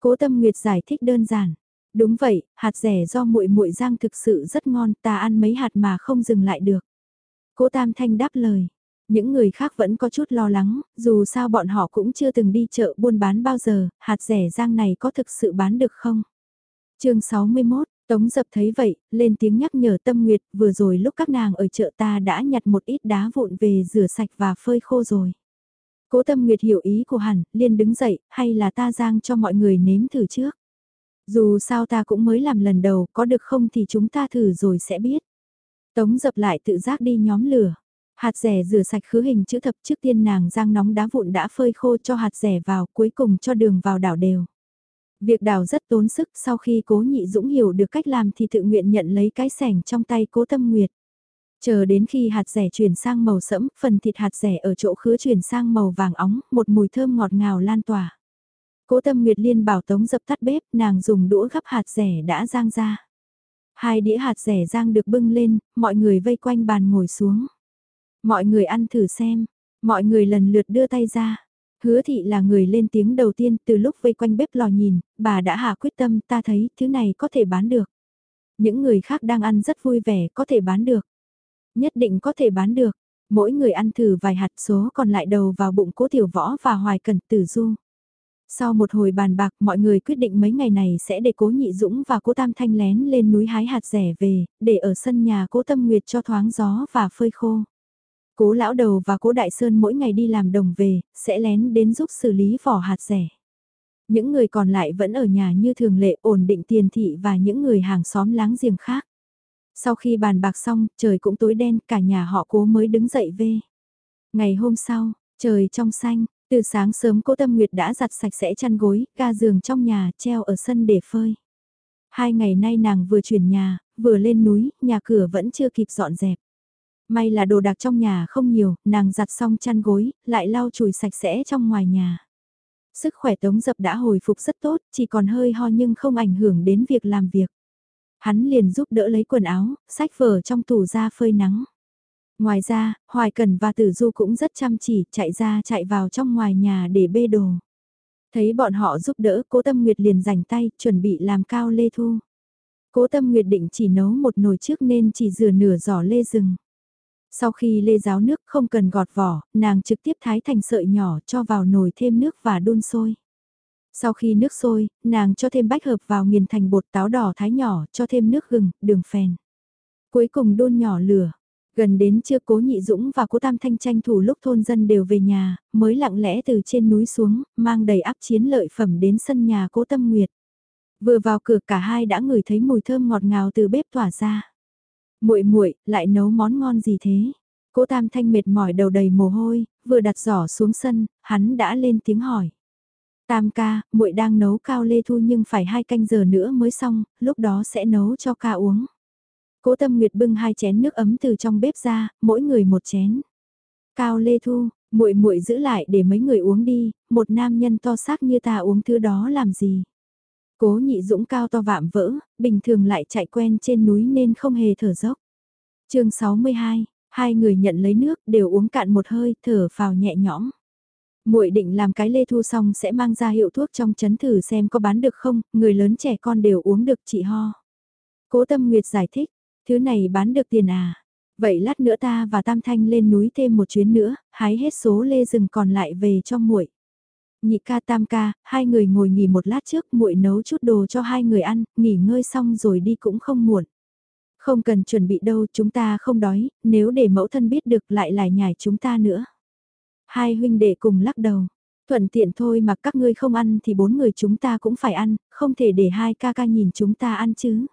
Cố Tâm Nguyệt giải thích đơn giản. Đúng vậy, hạt rẻ do muội muội rang thực sự rất ngon, ta ăn mấy hạt mà không dừng lại được. Cố Tam Thanh đáp lời. Những người khác vẫn có chút lo lắng, dù sao bọn họ cũng chưa từng đi chợ buôn bán bao giờ, hạt rẻ rang này có thực sự bán được không? chương 61, Tống dập thấy vậy, lên tiếng nhắc nhở tâm nguyệt, vừa rồi lúc các nàng ở chợ ta đã nhặt một ít đá vụn về rửa sạch và phơi khô rồi. Cố tâm nguyệt hiểu ý của hẳn, liền đứng dậy, hay là ta giang cho mọi người nếm thử trước. Dù sao ta cũng mới làm lần đầu, có được không thì chúng ta thử rồi sẽ biết. Tống dập lại tự giác đi nhóm lửa. Hạt rẻ rửa sạch khứ hình chữ thập trước tiên nàng giang nóng đá vụn đã phơi khô cho hạt rẻ vào cuối cùng cho đường vào đảo đều. Việc đào rất tốn sức sau khi cố nhị dũng hiểu được cách làm thì tự nguyện nhận lấy cái sẻng trong tay cố tâm nguyệt. Chờ đến khi hạt rẻ chuyển sang màu sẫm, phần thịt hạt rẻ ở chỗ khứa chuyển sang màu vàng óng, một mùi thơm ngọt ngào lan tỏa. Cố tâm nguyệt liên bảo tống dập tắt bếp, nàng dùng đũa gắp hạt rẻ đã rang ra. Hai đĩa hạt rẻ rang được bưng lên, mọi người vây quanh bàn ngồi xuống. Mọi người ăn thử xem, mọi người lần lượt đưa tay ra. Hứa thị là người lên tiếng đầu tiên từ lúc vây quanh bếp lò nhìn, bà đã hạ quyết tâm ta thấy thứ này có thể bán được. Những người khác đang ăn rất vui vẻ có thể bán được. Nhất định có thể bán được. Mỗi người ăn thử vài hạt số còn lại đầu vào bụng cố tiểu võ và hoài cẩn tử du. Sau một hồi bàn bạc mọi người quyết định mấy ngày này sẽ để cố nhị dũng và cố tam thanh lén lên núi hái hạt rẻ về, để ở sân nhà cố tâm nguyệt cho thoáng gió và phơi khô. Cố lão đầu và cố đại sơn mỗi ngày đi làm đồng về, sẽ lén đến giúp xử lý vỏ hạt rẻ. Những người còn lại vẫn ở nhà như thường lệ ổn định tiền thị và những người hàng xóm láng giềng khác. Sau khi bàn bạc xong, trời cũng tối đen, cả nhà họ cố mới đứng dậy về. Ngày hôm sau, trời trong xanh, từ sáng sớm cô Tâm Nguyệt đã giặt sạch sẽ chăn gối, ga giường trong nhà, treo ở sân để phơi. Hai ngày nay nàng vừa chuyển nhà, vừa lên núi, nhà cửa vẫn chưa kịp dọn dẹp. May là đồ đạc trong nhà không nhiều, nàng giặt xong chăn gối, lại lau chùi sạch sẽ trong ngoài nhà. Sức khỏe tống dập đã hồi phục rất tốt, chỉ còn hơi ho nhưng không ảnh hưởng đến việc làm việc. Hắn liền giúp đỡ lấy quần áo, sách vở trong tủ ra phơi nắng. Ngoài ra, Hoài Cần và Tử Du cũng rất chăm chỉ, chạy ra chạy vào trong ngoài nhà để bê đồ. Thấy bọn họ giúp đỡ, cố Tâm Nguyệt liền rảnh tay, chuẩn bị làm cao lê thu. Cố Tâm Nguyệt định chỉ nấu một nồi trước nên chỉ rửa nửa giỏ lê rừng. Sau khi lê ráo nước không cần gọt vỏ, nàng trực tiếp thái thành sợi nhỏ cho vào nồi thêm nước và đun sôi. Sau khi nước sôi, nàng cho thêm bách hợp vào nghiền thành bột táo đỏ thái nhỏ, cho thêm nước gừng, đường phèn. Cuối cùng đun nhỏ lửa. Gần đến trưa cố nhị dũng và cố tam thanh tranh thủ lúc thôn dân đều về nhà, mới lặng lẽ từ trên núi xuống, mang đầy áp chiến lợi phẩm đến sân nhà cố tâm nguyệt. Vừa vào cửa cả hai đã ngửi thấy mùi thơm ngọt ngào từ bếp tỏa ra muội muội lại nấu món ngon gì thế? Cố Tam Thanh mệt mỏi đầu đầy mồ hôi, vừa đặt giỏ xuống sân, hắn đã lên tiếng hỏi. Tam ca, muội đang nấu cao lê thu nhưng phải hai canh giờ nữa mới xong, lúc đó sẽ nấu cho ca uống. Cố Tâm Nguyệt bưng hai chén nước ấm từ trong bếp ra, mỗi người một chén. Cao lê thu, muội muội giữ lại để mấy người uống đi, một nam nhân to xác như ta uống thứ đó làm gì? Cố nhị dũng cao to vạm vỡ, bình thường lại chạy quen trên núi nên không hề thở dốc. chương 62, hai người nhận lấy nước đều uống cạn một hơi, thở phào nhẹ nhõm. Muội định làm cái lê thu xong sẽ mang ra hiệu thuốc trong chấn thử xem có bán được không, người lớn trẻ con đều uống được chị ho. Cố Tâm Nguyệt giải thích, thứ này bán được tiền à? Vậy lát nữa ta và Tam Thanh lên núi thêm một chuyến nữa, hái hết số lê rừng còn lại về cho muội. Nhị ca tam ca, hai người ngồi nghỉ một lát trước muội nấu chút đồ cho hai người ăn, nghỉ ngơi xong rồi đi cũng không muộn. Không cần chuẩn bị đâu chúng ta không đói, nếu để mẫu thân biết được lại lại nhảy chúng ta nữa. Hai huynh đệ cùng lắc đầu. Thuận tiện thôi mà các ngươi không ăn thì bốn người chúng ta cũng phải ăn, không thể để hai ca ca nhìn chúng ta ăn chứ.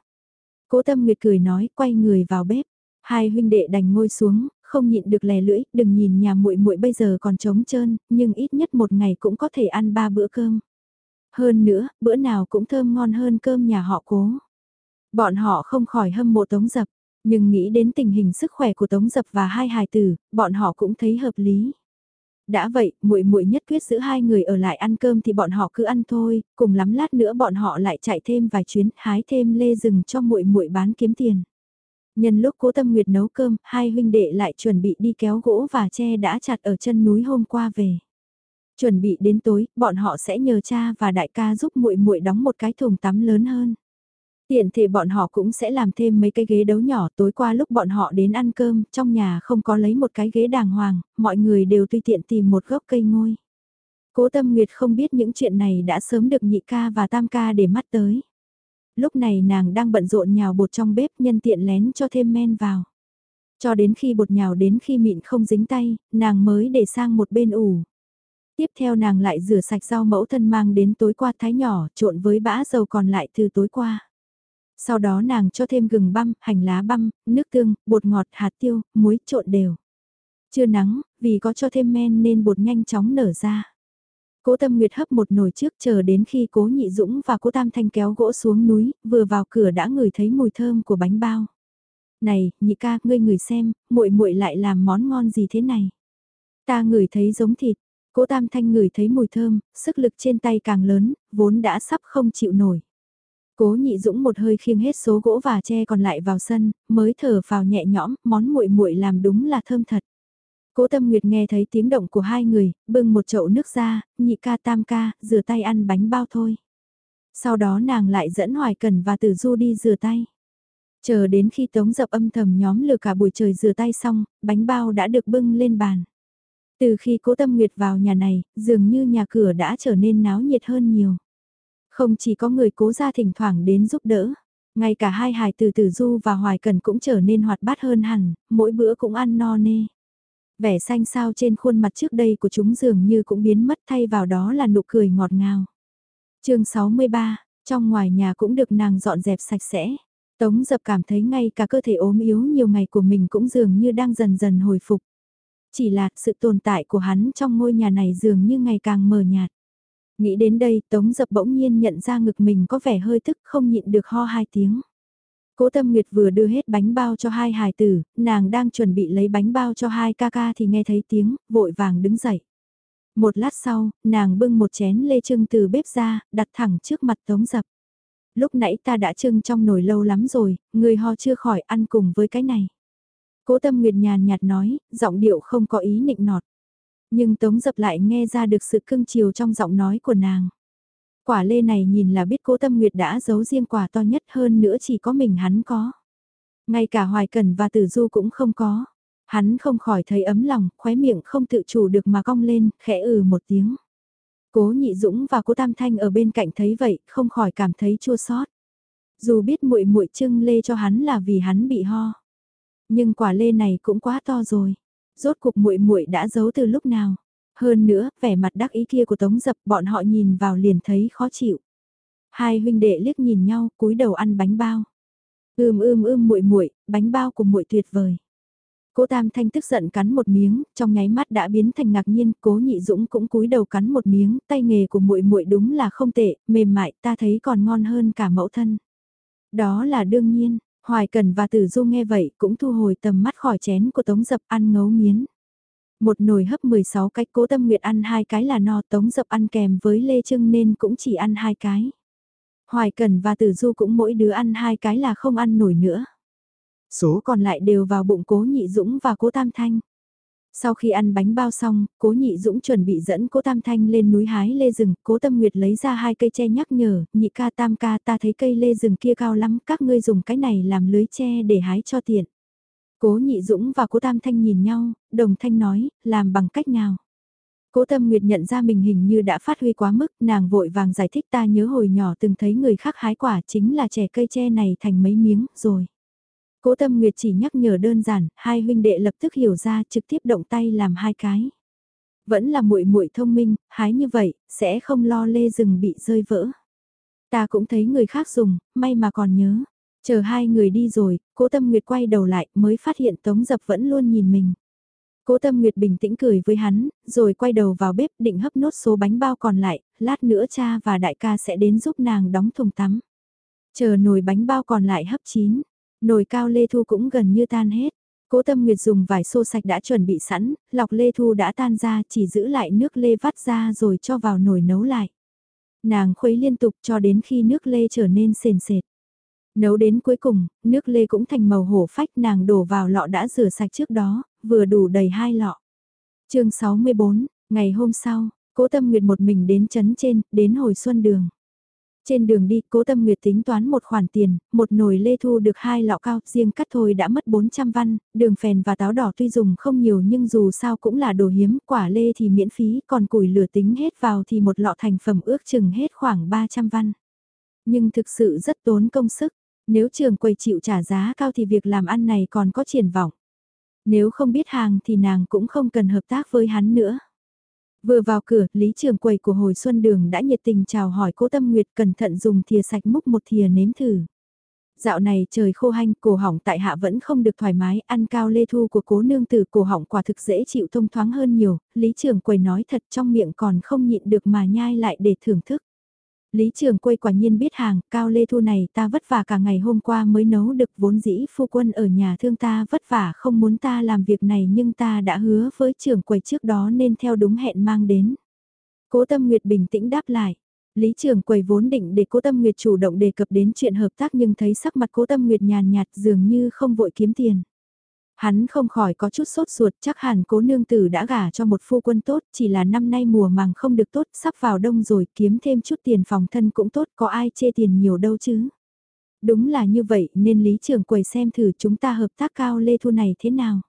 Cố tâm nguyệt cười nói quay người vào bếp. Hai huynh đệ đành ngồi xuống, không nhịn được lè lưỡi, đừng nhìn nhà muội muội bây giờ còn trống trơn, nhưng ít nhất một ngày cũng có thể ăn ba bữa cơm. Hơn nữa, bữa nào cũng thơm ngon hơn cơm nhà họ cố. Bọn họ không khỏi hâm mộ Tống Dập, nhưng nghĩ đến tình hình sức khỏe của Tống Dập và hai hài tử, bọn họ cũng thấy hợp lý. Đã vậy, muội muội nhất quyết giữ hai người ở lại ăn cơm thì bọn họ cứ ăn thôi, cùng lắm lát nữa bọn họ lại chạy thêm vài chuyến, hái thêm lê rừng cho muội muội bán kiếm tiền. Nhân lúc Cố Tâm Nguyệt nấu cơm, hai huynh đệ lại chuẩn bị đi kéo gỗ và tre đã chặt ở chân núi hôm qua về. Chuẩn bị đến tối, bọn họ sẽ nhờ cha và đại ca giúp muội muội đóng một cái thùng tắm lớn hơn. Tiện thể bọn họ cũng sẽ làm thêm mấy cái ghế đấu nhỏ tối qua lúc bọn họ đến ăn cơm, trong nhà không có lấy một cái ghế đàng hoàng, mọi người đều tùy tiện tìm một gốc cây ngôi. Cố Tâm Nguyệt không biết những chuyện này đã sớm được nhị ca và tam ca để mắt tới. Lúc này nàng đang bận rộn nhào bột trong bếp nhân tiện lén cho thêm men vào. Cho đến khi bột nhào đến khi mịn không dính tay, nàng mới để sang một bên ủ. Tiếp theo nàng lại rửa sạch rau mẫu thân mang đến tối qua thái nhỏ trộn với bã dầu còn lại từ tối qua. Sau đó nàng cho thêm gừng băm, hành lá băm, nước tương, bột ngọt, hạt tiêu, muối trộn đều. Chưa nắng, vì có cho thêm men nên bột nhanh chóng nở ra. Cố Tâm Nguyệt hấp một nồi trước chờ đến khi Cố Nhị Dũng và Cố Tam Thanh kéo gỗ xuống núi, vừa vào cửa đã ngửi thấy mùi thơm của bánh bao. "Này, Nhị ca, ngươi ngửi xem, muội muội lại làm món ngon gì thế này?" "Ta ngửi thấy giống thịt." Cố Tam Thanh ngửi thấy mùi thơm, sức lực trên tay càng lớn, vốn đã sắp không chịu nổi. Cố Nhị Dũng một hơi khiêng hết số gỗ và tre còn lại vào sân, mới thở vào nhẹ nhõm, món muội muội làm đúng là thơm thật. Cố Tâm Nguyệt nghe thấy tiếng động của hai người, bưng một chậu nước ra, nhị ca tam ca, rửa tay ăn bánh bao thôi. Sau đó nàng lại dẫn Hoài Cần và Tử Du đi rửa tay. Chờ đến khi Tống Dập âm thầm nhóm lừa cả buổi trời rửa tay xong, bánh bao đã được bưng lên bàn. Từ khi Cố Tâm Nguyệt vào nhà này, dường như nhà cửa đã trở nên náo nhiệt hơn nhiều. Không chỉ có người cố ra thỉnh thoảng đến giúp đỡ, ngay cả hai hài từ Tử Du và Hoài Cần cũng trở nên hoạt bát hơn hẳn, mỗi bữa cũng ăn no nê. Vẻ xanh sao trên khuôn mặt trước đây của chúng dường như cũng biến mất thay vào đó là nụ cười ngọt ngào. chương 63, trong ngoài nhà cũng được nàng dọn dẹp sạch sẽ. Tống dập cảm thấy ngay cả cơ thể ốm yếu nhiều ngày của mình cũng dường như đang dần dần hồi phục. Chỉ là sự tồn tại của hắn trong ngôi nhà này dường như ngày càng mờ nhạt. Nghĩ đến đây Tống dập bỗng nhiên nhận ra ngực mình có vẻ hơi tức không nhịn được ho hai tiếng. Cố Tâm Nguyệt vừa đưa hết bánh bao cho hai hài tử, nàng đang chuẩn bị lấy bánh bao cho hai ca ca thì nghe thấy tiếng, vội vàng đứng dậy. Một lát sau, nàng bưng một chén lê trưng từ bếp ra, đặt thẳng trước mặt Tống Dập. Lúc nãy ta đã trưng trong nồi lâu lắm rồi, người ho chưa khỏi ăn cùng với cái này. Cố Tâm Nguyệt nhàn nhạt nói, giọng điệu không có ý nịnh nọt. Nhưng Tống Dập lại nghe ra được sự cưng chiều trong giọng nói của nàng. Quả lê này nhìn là biết cố tâm nguyệt đã giấu riêng quả to nhất hơn nữa chỉ có mình hắn có. Ngay cả Hoài Cần và Tử Du cũng không có. Hắn không khỏi thấy ấm lòng, khóe miệng không tự chủ được mà cong lên, khẽ ừ một tiếng. Cố Nhị Dũng và Cố Tam Thanh ở bên cạnh thấy vậy, không khỏi cảm thấy chua xót. Dù biết muội muội trưng lê cho hắn là vì hắn bị ho, nhưng quả lê này cũng quá to rồi. Rốt cuộc muội muội đã giấu từ lúc nào? Hơn nữa, vẻ mặt đắc ý kia của Tống Dập bọn họ nhìn vào liền thấy khó chịu. Hai huynh đệ liếc nhìn nhau, cúi đầu ăn bánh bao. Ưm ưm ưm muội muội, bánh bao của muội tuyệt vời. Cố Tam Thanh tức giận cắn một miếng, trong nháy mắt đã biến thành ngạc nhiên, Cố Nhị Dũng cũng cúi đầu cắn một miếng, tay nghề của muội muội đúng là không tệ, mềm mại, ta thấy còn ngon hơn cả mẫu thân. Đó là đương nhiên, Hoài Cần và Tử Du nghe vậy cũng thu hồi tầm mắt khỏi chén của Tống Dập ăn ngấu nghiến. Một nồi hấp 16 cái cố tâm nguyệt ăn hai cái là no tống dập ăn kèm với Lê Trưng nên cũng chỉ ăn hai cái. Hoài Cần và Tử Du cũng mỗi đứa ăn hai cái là không ăn nổi nữa. Số còn lại đều vào bụng cố nhị dũng và cố tam thanh. Sau khi ăn bánh bao xong, cố nhị dũng chuẩn bị dẫn cố tam thanh lên núi hái lê rừng, cố tâm nguyệt lấy ra hai cây tre nhắc nhở, nhị ca tam ca ta thấy cây lê rừng kia cao lắm, các ngươi dùng cái này làm lưới tre để hái cho tiện. Cố Nhị Dũng và Cố Tam Thanh nhìn nhau, đồng thanh nói, làm bằng cách nào? Cố Tâm Nguyệt nhận ra mình hình như đã phát huy quá mức, nàng vội vàng giải thích ta nhớ hồi nhỏ từng thấy người khác hái quả chính là trẻ cây tre này thành mấy miếng, rồi. Cố Tâm Nguyệt chỉ nhắc nhở đơn giản, hai huynh đệ lập tức hiểu ra trực tiếp động tay làm hai cái. Vẫn là muội muội thông minh, hái như vậy, sẽ không lo lê rừng bị rơi vỡ. Ta cũng thấy người khác dùng, may mà còn nhớ. Chờ hai người đi rồi, cố tâm nguyệt quay đầu lại mới phát hiện Tống Dập vẫn luôn nhìn mình. Cố tâm nguyệt bình tĩnh cười với hắn, rồi quay đầu vào bếp định hấp nốt số bánh bao còn lại, lát nữa cha và đại ca sẽ đến giúp nàng đóng thùng tắm. Chờ nồi bánh bao còn lại hấp chín, nồi cao lê thu cũng gần như tan hết. Cố Tâm Nguyệt dùng vải xô sạch đã chuẩn bị sẵn, lọc lê thu đã tan ra chỉ giữ lại nước lê vắt ra rồi cho vào nồi nấu lại. Nàng khuấy liên tục cho đến khi nước lê trở nên sền sệt. Nấu đến cuối cùng, nước lê cũng thành màu hổ phách nàng đổ vào lọ đã rửa sạch trước đó, vừa đủ đầy hai lọ. chương 64, ngày hôm sau, cố tâm nguyệt một mình đến chấn trên, đến hồi xuân đường. Trên đường đi, cố tâm nguyệt tính toán một khoản tiền, một nồi lê thu được hai lọ cao, riêng cắt thôi đã mất 400 văn, đường phèn và táo đỏ tuy dùng không nhiều nhưng dù sao cũng là đồ hiếm, quả lê thì miễn phí, còn củi lửa tính hết vào thì một lọ thành phẩm ước chừng hết khoảng 300 văn. Nhưng thực sự rất tốn công sức, nếu trường quầy chịu trả giá cao thì việc làm ăn này còn có triển vọng. Nếu không biết hàng thì nàng cũng không cần hợp tác với hắn nữa. Vừa vào cửa, lý trường quầy của hồi xuân đường đã nhiệt tình chào hỏi cố tâm nguyệt cẩn thận dùng thìa sạch múc một thìa nếm thử. Dạo này trời khô hanh, cổ họng tại hạ vẫn không được thoải mái, ăn cao lê thu của cố nương tử cổ họng quả thực dễ chịu thông thoáng hơn nhiều, lý trường quầy nói thật trong miệng còn không nhịn được mà nhai lại để thưởng thức. Lý Trường Quay quả nhiên biết hàng, cao lê thu này ta vất vả cả ngày hôm qua mới nấu được vốn dĩ phu quân ở nhà thương ta vất vả không muốn ta làm việc này nhưng ta đã hứa với trường quầy trước đó nên theo đúng hẹn mang đến. Cố Tâm Nguyệt bình tĩnh đáp lại. Lý Trường Quầy vốn định để Cố Tâm Nguyệt chủ động đề cập đến chuyện hợp tác nhưng thấy sắc mặt Cố Tâm Nguyệt nhàn nhạt dường như không vội kiếm tiền. Hắn không khỏi có chút sốt ruột, chắc hẳn cố nương tử đã gả cho một phu quân tốt, chỉ là năm nay mùa màng không được tốt, sắp vào đông rồi, kiếm thêm chút tiền phòng thân cũng tốt, có ai chê tiền nhiều đâu chứ. Đúng là như vậy, nên Lý Trường Quầy xem thử chúng ta hợp tác cao lê thu này thế nào.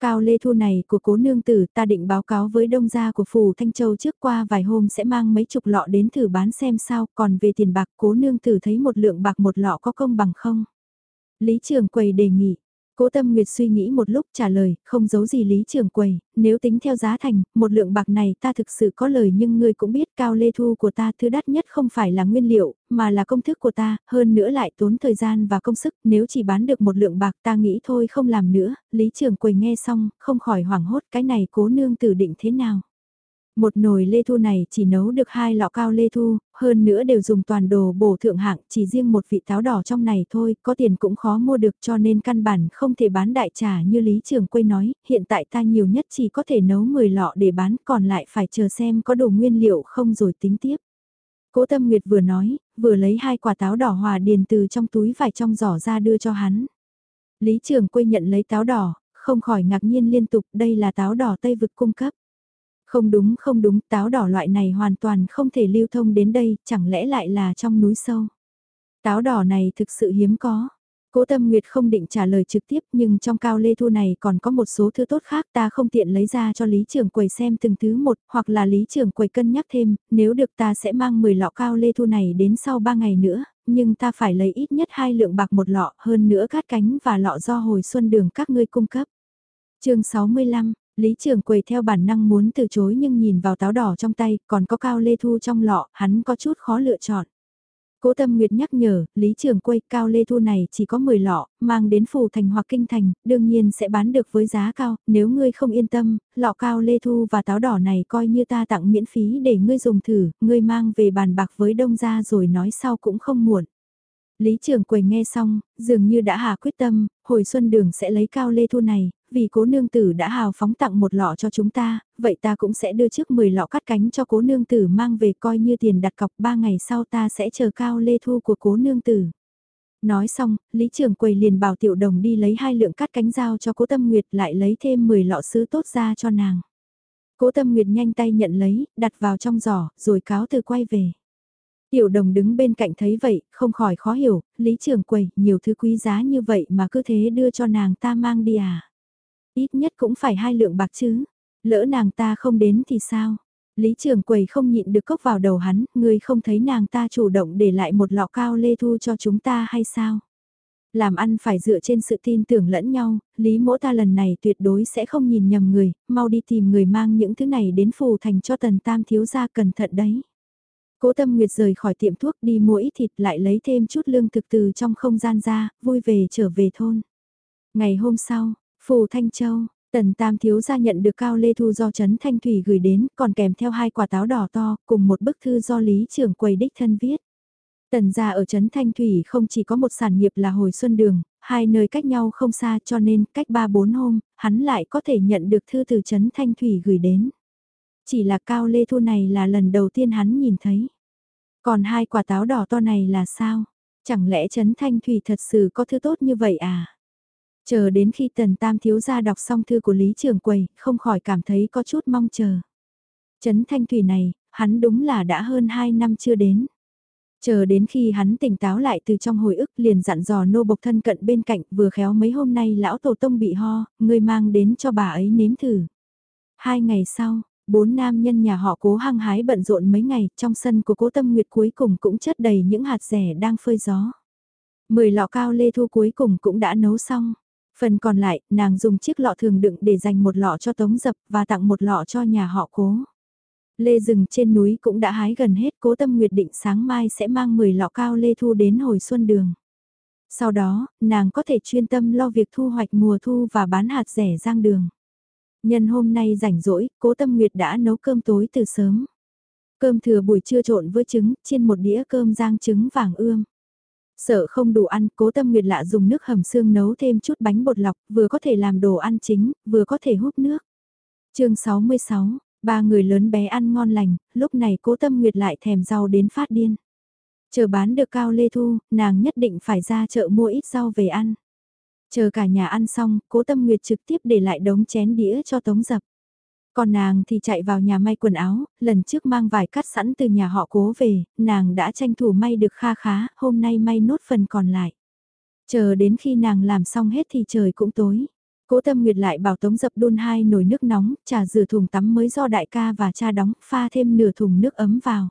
Cao lê thu này của cố nương tử ta định báo cáo với đông gia của Phù Thanh Châu trước qua vài hôm sẽ mang mấy chục lọ đến thử bán xem sao, còn về tiền bạc cố nương tử thấy một lượng bạc một lọ có công bằng không? Lý Trường Quầy đề nghị, Cố Tâm Nguyệt suy nghĩ một lúc trả lời, không giấu gì Lý Trường Quầy, nếu tính theo giá thành, một lượng bạc này ta thực sự có lời nhưng ngươi cũng biết cao lê thu của ta thứ đắt nhất không phải là nguyên liệu, mà là công thức của ta, hơn nữa lại tốn thời gian và công sức, nếu chỉ bán được một lượng bạc ta nghĩ thôi không làm nữa, Lý Trường Quầy nghe xong, không khỏi hoảng hốt cái này cố nương tử định thế nào. Một nồi lê thu này chỉ nấu được hai lọ cao lê thu, hơn nữa đều dùng toàn đồ bổ thượng hạng, chỉ riêng một vị táo đỏ trong này thôi, có tiền cũng khó mua được cho nên căn bản không thể bán đại trà như Lý Trường quê nói, hiện tại ta nhiều nhất chỉ có thể nấu 10 lọ để bán, còn lại phải chờ xem có đủ nguyên liệu không rồi tính tiếp. Cố Tâm Nguyệt vừa nói, vừa lấy hai quả táo đỏ hòa điền từ trong túi vải trong giỏ ra đưa cho hắn. Lý Trường quê nhận lấy táo đỏ, không khỏi ngạc nhiên liên tục, đây là táo đỏ Tây Vực cung cấp. Không đúng không đúng, táo đỏ loại này hoàn toàn không thể lưu thông đến đây, chẳng lẽ lại là trong núi sâu. Táo đỏ này thực sự hiếm có. Cố Tâm Nguyệt không định trả lời trực tiếp nhưng trong cao lê thu này còn có một số thứ tốt khác ta không tiện lấy ra cho Lý Trường Quầy xem từng thứ một hoặc là Lý Trường Quầy cân nhắc thêm, nếu được ta sẽ mang 10 lọ cao lê thu này đến sau 3 ngày nữa, nhưng ta phải lấy ít nhất hai lượng bạc một lọ hơn nữa cát cánh và lọ do hồi xuân đường các ngươi cung cấp. chương 65 Lý Trường Quầy theo bản năng muốn từ chối nhưng nhìn vào táo đỏ trong tay, còn có cao lê thu trong lọ, hắn có chút khó lựa chọn. Cố Tâm Nguyệt nhắc nhở, Lý Trường Quầy cao lê thu này chỉ có 10 lọ, mang đến phủ thành hoặc kinh thành, đương nhiên sẽ bán được với giá cao, nếu ngươi không yên tâm, lọ cao lê thu và táo đỏ này coi như ta tặng miễn phí để ngươi dùng thử, ngươi mang về bàn bạc với đông gia rồi nói sau cũng không muộn. Lý Trường Quầy nghe xong, dường như đã hà quyết tâm, hồi xuân đường sẽ lấy cao lê thu này, vì cố nương tử đã hào phóng tặng một lọ cho chúng ta, vậy ta cũng sẽ đưa trước 10 lọ cắt cánh cho cố nương tử mang về coi như tiền đặt cọc 3 ngày sau ta sẽ chờ cao lê thu của cố nương tử. Nói xong, Lý Trường Quầy liền bảo tiểu đồng đi lấy hai lượng cắt cánh dao cho cố tâm nguyệt lại lấy thêm 10 lọ sứ tốt ra cho nàng. Cố tâm nguyệt nhanh tay nhận lấy, đặt vào trong giỏ, rồi cáo từ quay về. Tiểu đồng đứng bên cạnh thấy vậy, không khỏi khó hiểu, Lý Trường Quầy, nhiều thứ quý giá như vậy mà cứ thế đưa cho nàng ta mang đi à. Ít nhất cũng phải hai lượng bạc chứ. Lỡ nàng ta không đến thì sao? Lý Trường Quầy không nhịn được cốc vào đầu hắn, người không thấy nàng ta chủ động để lại một lọ cao lê thu cho chúng ta hay sao? Làm ăn phải dựa trên sự tin tưởng lẫn nhau, Lý mỗ ta lần này tuyệt đối sẽ không nhìn nhầm người, mau đi tìm người mang những thứ này đến phù thành cho tần tam thiếu gia cẩn thận đấy. Cố Tâm Nguyệt rời khỏi tiệm thuốc đi mua ít thịt lại lấy thêm chút lương thực từ trong không gian ra, vui về trở về thôn. Ngày hôm sau, Phù Thanh Châu, Tần Tam Thiếu gia nhận được Cao Lê Thu do Trấn Thanh Thủy gửi đến, còn kèm theo hai quả táo đỏ to, cùng một bức thư do Lý trưởng quầy đích thân viết. Tần gia ở Trấn Thanh Thủy không chỉ có một sản nghiệp là hồi xuân đường, hai nơi cách nhau không xa cho nên cách 3-4 hôm, hắn lại có thể nhận được thư từ Trấn Thanh Thủy gửi đến. Chỉ là Cao Lê Thu này là lần đầu tiên hắn nhìn thấy. Còn hai quả táo đỏ to này là sao? Chẳng lẽ Trấn Thanh Thủy thật sự có thứ tốt như vậy à? Chờ đến khi Tần Tam thiếu gia đọc xong thư của Lý Trường Quầy, không khỏi cảm thấy có chút mong chờ. Trấn Thanh Thủy này, hắn đúng là đã hơn 2 năm chưa đến. Chờ đến khi hắn tỉnh táo lại từ trong hồi ức liền dặn dò nô bộc thân cận bên cạnh vừa khéo mấy hôm nay lão tổ tông bị ho, người mang đến cho bà ấy nếm thử. Hai ngày sau, bốn nam nhân nhà họ cố hăng hái bận rộn mấy ngày trong sân của cố tâm nguyệt cuối cùng cũng chất đầy những hạt rẻ đang phơi gió. Mười lọ cao lê thu cuối cùng cũng đã nấu xong. Phần còn lại, nàng dùng chiếc lọ thường đựng để dành một lọ cho tống dập và tặng một lọ cho nhà họ cố. Lê rừng trên núi cũng đã hái gần hết cố tâm nguyệt định sáng mai sẽ mang 10 lọ cao lê thu đến hồi xuân đường. Sau đó, nàng có thể chuyên tâm lo việc thu hoạch mùa thu và bán hạt rẻ giang đường. Nhân hôm nay rảnh rỗi, cố tâm nguyệt đã nấu cơm tối từ sớm. Cơm thừa buổi trưa trộn với trứng, chiên một đĩa cơm rang trứng vàng ươm. Sợ không đủ ăn, cố tâm nguyệt lạ dùng nước hầm xương nấu thêm chút bánh bột lọc, vừa có thể làm đồ ăn chính, vừa có thể hút nước. chương 66, ba người lớn bé ăn ngon lành, lúc này cố tâm nguyệt lại thèm rau đến phát điên. Chờ bán được cao lê thu, nàng nhất định phải ra chợ mua ít rau về ăn. Chờ cả nhà ăn xong, cố tâm nguyệt trực tiếp để lại đống chén đĩa cho tống dập. Còn nàng thì chạy vào nhà may quần áo, lần trước mang vải cắt sẵn từ nhà họ cố về, nàng đã tranh thủ may được kha khá, hôm nay may nốt phần còn lại. Chờ đến khi nàng làm xong hết thì trời cũng tối. Cố Tâm Nguyệt lại bảo Tống Dập đun hai nồi nước nóng, trà rửa thùng tắm mới do đại ca và cha đóng, pha thêm nửa thùng nước ấm vào.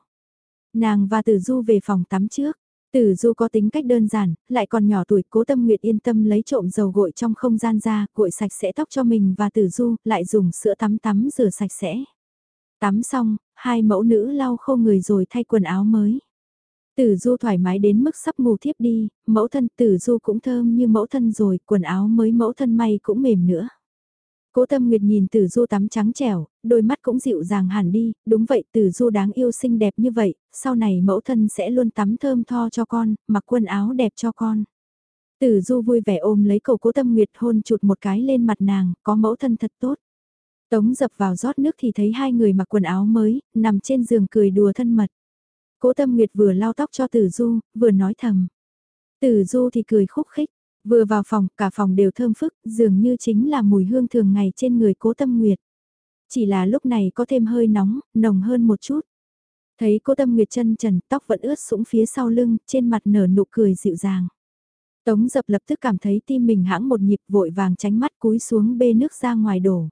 Nàng và Tử Du về phòng tắm trước. Tử Du có tính cách đơn giản, lại còn nhỏ tuổi, Cố Tâm Nguyệt yên tâm lấy trộm dầu gội trong không gian ra, gội sạch sẽ tóc cho mình và Tử Du, lại dùng sữa tắm tắm rửa sạch sẽ. Tắm xong, hai mẫu nữ lau khô người rồi thay quần áo mới. Tử Du thoải mái đến mức sắp ngủ thiếp đi, mẫu thân Tử Du cũng thơm như mẫu thân rồi, quần áo mới mẫu thân may cũng mềm nữa. Cố Tâm Nguyệt nhìn Tử Du tắm trắng trẻo, đôi mắt cũng dịu dàng hẳn đi, đúng vậy Tử Du đáng yêu xinh đẹp như vậy, sau này mẫu thân sẽ luôn tắm thơm tho cho con, mặc quần áo đẹp cho con. Tử Du vui vẻ ôm lấy cầu Cố Tâm Nguyệt hôn chụt một cái lên mặt nàng, có mẫu thân thật tốt. Tống dập vào rót nước thì thấy hai người mặc quần áo mới, nằm trên giường cười đùa thân mật. Cố Tâm Nguyệt vừa lau tóc cho Tử Du, vừa nói thầm. Tử Du thì cười khúc khích, vừa vào phòng, cả phòng đều thơm phức, dường như chính là mùi hương thường ngày trên người Cố Tâm Nguyệt. Chỉ là lúc này có thêm hơi nóng, nồng hơn một chút. Thấy Cố Tâm Nguyệt chân trần, tóc vẫn ướt sũng phía sau lưng, trên mặt nở nụ cười dịu dàng. Tống dập lập tức cảm thấy tim mình hãng một nhịp vội vàng tránh mắt cúi xuống bê nước ra ngoài đổ.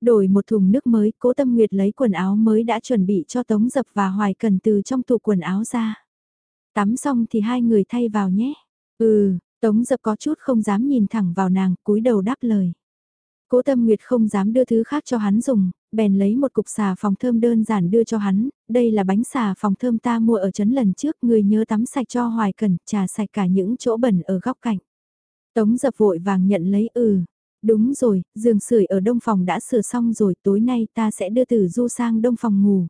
Đổi một thùng nước mới, cố tâm nguyệt lấy quần áo mới đã chuẩn bị cho Tống Dập và Hoài Cần từ trong tủ quần áo ra. Tắm xong thì hai người thay vào nhé. Ừ, Tống Dập có chút không dám nhìn thẳng vào nàng, cúi đầu đáp lời. Cố Tâm Nguyệt không dám đưa thứ khác cho hắn dùng, bèn lấy một cục xà phòng thơm đơn giản đưa cho hắn, đây là bánh xà phòng thơm ta mua ở trấn lần trước, người nhớ tắm sạch cho Hoài Cần, trà sạch cả những chỗ bẩn ở góc cạnh. Tống dập vội vàng nhận lấy ừ, Đúng rồi, giường sưởi ở đông phòng đã sửa xong rồi, tối nay ta sẽ đưa Tử Du sang đông phòng ngủ.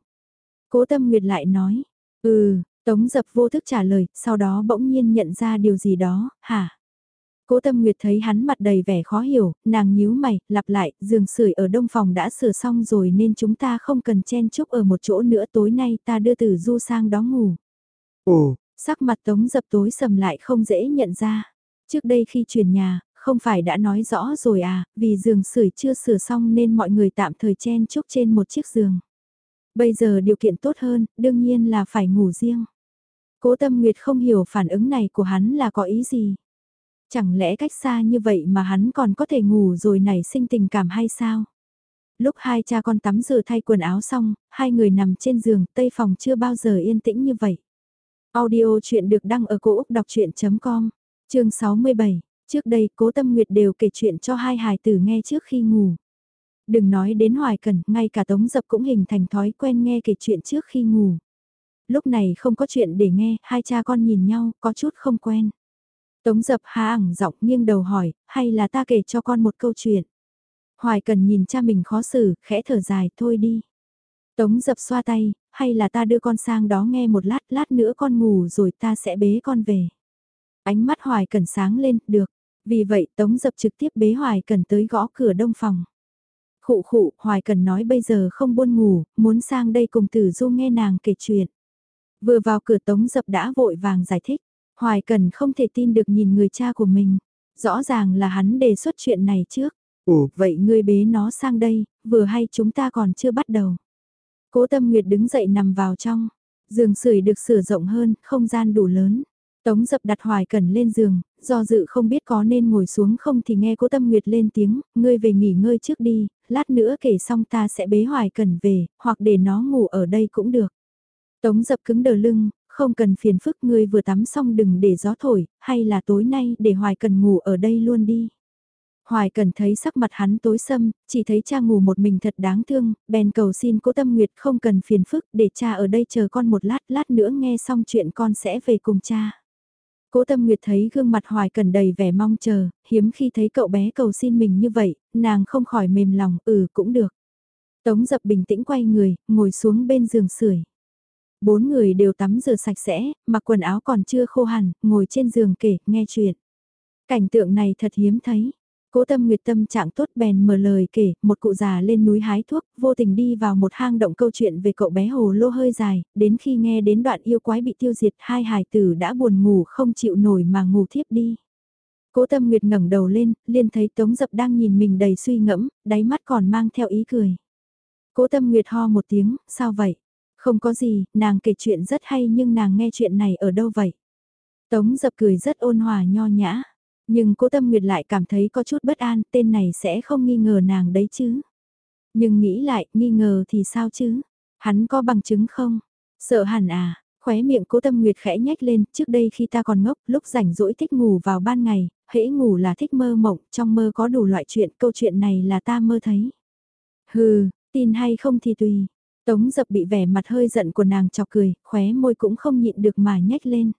Cố Tâm Nguyệt lại nói, ừ, Tống Dập vô thức trả lời, sau đó bỗng nhiên nhận ra điều gì đó, hả? Cố Tâm Nguyệt thấy hắn mặt đầy vẻ khó hiểu, nàng nhíu mày, lặp lại, giường sưởi ở đông phòng đã sửa xong rồi nên chúng ta không cần chen chúc ở một chỗ nữa tối nay ta đưa Tử Du sang đó ngủ. Ồ, sắc mặt Tống Dập tối sầm lại không dễ nhận ra. Trước đây khi chuyển nhà, không phải đã nói rõ rồi à, vì giường sưởi chưa sửa xong nên mọi người tạm thời chen chúc trên một chiếc giường. Bây giờ điều kiện tốt hơn, đương nhiên là phải ngủ riêng. Cố Tâm Nguyệt không hiểu phản ứng này của hắn là có ý gì. Chẳng lẽ cách xa như vậy mà hắn còn có thể ngủ rồi nảy sinh tình cảm hay sao? Lúc hai cha con tắm rửa thay quần áo xong, hai người nằm trên giường, tây phòng chưa bao giờ yên tĩnh như vậy. Audio chuyện được đăng ở cổ Úc đọc chuyện.com, chương 67, Trước đây cố tâm nguyệt đều kể chuyện cho hai hài tử nghe trước khi ngủ. Đừng nói đến hoài cần, ngay cả tống dập cũng hình thành thói quen nghe kể chuyện trước khi ngủ. Lúc này không có chuyện để nghe, hai cha con nhìn nhau, có chút không quen. Tống dập há ẳng giọng nghiêng đầu hỏi, hay là ta kể cho con một câu chuyện. Hoài cần nhìn cha mình khó xử, khẽ thở dài, thôi đi. Tống dập xoa tay, hay là ta đưa con sang đó nghe một lát, lát nữa con ngủ rồi ta sẽ bế con về. Ánh mắt Hoài Cần sáng lên, được. Vì vậy Tống Dập trực tiếp bế Hoài Cần tới gõ cửa đông phòng. Khụ khụ, Hoài Cần nói bây giờ không buôn ngủ, muốn sang đây cùng Tử Du nghe nàng kể chuyện. Vừa vào cửa Tống Dập đã vội vàng giải thích. Hoài Cần không thể tin được nhìn người cha của mình. Rõ ràng là hắn đề xuất chuyện này trước. Ồ, vậy ngươi bế nó sang đây, vừa hay chúng ta còn chưa bắt đầu. Cố Tâm Nguyệt đứng dậy nằm vào trong. Giường sưởi được sửa rộng hơn, không gian đủ lớn. Tống dập đặt hoài cần lên giường, do dự không biết có nên ngồi xuống không thì nghe cố tâm nguyệt lên tiếng, ngươi về nghỉ ngơi trước đi, lát nữa kể xong ta sẽ bế hoài cần về, hoặc để nó ngủ ở đây cũng được. Tống dập cứng đờ lưng, không cần phiền phức ngươi vừa tắm xong đừng để gió thổi, hay là tối nay để hoài cần ngủ ở đây luôn đi. Hoài cần thấy sắc mặt hắn tối sâm, chỉ thấy cha ngủ một mình thật đáng thương, bèn cầu xin cố tâm nguyệt không cần phiền phức để cha ở đây chờ con một lát, lát nữa nghe xong chuyện con sẽ về cùng cha. Cố Tâm Nguyệt thấy gương mặt Hoài Cần đầy vẻ mong chờ, hiếm khi thấy cậu bé cầu xin mình như vậy, nàng không khỏi mềm lòng, ừ cũng được. Tống dập bình tĩnh quay người, ngồi xuống bên giường sưởi. Bốn người đều tắm rửa sạch sẽ, mặc quần áo còn chưa khô hẳn, ngồi trên giường kể, nghe chuyện. Cảnh tượng này thật hiếm thấy. Cố tâm nguyệt tâm trạng tốt bèn mở lời kể, một cụ già lên núi hái thuốc, vô tình đi vào một hang động câu chuyện về cậu bé hồ lô hơi dài, đến khi nghe đến đoạn yêu quái bị tiêu diệt hai hài tử đã buồn ngủ không chịu nổi mà ngủ thiếp đi. Cố Tâm Nguyệt ngẩng đầu lên, liền thấy Tống Dập đang nhìn mình đầy suy ngẫm, đáy mắt còn mang theo ý cười. Cố Tâm Nguyệt ho một tiếng, sao vậy? Không có gì, nàng kể chuyện rất hay nhưng nàng nghe chuyện này ở đâu vậy? Tống Dập cười rất ôn hòa nho nhã, nhưng Cố Tâm Nguyệt lại cảm thấy có chút bất an, tên này sẽ không nghi ngờ nàng đấy chứ. Nhưng nghĩ lại, nghi ngờ thì sao chứ? Hắn có bằng chứng không? Sợ hẳn à? Khóe miệng cố tâm nguyệt khẽ nhếch lên, trước đây khi ta còn ngốc, lúc rảnh rỗi thích ngủ vào ban ngày, hễ ngủ là thích mơ mộng, trong mơ có đủ loại chuyện, câu chuyện này là ta mơ thấy. Hừ, tin hay không thì tùy. Tống dập bị vẻ mặt hơi giận của nàng chọc cười, khóe môi cũng không nhịn được mà nhếch lên.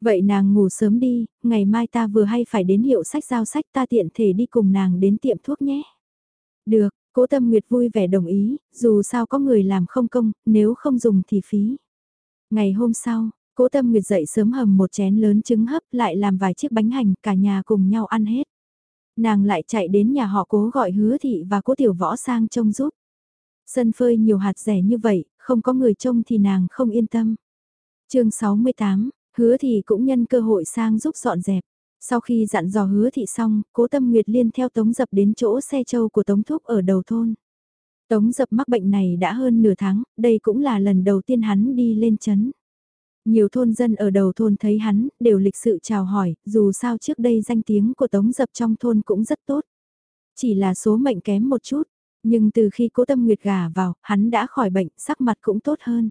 Vậy nàng ngủ sớm đi, ngày mai ta vừa hay phải đến hiệu sách giao sách ta tiện thể đi cùng nàng đến tiệm thuốc nhé. Được, cố tâm nguyệt vui vẻ đồng ý, dù sao có người làm không công, nếu không dùng thì phí. Ngày hôm sau, cố tâm nguyệt dậy sớm hầm một chén lớn trứng hấp lại làm vài chiếc bánh hành cả nhà cùng nhau ăn hết. Nàng lại chạy đến nhà họ cố gọi hứa thị và cố tiểu võ sang trông giúp. Sân phơi nhiều hạt rẻ như vậy, không có người trông thì nàng không yên tâm. chương 68, hứa thì cũng nhân cơ hội sang giúp dọn dẹp. Sau khi dặn dò hứa thị xong, cố tâm nguyệt liên theo tống dập đến chỗ xe châu của tống thúc ở đầu thôn. Tống dập mắc bệnh này đã hơn nửa tháng, đây cũng là lần đầu tiên hắn đi lên chấn. Nhiều thôn dân ở đầu thôn thấy hắn, đều lịch sự chào hỏi, dù sao trước đây danh tiếng của Tống Dập trong thôn cũng rất tốt. Chỉ là số mệnh kém một chút, nhưng từ khi cố tâm nguyệt gà vào, hắn đã khỏi bệnh, sắc mặt cũng tốt hơn.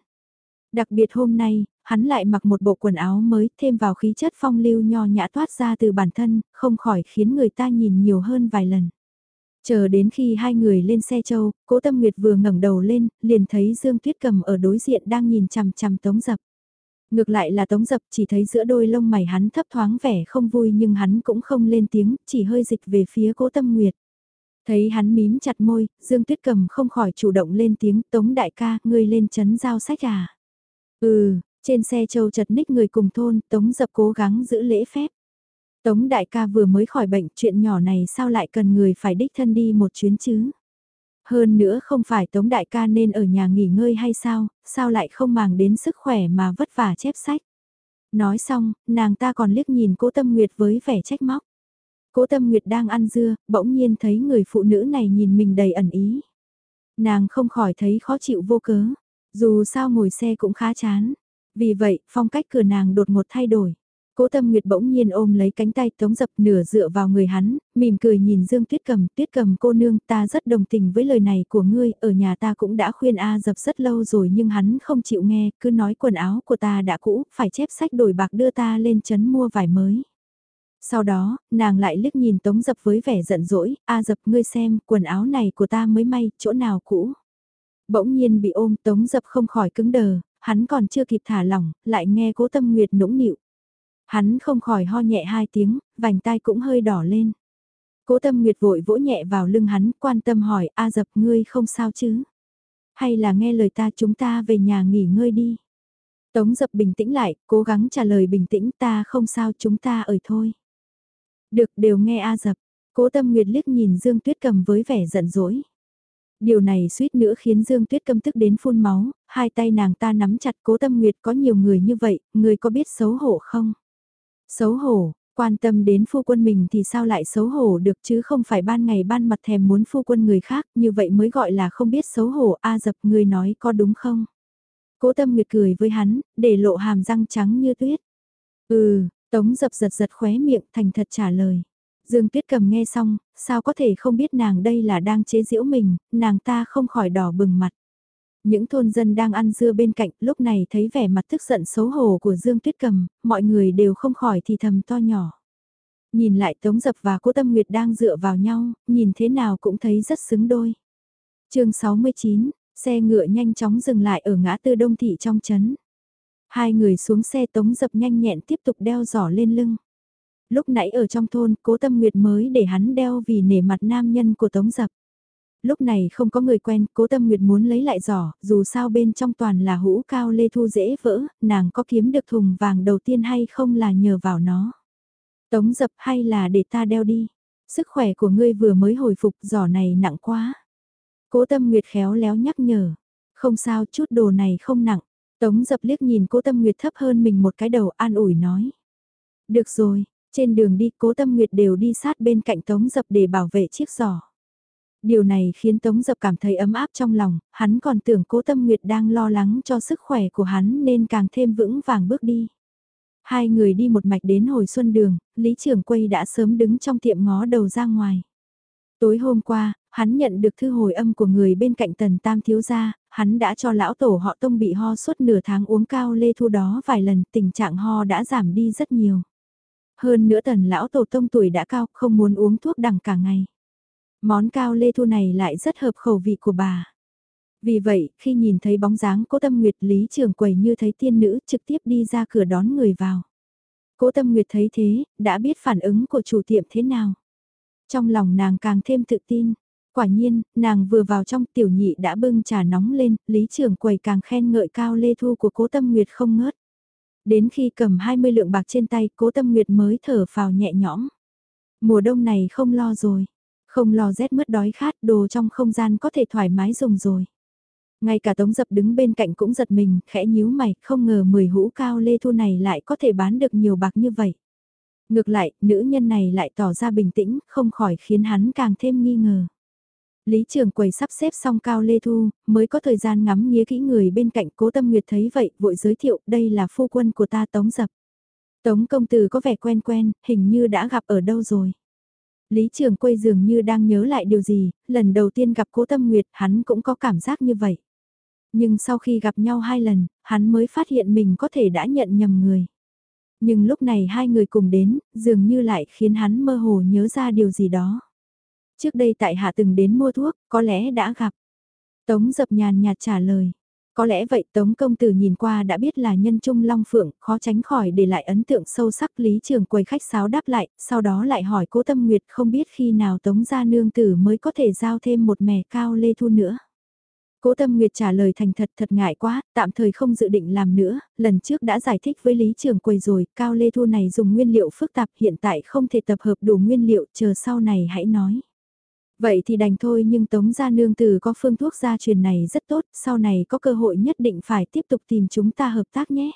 Đặc biệt hôm nay, hắn lại mặc một bộ quần áo mới, thêm vào khí chất phong lưu nho nhã toát ra từ bản thân, không khỏi khiến người ta nhìn nhiều hơn vài lần. Chờ đến khi hai người lên xe châu, cố tâm nguyệt vừa ngẩng đầu lên, liền thấy Dương Tuyết cầm ở đối diện đang nhìn chằm chằm Tống Dập. Ngược lại là Tống Dập chỉ thấy giữa đôi lông mày hắn thấp thoáng vẻ không vui nhưng hắn cũng không lên tiếng, chỉ hơi dịch về phía cố tâm nguyệt. Thấy hắn mím chặt môi, Dương Tuyết cầm không khỏi chủ động lên tiếng Tống đại ca, ngươi lên chấn giao sách à. Ừ, trên xe châu chật ních người cùng thôn, Tống Dập cố gắng giữ lễ phép. Tống đại ca vừa mới khỏi bệnh, chuyện nhỏ này sao lại cần người phải đích thân đi một chuyến chứ? Hơn nữa không phải Tống đại ca nên ở nhà nghỉ ngơi hay sao, sao lại không màng đến sức khỏe mà vất vả chép sách? Nói xong, nàng ta còn liếc nhìn cố tâm nguyệt với vẻ trách móc. Cố tâm nguyệt đang ăn dưa, bỗng nhiên thấy người phụ nữ này nhìn mình đầy ẩn ý. Nàng không khỏi thấy khó chịu vô cớ, dù sao ngồi xe cũng khá chán. Vì vậy, phong cách cửa nàng đột ngột thay đổi. Cố Tâm Nguyệt bỗng nhiên ôm lấy cánh tay Tống Dập nửa dựa vào người hắn, mỉm cười nhìn Dương Tuyết Cầm, Tuyết Cầm cô nương ta rất đồng tình với lời này của ngươi, ở nhà ta cũng đã khuyên A Dập rất lâu rồi nhưng hắn không chịu nghe, cứ nói quần áo của ta đã cũ, phải chép sách đổi bạc đưa ta lên trấn mua vải mới. Sau đó, nàng lại liếc nhìn Tống Dập với vẻ giận dỗi, A Dập ngươi xem, quần áo này của ta mới may, chỗ nào cũ. Bỗng nhiên bị ôm Tống Dập không khỏi cứng đờ, hắn còn chưa kịp thả lỏng, lại nghe cố tâm nguyệt nũng nịu. Hắn không khỏi ho nhẹ hai tiếng, vành tai cũng hơi đỏ lên. Cố tâm nguyệt vội vỗ nhẹ vào lưng hắn, quan tâm hỏi, A dập ngươi không sao chứ? Hay là nghe lời ta chúng ta về nhà nghỉ ngơi đi? Tống dập bình tĩnh lại, cố gắng trả lời bình tĩnh ta không sao chúng ta ở thôi. Được đều nghe A dập, cố tâm nguyệt liếc nhìn Dương Tuyết cầm với vẻ giận dỗi. Điều này suýt nữa khiến Dương Tuyết cầm tức đến phun máu, hai tay nàng ta nắm chặt cố tâm nguyệt có nhiều người như vậy, người có biết xấu hổ không? Xấu hổ, quan tâm đến phu quân mình thì sao lại xấu hổ được chứ không phải ban ngày ban mặt thèm muốn phu quân người khác, như vậy mới gọi là không biết xấu hổ, a dập người nói có đúng không? Cố tâm nguyệt cười với hắn, để lộ hàm răng trắng như tuyết. Ừ, tống dập giật giật khóe miệng thành thật trả lời. Dương Tuyết cầm nghe xong, sao có thể không biết nàng đây là đang chế giễu mình, nàng ta không khỏi đỏ bừng mặt. Những thôn dân đang ăn dưa bên cạnh lúc này thấy vẻ mặt tức giận xấu hổ của Dương Tuyết Cầm, mọi người đều không khỏi thì thầm to nhỏ. Nhìn lại Tống Dập và Cố Tâm Nguyệt đang dựa vào nhau, nhìn thế nào cũng thấy rất xứng đôi. chương 69, xe ngựa nhanh chóng dừng lại ở ngã tư đông thị trong chấn. Hai người xuống xe Tống Dập nhanh nhẹn tiếp tục đeo giỏ lên lưng. Lúc nãy ở trong thôn, Cố Tâm Nguyệt mới để hắn đeo vì nể mặt nam nhân của Tống Dập. Lúc này không có người quen, cố tâm nguyệt muốn lấy lại giỏ, dù sao bên trong toàn là hũ cao lê thu dễ vỡ, nàng có kiếm được thùng vàng đầu tiên hay không là nhờ vào nó. Tống dập hay là để ta đeo đi, sức khỏe của ngươi vừa mới hồi phục giỏ này nặng quá. Cố tâm nguyệt khéo léo nhắc nhở, không sao chút đồ này không nặng, tống dập liếc nhìn cố tâm nguyệt thấp hơn mình một cái đầu an ủi nói. Được rồi, Trên đường đi cố tâm nguyệt đều đi sát bên cạnh tống dập để bảo vệ chiếc giỏ. Điều này khiến Tống Dập cảm thấy ấm áp trong lòng, hắn còn tưởng cố tâm nguyệt đang lo lắng cho sức khỏe của hắn nên càng thêm vững vàng bước đi. Hai người đi một mạch đến hồi xuân đường, Lý Trường Quay đã sớm đứng trong tiệm ngó đầu ra ngoài. Tối hôm qua, hắn nhận được thư hồi âm của người bên cạnh tần tam thiếu gia, hắn đã cho lão tổ họ tông bị ho suốt nửa tháng uống cao lê thu đó vài lần, tình trạng ho đã giảm đi rất nhiều. Hơn nữa tần lão tổ tông tuổi đã cao, không muốn uống thuốc đằng cả ngày. Món cao lê thu này lại rất hợp khẩu vị của bà. Vì vậy, khi nhìn thấy bóng dáng cố tâm nguyệt lý trường quầy như thấy tiên nữ trực tiếp đi ra cửa đón người vào. Cố tâm nguyệt thấy thế, đã biết phản ứng của chủ tiệm thế nào. Trong lòng nàng càng thêm tự tin. Quả nhiên, nàng vừa vào trong tiểu nhị đã bưng trà nóng lên, lý trưởng quầy càng khen ngợi cao lê thu của cố tâm nguyệt không ngớt. Đến khi cầm 20 lượng bạc trên tay, cố tâm nguyệt mới thở phào nhẹ nhõm. Mùa đông này không lo rồi. Không lo rét mất đói khát, đồ trong không gian có thể thoải mái dùng rồi. Ngay cả tống dập đứng bên cạnh cũng giật mình, khẽ nhíu mày, không ngờ 10 hũ cao lê thu này lại có thể bán được nhiều bạc như vậy. Ngược lại, nữ nhân này lại tỏ ra bình tĩnh, không khỏi khiến hắn càng thêm nghi ngờ. Lý Trường Quầy sắp xếp xong Cao Lê Thu, mới có thời gian ngắm nghía kỹ người bên cạnh Cố Tâm Nguyệt thấy vậy, vội giới thiệu, đây là phu quân của ta Tống Dập. Tống công tử có vẻ quen quen, hình như đã gặp ở đâu rồi. Lý Trường Quầy dường như đang nhớ lại điều gì, lần đầu tiên gặp Cố Tâm Nguyệt, hắn cũng có cảm giác như vậy. Nhưng sau khi gặp nhau hai lần, hắn mới phát hiện mình có thể đã nhận nhầm người. Nhưng lúc này hai người cùng đến, dường như lại khiến hắn mơ hồ nhớ ra điều gì đó. Trước đây tại hạ từng đến mua thuốc, có lẽ đã gặp. Tống dập nhàn nhạt trả lời. Có lẽ vậy Tống công tử nhìn qua đã biết là nhân trung long phượng, khó tránh khỏi để lại ấn tượng sâu sắc lý trường quầy khách sáo đáp lại, sau đó lại hỏi cố tâm nguyệt không biết khi nào Tống gia nương tử mới có thể giao thêm một mẻ cao lê thu nữa. Cố Tâm Nguyệt trả lời thành thật thật ngại quá, tạm thời không dự định làm nữa, lần trước đã giải thích với Lý Trường Quầy rồi, cao lê thu này dùng nguyên liệu phức tạp hiện tại không thể tập hợp đủ nguyên liệu, chờ sau này hãy nói. Vậy thì đành thôi nhưng Tống Gia Nương Tử có phương thuốc gia truyền này rất tốt, sau này có cơ hội nhất định phải tiếp tục tìm chúng ta hợp tác nhé.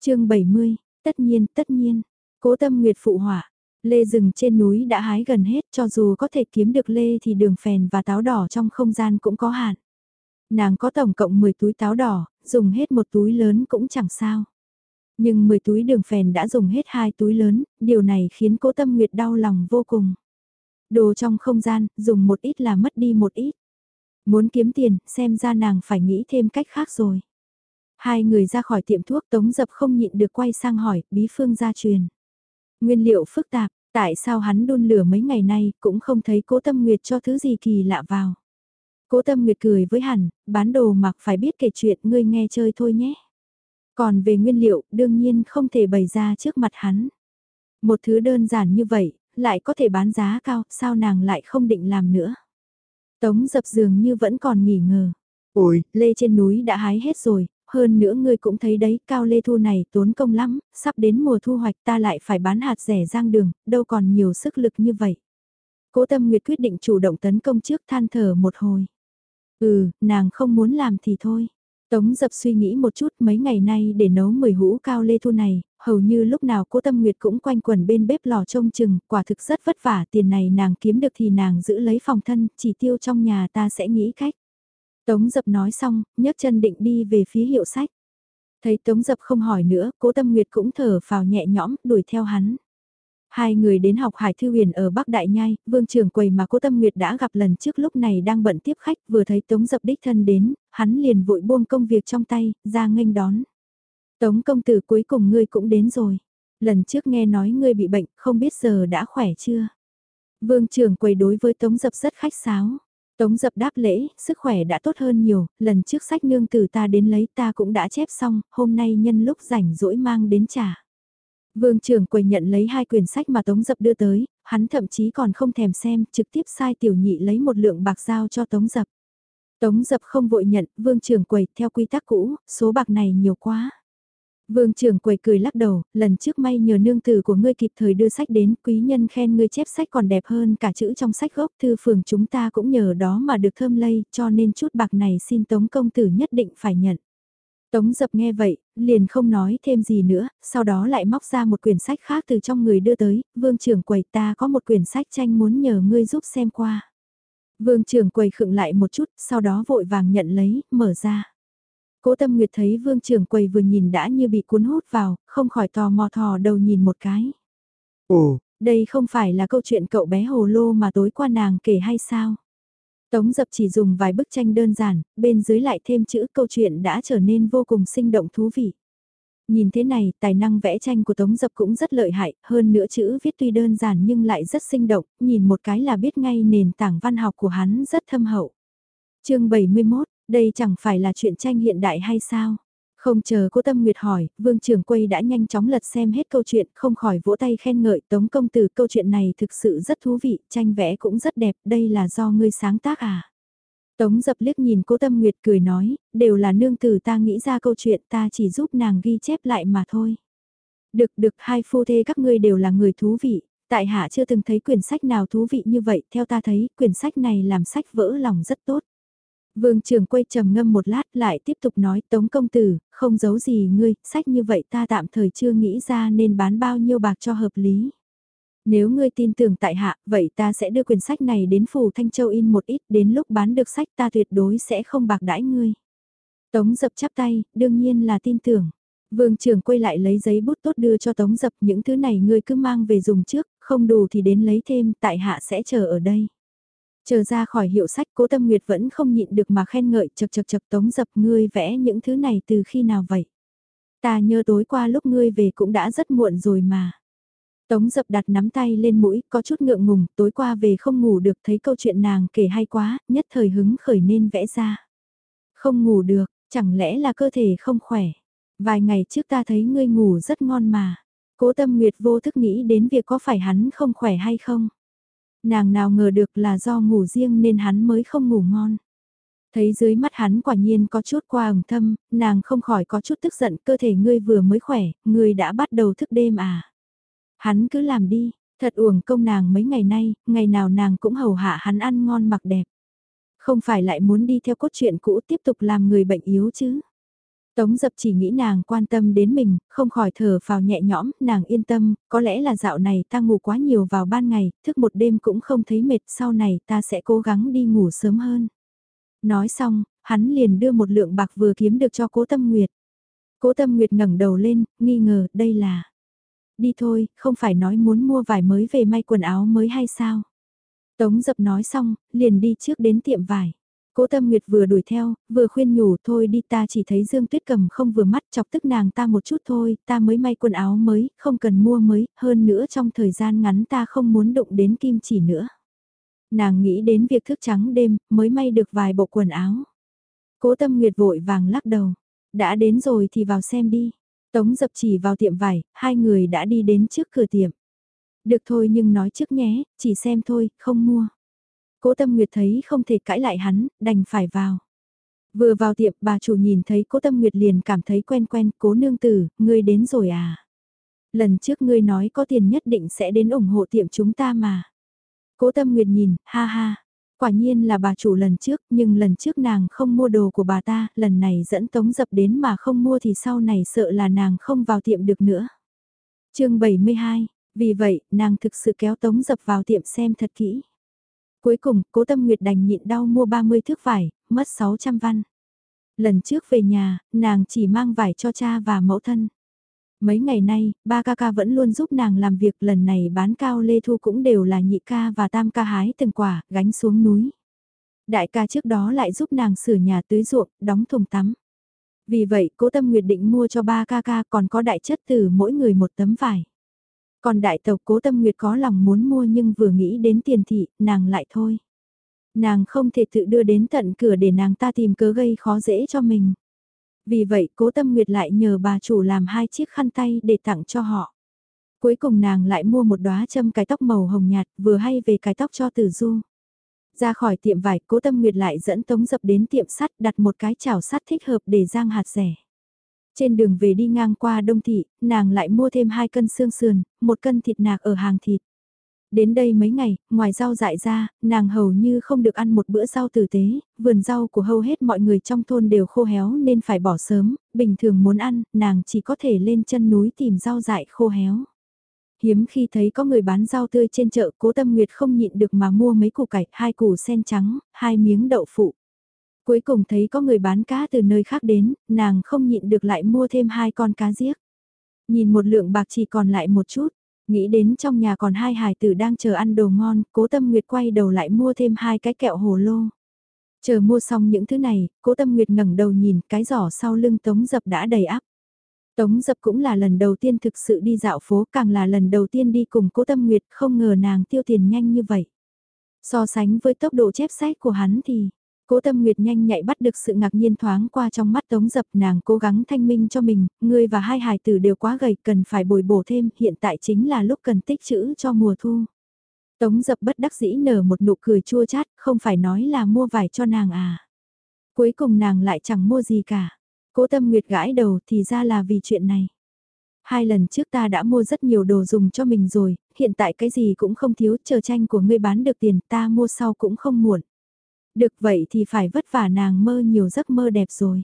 chương 70, tất nhiên, tất nhiên, cố tâm nguyệt phụ hỏa, lê rừng trên núi đã hái gần hết cho dù có thể kiếm được lê thì đường phèn và táo đỏ trong không gian cũng có hạn. Nàng có tổng cộng 10 túi táo đỏ, dùng hết một túi lớn cũng chẳng sao. Nhưng 10 túi đường phèn đã dùng hết hai túi lớn, điều này khiến cố tâm nguyệt đau lòng vô cùng. Đồ trong không gian, dùng một ít là mất đi một ít. Muốn kiếm tiền, xem ra nàng phải nghĩ thêm cách khác rồi. Hai người ra khỏi tiệm thuốc tống dập không nhịn được quay sang hỏi, bí phương gia truyền. Nguyên liệu phức tạp, tại sao hắn đun lửa mấy ngày nay cũng không thấy cố tâm nguyệt cho thứ gì kỳ lạ vào. Cố tâm nguyệt cười với hẳn, bán đồ mặc phải biết kể chuyện ngươi nghe chơi thôi nhé. Còn về nguyên liệu, đương nhiên không thể bày ra trước mặt hắn. Một thứ đơn giản như vậy, lại có thể bán giá cao, sao nàng lại không định làm nữa. Tống dập dường như vẫn còn nghỉ ngờ. Ôi, lê trên núi đã hái hết rồi, hơn nữa ngươi cũng thấy đấy, cao lê thu này tốn công lắm, sắp đến mùa thu hoạch ta lại phải bán hạt rẻ giang đường, đâu còn nhiều sức lực như vậy. Cố tâm nguyệt quyết định chủ động tấn công trước than thở một hồi. Ừ, nàng không muốn làm thì thôi. Tống dập suy nghĩ một chút mấy ngày nay để nấu 10 hũ cao lê thu này, hầu như lúc nào cô Tâm Nguyệt cũng quanh quẩn bên bếp lò trông chừng, quả thực rất vất vả, tiền này nàng kiếm được thì nàng giữ lấy phòng thân, chỉ tiêu trong nhà ta sẽ nghĩ cách. Tống dập nói xong, nhấc chân định đi về phía hiệu sách. Thấy Tống dập không hỏi nữa, cố Tâm Nguyệt cũng thở phào nhẹ nhõm, đuổi theo hắn. Hai người đến học Hải Thư Huyền ở Bắc Đại Nhai, vương trường quầy mà cố Tâm Nguyệt đã gặp lần trước lúc này đang bận tiếp khách, vừa thấy Tống Dập đích thân đến, hắn liền vội buông công việc trong tay, ra nghênh đón. Tống công tử cuối cùng ngươi cũng đến rồi. Lần trước nghe nói ngươi bị bệnh, không biết giờ đã khỏe chưa? Vương trường quầy đối với Tống Dập rất khách sáo. Tống Dập đáp lễ, sức khỏe đã tốt hơn nhiều, lần trước sách nương tử ta đến lấy ta cũng đã chép xong, hôm nay nhân lúc rảnh rỗi mang đến trả. Vương trưởng quầy nhận lấy hai quyển sách mà Tống Dập đưa tới, hắn thậm chí còn không thèm xem, trực tiếp sai tiểu nhị lấy một lượng bạc giao cho Tống Dập. Tống Dập không vội nhận, vương trưởng quầy, theo quy tắc cũ, số bạc này nhiều quá. Vương trưởng quầy cười lắc đầu, lần trước may nhờ nương tử của ngươi kịp thời đưa sách đến, quý nhân khen ngươi chép sách còn đẹp hơn cả chữ trong sách gốc thư phường chúng ta cũng nhờ đó mà được thơm lây, cho nên chút bạc này xin Tống công tử nhất định phải nhận. Tống dập nghe vậy, liền không nói thêm gì nữa, sau đó lại móc ra một quyển sách khác từ trong người đưa tới, vương trưởng quầy ta có một quyển sách tranh muốn nhờ ngươi giúp xem qua. Vương trưởng quầy khựng lại một chút, sau đó vội vàng nhận lấy, mở ra. Cố tâm nguyệt thấy vương trưởng quầy vừa nhìn đã như bị cuốn hút vào, không khỏi tò mò thò đầu nhìn một cái. Ồ, đây không phải là câu chuyện cậu bé hồ lô mà tối qua nàng kể hay sao? Tống dập chỉ dùng vài bức tranh đơn giản, bên dưới lại thêm chữ câu chuyện đã trở nên vô cùng sinh động thú vị. Nhìn thế này, tài năng vẽ tranh của Tống Dập cũng rất lợi hại, hơn nữa chữ viết tuy đơn giản nhưng lại rất sinh động, nhìn một cái là biết ngay nền tảng văn học của hắn rất thâm hậu. chương 71, đây chẳng phải là chuyện tranh hiện đại hay sao? Không chờ cô Tâm Nguyệt hỏi, Vương Trường Quay đã nhanh chóng lật xem hết câu chuyện, không khỏi vỗ tay khen ngợi Tống Công Tử câu chuyện này thực sự rất thú vị, tranh vẽ cũng rất đẹp, đây là do ngươi sáng tác à? Tống dập liếc nhìn cố Tâm Nguyệt cười nói, đều là nương tử ta nghĩ ra câu chuyện ta chỉ giúp nàng ghi chép lại mà thôi. Được được hai phu thê các ngươi đều là người thú vị, tại hạ chưa từng thấy quyển sách nào thú vị như vậy, theo ta thấy quyển sách này làm sách vỡ lòng rất tốt. Vương trưởng quay trầm ngâm một lát lại tiếp tục nói tống công tử, không giấu gì ngươi, sách như vậy ta tạm thời chưa nghĩ ra nên bán bao nhiêu bạc cho hợp lý. Nếu ngươi tin tưởng tại hạ, vậy ta sẽ đưa quyển sách này đến phủ Thanh Châu in một ít, đến lúc bán được sách ta tuyệt đối sẽ không bạc đãi ngươi. Tống dập chắp tay, đương nhiên là tin tưởng. Vương trưởng quay lại lấy giấy bút tốt đưa cho Tống dập những thứ này ngươi cứ mang về dùng trước, không đủ thì đến lấy thêm, tại hạ sẽ chờ ở đây. Chờ ra khỏi hiệu sách cố tâm nguyệt vẫn không nhịn được mà khen ngợi chật chật chật tống dập ngươi vẽ những thứ này từ khi nào vậy. Ta nhớ tối qua lúc ngươi về cũng đã rất muộn rồi mà. Tống dập đặt nắm tay lên mũi, có chút ngượng ngùng, tối qua về không ngủ được thấy câu chuyện nàng kể hay quá, nhất thời hứng khởi nên vẽ ra. Không ngủ được, chẳng lẽ là cơ thể không khỏe. Vài ngày trước ta thấy ngươi ngủ rất ngon mà. Cố tâm nguyệt vô thức nghĩ đến việc có phải hắn không khỏe hay không. Nàng nào ngờ được là do ngủ riêng nên hắn mới không ngủ ngon. Thấy dưới mắt hắn quả nhiên có chút qua ẩn thâm, nàng không khỏi có chút tức giận cơ thể ngươi vừa mới khỏe, ngươi đã bắt đầu thức đêm à. Hắn cứ làm đi, thật uổng công nàng mấy ngày nay, ngày nào nàng cũng hầu hạ hắn ăn ngon mặc đẹp. Không phải lại muốn đi theo cốt truyện cũ tiếp tục làm người bệnh yếu chứ. Tống dập chỉ nghĩ nàng quan tâm đến mình, không khỏi thở vào nhẹ nhõm, nàng yên tâm, có lẽ là dạo này ta ngủ quá nhiều vào ban ngày, thức một đêm cũng không thấy mệt, sau này ta sẽ cố gắng đi ngủ sớm hơn. Nói xong, hắn liền đưa một lượng bạc vừa kiếm được cho cố tâm nguyệt. Cố tâm nguyệt ngẩng đầu lên, nghi ngờ, đây là... Đi thôi, không phải nói muốn mua vải mới về may quần áo mới hay sao? Tống dập nói xong, liền đi trước đến tiệm vải. Cố Tâm Nguyệt vừa đuổi theo, vừa khuyên nhủ thôi đi ta chỉ thấy Dương Tuyết cầm không vừa mắt chọc tức nàng ta một chút thôi, ta mới may quần áo mới, không cần mua mới, hơn nữa trong thời gian ngắn ta không muốn đụng đến kim chỉ nữa. Nàng nghĩ đến việc thức trắng đêm, mới may được vài bộ quần áo. Cố Tâm Nguyệt vội vàng lắc đầu, đã đến rồi thì vào xem đi. Tống dập chỉ vào tiệm vải, hai người đã đi đến trước cửa tiệm. Được thôi nhưng nói trước nhé, chỉ xem thôi, không mua. Cố Tâm Nguyệt thấy không thể cãi lại hắn, đành phải vào. Vừa vào tiệm bà chủ nhìn thấy cố Tâm Nguyệt liền cảm thấy quen quen, cố nương tử, ngươi đến rồi à? Lần trước ngươi nói có tiền nhất định sẽ đến ủng hộ tiệm chúng ta mà. Cố Tâm Nguyệt nhìn, ha ha, quả nhiên là bà chủ lần trước, nhưng lần trước nàng không mua đồ của bà ta, lần này dẫn Tống Dập đến mà không mua thì sau này sợ là nàng không vào tiệm được nữa. chương 72, vì vậy, nàng thực sự kéo Tống Dập vào tiệm xem thật kỹ. Cuối cùng, cố tâm nguyệt đành nhịn đau mua 30 thước vải, mất 600 văn. Lần trước về nhà, nàng chỉ mang vải cho cha và mẫu thân. Mấy ngày nay, ba ca ca vẫn luôn giúp nàng làm việc lần này bán cao lê thu cũng đều là nhị ca và tam ca hái từng quả, gánh xuống núi. Đại ca trước đó lại giúp nàng sửa nhà tưới ruộng, đóng thùng tắm. Vì vậy, cố tâm nguyệt định mua cho ba ca ca còn có đại chất từ mỗi người một tấm vải. Còn đại tộc cố tâm nguyệt có lòng muốn mua nhưng vừa nghĩ đến tiền thị, nàng lại thôi. Nàng không thể tự đưa đến tận cửa để nàng ta tìm cớ gây khó dễ cho mình. Vì vậy cố tâm nguyệt lại nhờ bà chủ làm hai chiếc khăn tay để tặng cho họ. Cuối cùng nàng lại mua một đóa châm cái tóc màu hồng nhạt vừa hay về cái tóc cho tử du. Ra khỏi tiệm vải cố tâm nguyệt lại dẫn tống dập đến tiệm sắt đặt một cái chảo sắt thích hợp để giang hạt rẻ. Trên đường về đi ngang qua đông thị, nàng lại mua thêm hai cân xương sườn, một cân thịt nạc ở hàng thịt. Đến đây mấy ngày, ngoài rau dại ra, nàng hầu như không được ăn một bữa rau tử tế, vườn rau của hầu hết mọi người trong thôn đều khô héo nên phải bỏ sớm, bình thường muốn ăn, nàng chỉ có thể lên chân núi tìm rau dại khô héo. Hiếm khi thấy có người bán rau tươi trên chợ, cố tâm nguyệt không nhịn được mà mua mấy củ cải, hai củ sen trắng, hai miếng đậu phụ. Cuối cùng thấy có người bán cá từ nơi khác đến, nàng không nhịn được lại mua thêm hai con cá giếc. Nhìn một lượng bạc chỉ còn lại một chút, nghĩ đến trong nhà còn hai hài tử đang chờ ăn đồ ngon, cố tâm nguyệt quay đầu lại mua thêm hai cái kẹo hồ lô. Chờ mua xong những thứ này, cố tâm nguyệt ngẩng đầu nhìn cái giỏ sau lưng tống dập đã đầy áp. Tống dập cũng là lần đầu tiên thực sự đi dạo phố càng là lần đầu tiên đi cùng cố tâm nguyệt không ngờ nàng tiêu tiền nhanh như vậy. So sánh với tốc độ chép sách của hắn thì, Cố tâm nguyệt nhanh nhạy bắt được sự ngạc nhiên thoáng qua trong mắt tống dập nàng cố gắng thanh minh cho mình, ngươi và hai hài tử đều quá gầy cần phải bồi bổ thêm, hiện tại chính là lúc cần tích trữ cho mùa thu. Tống dập bất đắc dĩ nở một nụ cười chua chát, không phải nói là mua vải cho nàng à. Cuối cùng nàng lại chẳng mua gì cả. Cố tâm nguyệt gãi đầu thì ra là vì chuyện này. Hai lần trước ta đã mua rất nhiều đồ dùng cho mình rồi, hiện tại cái gì cũng không thiếu, chờ tranh của ngươi bán được tiền ta mua sau cũng không muộn. Được vậy thì phải vất vả nàng mơ nhiều giấc mơ đẹp rồi.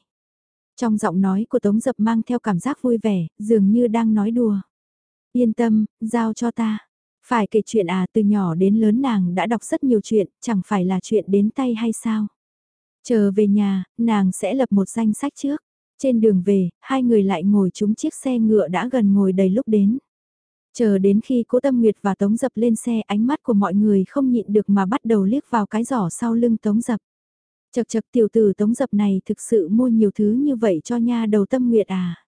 Trong giọng nói của Tống Dập mang theo cảm giác vui vẻ, dường như đang nói đùa. Yên tâm, giao cho ta. Phải kể chuyện à từ nhỏ đến lớn nàng đã đọc rất nhiều chuyện, chẳng phải là chuyện đến tay hay sao. Chờ về nhà, nàng sẽ lập một danh sách trước. Trên đường về, hai người lại ngồi chúng chiếc xe ngựa đã gần ngồi đầy lúc đến. Chờ đến khi cố Tâm Nguyệt và Tống Dập lên xe ánh mắt của mọi người không nhịn được mà bắt đầu liếc vào cái giỏ sau lưng Tống Dập. Chật chật tiểu tử Tống Dập này thực sự mua nhiều thứ như vậy cho nha đầu Tâm Nguyệt à.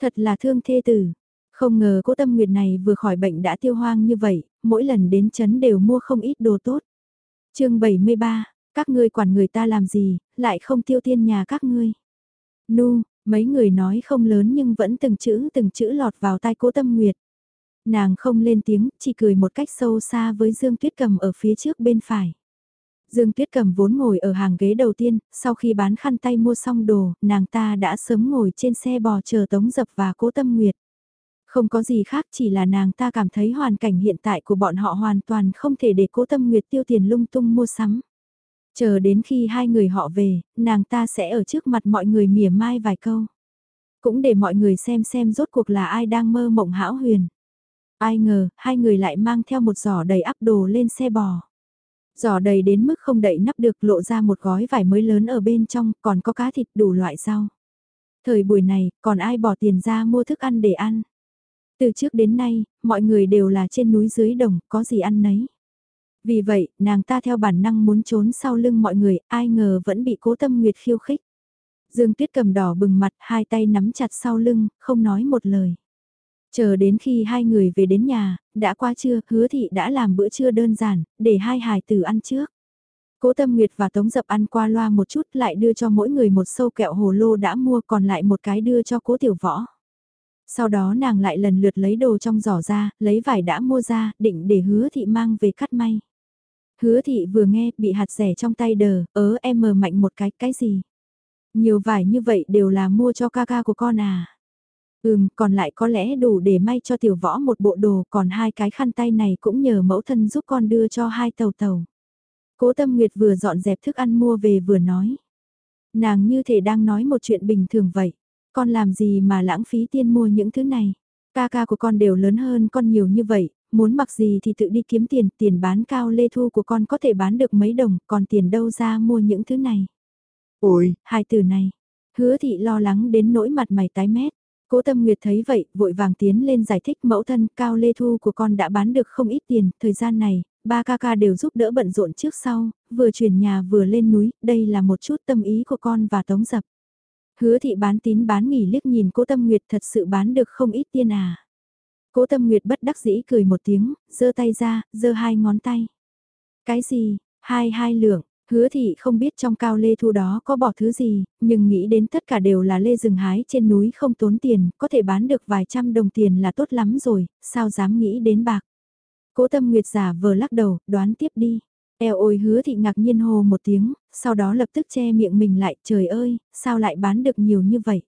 Thật là thương thê tử. Không ngờ cố Tâm Nguyệt này vừa khỏi bệnh đã tiêu hoang như vậy, mỗi lần đến chấn đều mua không ít đồ tốt. chương 73, các ngươi quản người ta làm gì, lại không tiêu tiên nhà các ngươi. Nu, mấy người nói không lớn nhưng vẫn từng chữ từng chữ lọt vào tai cố Tâm Nguyệt. Nàng không lên tiếng, chỉ cười một cách sâu xa với Dương Tuyết Cầm ở phía trước bên phải. Dương Tuyết Cầm vốn ngồi ở hàng ghế đầu tiên, sau khi bán khăn tay mua xong đồ, nàng ta đã sớm ngồi trên xe bò chờ Tống Dập và Cố Tâm Nguyệt. Không có gì khác chỉ là nàng ta cảm thấy hoàn cảnh hiện tại của bọn họ hoàn toàn không thể để Cố Tâm Nguyệt tiêu tiền lung tung mua sắm. Chờ đến khi hai người họ về, nàng ta sẽ ở trước mặt mọi người mỉa mai vài câu. Cũng để mọi người xem xem rốt cuộc là ai đang mơ mộng hão huyền. Ai ngờ, hai người lại mang theo một giỏ đầy ắp đồ lên xe bò. Giỏ đầy đến mức không đậy nắp được lộ ra một gói vải mới lớn ở bên trong, còn có cá thịt đủ loại rau. Thời buổi này, còn ai bỏ tiền ra mua thức ăn để ăn. Từ trước đến nay, mọi người đều là trên núi dưới đồng, có gì ăn nấy. Vì vậy, nàng ta theo bản năng muốn trốn sau lưng mọi người, ai ngờ vẫn bị cố tâm nguyệt khiêu khích. Dương Tuyết cầm đỏ bừng mặt, hai tay nắm chặt sau lưng, không nói một lời. Chờ đến khi hai người về đến nhà, đã qua trưa, hứa thị đã làm bữa trưa đơn giản, để hai hài tử ăn trước. Cố Tâm Nguyệt và Tống Dập ăn qua loa một chút lại đưa cho mỗi người một sâu kẹo hồ lô đã mua còn lại một cái đưa cho cố tiểu võ. Sau đó nàng lại lần lượt lấy đồ trong giỏ ra, lấy vải đã mua ra, định để hứa thị mang về cắt may. Hứa thị vừa nghe, bị hạt rẻ trong tay đờ, ớ em mờ mạnh một cái, cái gì? Nhiều vải như vậy đều là mua cho ca ca của con à? Ừm, còn lại có lẽ đủ để may cho tiểu võ một bộ đồ, còn hai cái khăn tay này cũng nhờ mẫu thân giúp con đưa cho hai tàu tàu. Cố Tâm Nguyệt vừa dọn dẹp thức ăn mua về vừa nói. Nàng như thể đang nói một chuyện bình thường vậy. Con làm gì mà lãng phí tiền mua những thứ này. Ca ca của con đều lớn hơn con nhiều như vậy, muốn mặc gì thì tự đi kiếm tiền, tiền bán cao lê thu của con có thể bán được mấy đồng, còn tiền đâu ra mua những thứ này. Ôi, hai từ này, hứa thị lo lắng đến nỗi mặt mày tái mét. Cố Tâm Nguyệt thấy vậy, vội vàng tiến lên giải thích mẫu thân cao lê thu của con đã bán được không ít tiền, thời gian này, ba ca ca đều giúp đỡ bận rộn trước sau, vừa chuyển nhà vừa lên núi, đây là một chút tâm ý của con và tống dập. Hứa thị bán tín bán nghỉ liếc nhìn cố Tâm Nguyệt thật sự bán được không ít tiền à. Cố Tâm Nguyệt bất đắc dĩ cười một tiếng, giơ tay ra, giơ hai ngón tay. Cái gì, hai hai lượng, Hứa thị không biết trong cao lê thu đó có bỏ thứ gì, nhưng nghĩ đến tất cả đều là lê rừng hái trên núi không tốn tiền, có thể bán được vài trăm đồng tiền là tốt lắm rồi, sao dám nghĩ đến bạc. Cố tâm nguyệt giả vờ lắc đầu, đoán tiếp đi. Eo ôi hứa thị ngạc nhiên hồ một tiếng, sau đó lập tức che miệng mình lại, trời ơi, sao lại bán được nhiều như vậy.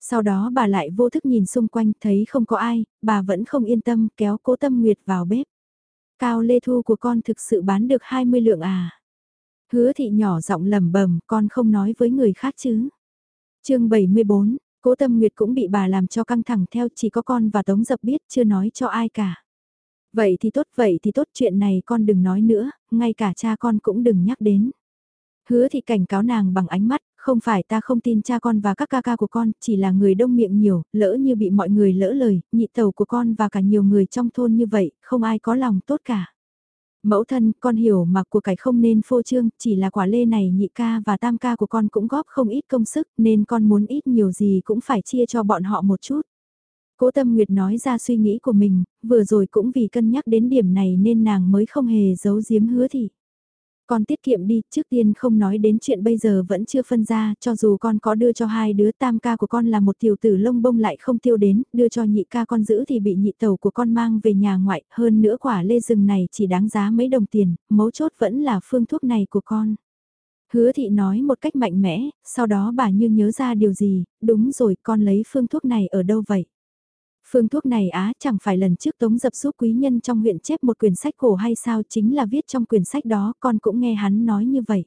Sau đó bà lại vô thức nhìn xung quanh thấy không có ai, bà vẫn không yên tâm kéo cố tâm nguyệt vào bếp. Cao lê thu của con thực sự bán được 20 lượng à? Hứa thị nhỏ giọng lẩm bẩm, con không nói với người khác chứ. chương 74, cố tâm nguyệt cũng bị bà làm cho căng thẳng theo chỉ có con và tống dập biết chưa nói cho ai cả. Vậy thì tốt, vậy thì tốt chuyện này con đừng nói nữa, ngay cả cha con cũng đừng nhắc đến. Hứa thì cảnh cáo nàng bằng ánh mắt, không phải ta không tin cha con và các ca ca của con, chỉ là người đông miệng nhiều, lỡ như bị mọi người lỡ lời, nhị tàu của con và cả nhiều người trong thôn như vậy, không ai có lòng tốt cả. Mẫu thân, con hiểu mà của cải không nên phô trương, chỉ là quả lê này nhị ca và tam ca của con cũng góp không ít công sức, nên con muốn ít nhiều gì cũng phải chia cho bọn họ một chút. Cố Tâm Nguyệt nói ra suy nghĩ của mình, vừa rồi cũng vì cân nhắc đến điểm này nên nàng mới không hề giấu giếm hứa thị. Con tiết kiệm đi, trước tiên không nói đến chuyện bây giờ vẫn chưa phân ra, cho dù con có đưa cho hai đứa tam ca của con là một tiểu tử lông bông lại không tiêu đến, đưa cho nhị ca con giữ thì bị nhị tàu của con mang về nhà ngoại, hơn nữa quả lê rừng này chỉ đáng giá mấy đồng tiền, mấu chốt vẫn là phương thuốc này của con. Hứa thị nói một cách mạnh mẽ, sau đó bà như nhớ ra điều gì, đúng rồi con lấy phương thuốc này ở đâu vậy? Phương thuốc này á chẳng phải lần trước Tống Dập giúp quý nhân trong huyện chép một quyển sách cổ hay sao chính là viết trong quyển sách đó con cũng nghe hắn nói như vậy.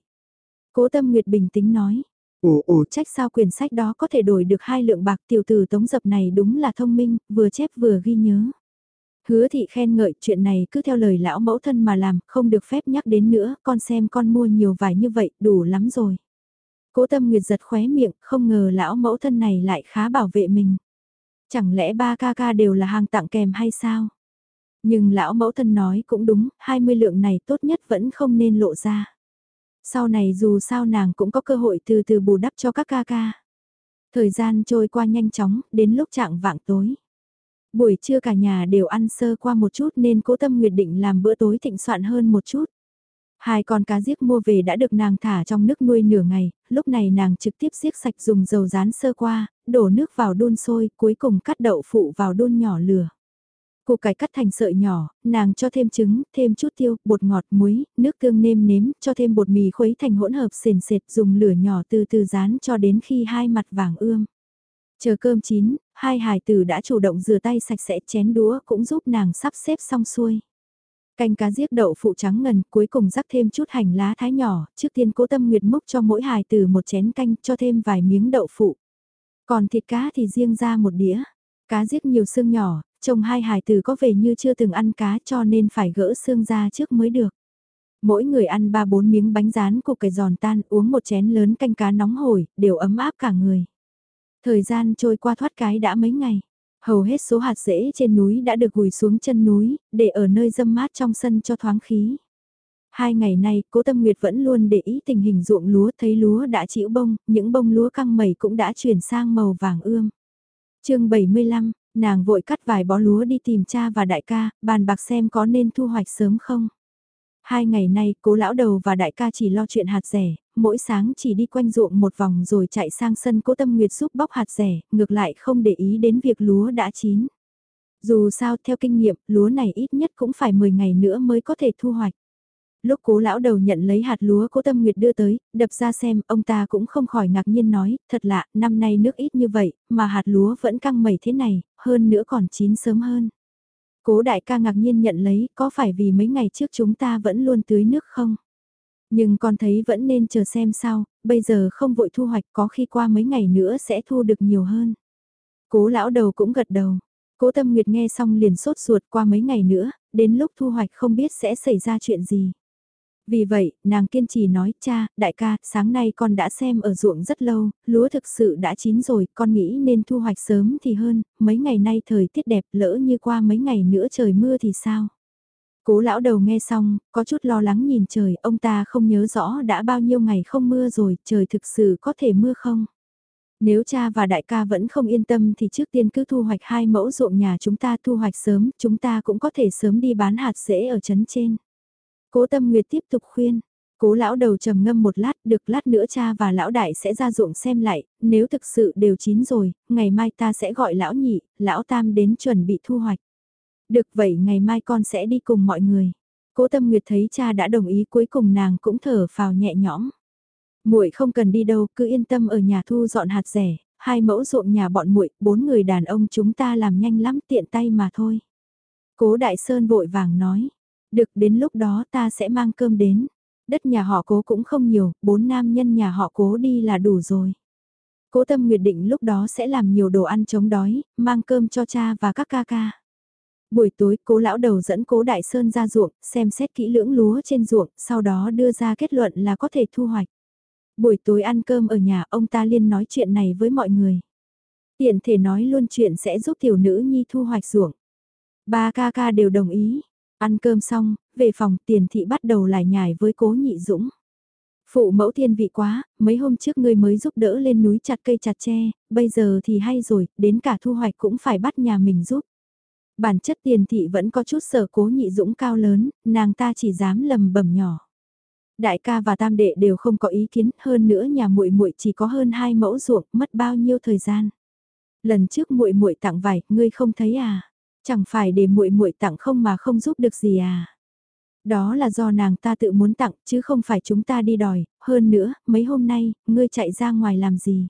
Cố Tâm Nguyệt bình tĩnh nói. Ồ ồ trách sao quyển sách đó có thể đổi được hai lượng bạc tiểu tử Tống Dập này đúng là thông minh, vừa chép vừa ghi nhớ. Hứa thị khen ngợi chuyện này cứ theo lời lão mẫu thân mà làm, không được phép nhắc đến nữa, con xem con mua nhiều vải như vậy, đủ lắm rồi. Cố tâm nguyệt giật khóe miệng, không ngờ lão mẫu thân này lại khá bảo vệ mình. Chẳng lẽ ba ca ca đều là hàng tặng kèm hay sao? Nhưng lão mẫu thân nói cũng đúng, 20 lượng này tốt nhất vẫn không nên lộ ra. Sau này dù sao nàng cũng có cơ hội từ từ bù đắp cho các ca ca. Thời gian trôi qua nhanh chóng, đến lúc trạng vạng tối. Buổi trưa cả nhà đều ăn sơ qua một chút nên cố tâm nguyệt định làm bữa tối thịnh soạn hơn một chút. Hai con cá giếc mua về đã được nàng thả trong nước nuôi nửa ngày, lúc này nàng trực tiếp giếc sạch dùng dầu rán sơ qua, đổ nước vào đun sôi, cuối cùng cắt đậu phụ vào đun nhỏ lửa. Củ cải cắt thành sợi nhỏ, nàng cho thêm trứng, thêm chút tiêu, bột ngọt, muối, nước tương nêm nếm, cho thêm bột mì khuấy thành hỗn hợp sền sệt dùng lửa nhỏ từ từ rán cho đến khi hai mặt vàng ươm. Chờ cơm chín, hai hài tử đã chủ động rửa tay sạch sẽ chén đũa cũng giúp nàng sắp xếp xong xuôi. Canh cá giết đậu phụ trắng ngần, cuối cùng rắc thêm chút hành lá thái nhỏ, trước tiên cố tâm nguyệt múc cho mỗi hài từ một chén canh cho thêm vài miếng đậu phụ. Còn thịt cá thì riêng ra một đĩa. Cá giết nhiều xương nhỏ, chồng hai hài từ có vẻ như chưa từng ăn cá cho nên phải gỡ xương ra trước mới được. Mỗi người ăn ba bốn miếng bánh rán cục cái giòn tan uống một chén lớn canh cá nóng hổi, đều ấm áp cả người. Thời gian trôi qua thoát cái đã mấy ngày. Hầu hết số hạt rễ trên núi đã được gùi xuống chân núi, để ở nơi dâm mát trong sân cho thoáng khí. Hai ngày nay, cố tâm nguyệt vẫn luôn để ý tình hình ruộng lúa thấy lúa đã chịu bông, những bông lúa căng mẩy cũng đã chuyển sang màu vàng ươm. chương 75, nàng vội cắt vài bó lúa đi tìm cha và đại ca, bàn bạc xem có nên thu hoạch sớm không. Hai ngày nay, cố lão đầu và đại ca chỉ lo chuyện hạt rẻ, mỗi sáng chỉ đi quanh ruộng một vòng rồi chạy sang sân cố tâm nguyệt giúp bóc hạt rẻ, ngược lại không để ý đến việc lúa đã chín. Dù sao theo kinh nghiệm, lúa này ít nhất cũng phải 10 ngày nữa mới có thể thu hoạch. Lúc cố lão đầu nhận lấy hạt lúa cố tâm nguyệt đưa tới, đập ra xem, ông ta cũng không khỏi ngạc nhiên nói, thật lạ, năm nay nước ít như vậy, mà hạt lúa vẫn căng mẩy thế này, hơn nữa còn chín sớm hơn. Cố đại ca ngạc nhiên nhận lấy, có phải vì mấy ngày trước chúng ta vẫn luôn tưới nước không? Nhưng con thấy vẫn nên chờ xem sao, bây giờ không vội thu hoạch có khi qua mấy ngày nữa sẽ thu được nhiều hơn. Cố lão đầu cũng gật đầu. Cố tâm nguyệt nghe xong liền sốt ruột qua mấy ngày nữa, đến lúc thu hoạch không biết sẽ xảy ra chuyện gì. Vì vậy, nàng kiên trì nói, cha, đại ca, sáng nay con đã xem ở ruộng rất lâu, lúa thực sự đã chín rồi, con nghĩ nên thu hoạch sớm thì hơn, mấy ngày nay thời tiết đẹp lỡ như qua mấy ngày nữa trời mưa thì sao? Cố lão đầu nghe xong, có chút lo lắng nhìn trời, ông ta không nhớ rõ đã bao nhiêu ngày không mưa rồi, trời thực sự có thể mưa không? Nếu cha và đại ca vẫn không yên tâm thì trước tiên cứ thu hoạch hai mẫu ruộng nhà chúng ta thu hoạch sớm, chúng ta cũng có thể sớm đi bán hạt rễ ở trấn trên. Cố Tâm Nguyệt tiếp tục khuyên. Cố lão đầu trầm ngâm một lát, được lát nữa cha và lão đại sẽ ra ruộng xem lại, nếu thực sự đều chín rồi, ngày mai ta sẽ gọi lão nhị, lão tam đến chuẩn bị thu hoạch. Được vậy ngày mai con sẽ đi cùng mọi người. Cố Tâm Nguyệt thấy cha đã đồng ý cuối cùng nàng cũng thở phào nhẹ nhõm. Muội không cần đi đâu, cứ yên tâm ở nhà thu dọn hạt rẻ, hai mẫu ruộng nhà bọn muội, bốn người đàn ông chúng ta làm nhanh lắm tiện tay mà thôi. Cố Đại Sơn vội vàng nói, Được đến lúc đó ta sẽ mang cơm đến. Đất nhà họ cố cũng không nhiều, bốn nam nhân nhà họ cố đi là đủ rồi. Cố tâm nguyệt định lúc đó sẽ làm nhiều đồ ăn chống đói, mang cơm cho cha và các ca ca. Buổi tối cố lão đầu dẫn cố đại sơn ra ruộng, xem xét kỹ lưỡng lúa trên ruộng, sau đó đưa ra kết luận là có thể thu hoạch. Buổi tối ăn cơm ở nhà ông ta liên nói chuyện này với mọi người. Tiện thể nói luôn chuyện sẽ giúp tiểu nữ nhi thu hoạch ruộng. Ba ca ca đều đồng ý. Ăn cơm xong, về phòng tiền thị bắt đầu lại nhải với cố nhị dũng. Phụ mẫu thiên vị quá, mấy hôm trước ngươi mới giúp đỡ lên núi chặt cây chặt tre, bây giờ thì hay rồi, đến cả thu hoạch cũng phải bắt nhà mình giúp. Bản chất tiền thị vẫn có chút sở cố nhị dũng cao lớn, nàng ta chỉ dám lầm bẩm nhỏ. Đại ca và tam đệ đều không có ý kiến, hơn nữa nhà muội muội chỉ có hơn hai mẫu ruộng, mất bao nhiêu thời gian. Lần trước muội muội tặng vải, ngươi không thấy à? Chẳng phải để muội muội tặng không mà không giúp được gì à? Đó là do nàng ta tự muốn tặng, chứ không phải chúng ta đi đòi, hơn nữa, mấy hôm nay, ngươi chạy ra ngoài làm gì?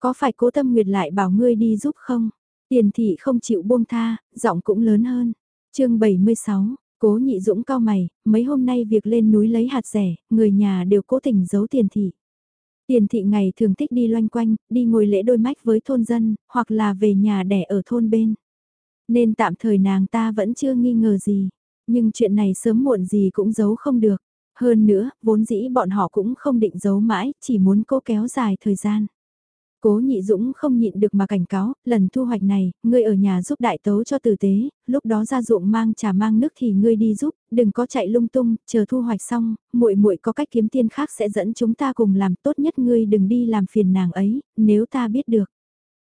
Có phải cố tâm nguyệt lại bảo ngươi đi giúp không? Tiền thị không chịu buông tha, giọng cũng lớn hơn. chương 76, cố nhị dũng cao mày, mấy hôm nay việc lên núi lấy hạt rẻ, người nhà đều cố tình giấu tiền thị. Tiền thị ngày thường thích đi loanh quanh, đi ngồi lễ đôi mách với thôn dân, hoặc là về nhà đẻ ở thôn bên. Nên tạm thời nàng ta vẫn chưa nghi ngờ gì, nhưng chuyện này sớm muộn gì cũng giấu không được. Hơn nữa, vốn dĩ bọn họ cũng không định giấu mãi, chỉ muốn cố kéo dài thời gian. Cố nhị dũng không nhịn được mà cảnh cáo, lần thu hoạch này, ngươi ở nhà giúp đại tấu cho tử tế, lúc đó ra ruộng mang trà mang nước thì ngươi đi giúp, đừng có chạy lung tung, chờ thu hoạch xong, muội muội có cách kiếm tiền khác sẽ dẫn chúng ta cùng làm tốt nhất ngươi đừng đi làm phiền nàng ấy, nếu ta biết được.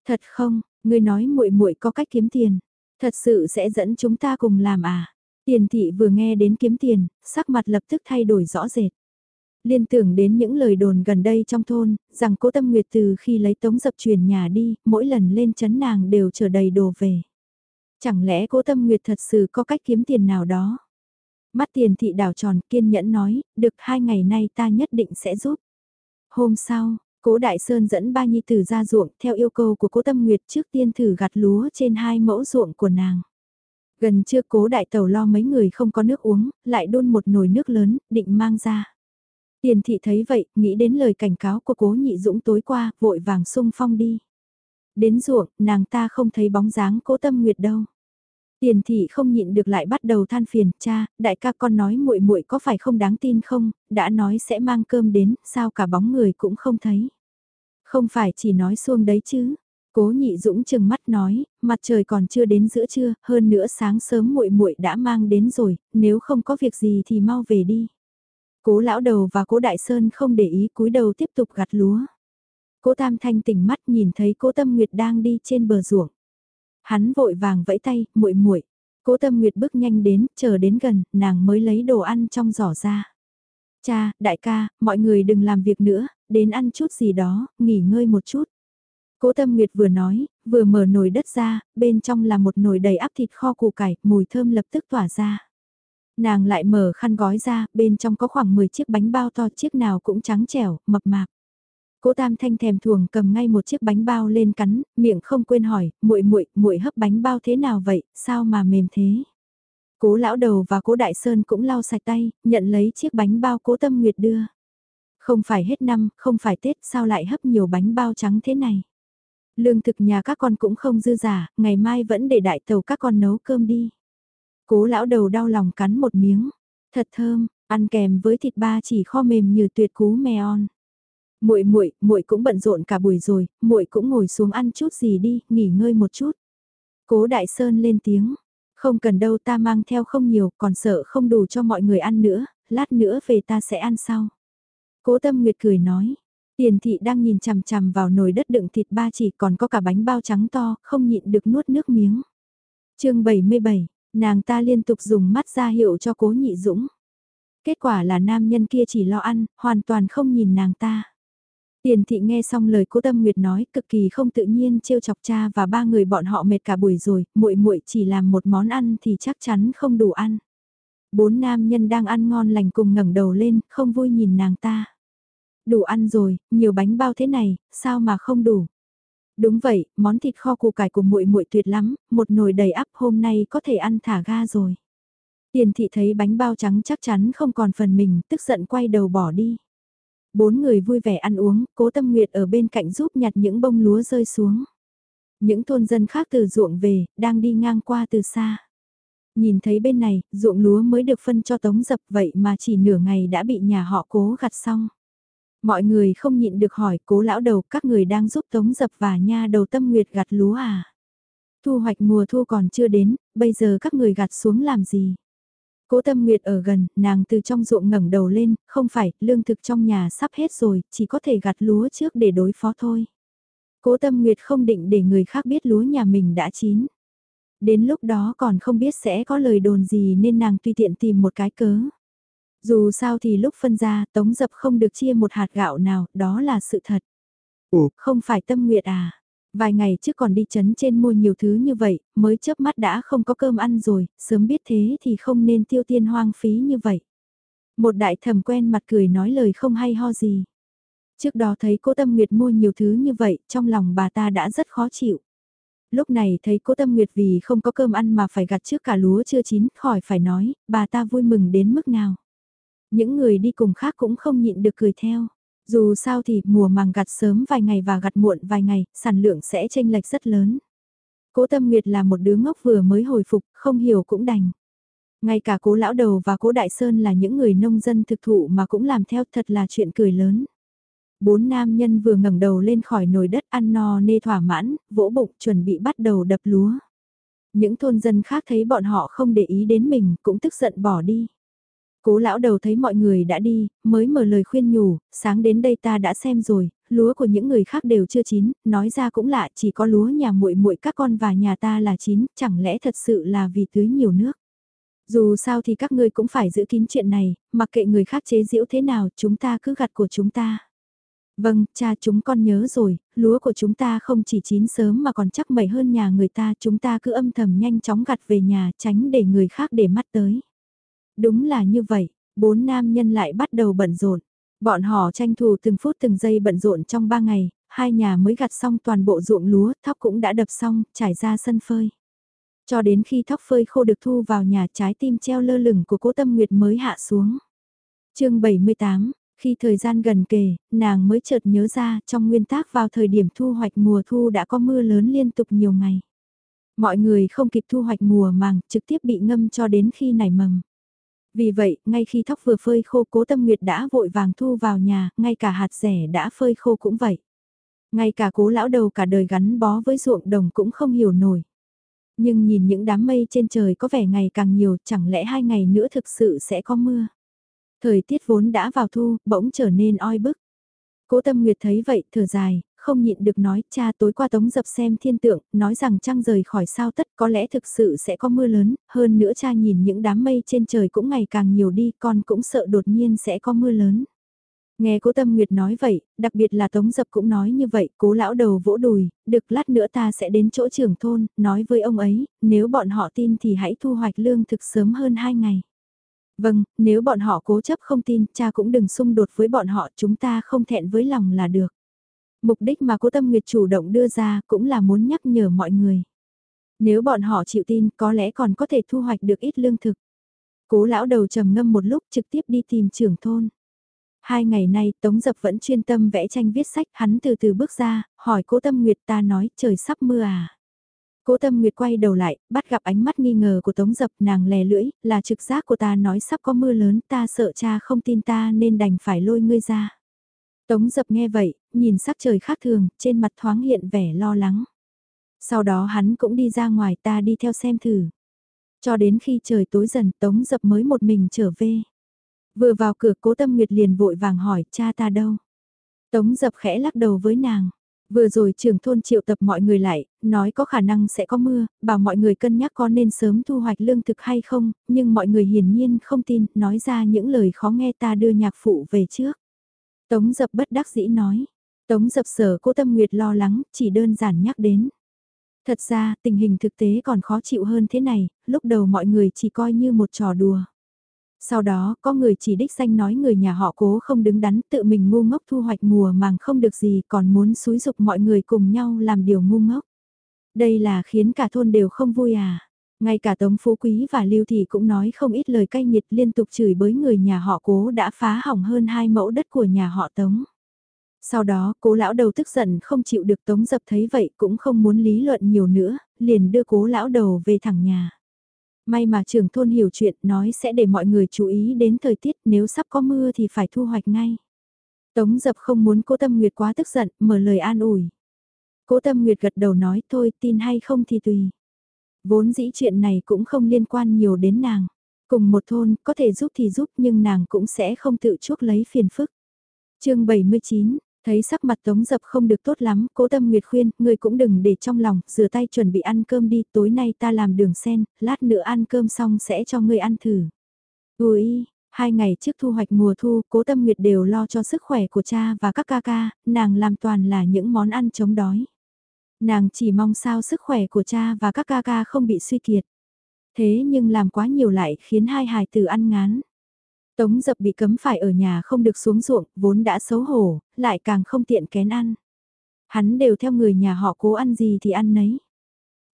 Thật không, ngươi nói muội muội có cách kiếm tiền, thật sự sẽ dẫn chúng ta cùng làm à? Tiền thị vừa nghe đến kiếm tiền, sắc mặt lập tức thay đổi rõ rệt. Liên tưởng đến những lời đồn gần đây trong thôn, rằng cố tâm nguyệt từ khi lấy tống dập truyền nhà đi, mỗi lần lên chấn nàng đều trở đầy đồ về. Chẳng lẽ cố tâm nguyệt thật sự có cách kiếm tiền nào đó? Mắt tiền thị đảo tròn kiên nhẫn nói, được hai ngày nay ta nhất định sẽ giúp. Hôm sau, cố Đại Sơn dẫn ba nhi tử ra ruộng theo yêu cầu của cố tâm nguyệt trước tiên thử gặt lúa trên hai mẫu ruộng của nàng. Gần trưa cố đại tàu lo mấy người không có nước uống, lại đun một nồi nước lớn, định mang ra. Tiền thị thấy vậy, nghĩ đến lời cảnh cáo của cố nhị dũng tối qua, vội vàng sung phong đi. Đến ruộng, nàng ta không thấy bóng dáng cố tâm nguyệt đâu. Tiền thị không nhịn được lại bắt đầu than phiền, cha, đại ca con nói muội muội có phải không đáng tin không, đã nói sẽ mang cơm đến, sao cả bóng người cũng không thấy. Không phải chỉ nói xuông đấy chứ. Cố Nhị Dũng chừng mắt nói, mặt trời còn chưa đến giữa trưa, hơn nữa sáng sớm muội muội đã mang đến rồi, nếu không có việc gì thì mau về đi. Cố lão đầu và cố đại sơn không để ý cúi đầu tiếp tục gặt lúa. Cố tam thanh tỉnh mắt nhìn thấy cố tâm nguyệt đang đi trên bờ ruộng. Hắn vội vàng vẫy tay, muội muội. Cố tâm nguyệt bước nhanh đến, chờ đến gần, nàng mới lấy đồ ăn trong giỏ ra. Cha, đại ca, mọi người đừng làm việc nữa, đến ăn chút gì đó, nghỉ ngơi một chút. Cố Tâm Nguyệt vừa nói, vừa mở nồi đất ra, bên trong là một nồi đầy áp thịt kho củ cải, mùi thơm lập tức tỏa ra. Nàng lại mở khăn gói ra, bên trong có khoảng 10 chiếc bánh bao to, chiếc nào cũng trắng trẻo, mập mạp. Cố Tam Thanh thèm thuồng cầm ngay một chiếc bánh bao lên cắn, miệng không quên hỏi, muội muội, muội hấp bánh bao thế nào vậy, sao mà mềm thế? Cố lão đầu và cố đại sơn cũng lau sạch tay, nhận lấy chiếc bánh bao cố tâm nguyệt đưa. Không phải hết năm, không phải Tết, sao lại hấp nhiều bánh bao trắng thế này? Lương thực nhà các con cũng không dư giả, ngày mai vẫn để đại tàu các con nấu cơm đi. Cố lão đầu đau lòng cắn một miếng. Thật thơm, ăn kèm với thịt ba chỉ kho mềm như tuyệt cú me on. Muội muội, muội cũng bận rộn cả buổi rồi, muội cũng ngồi xuống ăn chút gì đi, nghỉ ngơi một chút. Cố Đại Sơn lên tiếng, không cần đâu ta mang theo không nhiều, còn sợ không đủ cho mọi người ăn nữa, lát nữa về ta sẽ ăn sau. Cố Tâm Nguyệt cười nói, Tiền thị đang nhìn chằm chằm vào nồi đất đựng thịt ba chỉ còn có cả bánh bao trắng to, không nhịn được nuốt nước miếng. chương 77, nàng ta liên tục dùng mắt ra hiệu cho cố nhị dũng. Kết quả là nam nhân kia chỉ lo ăn, hoàn toàn không nhìn nàng ta. Tiền thị nghe xong lời cố tâm nguyệt nói cực kỳ không tự nhiên trêu chọc cha và ba người bọn họ mệt cả buổi rồi, muội muội chỉ làm một món ăn thì chắc chắn không đủ ăn. Bốn nam nhân đang ăn ngon lành cùng ngẩng đầu lên, không vui nhìn nàng ta đủ ăn rồi, nhiều bánh bao thế này, sao mà không đủ. Đúng vậy, món thịt kho củ cải của muội muội tuyệt lắm, một nồi đầy ắp hôm nay có thể ăn thả ga rồi. Tiền thị thấy bánh bao trắng chắc chắn không còn phần mình, tức giận quay đầu bỏ đi. Bốn người vui vẻ ăn uống, cố tâm nguyệt ở bên cạnh giúp nhặt những bông lúa rơi xuống. Những thôn dân khác từ ruộng về, đang đi ngang qua từ xa. Nhìn thấy bên này, ruộng lúa mới được phân cho tống dập vậy mà chỉ nửa ngày đã bị nhà họ cố gặt xong. Mọi người không nhịn được hỏi cố lão đầu các người đang giúp tống dập và nha đầu tâm nguyệt gặt lúa à. Thu hoạch mùa thu còn chưa đến, bây giờ các người gặt xuống làm gì? Cố tâm nguyệt ở gần, nàng từ trong ruộng ngẩng đầu lên, không phải, lương thực trong nhà sắp hết rồi, chỉ có thể gặt lúa trước để đối phó thôi. Cố tâm nguyệt không định để người khác biết lúa nhà mình đã chín. Đến lúc đó còn không biết sẽ có lời đồn gì nên nàng tùy tiện tìm một cái cớ. Dù sao thì lúc phân ra, tống dập không được chia một hạt gạo nào, đó là sự thật. Ồ, không phải tâm nguyệt à? Vài ngày trước còn đi chấn trên mua nhiều thứ như vậy, mới chớp mắt đã không có cơm ăn rồi, sớm biết thế thì không nên tiêu tiên hoang phí như vậy. Một đại thầm quen mặt cười nói lời không hay ho gì. Trước đó thấy cô Tâm Nguyệt mua nhiều thứ như vậy, trong lòng bà ta đã rất khó chịu. Lúc này thấy cô Tâm Nguyệt vì không có cơm ăn mà phải gặt trước cả lúa chưa chín, khỏi phải nói, bà ta vui mừng đến mức nào. Những người đi cùng khác cũng không nhịn được cười theo. Dù sao thì mùa màng gặt sớm vài ngày và gặt muộn vài ngày, sản lượng sẽ chênh lệch rất lớn. Cố Tâm Nguyệt là một đứa ngốc vừa mới hồi phục, không hiểu cũng đành. Ngay cả cố lão đầu và cố đại sơn là những người nông dân thực thụ mà cũng làm theo thật là chuyện cười lớn. Bốn nam nhân vừa ngẩng đầu lên khỏi nồi đất ăn no nê thỏa mãn, vỗ bụng chuẩn bị bắt đầu đập lúa. Những thôn dân khác thấy bọn họ không để ý đến mình cũng tức giận bỏ đi. Cố lão đầu thấy mọi người đã đi, mới mở lời khuyên nhủ, sáng đến đây ta đã xem rồi, lúa của những người khác đều chưa chín, nói ra cũng lạ, chỉ có lúa nhà muội muội các con và nhà ta là chín, chẳng lẽ thật sự là vì tưới nhiều nước. Dù sao thì các ngươi cũng phải giữ kín chuyện này, mặc kệ người khác chế giễu thế nào, chúng ta cứ gặt của chúng ta. Vâng, cha chúng con nhớ rồi, lúa của chúng ta không chỉ chín sớm mà còn chắc mẩy hơn nhà người ta, chúng ta cứ âm thầm nhanh chóng gặt về nhà tránh để người khác để mắt tới. Đúng là như vậy, bốn nam nhân lại bắt đầu bận rộn. Bọn họ tranh thủ từng phút từng giây bận rộn trong ba ngày, hai nhà mới gặt xong toàn bộ ruộng lúa, thóc cũng đã đập xong, trải ra sân phơi. Cho đến khi thóc phơi khô được thu vào nhà trái tim treo lơ lửng của cố tâm nguyệt mới hạ xuống. chương 78, khi thời gian gần kề, nàng mới chợt nhớ ra trong nguyên tác vào thời điểm thu hoạch mùa thu đã có mưa lớn liên tục nhiều ngày. Mọi người không kịp thu hoạch mùa màng, trực tiếp bị ngâm cho đến khi nảy mầm. Vì vậy, ngay khi thóc vừa phơi khô cố tâm nguyệt đã vội vàng thu vào nhà, ngay cả hạt rẻ đã phơi khô cũng vậy. Ngay cả cố lão đầu cả đời gắn bó với ruộng đồng cũng không hiểu nổi. Nhưng nhìn những đám mây trên trời có vẻ ngày càng nhiều, chẳng lẽ hai ngày nữa thực sự sẽ có mưa. Thời tiết vốn đã vào thu, bỗng trở nên oi bức. Cố tâm nguyệt thấy vậy, thở dài, không nhịn được nói, cha tối qua tống dập xem thiên tượng, nói rằng trăng rời khỏi sao tất có lẽ thực sự sẽ có mưa lớn, hơn nữa cha nhìn những đám mây trên trời cũng ngày càng nhiều đi, con cũng sợ đột nhiên sẽ có mưa lớn. Nghe cố tâm nguyệt nói vậy, đặc biệt là tống dập cũng nói như vậy, cố lão đầu vỗ đùi, được lát nữa ta sẽ đến chỗ trưởng thôn, nói với ông ấy, nếu bọn họ tin thì hãy thu hoạch lương thực sớm hơn hai ngày. Vâng, nếu bọn họ cố chấp không tin, cha cũng đừng xung đột với bọn họ, chúng ta không thẹn với lòng là được. Mục đích mà cố tâm nguyệt chủ động đưa ra cũng là muốn nhắc nhở mọi người. Nếu bọn họ chịu tin có lẽ còn có thể thu hoạch được ít lương thực. Cố lão đầu trầm ngâm một lúc trực tiếp đi tìm trưởng thôn. Hai ngày nay Tống Dập vẫn chuyên tâm vẽ tranh viết sách, hắn từ từ bước ra, hỏi cố tâm nguyệt ta nói trời sắp mưa à. Cố tâm nguyệt quay đầu lại, bắt gặp ánh mắt nghi ngờ của Tống Dập nàng lè lưỡi, là trực giác của ta nói sắp có mưa lớn ta sợ cha không tin ta nên đành phải lôi ngươi ra. Tống dập nghe vậy, nhìn sắc trời khác thường, trên mặt thoáng hiện vẻ lo lắng. Sau đó hắn cũng đi ra ngoài ta đi theo xem thử. Cho đến khi trời tối dần Tống dập mới một mình trở về. Vừa vào cửa cố tâm nguyệt liền vội vàng hỏi cha ta đâu. Tống dập khẽ lắc đầu với nàng. Vừa rồi trưởng thôn triệu tập mọi người lại, nói có khả năng sẽ có mưa, bảo mọi người cân nhắc có nên sớm thu hoạch lương thực hay không, nhưng mọi người hiển nhiên không tin, nói ra những lời khó nghe ta đưa nhạc phụ về trước. Tống dập bất đắc dĩ nói. Tống dập sở cô tâm nguyệt lo lắng, chỉ đơn giản nhắc đến. Thật ra, tình hình thực tế còn khó chịu hơn thế này, lúc đầu mọi người chỉ coi như một trò đùa. Sau đó, có người chỉ đích danh nói người nhà họ cố không đứng đắn tự mình ngu ngốc thu hoạch mùa màng không được gì còn muốn xúi dục mọi người cùng nhau làm điều ngu ngốc. Đây là khiến cả thôn đều không vui à. Ngay cả Tống Phú Quý và Lưu Thị cũng nói không ít lời cay nghiệt liên tục chửi bới người nhà họ cố đã phá hỏng hơn hai mẫu đất của nhà họ Tống. Sau đó, cố lão đầu tức giận không chịu được Tống Dập thấy vậy cũng không muốn lý luận nhiều nữa, liền đưa cố lão đầu về thẳng nhà. May mà trưởng thôn hiểu chuyện nói sẽ để mọi người chú ý đến thời tiết nếu sắp có mưa thì phải thu hoạch ngay. Tống Dập không muốn cố Tâm Nguyệt quá tức giận, mở lời an ủi. Cố Tâm Nguyệt gật đầu nói thôi tin hay không thì tùy. Vốn dĩ chuyện này cũng không liên quan nhiều đến nàng. Cùng một thôn, có thể giúp thì giúp nhưng nàng cũng sẽ không tự chuốc lấy phiền phức. chương 79, thấy sắc mặt Tống Dập không được tốt lắm, cố tâm nguyệt khuyên, người cũng đừng để trong lòng, rửa tay chuẩn bị ăn cơm đi, tối nay ta làm đường sen, lát nữa ăn cơm xong sẽ cho người ăn thử. Ui, hai ngày trước thu hoạch mùa thu, cố tâm nguyệt đều lo cho sức khỏe của cha và các ca ca, nàng làm toàn là những món ăn chống đói. Nàng chỉ mong sao sức khỏe của cha và các ca ca không bị suy kiệt. Thế nhưng làm quá nhiều lại khiến hai hài tử ăn ngán. Tống dập bị cấm phải ở nhà không được xuống ruộng, vốn đã xấu hổ, lại càng không tiện kén ăn. Hắn đều theo người nhà họ cố ăn gì thì ăn nấy.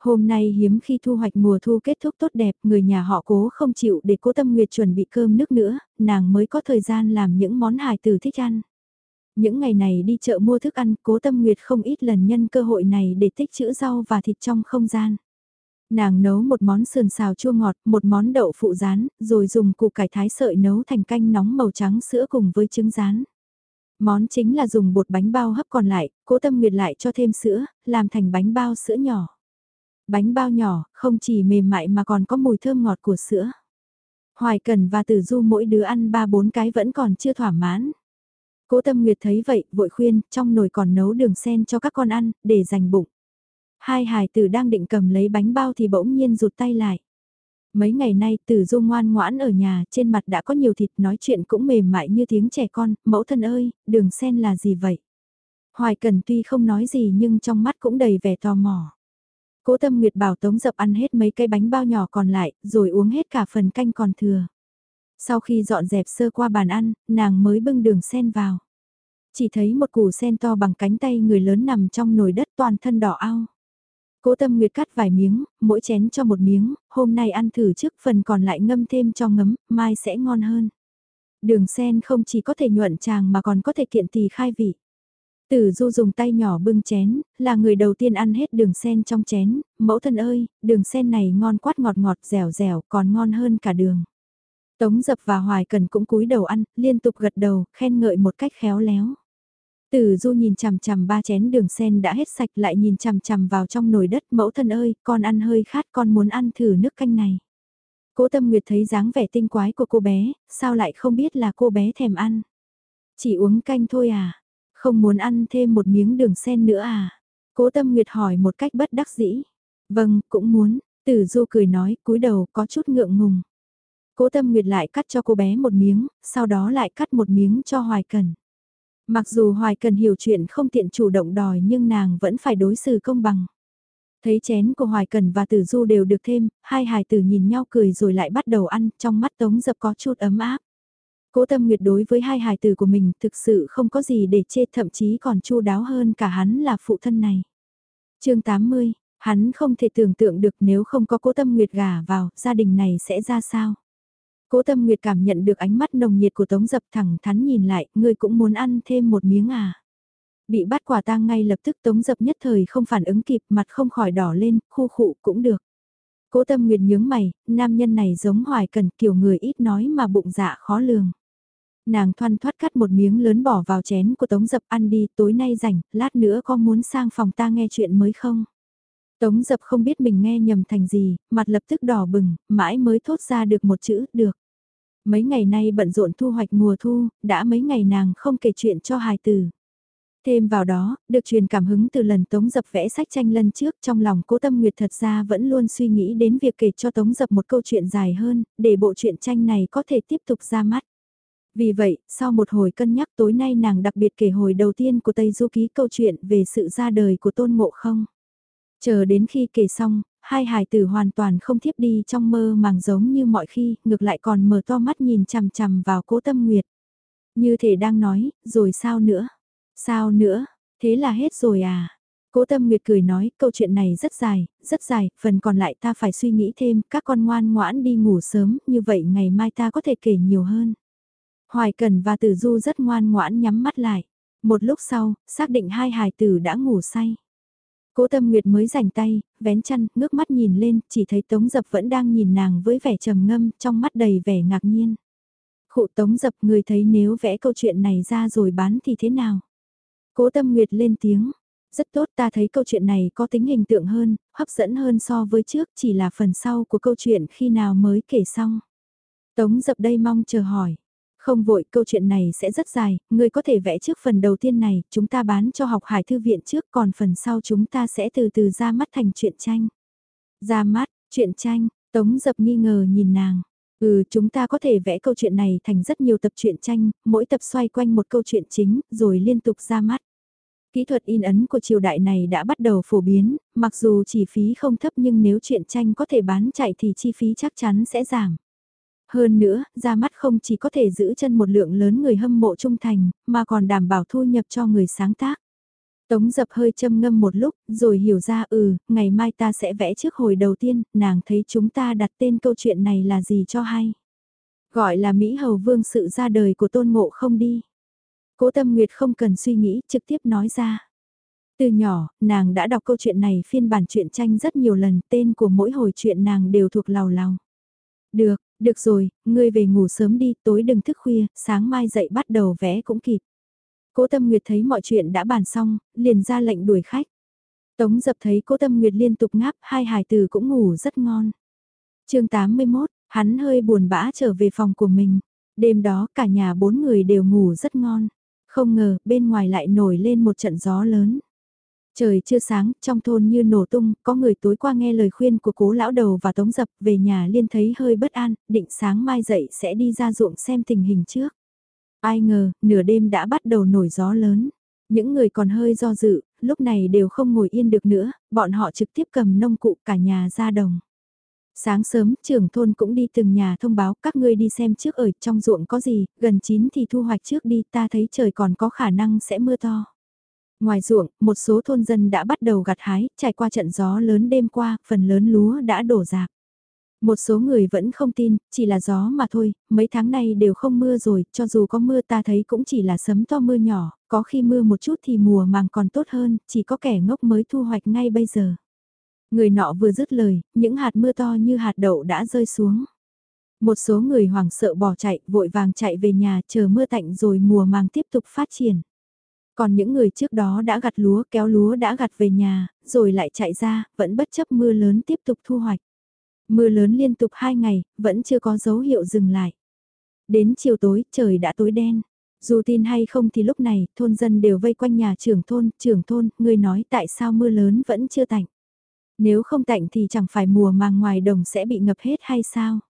Hôm nay hiếm khi thu hoạch mùa thu kết thúc tốt đẹp, người nhà họ cố không chịu để cố tâm nguyệt chuẩn bị cơm nước nữa, nàng mới có thời gian làm những món hài tử thích ăn. Những ngày này đi chợ mua thức ăn, cố tâm nguyệt không ít lần nhân cơ hội này để tích trữ rau và thịt trong không gian. Nàng nấu một món sườn xào chua ngọt, một món đậu phụ rán, rồi dùng củ cải thái sợi nấu thành canh nóng màu trắng sữa cùng với trứng rán. Món chính là dùng bột bánh bao hấp còn lại, cố tâm nguyệt lại cho thêm sữa, làm thành bánh bao sữa nhỏ. Bánh bao nhỏ, không chỉ mềm mại mà còn có mùi thơm ngọt của sữa. Hoài Cần và Tử Du mỗi đứa ăn ba bốn cái vẫn còn chưa thỏa mãn. Cố Tâm Nguyệt thấy vậy, vội khuyên, trong nồi còn nấu đường sen cho các con ăn, để dành bụng. Hai hài tử đang định cầm lấy bánh bao thì bỗng nhiên rụt tay lại. Mấy ngày nay tử du ngoan ngoãn ở nhà, trên mặt đã có nhiều thịt nói chuyện cũng mềm mại như tiếng trẻ con, mẫu thân ơi, đường sen là gì vậy? Hoài Cần tuy không nói gì nhưng trong mắt cũng đầy vẻ tò mò. Cố Tâm Nguyệt bảo Tống Dập ăn hết mấy cái bánh bao nhỏ còn lại, rồi uống hết cả phần canh còn thừa. Sau khi dọn dẹp sơ qua bàn ăn, nàng mới bưng đường sen vào. Chỉ thấy một củ sen to bằng cánh tay người lớn nằm trong nồi đất toàn thân đỏ ao. Cố tâm nguyệt cắt vài miếng, mỗi chén cho một miếng, hôm nay ăn thử trước phần còn lại ngâm thêm cho ngấm, mai sẽ ngon hơn. Đường sen không chỉ có thể nhuận tràng mà còn có thể kiện tỳ khai vị. Tử du dùng tay nhỏ bưng chén, là người đầu tiên ăn hết đường sen trong chén, mẫu thân ơi, đường sen này ngon quát ngọt ngọt dẻo dẻo còn ngon hơn cả đường. Tống dập và hoài cần cũng cúi đầu ăn, liên tục gật đầu, khen ngợi một cách khéo léo. Tử du nhìn chằm chằm ba chén đường sen đã hết sạch lại nhìn chằm chằm vào trong nồi đất mẫu thân ơi, con ăn hơi khát con muốn ăn thử nước canh này. Cố tâm nguyệt thấy dáng vẻ tinh quái của cô bé, sao lại không biết là cô bé thèm ăn. Chỉ uống canh thôi à, không muốn ăn thêm một miếng đường sen nữa à. Cố tâm nguyệt hỏi một cách bất đắc dĩ. Vâng, cũng muốn, tử du cười nói, cúi đầu có chút ngượng ngùng. Cố tâm nguyệt lại cắt cho cô bé một miếng, sau đó lại cắt một miếng cho hoài cần. Mặc dù Hoài cần hiểu chuyện không tiện chủ động đòi nhưng nàng vẫn phải đối xử công bằng. Thấy chén của Hoài Cần và Tử Du đều được thêm, hai hài tử nhìn nhau cười rồi lại bắt đầu ăn, trong mắt Tống Dập có chút ấm áp. Cố tâm nguyệt đối với hai hài tử của mình thực sự không có gì để chê thậm chí còn chu đáo hơn cả hắn là phụ thân này. chương 80, hắn không thể tưởng tượng được nếu không có cố tâm nguyệt gả vào, gia đình này sẽ ra sao. Cố Tâm Nguyệt cảm nhận được ánh mắt nồng nhiệt của Tống Dập thẳng thắn nhìn lại, ngươi cũng muốn ăn thêm một miếng à. Bị bắt quả tang ngay lập tức Tống Dập nhất thời không phản ứng kịp, mặt không khỏi đỏ lên, khu khụ cũng được. Cố Tâm Nguyệt nhướng mày, nam nhân này giống hoài cần kiểu người ít nói mà bụng dạ khó lường. Nàng thoăn thoát cắt một miếng lớn bỏ vào chén của Tống Dập ăn đi, tối nay rảnh, lát nữa có muốn sang phòng ta nghe chuyện mới không? Tống Dập không biết mình nghe nhầm thành gì, mặt lập tức đỏ bừng, mãi mới thốt ra được một chữ, được. Mấy ngày nay bận rộn thu hoạch mùa thu, đã mấy ngày nàng không kể chuyện cho hài tử. Thêm vào đó, được truyền cảm hứng từ lần Tống Dập vẽ sách tranh lần trước trong lòng cố tâm nguyệt thật ra vẫn luôn suy nghĩ đến việc kể cho Tống Dập một câu chuyện dài hơn, để bộ truyện tranh này có thể tiếp tục ra mắt. Vì vậy, sau một hồi cân nhắc tối nay nàng đặc biệt kể hồi đầu tiên của Tây Du Ký câu chuyện về sự ra đời của Tôn Ngộ Không. Chờ đến khi kể xong, hai hài tử hoàn toàn không thiếp đi trong mơ màng giống như mọi khi, ngược lại còn mở to mắt nhìn chằm chằm vào cố tâm nguyệt. Như thể đang nói, rồi sao nữa? Sao nữa? Thế là hết rồi à? Cố Tâm Nguyệt cười nói, câu chuyện này rất dài, rất dài, phần còn lại ta phải suy nghĩ thêm, các con ngoan ngoãn đi ngủ sớm, như vậy ngày mai ta có thể kể nhiều hơn. Hoài Cần và Tử Du rất ngoan ngoãn nhắm mắt lại. Một lúc sau, xác định hai hài tử đã ngủ say. Cố Tâm Nguyệt mới rảnh tay, vén chăn, ngước mắt nhìn lên, chỉ thấy Tống Dập vẫn đang nhìn nàng với vẻ trầm ngâm, trong mắt đầy vẻ ngạc nhiên. Khụ Tống Dập người thấy nếu vẽ câu chuyện này ra rồi bán thì thế nào? Cố Tâm Nguyệt lên tiếng, rất tốt ta thấy câu chuyện này có tính hình tượng hơn, hấp dẫn hơn so với trước chỉ là phần sau của câu chuyện khi nào mới kể xong. Tống dập đây mong chờ hỏi. Không vội câu chuyện này sẽ rất dài, người có thể vẽ trước phần đầu tiên này, chúng ta bán cho học hải thư viện trước còn phần sau chúng ta sẽ từ từ ra mắt thành truyện tranh. Ra mắt, truyện tranh, Tống dập nghi ngờ nhìn nàng. Ừ, chúng ta có thể vẽ câu chuyện này thành rất nhiều tập truyện tranh, mỗi tập xoay quanh một câu chuyện chính, rồi liên tục ra mắt. Kỹ thuật in ấn của triều đại này đã bắt đầu phổ biến, mặc dù chi phí không thấp nhưng nếu truyện tranh có thể bán chạy thì chi phí chắc chắn sẽ giảm. Hơn nữa, ra mắt không chỉ có thể giữ chân một lượng lớn người hâm mộ trung thành, mà còn đảm bảo thu nhập cho người sáng tác. Tống dập hơi châm ngâm một lúc, rồi hiểu ra ừ, ngày mai ta sẽ vẽ trước hồi đầu tiên, nàng thấy chúng ta đặt tên câu chuyện này là gì cho hay. Gọi là Mỹ Hầu Vương sự ra đời của tôn ngộ không đi. Cố Tâm Nguyệt không cần suy nghĩ, trực tiếp nói ra. Từ nhỏ, nàng đã đọc câu chuyện này phiên bản truyện tranh rất nhiều lần, tên của mỗi hồi chuyện nàng đều thuộc lào lào. Được, được rồi, ngươi về ngủ sớm đi, tối đừng thức khuya, sáng mai dậy bắt đầu vẽ cũng kịp. Cố Tâm Nguyệt thấy mọi chuyện đã bàn xong, liền ra lệnh đuổi khách. Tống dập thấy Cố Tâm Nguyệt liên tục ngáp, hai hài tử cũng ngủ rất ngon. chương 81, hắn hơi buồn bã trở về phòng của mình. Đêm đó cả nhà bốn người đều ngủ rất ngon. Không ngờ, bên ngoài lại nổi lên một trận gió lớn. Trời chưa sáng, trong thôn như nổ tung, có người tối qua nghe lời khuyên của cố lão đầu và tống dập về nhà liên thấy hơi bất an, định sáng mai dậy sẽ đi ra ruộng xem tình hình trước. Ai ngờ, nửa đêm đã bắt đầu nổi gió lớn. Những người còn hơi do dự, lúc này đều không ngồi yên được nữa, bọn họ trực tiếp cầm nông cụ cả nhà ra đồng. Sáng sớm, trưởng thôn cũng đi từng nhà thông báo các ngươi đi xem trước ở trong ruộng có gì, gần chín thì thu hoạch trước đi ta thấy trời còn có khả năng sẽ mưa to. Ngoài ruộng, một số thôn dân đã bắt đầu gặt hái, trải qua trận gió lớn đêm qua, phần lớn lúa đã đổ rạp. Một số người vẫn không tin, chỉ là gió mà thôi, mấy tháng nay đều không mưa rồi, cho dù có mưa ta thấy cũng chỉ là sấm to mưa nhỏ, có khi mưa một chút thì mùa màng còn tốt hơn, chỉ có kẻ ngốc mới thu hoạch ngay bây giờ. Người nọ vừa dứt lời, những hạt mưa to như hạt đậu đã rơi xuống. Một số người hoảng sợ bỏ chạy, vội vàng chạy về nhà chờ mưa tạnh rồi mùa màng tiếp tục phát triển. Còn những người trước đó đã gặt lúa kéo lúa đã gặt về nhà, rồi lại chạy ra, vẫn bất chấp mưa lớn tiếp tục thu hoạch. Mưa lớn liên tục 2 ngày, vẫn chưa có dấu hiệu dừng lại. Đến chiều tối, trời đã tối đen. Dù tin hay không thì lúc này, thôn dân đều vây quanh nhà trưởng thôn, trưởng thôn, người nói tại sao mưa lớn vẫn chưa tạnh. Nếu không tạnh thì chẳng phải mùa màng ngoài đồng sẽ bị ngập hết hay sao?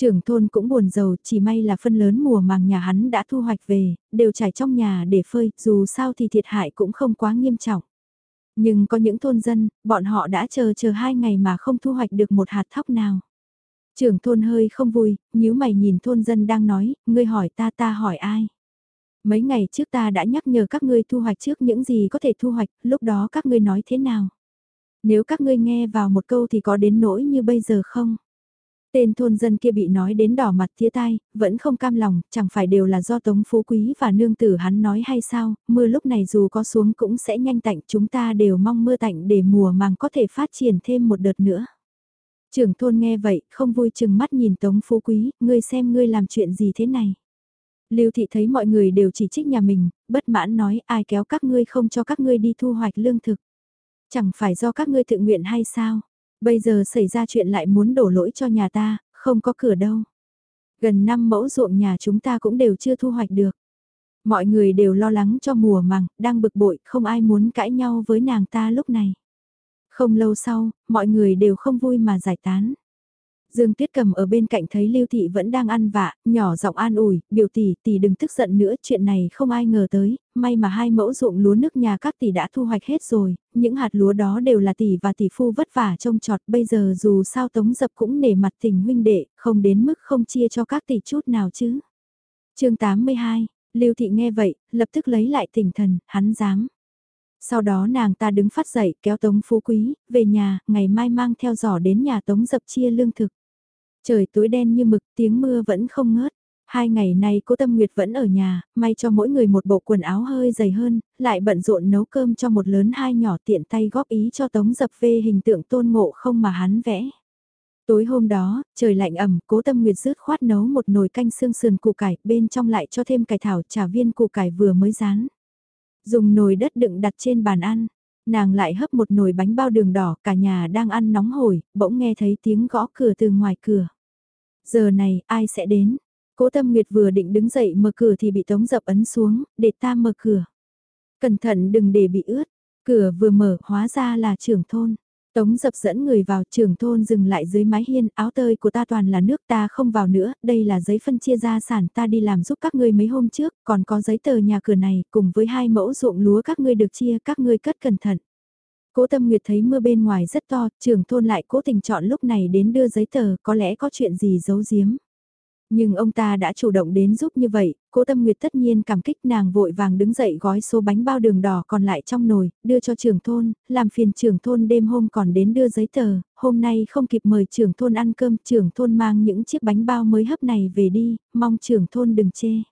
Trưởng thôn cũng buồn giàu, chỉ may là phân lớn mùa màng nhà hắn đã thu hoạch về, đều trải trong nhà để phơi, dù sao thì thiệt hại cũng không quá nghiêm trọng. Nhưng có những thôn dân, bọn họ đã chờ chờ hai ngày mà không thu hoạch được một hạt thóc nào. Trưởng thôn hơi không vui, nhíu mày nhìn thôn dân đang nói, ngươi hỏi ta ta hỏi ai. Mấy ngày trước ta đã nhắc nhở các ngươi thu hoạch trước những gì có thể thu hoạch, lúc đó các ngươi nói thế nào? Nếu các ngươi nghe vào một câu thì có đến nỗi như bây giờ không? Tên thôn dân kia bị nói đến đỏ mặt tía tai, vẫn không cam lòng, chẳng phải đều là do Tống Phú Quý và nương tử hắn nói hay sao, mưa lúc này dù có xuống cũng sẽ nhanh tạnh, chúng ta đều mong mưa tạnh để mùa màng có thể phát triển thêm một đợt nữa. Trưởng thôn nghe vậy, không vui chừng mắt nhìn Tống Phú Quý, ngươi xem ngươi làm chuyện gì thế này. Lưu thị thấy mọi người đều chỉ trích nhà mình, bất mãn nói ai kéo các ngươi không cho các ngươi đi thu hoạch lương thực. Chẳng phải do các ngươi tự nguyện hay sao? Bây giờ xảy ra chuyện lại muốn đổ lỗi cho nhà ta, không có cửa đâu. Gần 5 mẫu ruộng nhà chúng ta cũng đều chưa thu hoạch được. Mọi người đều lo lắng cho mùa màng, đang bực bội, không ai muốn cãi nhau với nàng ta lúc này. Không lâu sau, mọi người đều không vui mà giải tán. Dương Tuyết Cầm ở bên cạnh thấy Lưu Thị vẫn đang ăn vạ, nhỏ giọng an ủi, biểu tỷ, tỷ đừng tức giận nữa, chuyện này không ai ngờ tới, may mà hai mẫu ruộng lúa nước nhà các tỷ đã thu hoạch hết rồi, những hạt lúa đó đều là tỷ và tỷ phu vất vả trông trọt, bây giờ dù sao Tống Dập cũng nể mặt tình huynh đệ, không đến mức không chia cho các tỷ chút nào chứ. chương 82, Lưu Thị nghe vậy, lập tức lấy lại tinh thần, hắn dám. Sau đó nàng ta đứng phát dậy kéo Tống Phú Quý, về nhà, ngày mai mang theo giỏ đến nhà Tống dập chia lương thực. Trời tối đen như mực, tiếng mưa vẫn không ngớt. Hai ngày nay cố Tâm Nguyệt vẫn ở nhà, may cho mỗi người một bộ quần áo hơi dày hơn, lại bận rộn nấu cơm cho một lớn hai nhỏ tiện tay góp ý cho Tống Dập phê hình tượng tôn ngộ không mà hắn vẽ. Tối hôm đó, trời lạnh ẩm, cố Tâm Nguyệt rứt khoát nấu một nồi canh xương sườn củ cải, bên trong lại cho thêm cải thảo trà viên củ cải vừa mới rán. Dùng nồi đất đựng đặt trên bàn ăn, nàng lại hấp một nồi bánh bao đường đỏ, cả nhà đang ăn nóng hổi, bỗng nghe thấy tiếng gõ cửa từ ngoài cửa. Giờ này, ai sẽ đến? Cố Tâm Nguyệt vừa định đứng dậy mở cửa thì bị Tống Dập ấn xuống, để ta mở cửa. Cẩn thận đừng để bị ướt. Cửa vừa mở, hóa ra là trưởng thôn. Tống Dập dẫn người vào trưởng thôn dừng lại dưới mái hiên, áo tơi của ta toàn là nước ta không vào nữa, đây là giấy phân chia gia sản ta đi làm giúp các ngươi mấy hôm trước, còn có giấy tờ nhà cửa này, cùng với hai mẫu ruộng lúa các ngươi được chia, các ngươi cất cẩn thận. Cố Tâm Nguyệt thấy mưa bên ngoài rất to, trưởng thôn lại cố tình chọn lúc này đến đưa giấy tờ, có lẽ có chuyện gì giấu giếm. Nhưng ông ta đã chủ động đến giúp như vậy, cố tâm nguyệt tất nhiên cảm kích nàng vội vàng đứng dậy gói số bánh bao đường đỏ còn lại trong nồi, đưa cho trưởng thôn, làm phiền trưởng thôn đêm hôm còn đến đưa giấy tờ, hôm nay không kịp mời trưởng thôn ăn cơm, trưởng thôn mang những chiếc bánh bao mới hấp này về đi, mong trưởng thôn đừng chê.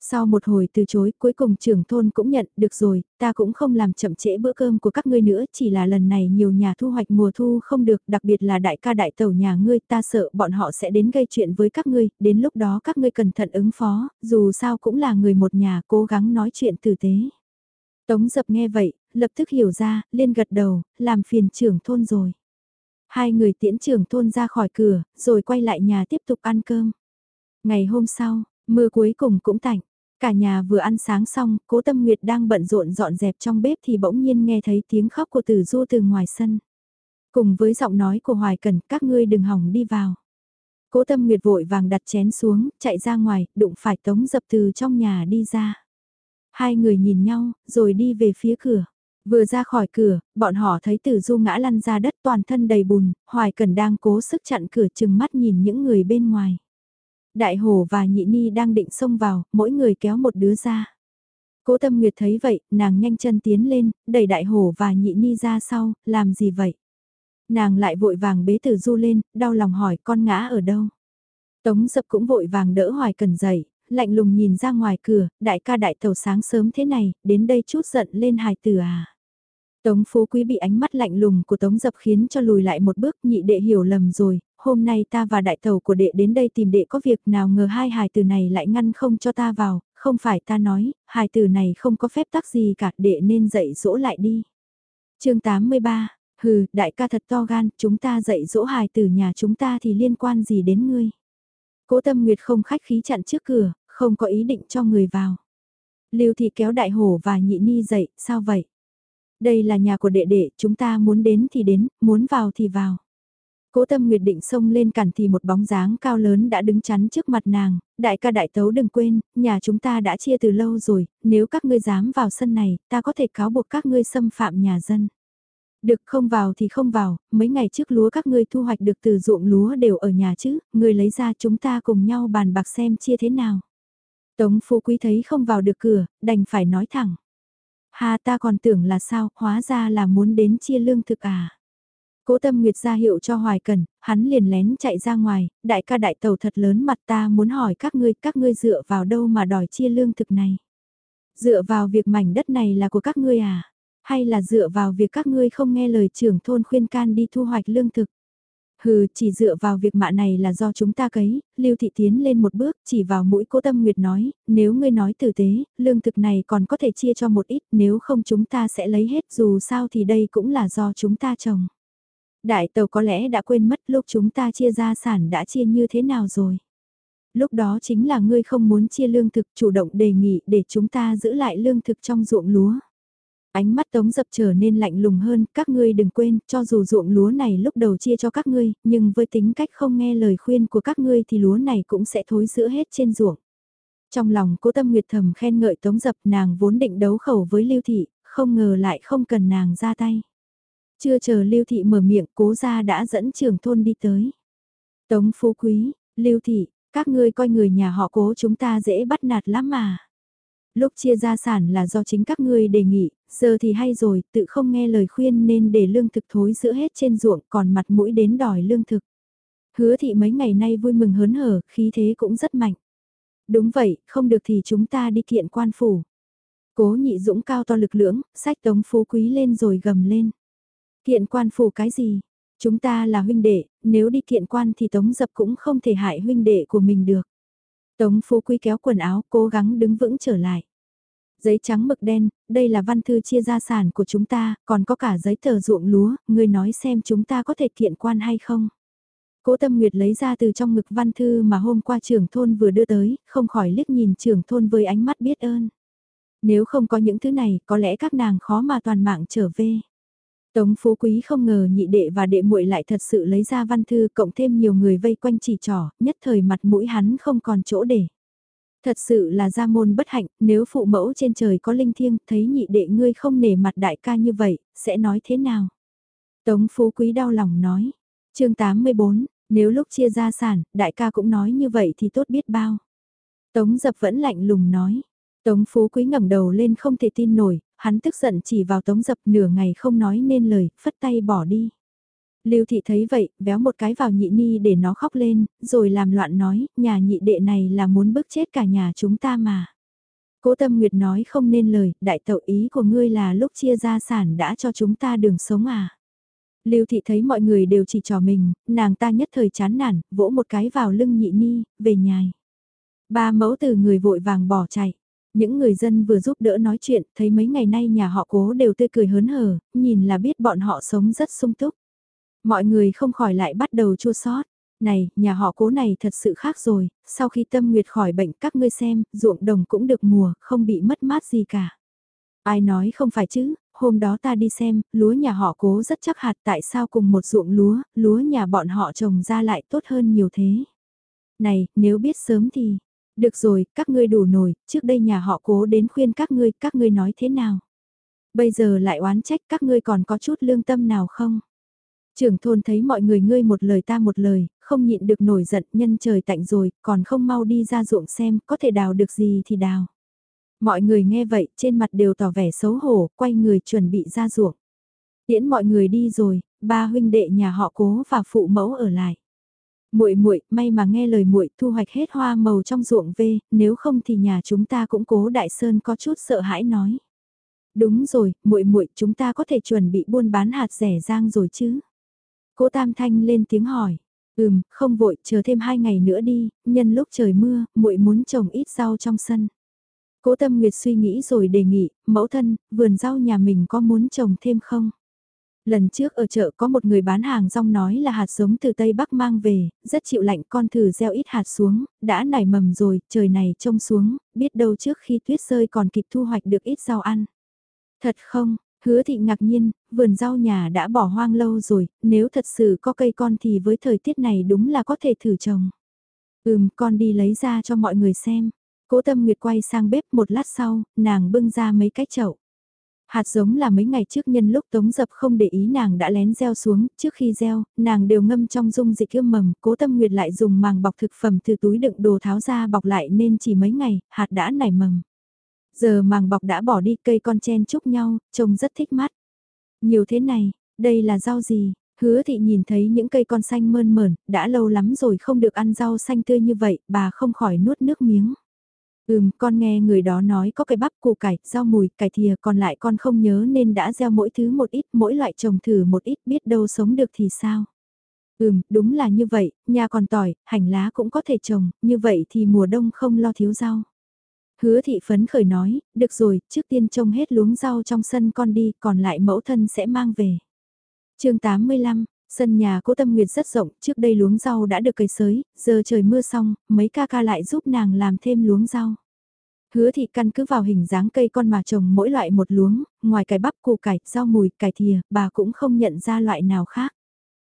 Sau một hồi từ chối, cuối cùng trưởng thôn cũng nhận, được rồi, ta cũng không làm chậm trễ bữa cơm của các ngươi nữa, chỉ là lần này nhiều nhà thu hoạch mùa thu không được, đặc biệt là đại ca đại tẩu nhà ngươi, ta sợ bọn họ sẽ đến gây chuyện với các ngươi, đến lúc đó các ngươi cẩn thận ứng phó, dù sao cũng là người một nhà, cố gắng nói chuyện tử tế. Tống dập nghe vậy, lập tức hiểu ra, liên gật đầu, làm phiền trưởng thôn rồi. Hai người tiễn trưởng thôn ra khỏi cửa, rồi quay lại nhà tiếp tục ăn cơm. Ngày hôm sau, mưa cuối cùng cũng tạnh. Cả nhà vừa ăn sáng xong, cố tâm nguyệt đang bận rộn dọn dẹp trong bếp thì bỗng nhiên nghe thấy tiếng khóc của tử du từ ngoài sân. Cùng với giọng nói của Hoài Cần, các ngươi đừng hỏng đi vào. Cố tâm nguyệt vội vàng đặt chén xuống, chạy ra ngoài, đụng phải tống dập từ trong nhà đi ra. Hai người nhìn nhau, rồi đi về phía cửa. Vừa ra khỏi cửa, bọn họ thấy tử du ngã lăn ra đất toàn thân đầy bùn, Hoài Cần đang cố sức chặn cửa chừng mắt nhìn những người bên ngoài. Đại hổ và nhị ni đang định xông vào, mỗi người kéo một đứa ra. Cố tâm nguyệt thấy vậy, nàng nhanh chân tiến lên, đẩy đại hổ và nhị ni ra sau, làm gì vậy? Nàng lại vội vàng bế tử du lên, đau lòng hỏi con ngã ở đâu? Tống dập cũng vội vàng đỡ hoài cần dậy, lạnh lùng nhìn ra ngoài cửa, đại ca đại tàu sáng sớm thế này, đến đây chút giận lên hài tử à. Tống phú quý bị ánh mắt lạnh lùng của tống dập khiến cho lùi lại một bước nhị đệ hiểu lầm rồi, hôm nay ta và đại tàu của đệ đến đây tìm đệ có việc nào ngờ hai hài tử này lại ngăn không cho ta vào, không phải ta nói, hài tử này không có phép tắc gì cả đệ nên dạy dỗ lại đi. chương 83, hừ, đại ca thật to gan, chúng ta dạy dỗ hài tử nhà chúng ta thì liên quan gì đến ngươi. Cố tâm nguyệt không khách khí chặn trước cửa, không có ý định cho người vào. Lưu thị kéo đại hổ và nhị ni dậy, sao vậy? Đây là nhà của đệ đệ, chúng ta muốn đến thì đến, muốn vào thì vào. Cố tâm nguyệt định xông lên cản thì một bóng dáng cao lớn đã đứng chắn trước mặt nàng, đại ca đại tấu đừng quên, nhà chúng ta đã chia từ lâu rồi, nếu các ngươi dám vào sân này, ta có thể cáo buộc các ngươi xâm phạm nhà dân. Được không vào thì không vào, mấy ngày trước lúa các ngươi thu hoạch được từ ruộng lúa đều ở nhà chứ, ngươi lấy ra chúng ta cùng nhau bàn bạc xem chia thế nào. Tống Phú Quý thấy không vào được cửa, đành phải nói thẳng. hà ta còn tưởng là sao, hóa ra là muốn đến chia lương thực à. Cố tâm nguyệt ra hiệu cho Hoài Cần, hắn liền lén chạy ra ngoài, đại ca đại tàu thật lớn mặt ta muốn hỏi các ngươi, các ngươi dựa vào đâu mà đòi chia lương thực này. Dựa vào việc mảnh đất này là của các ngươi à? Hay là dựa vào việc các ngươi không nghe lời trưởng thôn khuyên can đi thu hoạch lương thực? Hừ, chỉ dựa vào việc mạ này là do chúng ta cấy, Lưu Thị tiến lên một bước, chỉ vào mũi cố tâm nguyệt nói, nếu ngươi nói tử tế, lương thực này còn có thể chia cho một ít, nếu không chúng ta sẽ lấy hết dù sao thì đây cũng là do chúng ta trồng. Đại tàu có lẽ đã quên mất lúc chúng ta chia gia sản đã chia như thế nào rồi. Lúc đó chính là ngươi không muốn chia lương thực chủ động đề nghị để chúng ta giữ lại lương thực trong ruộng lúa. Ánh mắt tống dập trở nên lạnh lùng hơn, các ngươi đừng quên, cho dù ruộng lúa này lúc đầu chia cho các ngươi, nhưng với tính cách không nghe lời khuyên của các ngươi thì lúa này cũng sẽ thối giữa hết trên ruộng. Trong lòng cố tâm nguyệt thầm khen ngợi tống dập nàng vốn định đấu khẩu với lưu thị, không ngờ lại không cần nàng ra tay. Chưa chờ Lưu Thị mở miệng cố gia đã dẫn trưởng thôn đi tới. Tống Phú Quý, Lưu Thị, các ngươi coi người nhà họ cố chúng ta dễ bắt nạt lắm mà. Lúc chia gia sản là do chính các ngươi đề nghị, giờ thì hay rồi, tự không nghe lời khuyên nên để lương thực thối giữa hết trên ruộng còn mặt mũi đến đòi lương thực. Hứa thị mấy ngày nay vui mừng hớn hở, khí thế cũng rất mạnh. Đúng vậy, không được thì chúng ta đi kiện quan phủ. Cố nhị dũng cao to lực lưỡng, sách tống phú quý lên rồi gầm lên. Kiện quan phủ cái gì? Chúng ta là huynh đệ, nếu đi kiện quan thì tống dập cũng không thể hại huynh đệ của mình được. Tống phú quý kéo quần áo cố gắng đứng vững trở lại. Giấy trắng mực đen, đây là văn thư chia gia sản của chúng ta, còn có cả giấy tờ ruộng lúa, người nói xem chúng ta có thể kiện quan hay không. Cố Tâm Nguyệt lấy ra từ trong ngực văn thư mà hôm qua trưởng thôn vừa đưa tới, không khỏi liếc nhìn trưởng thôn với ánh mắt biết ơn. Nếu không có những thứ này, có lẽ các nàng khó mà toàn mạng trở về. Tống Phú Quý không ngờ nhị đệ và đệ muội lại thật sự lấy ra văn thư cộng thêm nhiều người vây quanh chỉ trỏ, nhất thời mặt mũi hắn không còn chỗ để. Thật sự là gia môn bất hạnh, nếu phụ mẫu trên trời có linh thiêng, thấy nhị đệ ngươi không nể mặt đại ca như vậy, sẽ nói thế nào? Tống Phú Quý đau lòng nói. chương 84, nếu lúc chia gia sản, đại ca cũng nói như vậy thì tốt biết bao. Tống dập vẫn lạnh lùng nói. Tống Phú Quý ngẩng đầu lên không thể tin nổi, hắn tức giận chỉ vào Tống dập nửa ngày không nói nên lời, phất tay bỏ đi. Lưu thị thấy vậy, véo một cái vào nhị ni để nó khóc lên, rồi làm loạn nói, nhà nhị đệ này là muốn bức chết cả nhà chúng ta mà. Cố Tâm Nguyệt nói không nên lời, đại tẩu ý của ngươi là lúc chia gia sản đã cho chúng ta đường sống à. Lưu thị thấy mọi người đều chỉ trò mình, nàng ta nhất thời chán nản, vỗ một cái vào lưng nhị ni, về nhài. Ba mẫu từ người vội vàng bỏ chạy. Những người dân vừa giúp đỡ nói chuyện, thấy mấy ngày nay nhà họ cố đều tươi cười hớn hở, nhìn là biết bọn họ sống rất sung túc. Mọi người không khỏi lại bắt đầu chua sót. Này, nhà họ cố này thật sự khác rồi, sau khi tâm nguyệt khỏi bệnh các ngươi xem, ruộng đồng cũng được mùa, không bị mất mát gì cả. Ai nói không phải chứ, hôm đó ta đi xem, lúa nhà họ cố rất chắc hạt tại sao cùng một ruộng lúa, lúa nhà bọn họ trồng ra lại tốt hơn nhiều thế. Này, nếu biết sớm thì, được rồi, các ngươi đủ nổi, trước đây nhà họ cố đến khuyên các ngươi, các ngươi nói thế nào? Bây giờ lại oán trách các ngươi còn có chút lương tâm nào không? Trưởng thôn thấy mọi người ngươi một lời ta một lời, không nhịn được nổi giận nhân trời tạnh rồi, còn không mau đi ra ruộng xem, có thể đào được gì thì đào. Mọi người nghe vậy, trên mặt đều tỏ vẻ xấu hổ, quay người chuẩn bị ra ruộng. Tiễn mọi người đi rồi, ba huynh đệ nhà họ cố và phụ mẫu ở lại. Muội muội, may mà nghe lời muội thu hoạch hết hoa màu trong ruộng về, nếu không thì nhà chúng ta cũng cố đại sơn có chút sợ hãi nói. Đúng rồi, muội muội, chúng ta có thể chuẩn bị buôn bán hạt rẻ rang rồi chứ? Cố Tam Thanh lên tiếng hỏi. Ừm, không vội, chờ thêm hai ngày nữa đi, nhân lúc trời mưa, muội muốn trồng ít rau trong sân. Cố Tâm Nguyệt suy nghĩ rồi đề nghị, mẫu thân, vườn rau nhà mình có muốn trồng thêm không? Lần trước ở chợ có một người bán hàng rong nói là hạt giống từ Tây Bắc mang về, rất chịu lạnh con thử gieo ít hạt xuống, đã nảy mầm rồi, trời này trông xuống, biết đâu trước khi tuyết rơi còn kịp thu hoạch được ít rau ăn. Thật không, hứa thị ngạc nhiên, vườn rau nhà đã bỏ hoang lâu rồi, nếu thật sự có cây con thì với thời tiết này đúng là có thể thử trồng. Ừm, con đi lấy ra cho mọi người xem. Cố Tâm Nguyệt quay sang bếp một lát sau, nàng bưng ra mấy cái chậu. Hạt giống là mấy ngày trước nhân lúc Tống Dập không để ý nàng đã lén gieo xuống, trước khi gieo, nàng đều ngâm trong dung dịch ươm mầm, cố tâm nguyệt lại dùng màng bọc thực phẩm từ túi đựng đồ tháo ra bọc lại nên chỉ mấy ngày, hạt đã nảy mầm. Giờ màng bọc đã bỏ đi cây con chen chúc nhau, trông rất thích mắt. Nhiều thế này, đây là rau gì? Hứa thị nhìn thấy những cây con xanh mơn mởn, đã lâu lắm rồi không được ăn rau xanh tươi như vậy, bà không khỏi nuốt nước miếng. Ừm, con nghe người đó nói có cây bắp củ cải, rau mùi, cải thìa, còn lại con không nhớ nên đã gieo mỗi thứ một ít, mỗi loại trồng thử một ít, biết đâu sống được thì sao. Ừm, đúng là như vậy, nhà còn tỏi, hành lá cũng có thể trồng, như vậy thì mùa đông không lo thiếu rau. Hứa thị phấn khởi nói, được rồi, trước tiên trông hết luống rau trong sân con đi, còn lại mẫu thân sẽ mang về. chương 85, Sân nhà cố tâm nguyệt rất rộng, trước đây luống rau đã được cày sới, giờ trời mưa xong, mấy ca ca lại giúp nàng làm thêm luống rau. Hứa thị căn cứ vào hình dáng cây con mà trồng mỗi loại một luống, ngoài cải bắp củ cải, rau mùi, cải thìa, bà cũng không nhận ra loại nào khác.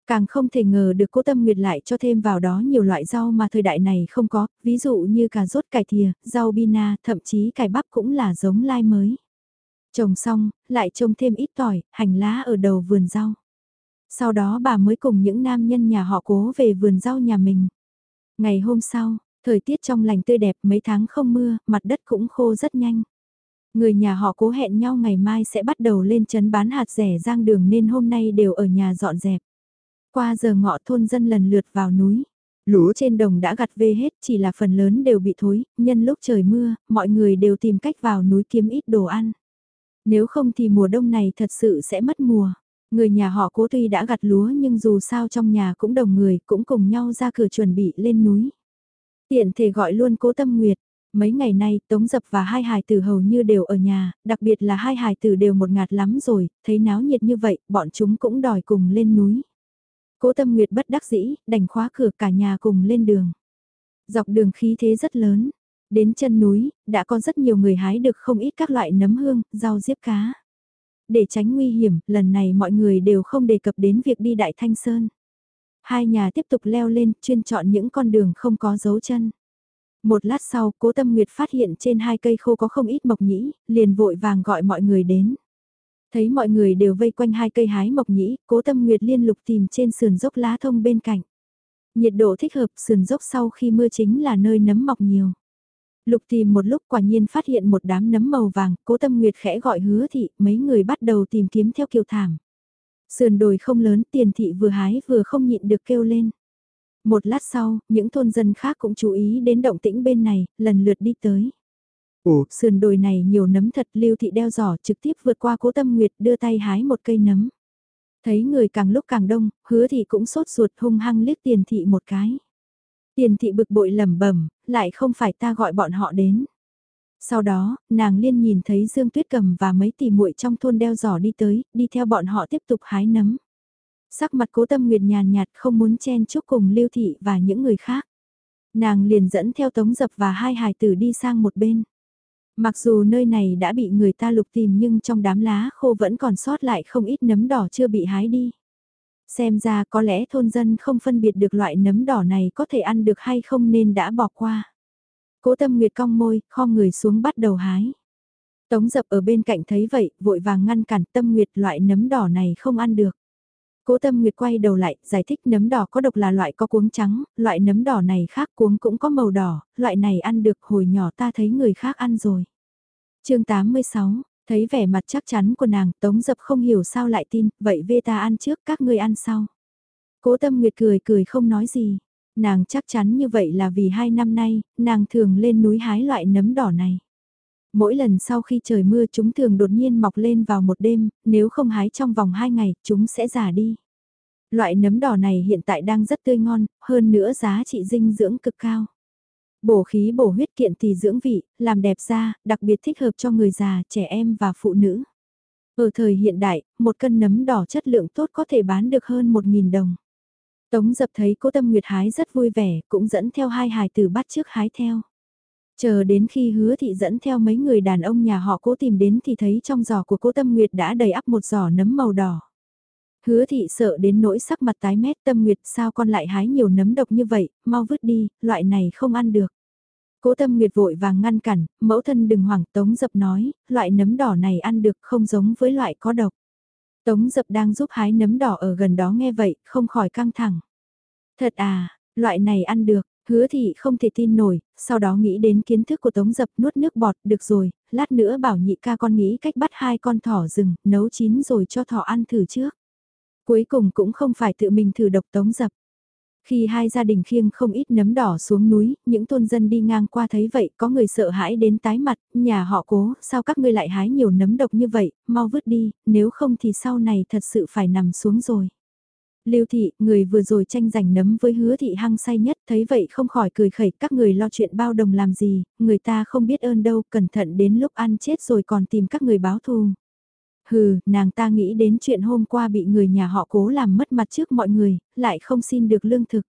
Càng không thể ngờ được cố tâm nguyệt lại cho thêm vào đó nhiều loại rau mà thời đại này không có, ví dụ như cà rốt cải thìa, rau bina, thậm chí cải bắp cũng là giống lai mới. Trồng xong, lại trồng thêm ít tỏi, hành lá ở đầu vườn rau. Sau đó bà mới cùng những nam nhân nhà họ cố về vườn rau nhà mình. Ngày hôm sau, thời tiết trong lành tươi đẹp mấy tháng không mưa, mặt đất cũng khô rất nhanh. Người nhà họ cố hẹn nhau ngày mai sẽ bắt đầu lên chấn bán hạt rẻ giang đường nên hôm nay đều ở nhà dọn dẹp. Qua giờ ngọ thôn dân lần lượt vào núi. Lúa trên đồng đã gặt về hết chỉ là phần lớn đều bị thối, nhân lúc trời mưa, mọi người đều tìm cách vào núi kiếm ít đồ ăn. Nếu không thì mùa đông này thật sự sẽ mất mùa. Người nhà họ cố tuy đã gặt lúa nhưng dù sao trong nhà cũng đồng người cũng cùng nhau ra cửa chuẩn bị lên núi. Tiện thể gọi luôn cố tâm nguyệt. Mấy ngày nay Tống Dập và hai hài tử hầu như đều ở nhà, đặc biệt là hai hài tử đều một ngạt lắm rồi, thấy náo nhiệt như vậy, bọn chúng cũng đòi cùng lên núi. Cố tâm nguyệt bất đắc dĩ, đành khóa cửa cả nhà cùng lên đường. Dọc đường khí thế rất lớn, đến chân núi, đã có rất nhiều người hái được không ít các loại nấm hương, rau diếp cá. Để tránh nguy hiểm, lần này mọi người đều không đề cập đến việc đi Đại Thanh Sơn. Hai nhà tiếp tục leo lên, chuyên chọn những con đường không có dấu chân. Một lát sau, cố tâm nguyệt phát hiện trên hai cây khô có không ít mộc nhĩ, liền vội vàng gọi mọi người đến. Thấy mọi người đều vây quanh hai cây hái mộc nhĩ, cố tâm nguyệt liên lục tìm trên sườn dốc lá thông bên cạnh. Nhiệt độ thích hợp sườn dốc sau khi mưa chính là nơi nấm mọc nhiều. Lục tìm một lúc quả nhiên phát hiện một đám nấm màu vàng, cố tâm nguyệt khẽ gọi hứa thị, mấy người bắt đầu tìm kiếm theo kiều thảm. Sườn đồi không lớn tiền thị vừa hái vừa không nhịn được kêu lên. Một lát sau, những thôn dân khác cũng chú ý đến động tĩnh bên này, lần lượt đi tới. Ồ, sườn đồi này nhiều nấm thật lưu thị đeo giỏ trực tiếp vượt qua cố tâm nguyệt đưa tay hái một cây nấm. Thấy người càng lúc càng đông, hứa thị cũng sốt ruột hung hăng liếc tiền thị một cái. Tiền thị bực bội lẩm bẩm, lại không phải ta gọi bọn họ đến. Sau đó, nàng liên nhìn thấy Dương Tuyết Cầm và mấy tỷ muội trong thôn đeo giỏ đi tới, đi theo bọn họ tiếp tục hái nấm. Sắc mặt cố tâm nguyệt nhàn nhạt không muốn chen chúc cùng lưu thị và những người khác. Nàng liền dẫn theo tống dập và hai hài tử đi sang một bên. Mặc dù nơi này đã bị người ta lục tìm nhưng trong đám lá khô vẫn còn sót lại không ít nấm đỏ chưa bị hái đi. Xem ra có lẽ thôn dân không phân biệt được loại nấm đỏ này có thể ăn được hay không nên đã bỏ qua. Cố tâm nguyệt cong môi, kho người xuống bắt đầu hái. Tống dập ở bên cạnh thấy vậy, vội vàng ngăn cản tâm nguyệt loại nấm đỏ này không ăn được. Cố tâm nguyệt quay đầu lại, giải thích nấm đỏ có độc là loại có cuống trắng, loại nấm đỏ này khác cuống cũng có màu đỏ, loại này ăn được hồi nhỏ ta thấy người khác ăn rồi. chương 86, thấy vẻ mặt chắc chắn của nàng, tống dập không hiểu sao lại tin, vậy vê ta ăn trước các ngươi ăn sau. Cố tâm nguyệt cười cười không nói gì, nàng chắc chắn như vậy là vì hai năm nay, nàng thường lên núi hái loại nấm đỏ này. Mỗi lần sau khi trời mưa chúng thường đột nhiên mọc lên vào một đêm, nếu không hái trong vòng hai ngày, chúng sẽ già đi. Loại nấm đỏ này hiện tại đang rất tươi ngon, hơn nữa giá trị dinh dưỡng cực cao. Bổ khí bổ huyết kiện thì dưỡng vị, làm đẹp da, đặc biệt thích hợp cho người già, trẻ em và phụ nữ. Ở thời hiện đại, một cân nấm đỏ chất lượng tốt có thể bán được hơn 1.000 đồng. Tống dập thấy cô Tâm Nguyệt hái rất vui vẻ, cũng dẫn theo hai hài tử bắt trước hái theo. Chờ đến khi hứa thị dẫn theo mấy người đàn ông nhà họ cố tìm đến thì thấy trong giỏ của cố Tâm Nguyệt đã đầy ắp một giỏ nấm màu đỏ. Hứa thị sợ đến nỗi sắc mặt tái mét Tâm Nguyệt sao con lại hái nhiều nấm độc như vậy, mau vứt đi, loại này không ăn được. Cố Tâm Nguyệt vội vàng ngăn cản, mẫu thân đừng hoảng Tống Dập nói, loại nấm đỏ này ăn được không giống với loại có độc. Tống Dập đang giúp hái nấm đỏ ở gần đó nghe vậy, không khỏi căng thẳng. Thật à, loại này ăn được, Hứa thị không thể tin nổi, sau đó nghĩ đến kiến thức của Tống Dập nuốt nước bọt, được rồi, lát nữa bảo nhị ca con nghĩ cách bắt hai con thỏ rừng, nấu chín rồi cho thỏ ăn thử trước. Cuối cùng cũng không phải tự mình thử độc Tống Dập. Khi hai gia đình khiêng không ít nấm đỏ xuống núi, những thôn dân đi ngang qua thấy vậy có người sợ hãi đến tái mặt, nhà họ cố, sao các ngươi lại hái nhiều nấm độc như vậy, mau vứt đi, nếu không thì sau này thật sự phải nằm xuống rồi. Lưu thị, người vừa rồi tranh giành nấm với hứa thị hăng say nhất, thấy vậy không khỏi cười khẩy các người lo chuyện bao đồng làm gì, người ta không biết ơn đâu, cẩn thận đến lúc ăn chết rồi còn tìm các người báo thù. Hừ, nàng ta nghĩ đến chuyện hôm qua bị người nhà họ cố làm mất mặt trước mọi người, lại không xin được lương thực.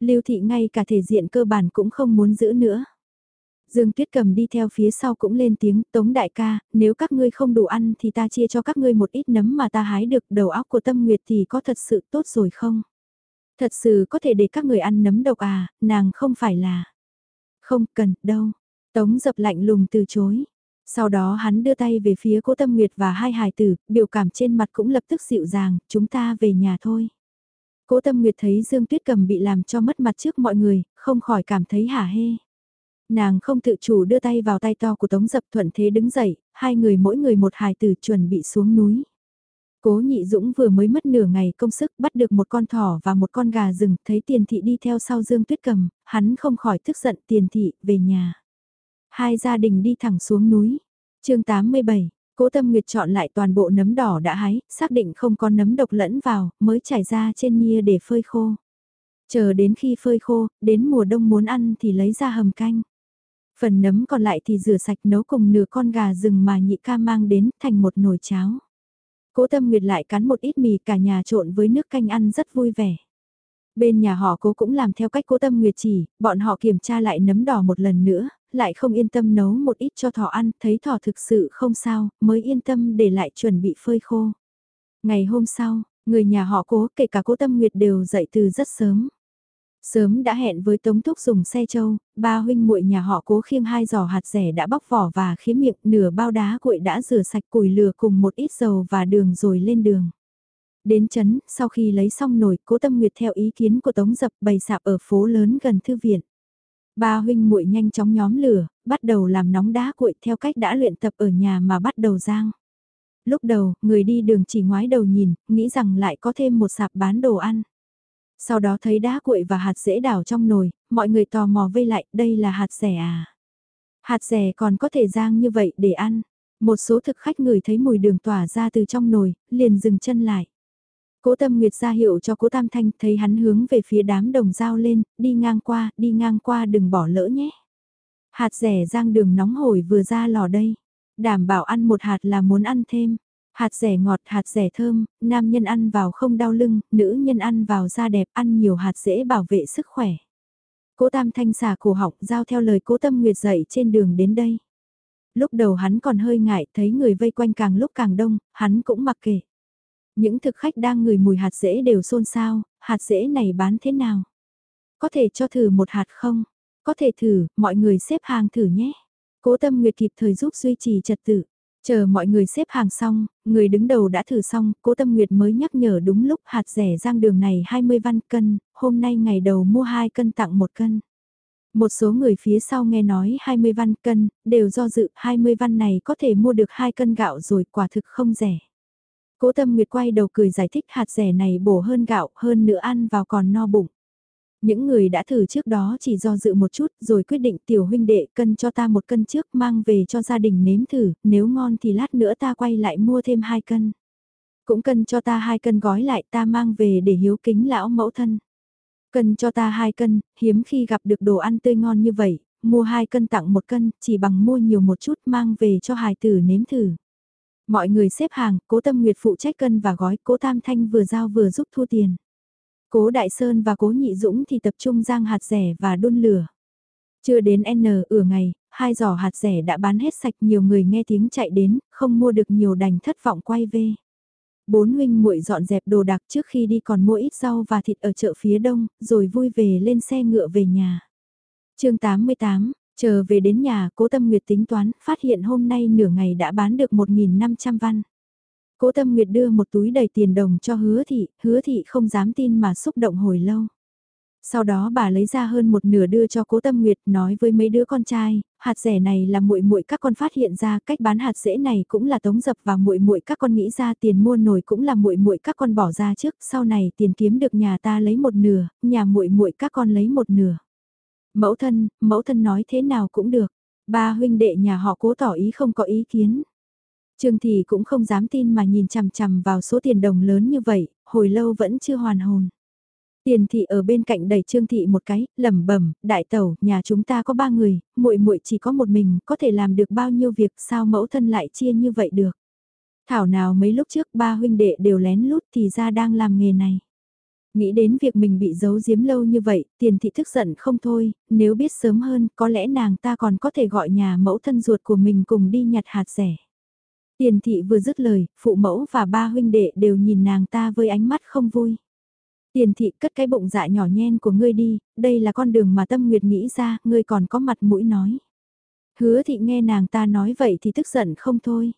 Lưu thị ngay cả thể diện cơ bản cũng không muốn giữ nữa. Dương Tuyết cầm đi theo phía sau cũng lên tiếng, Tống đại ca, nếu các ngươi không đủ ăn thì ta chia cho các ngươi một ít nấm mà ta hái được đầu óc của tâm nguyệt thì có thật sự tốt rồi không? Thật sự có thể để các người ăn nấm độc à, nàng không phải là... Không cần, đâu. Tống dập lạnh lùng từ chối. Sau đó hắn đưa tay về phía cố tâm nguyệt và hai hài tử, biểu cảm trên mặt cũng lập tức dịu dàng, chúng ta về nhà thôi. Cố tâm nguyệt thấy Dương Tuyết cầm bị làm cho mất mặt trước mọi người, không khỏi cảm thấy hả hê. Nàng không tự chủ đưa tay vào tay to của Tống Dập thuận thế đứng dậy, hai người mỗi người một hài tử chuẩn bị xuống núi. Cố nhị dũng vừa mới mất nửa ngày công sức bắt được một con thỏ và một con gà rừng, thấy tiền thị đi theo sau Dương Tuyết Cầm, hắn không khỏi tức giận tiền thị, về nhà. Hai gia đình đi thẳng xuống núi. chương 87, cố tâm nguyệt chọn lại toàn bộ nấm đỏ đã hái, xác định không có nấm độc lẫn vào, mới trải ra trên nia để phơi khô. Chờ đến khi phơi khô, đến mùa đông muốn ăn thì lấy ra hầm canh. Phần nấm còn lại thì rửa sạch nấu cùng nửa con gà rừng mà nhị ca mang đến thành một nồi cháo. Cố Tâm Nguyệt lại cắn một ít mì cả nhà trộn với nước canh ăn rất vui vẻ. Bên nhà họ cố cũng làm theo cách cố Tâm Nguyệt chỉ, bọn họ kiểm tra lại nấm đỏ một lần nữa, lại không yên tâm nấu một ít cho thỏ ăn, thấy thỏ thực sự không sao, mới yên tâm để lại chuẩn bị phơi khô. Ngày hôm sau, người nhà họ cố kể cả cố Tâm Nguyệt đều dậy từ rất sớm. Sớm đã hẹn với Tống Thúc dùng xe châu, ba huynh muội nhà họ cố khiêng hai giò hạt rẻ đã bóc vỏ và khía miệng nửa bao đá cuội đã rửa sạch củi lửa cùng một ít dầu và đường rồi lên đường. Đến chấn, sau khi lấy xong nồi, cố tâm nguyệt theo ý kiến của Tống Dập bày sạp ở phố lớn gần thư viện. Ba huynh muội nhanh chóng nhóm lửa, bắt đầu làm nóng đá cuội theo cách đã luyện tập ở nhà mà bắt đầu giang. Lúc đầu, người đi đường chỉ ngoái đầu nhìn, nghĩ rằng lại có thêm một sạp bán đồ ăn. Sau đó thấy đá cuội và hạt dễ đảo trong nồi, mọi người tò mò vây lại, đây là hạt rẻ à? Hạt rẻ còn có thể rang như vậy để ăn. Một số thực khách người thấy mùi đường tỏa ra từ trong nồi, liền dừng chân lại. Cố Tâm Nguyệt ra hiệu cho Cố Tam Thanh, thấy hắn hướng về phía đám đồng dao lên, đi ngang qua, đi ngang qua đừng bỏ lỡ nhé. Hạt rẻ rang đường nóng hổi vừa ra lò đây, đảm bảo ăn một hạt là muốn ăn thêm. Hạt rẻ ngọt, hạt rẻ thơm, nam nhân ăn vào không đau lưng, nữ nhân ăn vào da đẹp, ăn nhiều hạt dễ bảo vệ sức khỏe. Cố Tam Thanh xả cổ họng giao theo lời Cố Tâm Nguyệt dạy trên đường đến đây. Lúc đầu hắn còn hơi ngại, thấy người vây quanh càng lúc càng đông, hắn cũng mặc kệ. Những thực khách đang ngửi mùi hạt dễ đều xôn xao, hạt dễ này bán thế nào? Có thể cho thử một hạt không? Có thể thử, mọi người xếp hàng thử nhé. Cố Tâm Nguyệt kịp thời giúp duy trì trật tự. Chờ mọi người xếp hàng xong, người đứng đầu đã thử xong, cố tâm nguyệt mới nhắc nhở đúng lúc hạt rẻ giang đường này 20 văn cân, hôm nay ngày đầu mua 2 cân tặng 1 cân. Một số người phía sau nghe nói 20 văn cân, đều do dự 20 văn này có thể mua được 2 cân gạo rồi quả thực không rẻ. Cố tâm nguyệt quay đầu cười giải thích hạt rẻ này bổ hơn gạo hơn nữa ăn vào còn no bụng. Những người đã thử trước đó chỉ do dự một chút rồi quyết định tiểu huynh đệ cân cho ta một cân trước mang về cho gia đình nếm thử, nếu ngon thì lát nữa ta quay lại mua thêm hai cân. Cũng cân cho ta hai cân gói lại ta mang về để hiếu kính lão mẫu thân. Cân cho ta hai cân, hiếm khi gặp được đồ ăn tươi ngon như vậy, mua hai cân tặng một cân, chỉ bằng mua nhiều một chút mang về cho hài tử nếm thử. Mọi người xếp hàng, cố tâm nguyệt phụ trách cân và gói, cố tam thanh vừa giao vừa giúp thu tiền. Cố Đại Sơn và Cố Nhị Dũng thì tập trung giang hạt rẻ và đun lửa. Chưa đến N ửa ngày, hai giỏ hạt rẻ đã bán hết sạch nhiều người nghe tiếng chạy đến, không mua được nhiều đành thất vọng quay về. Bốn huynh muội dọn dẹp đồ đạc trước khi đi còn mua ít rau và thịt ở chợ phía đông, rồi vui về lên xe ngựa về nhà. chương 88, chờ về đến nhà, cố tâm nguyệt tính toán, phát hiện hôm nay nửa ngày đã bán được 1.500 văn. Cố Tâm Nguyệt đưa một túi đầy tiền đồng cho hứa thị, hứa thị không dám tin mà xúc động hồi lâu. Sau đó bà lấy ra hơn một nửa đưa cho Cố Tâm Nguyệt nói với mấy đứa con trai, hạt rẻ này là muội muội các con phát hiện ra, cách bán hạt rễ này cũng là tống dập và muội muội các con nghĩ ra, tiền mua nồi cũng là muội muội các con bỏ ra trước, sau này tiền kiếm được nhà ta lấy một nửa, nhà muội muội các con lấy một nửa. Mẫu thân, mẫu thân nói thế nào cũng được. Ba huynh đệ nhà họ Cố tỏ ý không có ý kiến. Trương Thị cũng không dám tin mà nhìn chằm chằm vào số tiền đồng lớn như vậy, hồi lâu vẫn chưa hoàn hồn. Tiền thị ở bên cạnh đẩy Trương thị một cái, lẩm bẩm, đại tẩu, nhà chúng ta có ba người, muội muội chỉ có một mình, có thể làm được bao nhiêu việc, sao mẫu thân lại chia như vậy được? Thảo nào mấy lúc trước ba huynh đệ đều lén lút thì ra đang làm nghề này. Nghĩ đến việc mình bị giấu giếm lâu như vậy, tiền thị thức giận không thôi, nếu biết sớm hơn, có lẽ nàng ta còn có thể gọi nhà mẫu thân ruột của mình cùng đi nhặt hạt rẻ. Tiền thị vừa dứt lời, phụ mẫu và ba huynh đệ đều nhìn nàng ta với ánh mắt không vui. Tiền thị cất cái bụng dạ nhỏ nhen của ngươi đi, đây là con đường mà tâm nguyệt nghĩ ra, ngươi còn có mặt mũi nói. Hứa thị nghe nàng ta nói vậy thì tức giận không thôi.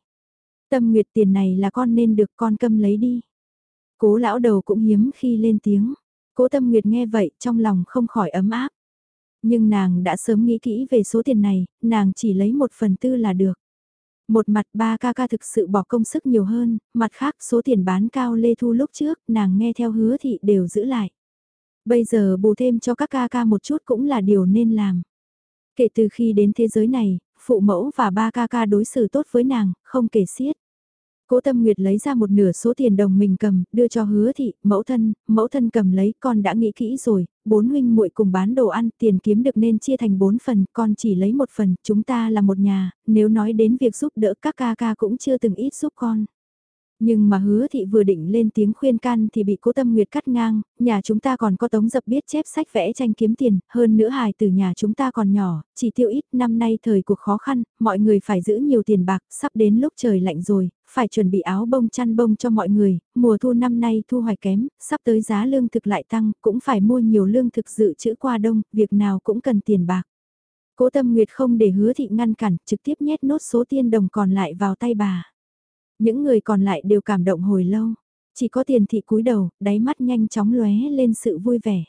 Tâm nguyệt tiền này là con nên được con câm lấy đi. Cố lão đầu cũng hiếm khi lên tiếng. Cố tâm nguyệt nghe vậy trong lòng không khỏi ấm áp. Nhưng nàng đã sớm nghĩ kỹ về số tiền này, nàng chỉ lấy một phần tư là được. Một mặt ba ca ca thực sự bỏ công sức nhiều hơn, mặt khác số tiền bán cao lê thu lúc trước, nàng nghe theo hứa thị đều giữ lại. Bây giờ bù thêm cho các ca ca một chút cũng là điều nên làm. Kể từ khi đến thế giới này, phụ mẫu và ba ca ca đối xử tốt với nàng, không kể xiết. Cố Tâm Nguyệt lấy ra một nửa số tiền đồng mình cầm, đưa cho hứa thị, mẫu thân, mẫu thân cầm lấy, con đã nghĩ kỹ rồi, bốn huynh muội cùng bán đồ ăn, tiền kiếm được nên chia thành bốn phần, con chỉ lấy một phần, chúng ta là một nhà, nếu nói đến việc giúp đỡ các ca ca cũng chưa từng ít giúp con. Nhưng mà hứa thị vừa định lên tiếng khuyên can thì bị cố tâm nguyệt cắt ngang, nhà chúng ta còn có tống dập biết chép sách vẽ tranh kiếm tiền, hơn nữa hài từ nhà chúng ta còn nhỏ, chỉ tiêu ít, năm nay thời cuộc khó khăn, mọi người phải giữ nhiều tiền bạc, sắp đến lúc trời lạnh rồi, phải chuẩn bị áo bông chăn bông cho mọi người, mùa thu năm nay thu hoạch kém, sắp tới giá lương thực lại tăng, cũng phải mua nhiều lương thực dự trữ qua đông, việc nào cũng cần tiền bạc. Cố tâm nguyệt không để hứa thị ngăn cản, trực tiếp nhét nốt số tiền đồng còn lại vào tay bà. Những người còn lại đều cảm động hồi lâu. Chỉ có tiền thị cúi đầu, đáy mắt nhanh chóng lóe lên sự vui vẻ.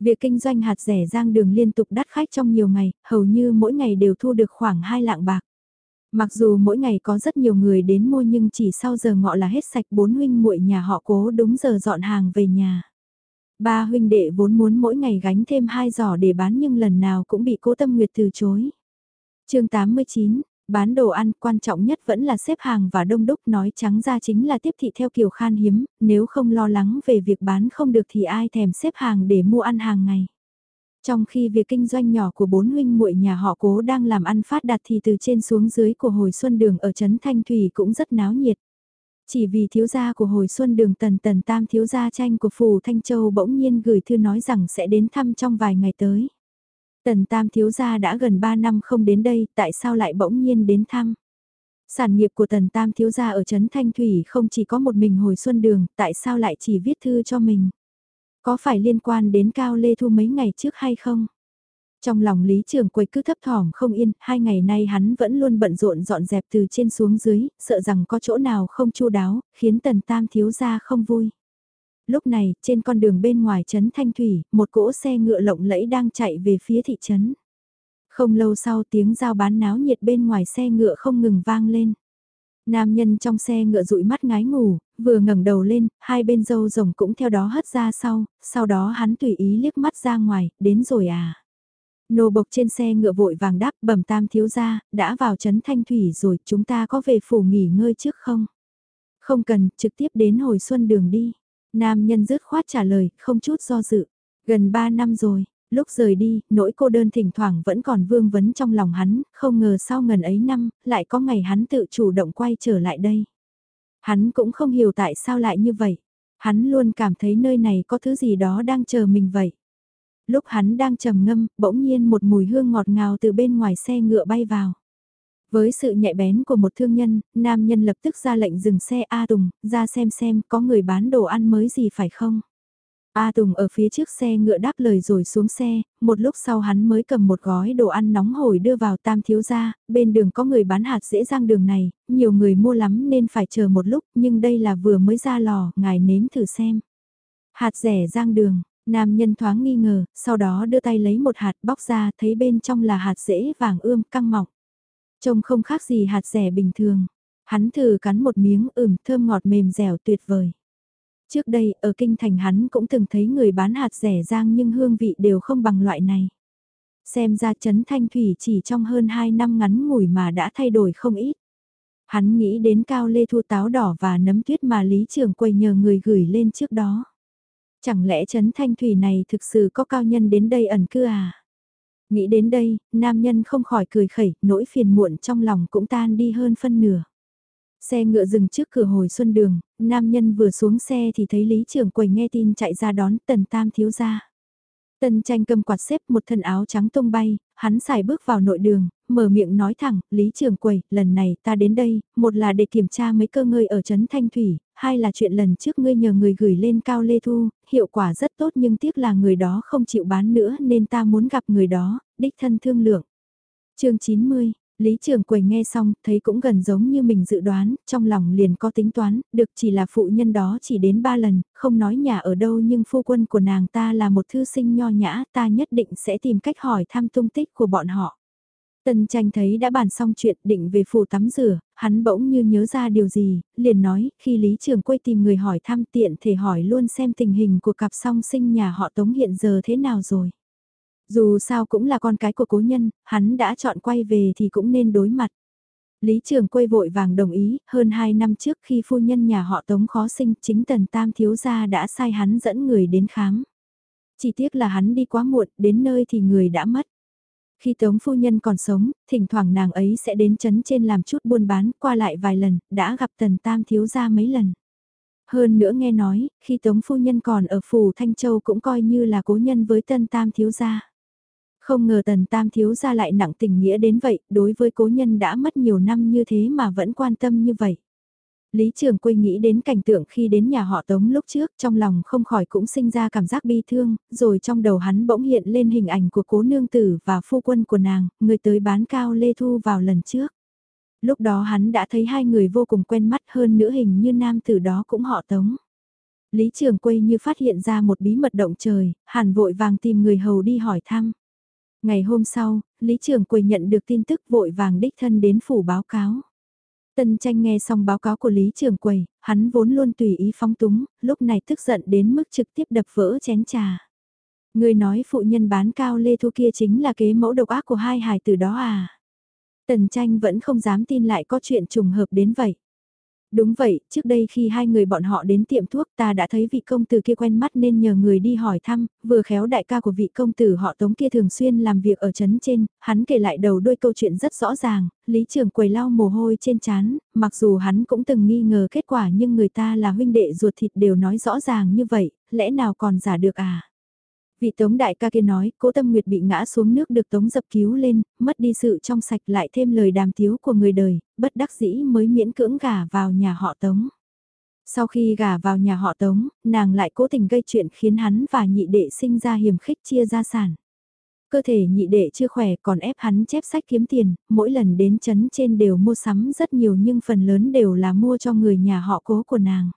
Việc kinh doanh hạt rẻ giang đường liên tục đắt khách trong nhiều ngày, hầu như mỗi ngày đều thu được khoảng 2 lạng bạc. Mặc dù mỗi ngày có rất nhiều người đến mua nhưng chỉ sau giờ ngọ là hết sạch bốn huynh muội nhà họ cố đúng giờ dọn hàng về nhà. Ba huynh đệ vốn muốn mỗi ngày gánh thêm hai giỏ để bán nhưng lần nào cũng bị cố tâm nguyệt từ chối. chương 89, Bán đồ ăn quan trọng nhất vẫn là xếp hàng và đông đúc nói trắng ra chính là tiếp thị theo kiểu khan hiếm, nếu không lo lắng về việc bán không được thì ai thèm xếp hàng để mua ăn hàng ngày. Trong khi việc kinh doanh nhỏ của bốn huynh muội nhà họ cố đang làm ăn phát đạt thì từ trên xuống dưới của hồi xuân đường ở Trấn Thanh Thủy cũng rất náo nhiệt. Chỉ vì thiếu gia của hồi xuân đường tần tần tam thiếu gia tranh của Phù Thanh Châu bỗng nhiên gửi thư nói rằng sẽ đến thăm trong vài ngày tới. Tần Tam thiếu gia đã gần 3 năm không đến đây, tại sao lại bỗng nhiên đến thăm? Sản nghiệp của Tần Tam thiếu gia ở Trấn Thanh Thủy không chỉ có một mình hồi xuân đường, tại sao lại chỉ viết thư cho mình? Có phải liên quan đến Cao Lê Thu mấy ngày trước hay không? Trong lòng Lý Trường Quầy cứ thấp thỏm không yên, hai ngày nay hắn vẫn luôn bận rộn dọn dẹp từ trên xuống dưới, sợ rằng có chỗ nào không chu đáo, khiến Tần Tam thiếu gia không vui lúc này, trên con đường bên ngoài trấn Thanh Thủy, một cỗ xe ngựa lộng lẫy đang chạy về phía thị trấn. Không lâu sau tiếng giao bán náo nhiệt bên ngoài xe ngựa không ngừng vang lên. Nam nhân trong xe ngựa dụi mắt ngái ngủ, vừa ngẩng đầu lên, hai bên dâu rồng cũng theo đó hất ra sau, sau đó hắn tùy ý liếc mắt ra ngoài, đến rồi à. Nô bộc trên xe ngựa vội vàng đáp bẩm tam thiếu gia, đã vào trấn thanh thủy rồi, chúng ta có về phủ nghỉ ngơi trước không? Không cần, trực tiếp đến hồi xuân đường đi. Nam nhân dứt khoát trả lời, không chút do dự. Gần 3 năm rồi, lúc rời đi, nỗi cô đơn thỉnh thoảng vẫn còn vương vấn trong lòng hắn, không ngờ sau ngần ấy năm, lại có ngày hắn tự chủ động quay trở lại đây. Hắn cũng không hiểu tại sao lại như vậy. Hắn luôn cảm thấy nơi này có thứ gì đó đang chờ mình vậy. Lúc hắn đang trầm ngâm, bỗng nhiên một mùi hương ngọt ngào từ bên ngoài xe ngựa bay vào. Với sự nhạy bén của một thương nhân, nam nhân lập tức ra lệnh dừng xe A Tùng, ra xem xem có người bán đồ ăn mới gì phải không. A Tùng ở phía trước xe ngựa đáp lời rồi xuống xe, một lúc sau hắn mới cầm một gói đồ ăn nóng hổi đưa vào tam thiếu gia, bên đường có người bán hạt dễ dàng đường này, nhiều người mua lắm nên phải chờ một lúc, nhưng đây là vừa mới ra lò, ngài nếm thử xem. Hạt rẻ giang đường, nam nhân thoáng nghi ngờ, sau đó đưa tay lấy một hạt bóc ra thấy bên trong là hạt dễ vàng ươm căng mỏng. Trông không khác gì hạt rẻ bình thường. Hắn thử cắn một miếng ửm thơm ngọt mềm dẻo tuyệt vời. Trước đây, ở kinh thành hắn cũng từng thấy người bán hạt rẻ rang nhưng hương vị đều không bằng loại này. Xem ra chấn thanh thủy chỉ trong hơn 2 năm ngắn ngủi mà đã thay đổi không ít. Hắn nghĩ đến cao lê thu táo đỏ và nấm tuyết mà lý trưởng quầy nhờ người gửi lên trước đó. Chẳng lẽ chấn thanh thủy này thực sự có cao nhân đến đây ẩn cư à? Nghĩ đến đây, nam nhân không khỏi cười khẩy, nỗi phiền muộn trong lòng cũng tan đi hơn phân nửa. Xe ngựa dừng trước cửa hồi xuân đường, nam nhân vừa xuống xe thì thấy Lý Trường Quầy nghe tin chạy ra đón tần tam thiếu gia. Tần tranh cầm quạt xếp một thân áo trắng tung bay, hắn xài bước vào nội đường, mở miệng nói thẳng, Lý Trường Quầy, lần này ta đến đây, một là để kiểm tra mấy cơ ngơi ở Trấn Thanh Thủy, hai là chuyện lần trước ngươi nhờ người gửi lên Cao Lê Thu, hiệu quả rất tốt nhưng tiếc là người đó không chịu bán nữa nên ta muốn gặp người đó, đích thân thương lượng. chương 90 Lý Trường Quầy nghe xong, thấy cũng gần giống như mình dự đoán, trong lòng liền có tính toán, được chỉ là phụ nhân đó chỉ đến ba lần, không nói nhà ở đâu nhưng phu quân của nàng ta là một thư sinh nho nhã, ta nhất định sẽ tìm cách hỏi thăm tung tích của bọn họ. Tân tranh thấy đã bàn xong chuyện định về phủ tắm rửa, hắn bỗng như nhớ ra điều gì, liền nói, khi Lý Trường Quê tìm người hỏi thăm tiện thể hỏi luôn xem tình hình của cặp song sinh nhà họ Tống hiện giờ thế nào rồi. Dù sao cũng là con cái của cố nhân, hắn đã chọn quay về thì cũng nên đối mặt. Lý Trường Quê vội vàng đồng ý, hơn 2 năm trước khi phu nhân nhà họ Tống khó sinh chính Tần Tam Thiếu Gia đã sai hắn dẫn người đến khám. Chỉ tiếc là hắn đi quá muộn, đến nơi thì người đã mất. Khi Tống phu nhân còn sống, thỉnh thoảng nàng ấy sẽ đến chấn trên làm chút buôn bán, qua lại vài lần, đã gặp Tần Tam thiếu gia mấy lần. Hơn nữa nghe nói, khi Tống phu nhân còn ở phủ Thanh Châu cũng coi như là cố nhân với tần Tam thiếu gia. Không ngờ Tần Tam thiếu gia lại nặng tình nghĩa đến vậy, đối với cố nhân đã mất nhiều năm như thế mà vẫn quan tâm như vậy. Lý Trường Quy nghĩ đến cảnh tượng khi đến nhà họ Tống lúc trước, trong lòng không khỏi cũng sinh ra cảm giác bi thương, rồi trong đầu hắn bỗng hiện lên hình ảnh của cố nương tử và phu quân của nàng, người tới bán cao Lê Thu vào lần trước. Lúc đó hắn đã thấy hai người vô cùng quen mắt hơn nữa hình như nam tử đó cũng họ Tống. Lý Trường Quy như phát hiện ra một bí mật động trời, hàn vội vàng tìm người hầu đi hỏi thăm. Ngày hôm sau, Lý Trường Quay nhận được tin tức vội vàng đích thân đến phủ báo cáo. Tân tranh nghe xong báo cáo của Lý Trường Quầy, hắn vốn luôn tùy ý phóng túng, lúc này tức giận đến mức trực tiếp đập vỡ chén trà. Người nói phụ nhân bán cao lê thu kia chính là kế mẫu độc ác của hai hài tử đó à. Tần tranh vẫn không dám tin lại có chuyện trùng hợp đến vậy. Đúng vậy, trước đây khi hai người bọn họ đến tiệm thuốc ta đã thấy vị công tử kia quen mắt nên nhờ người đi hỏi thăm, vừa khéo đại ca của vị công tử họ tống kia thường xuyên làm việc ở trấn trên, hắn kể lại đầu đôi câu chuyện rất rõ ràng, lý trường quầy lau mồ hôi trên chán, mặc dù hắn cũng từng nghi ngờ kết quả nhưng người ta là huynh đệ ruột thịt đều nói rõ ràng như vậy, lẽ nào còn giả được à? Vị tống đại ca kia nói, cố tâm nguyệt bị ngã xuống nước được tống dập cứu lên, mất đi sự trong sạch lại thêm lời đàm tiếu của người đời, bất đắc dĩ mới miễn cưỡng gả vào nhà họ tống. Sau khi gả vào nhà họ tống, nàng lại cố tình gây chuyện khiến hắn và nhị đệ sinh ra hiểm khích chia gia sản. Cơ thể nhị đệ chưa khỏe còn ép hắn chép sách kiếm tiền, mỗi lần đến chấn trên đều mua sắm rất nhiều nhưng phần lớn đều là mua cho người nhà họ cố của nàng.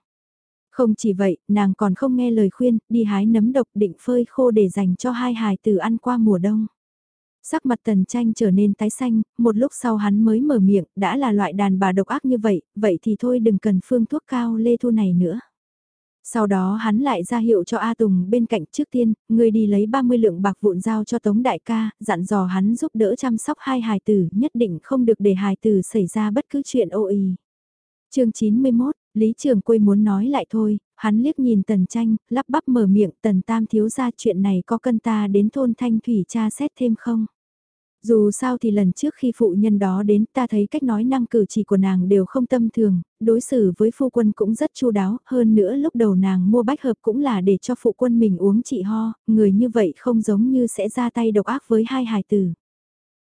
Không chỉ vậy, nàng còn không nghe lời khuyên, đi hái nấm độc định phơi khô để dành cho hai hài tử ăn qua mùa đông. Sắc mặt tần tranh trở nên tái xanh, một lúc sau hắn mới mở miệng, đã là loại đàn bà độc ác như vậy, vậy thì thôi đừng cần phương thuốc cao lê thu này nữa. Sau đó hắn lại ra hiệu cho A Tùng bên cạnh trước tiên, người đi lấy 30 lượng bạc vụn giao cho Tống Đại ca, dặn dò hắn giúp đỡ chăm sóc hai hài tử, nhất định không được để hài tử xảy ra bất cứ chuyện ô y chương 91, Lý Trường Quê muốn nói lại thôi, hắn liếc nhìn tần tranh, lắp bắp mở miệng tần tam thiếu ra chuyện này có cân ta đến thôn thanh thủy tra xét thêm không? Dù sao thì lần trước khi phụ nhân đó đến ta thấy cách nói năng cử chỉ của nàng đều không tâm thường, đối xử với phu quân cũng rất chu đáo, hơn nữa lúc đầu nàng mua bách hợp cũng là để cho phụ quân mình uống trị ho, người như vậy không giống như sẽ ra tay độc ác với hai hài tử.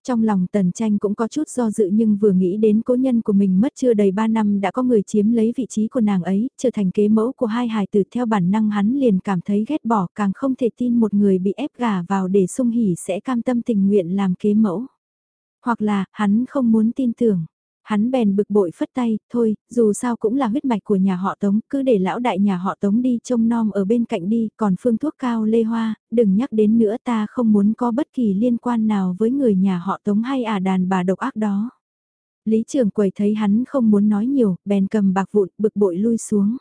Trong lòng tần tranh cũng có chút do dự nhưng vừa nghĩ đến cố nhân của mình mất chưa đầy 3 năm đã có người chiếm lấy vị trí của nàng ấy, trở thành kế mẫu của hai hài tử theo bản năng hắn liền cảm thấy ghét bỏ càng không thể tin một người bị ép gả vào để sung hỉ sẽ cam tâm tình nguyện làm kế mẫu. Hoặc là, hắn không muốn tin tưởng. Hắn bèn bực bội phất tay, thôi, dù sao cũng là huyết mạch của nhà họ Tống, cứ để lão đại nhà họ Tống đi trông nom ở bên cạnh đi, còn phương thuốc cao lê hoa, đừng nhắc đến nữa ta không muốn có bất kỳ liên quan nào với người nhà họ Tống hay à đàn bà độc ác đó. Lý Trường Quầy thấy hắn không muốn nói nhiều, bèn cầm bạc vụn, bực bội lui xuống.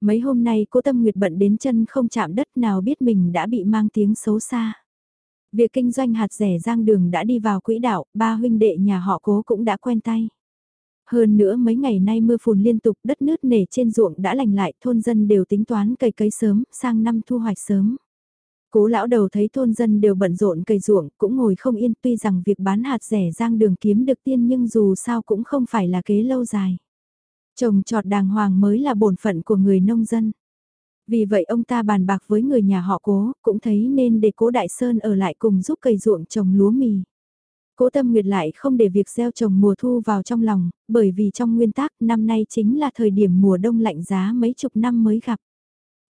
Mấy hôm nay cô Tâm Nguyệt bận đến chân không chạm đất nào biết mình đã bị mang tiếng xấu xa. Việc kinh doanh hạt rẻ giang đường đã đi vào quỹ đạo, ba huynh đệ nhà họ cố cũng đã quen tay. Hơn nữa mấy ngày nay mưa phùn liên tục đất nứt nể trên ruộng đã lành lại thôn dân đều tính toán cày cấy sớm, sang năm thu hoạch sớm. Cố lão đầu thấy thôn dân đều bận rộn cày ruộng, cũng ngồi không yên tuy rằng việc bán hạt rẻ giang đường kiếm được tiên nhưng dù sao cũng không phải là kế lâu dài. Trồng trọt đàng hoàng mới là bổn phận của người nông dân. Vì vậy ông ta bàn bạc với người nhà họ cố, cũng thấy nên để cố Đại Sơn ở lại cùng giúp cày ruộng trồng lúa mì. Cố Tâm Nguyệt lại không để việc gieo trồng mùa thu vào trong lòng, bởi vì trong nguyên tắc năm nay chính là thời điểm mùa đông lạnh giá mấy chục năm mới gặp.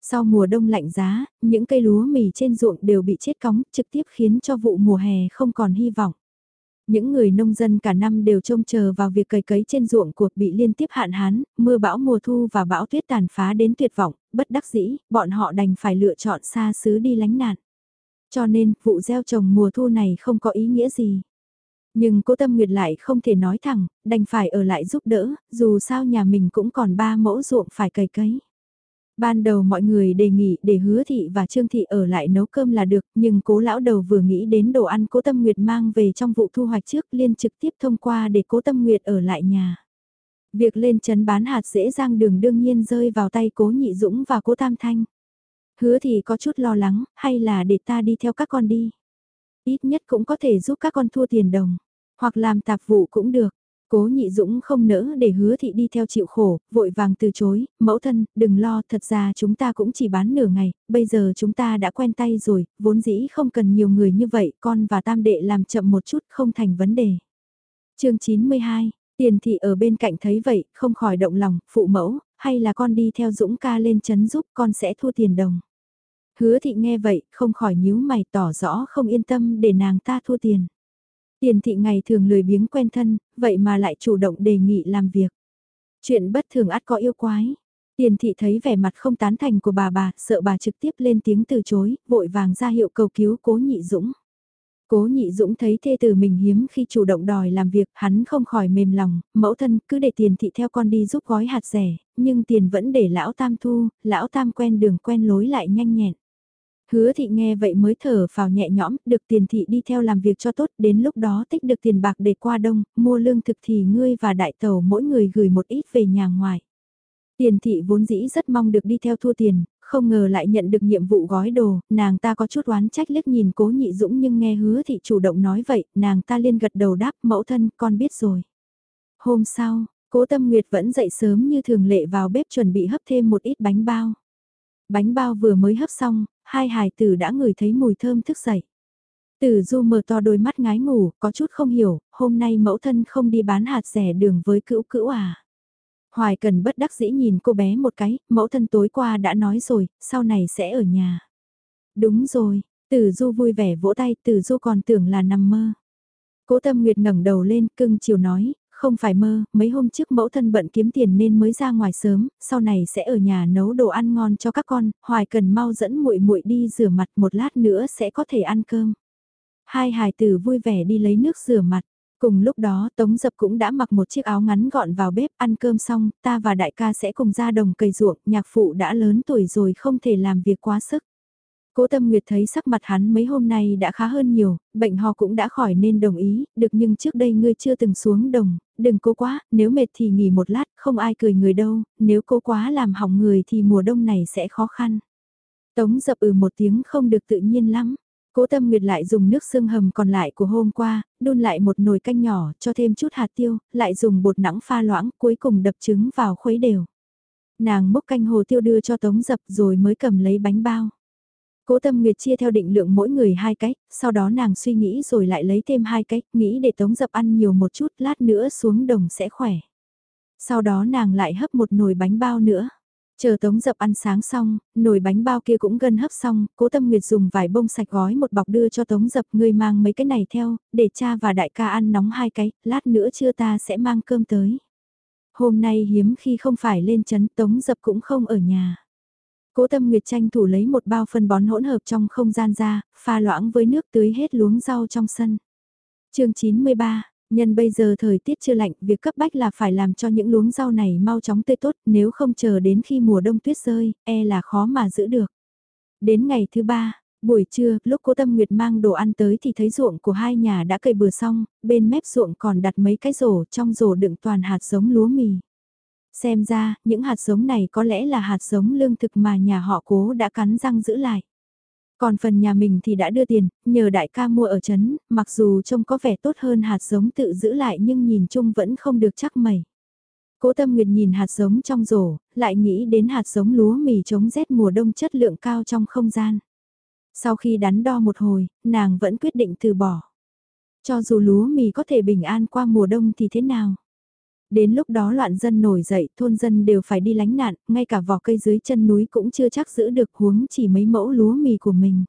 Sau mùa đông lạnh giá, những cây lúa mì trên ruộng đều bị chết cóng, trực tiếp khiến cho vụ mùa hè không còn hy vọng. Những người nông dân cả năm đều trông chờ vào việc cày cấy trên ruộng cuộc bị liên tiếp hạn hán, mưa bão mùa thu và bão tuyết tàn phá đến tuyệt vọng, bất đắc dĩ, bọn họ đành phải lựa chọn xa xứ đi lánh nạn. Cho nên, vụ gieo trồng mùa thu này không có ý nghĩa gì. Nhưng cố tâm nguyệt lại không thể nói thẳng, đành phải ở lại giúp đỡ, dù sao nhà mình cũng còn ba mẫu ruộng phải cày cấy. Ban đầu mọi người đề nghị để hứa thị và trương thị ở lại nấu cơm là được, nhưng cố lão đầu vừa nghĩ đến đồ ăn cố tâm nguyệt mang về trong vụ thu hoạch trước liên trực tiếp thông qua để cố tâm nguyệt ở lại nhà. Việc lên chấn bán hạt dễ dàng đường đương nhiên rơi vào tay cố nhị dũng và cố tam thanh. Hứa thì có chút lo lắng, hay là để ta đi theo các con đi. Ít nhất cũng có thể giúp các con thua tiền đồng, hoặc làm tạp vụ cũng được. Cố nhị dũng không nỡ để hứa thị đi theo chịu khổ, vội vàng từ chối, mẫu thân, đừng lo, thật ra chúng ta cũng chỉ bán nửa ngày, bây giờ chúng ta đã quen tay rồi, vốn dĩ không cần nhiều người như vậy, con và tam đệ làm chậm một chút không thành vấn đề. chương 92, tiền thị ở bên cạnh thấy vậy, không khỏi động lòng, phụ mẫu, hay là con đi theo dũng ca lên chấn giúp con sẽ thua tiền đồng. Hứa thị nghe vậy, không khỏi nhíu mày tỏ rõ không yên tâm để nàng ta thua tiền. Tiền thị ngày thường lười biếng quen thân, vậy mà lại chủ động đề nghị làm việc. Chuyện bất thường ắt có yêu quái. Tiền thị thấy vẻ mặt không tán thành của bà bà, sợ bà trực tiếp lên tiếng từ chối, vội vàng ra hiệu cầu cứu cố nhị dũng. Cố nhị dũng thấy thê tử mình hiếm khi chủ động đòi làm việc, hắn không khỏi mềm lòng, mẫu thân cứ để tiền thị theo con đi giúp gói hạt rẻ, nhưng tiền vẫn để lão tam thu, lão tam quen đường quen lối lại nhanh nhẹn. Hứa thị nghe vậy mới thở vào nhẹ nhõm, được tiền thị đi theo làm việc cho tốt, đến lúc đó tích được tiền bạc để qua đông, mua lương thực thì ngươi và đại tàu mỗi người gửi một ít về nhà ngoài. Tiền thị vốn dĩ rất mong được đi theo thua tiền, không ngờ lại nhận được nhiệm vụ gói đồ, nàng ta có chút oán trách liếc nhìn cố nhị dũng nhưng nghe hứa thị chủ động nói vậy, nàng ta liên gật đầu đáp mẫu thân con biết rồi. Hôm sau, cố tâm nguyệt vẫn dậy sớm như thường lệ vào bếp chuẩn bị hấp thêm một ít bánh bao. Bánh bao vừa mới hấp xong, hai hài tử đã ngửi thấy mùi thơm thức dậy. Tử du mở to đôi mắt ngái ngủ, có chút không hiểu, hôm nay mẫu thân không đi bán hạt rẻ đường với cữu cữu à. Hoài cần bất đắc dĩ nhìn cô bé một cái, mẫu thân tối qua đã nói rồi, sau này sẽ ở nhà. Đúng rồi, tử du vui vẻ vỗ tay, tử du còn tưởng là nằm mơ. Cố tâm nguyệt ngẩng đầu lên, cưng chiều nói, không phải mơ, mấy hôm trước mẫu thân bận kiếm tiền nên mới ra ngoài sớm, sau này sẽ ở nhà nấu đồ ăn ngon cho các con, Hoài cần mau dẫn muội muội đi rửa mặt một lát nữa sẽ có thể ăn cơm. Hai hài tử vui vẻ đi lấy nước rửa mặt. Cùng lúc đó Tống Dập cũng đã mặc một chiếc áo ngắn gọn vào bếp ăn cơm xong, ta và đại ca sẽ cùng ra đồng cày ruộng, nhạc phụ đã lớn tuổi rồi không thể làm việc quá sức. Cố Tâm Nguyệt thấy sắc mặt hắn mấy hôm nay đã khá hơn nhiều, bệnh ho cũng đã khỏi nên đồng ý, được nhưng trước đây ngươi chưa từng xuống đồng, đừng cố quá, nếu mệt thì nghỉ một lát, không ai cười người đâu, nếu cố quá làm hỏng người thì mùa đông này sẽ khó khăn. Tống dập ừ một tiếng không được tự nhiên lắm. Cố Tâm Nguyệt lại dùng nước xương hầm còn lại của hôm qua, đun lại một nồi canh nhỏ, cho thêm chút hạt tiêu, lại dùng bột nắng pha loãng, cuối cùng đập trứng vào khuấy đều. Nàng múc canh hồ tiêu đưa cho Tống dập rồi mới cầm lấy bánh bao. Cố Tâm Nguyệt chia theo định lượng mỗi người hai cái, sau đó nàng suy nghĩ rồi lại lấy thêm hai cái, nghĩ để Tống Dập ăn nhiều một chút, lát nữa xuống đồng sẽ khỏe. Sau đó nàng lại hấp một nồi bánh bao nữa. Chờ Tống Dập ăn sáng xong, nồi bánh bao kia cũng gần hấp xong, Cố Tâm Nguyệt dùng vải bông sạch gói một bọc đưa cho Tống Dập, ngươi mang mấy cái này theo, để cha và đại ca ăn nóng hai cái, lát nữa trưa ta sẽ mang cơm tới. Hôm nay hiếm khi không phải lên chấn Tống Dập cũng không ở nhà. Cố Tâm Nguyệt tranh thủ lấy một bao phân bón hỗn hợp trong không gian ra, pha loãng với nước tưới hết luống rau trong sân. chương 93, nhân bây giờ thời tiết chưa lạnh, việc cấp bách là phải làm cho những luống rau này mau chóng tươi tốt, nếu không chờ đến khi mùa đông tuyết rơi, e là khó mà giữ được. Đến ngày thứ ba, buổi trưa, lúc cố Tâm Nguyệt mang đồ ăn tới thì thấy ruộng của hai nhà đã cày bừa xong, bên mép ruộng còn đặt mấy cái rổ, trong rổ đựng toàn hạt giống lúa mì. Xem ra, những hạt giống này có lẽ là hạt giống lương thực mà nhà họ cố đã cắn răng giữ lại. Còn phần nhà mình thì đã đưa tiền, nhờ đại ca mua ở chấn mặc dù trông có vẻ tốt hơn hạt giống tự giữ lại nhưng nhìn chung vẫn không được chắc mẩy. Cố Tâm Nguyệt nhìn hạt giống trong rổ, lại nghĩ đến hạt giống lúa mì chống rét mùa đông chất lượng cao trong không gian. Sau khi đắn đo một hồi, nàng vẫn quyết định từ bỏ. Cho dù lúa mì có thể bình an qua mùa đông thì thế nào? Đến lúc đó loạn dân nổi dậy, thôn dân đều phải đi lánh nạn, ngay cả vỏ cây dưới chân núi cũng chưa chắc giữ được huống chỉ mấy mẫu lúa mì của mình.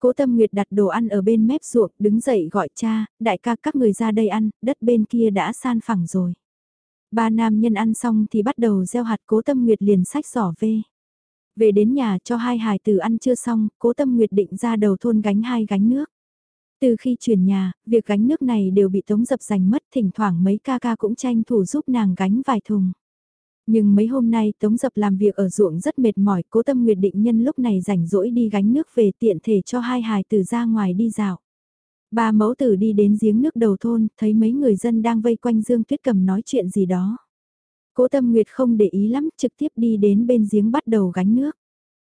Cố Tâm Nguyệt đặt đồ ăn ở bên mép ruộng, đứng dậy gọi cha, đại ca các người ra đây ăn, đất bên kia đã san phẳng rồi. Ba nam nhân ăn xong thì bắt đầu gieo hạt Cố Tâm Nguyệt liền sách giỏ về. Về đến nhà cho hai hài tử ăn chưa xong, Cố Tâm Nguyệt định ra đầu thôn gánh hai gánh nước. Từ khi chuyển nhà, việc gánh nước này đều bị tống dập giành mất, thỉnh thoảng mấy ca ca cũng tranh thủ giúp nàng gánh vài thùng. Nhưng mấy hôm nay Tống Dập làm việc ở ruộng rất mệt mỏi, cố tâm nguyệt định nhân lúc này rảnh rỗi đi gánh nước về tiện thể cho hai hài tử ra ngoài đi dạo. Ba mẫu tử đi đến giếng nước đầu thôn, thấy mấy người dân đang vây quanh Dương Tuyết Cầm nói chuyện gì đó. Cố Tâm Nguyệt không để ý lắm, trực tiếp đi đến bên giếng bắt đầu gánh nước.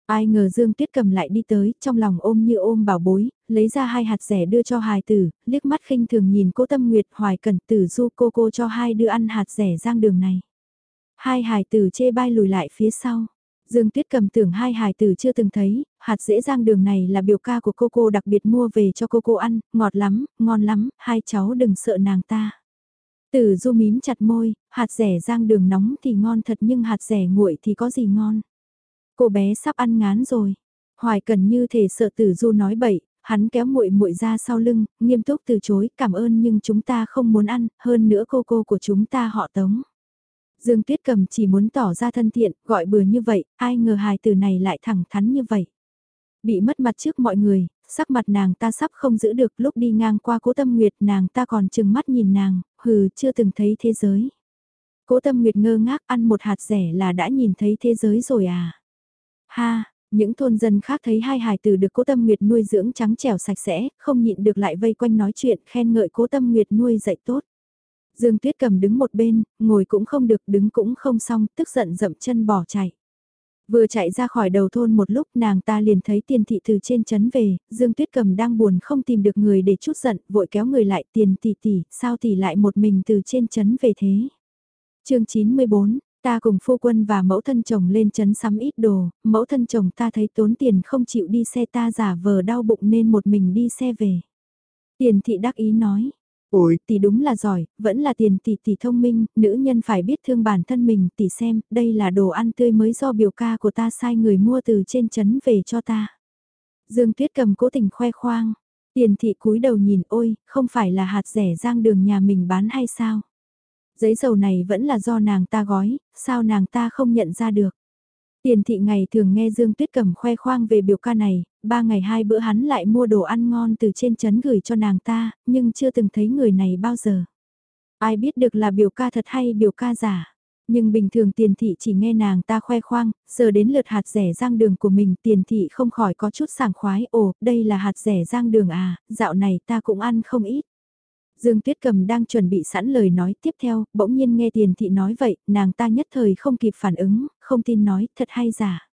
Ai ngờ Dương Tuyết cầm lại đi tới, trong lòng ôm như ôm bảo bối, lấy ra hai hạt rẻ đưa cho hài tử, liếc mắt khinh thường nhìn cố tâm nguyệt hoài cẩn tử du cô cô cho hai đứa ăn hạt rẻ giang đường này. Hai hài tử chê bai lùi lại phía sau. Dương Tuyết cầm tưởng hai hài tử chưa từng thấy, hạt dễ giang đường này là biểu ca của cô cô đặc biệt mua về cho cô cô ăn, ngọt lắm, ngon lắm, hai cháu đừng sợ nàng ta. Tử du mím chặt môi, hạt rẻ giang đường nóng thì ngon thật nhưng hạt rẻ nguội thì có gì ngon. Cô bé sắp ăn ngán rồi. Hoài cần như thể sợ tử du nói bậy, hắn kéo muội muội ra sau lưng, nghiêm túc từ chối, cảm ơn nhưng chúng ta không muốn ăn, hơn nữa cô cô của chúng ta họ tống. Dương Tuyết Cầm chỉ muốn tỏ ra thân thiện, gọi bừa như vậy, ai ngờ hài từ này lại thẳng thắn như vậy. Bị mất mặt trước mọi người, sắc mặt nàng ta sắp không giữ được lúc đi ngang qua cố tâm nguyệt nàng ta còn chừng mắt nhìn nàng, hừ chưa từng thấy thế giới. Cố tâm nguyệt ngơ ngác ăn một hạt rẻ là đã nhìn thấy thế giới rồi à. Ha, những thôn dân khác thấy hai hài tử được cố tâm nguyệt nuôi dưỡng trắng trẻo sạch sẽ, không nhịn được lại vây quanh nói chuyện khen ngợi cố tâm nguyệt nuôi dạy tốt. Dương Tuyết cầm đứng một bên, ngồi cũng không được đứng cũng không xong, tức giận dậm chân bỏ chạy. Vừa chạy ra khỏi đầu thôn một lúc nàng ta liền thấy tiền thị từ trên chấn về, Dương Tuyết cầm đang buồn không tìm được người để chút giận, vội kéo người lại tiền tỷ tỷ, sao tỷ lại một mình từ trên chấn về thế. chương 94, Ta cùng phu quân và mẫu thân chồng lên chấn sắm ít đồ, mẫu thân chồng ta thấy tốn tiền không chịu đi xe ta giả vờ đau bụng nên một mình đi xe về. Tiền thị đắc ý nói, ôi tỷ đúng là giỏi, vẫn là tiền tỷ tỷ thông minh, nữ nhân phải biết thương bản thân mình tỷ xem, đây là đồ ăn tươi mới do biểu ca của ta sai người mua từ trên chấn về cho ta. Dương Tuyết cầm cố tình khoe khoang, tiền thị cúi đầu nhìn ôi, không phải là hạt rẻ giang đường nhà mình bán hay sao? Giấy dầu này vẫn là do nàng ta gói, sao nàng ta không nhận ra được. Tiền thị ngày thường nghe Dương Tuyết Cầm khoe khoang về biểu ca này, ba ngày hai bữa hắn lại mua đồ ăn ngon từ trên chấn gửi cho nàng ta, nhưng chưa từng thấy người này bao giờ. Ai biết được là biểu ca thật hay biểu ca giả. Nhưng bình thường tiền thị chỉ nghe nàng ta khoe khoang, giờ đến lượt hạt rẻ rang đường của mình tiền thị không khỏi có chút sảng khoái, ồ, đây là hạt rẻ rang đường à, dạo này ta cũng ăn không ít. Dương Tuyết Cầm đang chuẩn bị sẵn lời nói tiếp theo, bỗng nhiên nghe tiền thị nói vậy, nàng ta nhất thời không kịp phản ứng, không tin nói, thật hay giả.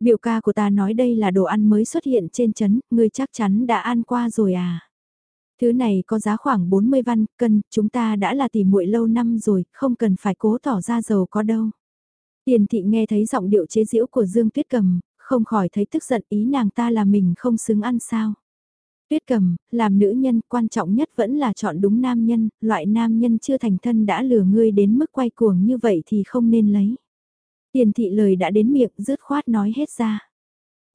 Biểu ca của ta nói đây là đồ ăn mới xuất hiện trên chấn, ngươi chắc chắn đã ăn qua rồi à. Thứ này có giá khoảng 40 văn cân, chúng ta đã là tỉ muội lâu năm rồi, không cần phải cố tỏ ra giàu có đâu. Tiền thị nghe thấy giọng điệu chế giễu của Dương Tuyết Cầm, không khỏi thấy tức giận ý nàng ta là mình không xứng ăn sao. Tuyết cầm, làm nữ nhân quan trọng nhất vẫn là chọn đúng nam nhân, loại nam nhân chưa thành thân đã lừa ngươi đến mức quay cuồng như vậy thì không nên lấy. Tiền thị lời đã đến miệng rứt khoát nói hết ra.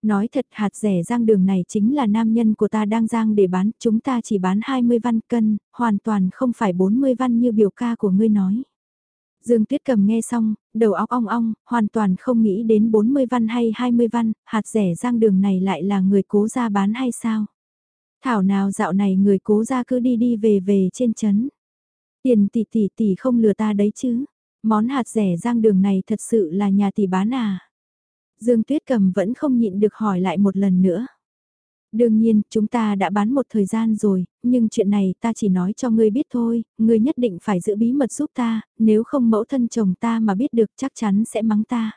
Nói thật hạt rẻ giang đường này chính là nam nhân của ta đang giang để bán, chúng ta chỉ bán 20 văn cân, hoàn toàn không phải 40 văn như biểu ca của ngươi nói. Dương Tuyết cầm nghe xong, đầu óc ong ong, hoàn toàn không nghĩ đến 40 văn hay 20 văn, hạt rẻ giang đường này lại là người cố ra bán hay sao? Thảo nào dạo này người cố ra cứ đi đi về về trên chấn. Tiền tỷ tỷ tỷ không lừa ta đấy chứ. Món hạt rẻ giang đường này thật sự là nhà tỷ bán à. Dương Tuyết Cầm vẫn không nhịn được hỏi lại một lần nữa. Đương nhiên, chúng ta đã bán một thời gian rồi, nhưng chuyện này ta chỉ nói cho ngươi biết thôi, ngươi nhất định phải giữ bí mật giúp ta, nếu không mẫu thân chồng ta mà biết được chắc chắn sẽ mắng ta.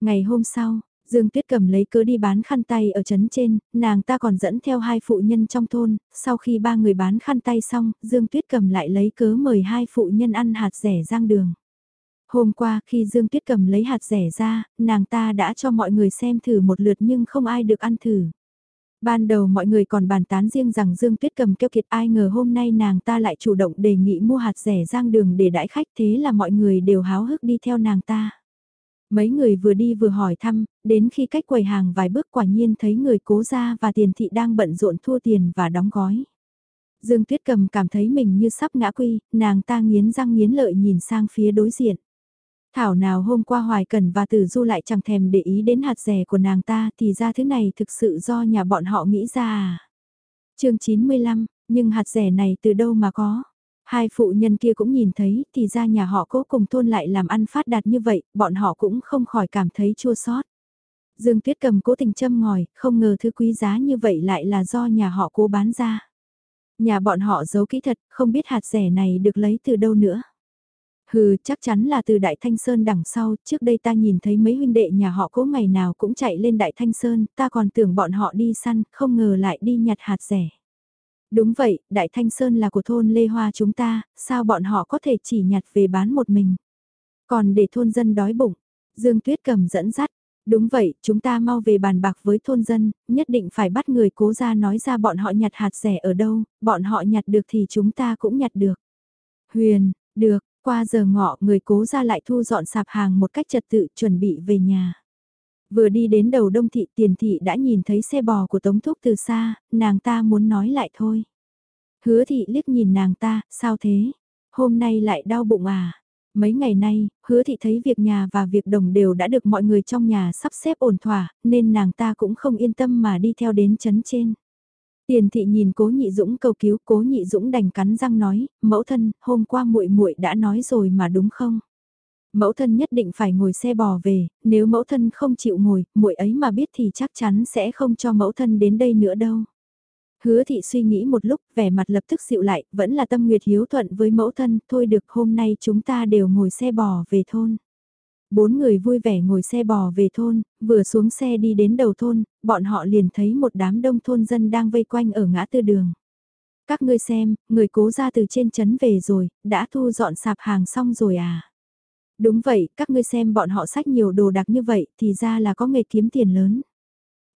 Ngày hôm sau, Dương Tuyết cầm lấy cớ đi bán khăn tay ở trấn trên, nàng ta còn dẫn theo hai phụ nhân trong thôn, sau khi ba người bán khăn tay xong, Dương Tuyết cầm lại lấy cớ mời hai phụ nhân ăn hạt rẻ rang đường. Hôm qua khi Dương Tuyết cầm lấy hạt rẻ ra, nàng ta đã cho mọi người xem thử một lượt nhưng không ai được ăn thử. Ban đầu mọi người còn bàn tán riêng rằng Dương Tuyết cầm keo kiệt ai ngờ hôm nay nàng ta lại chủ động đề nghị mua hạt rẻ rang đường để đãi khách thế là mọi người đều háo hức đi theo nàng ta. Mấy người vừa đi vừa hỏi thăm, đến khi cách quầy hàng vài bước quả nhiên thấy người cố gia và tiền thị đang bận rộn thua tiền và đóng gói. Dương Tuyết Cầm cảm thấy mình như sắp ngã quy, nàng ta nghiến răng nghiến lợi nhìn sang phía đối diện. Thảo nào hôm qua Hoài cần và Tử Du lại chẳng thèm để ý đến hạt rẻ của nàng ta thì ra thứ này thực sự do nhà bọn họ nghĩ ra à. Trường 95, nhưng hạt rẻ này từ đâu mà có? Hai phụ nhân kia cũng nhìn thấy thì ra nhà họ cố cùng thôn lại làm ăn phát đạt như vậy, bọn họ cũng không khỏi cảm thấy chua xót. Dương Tuyết cầm cố tình châm ngòi, không ngờ thứ quý giá như vậy lại là do nhà họ cố bán ra. Nhà bọn họ giấu kỹ thật, không biết hạt rẻ này được lấy từ đâu nữa. Hừ, chắc chắn là từ Đại Thanh Sơn đằng sau, trước đây ta nhìn thấy mấy huynh đệ nhà họ cố ngày nào cũng chạy lên Đại Thanh Sơn, ta còn tưởng bọn họ đi săn, không ngờ lại đi nhặt hạt rẻ. Đúng vậy, Đại Thanh Sơn là của thôn Lê Hoa chúng ta, sao bọn họ có thể chỉ nhặt về bán một mình. Còn để thôn dân đói bụng, Dương Tuyết cầm dẫn dắt. Đúng vậy, chúng ta mau về bàn bạc với thôn dân, nhất định phải bắt người cố ra nói ra bọn họ nhặt hạt rẻ ở đâu, bọn họ nhặt được thì chúng ta cũng nhặt được. Huyền, được, qua giờ ngọ người cố ra lại thu dọn sạp hàng một cách trật tự chuẩn bị về nhà. Vừa đi đến đầu đông thị tiền thị đã nhìn thấy xe bò của Tống Thúc từ xa, nàng ta muốn nói lại thôi. Hứa thị liếc nhìn nàng ta, sao thế? Hôm nay lại đau bụng à? Mấy ngày nay, hứa thị thấy việc nhà và việc đồng đều đã được mọi người trong nhà sắp xếp ổn thỏa, nên nàng ta cũng không yên tâm mà đi theo đến chấn trên. Tiền thị nhìn cố nhị dũng cầu cứu cố nhị dũng đành cắn răng nói, mẫu thân, hôm qua muội muội đã nói rồi mà đúng không? Mẫu thân nhất định phải ngồi xe bò về, nếu mẫu thân không chịu ngồi, muội ấy mà biết thì chắc chắn sẽ không cho mẫu thân đến đây nữa đâu. Hứa thị suy nghĩ một lúc, vẻ mặt lập tức dịu lại, vẫn là tâm nguyệt hiếu thuận với mẫu thân, thôi được hôm nay chúng ta đều ngồi xe bò về thôn. Bốn người vui vẻ ngồi xe bò về thôn, vừa xuống xe đi đến đầu thôn, bọn họ liền thấy một đám đông thôn dân đang vây quanh ở ngã tư đường. Các ngươi xem, người cố ra từ trên trấn về rồi, đã thu dọn sạp hàng xong rồi à? Đúng vậy, các ngươi xem bọn họ sách nhiều đồ đặc như vậy thì ra là có nghề kiếm tiền lớn.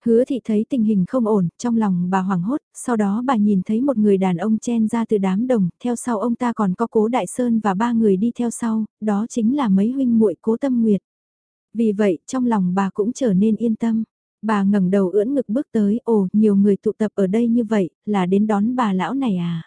Hứa thị thấy tình hình không ổn, trong lòng bà hoảng hốt, sau đó bà nhìn thấy một người đàn ông chen ra từ đám đồng, theo sau ông ta còn có cố đại sơn và ba người đi theo sau, đó chính là mấy huynh muội cố tâm nguyệt. Vì vậy, trong lòng bà cũng trở nên yên tâm. Bà ngẩng đầu ưỡn ngực bước tới, ồ, nhiều người tụ tập ở đây như vậy, là đến đón bà lão này à.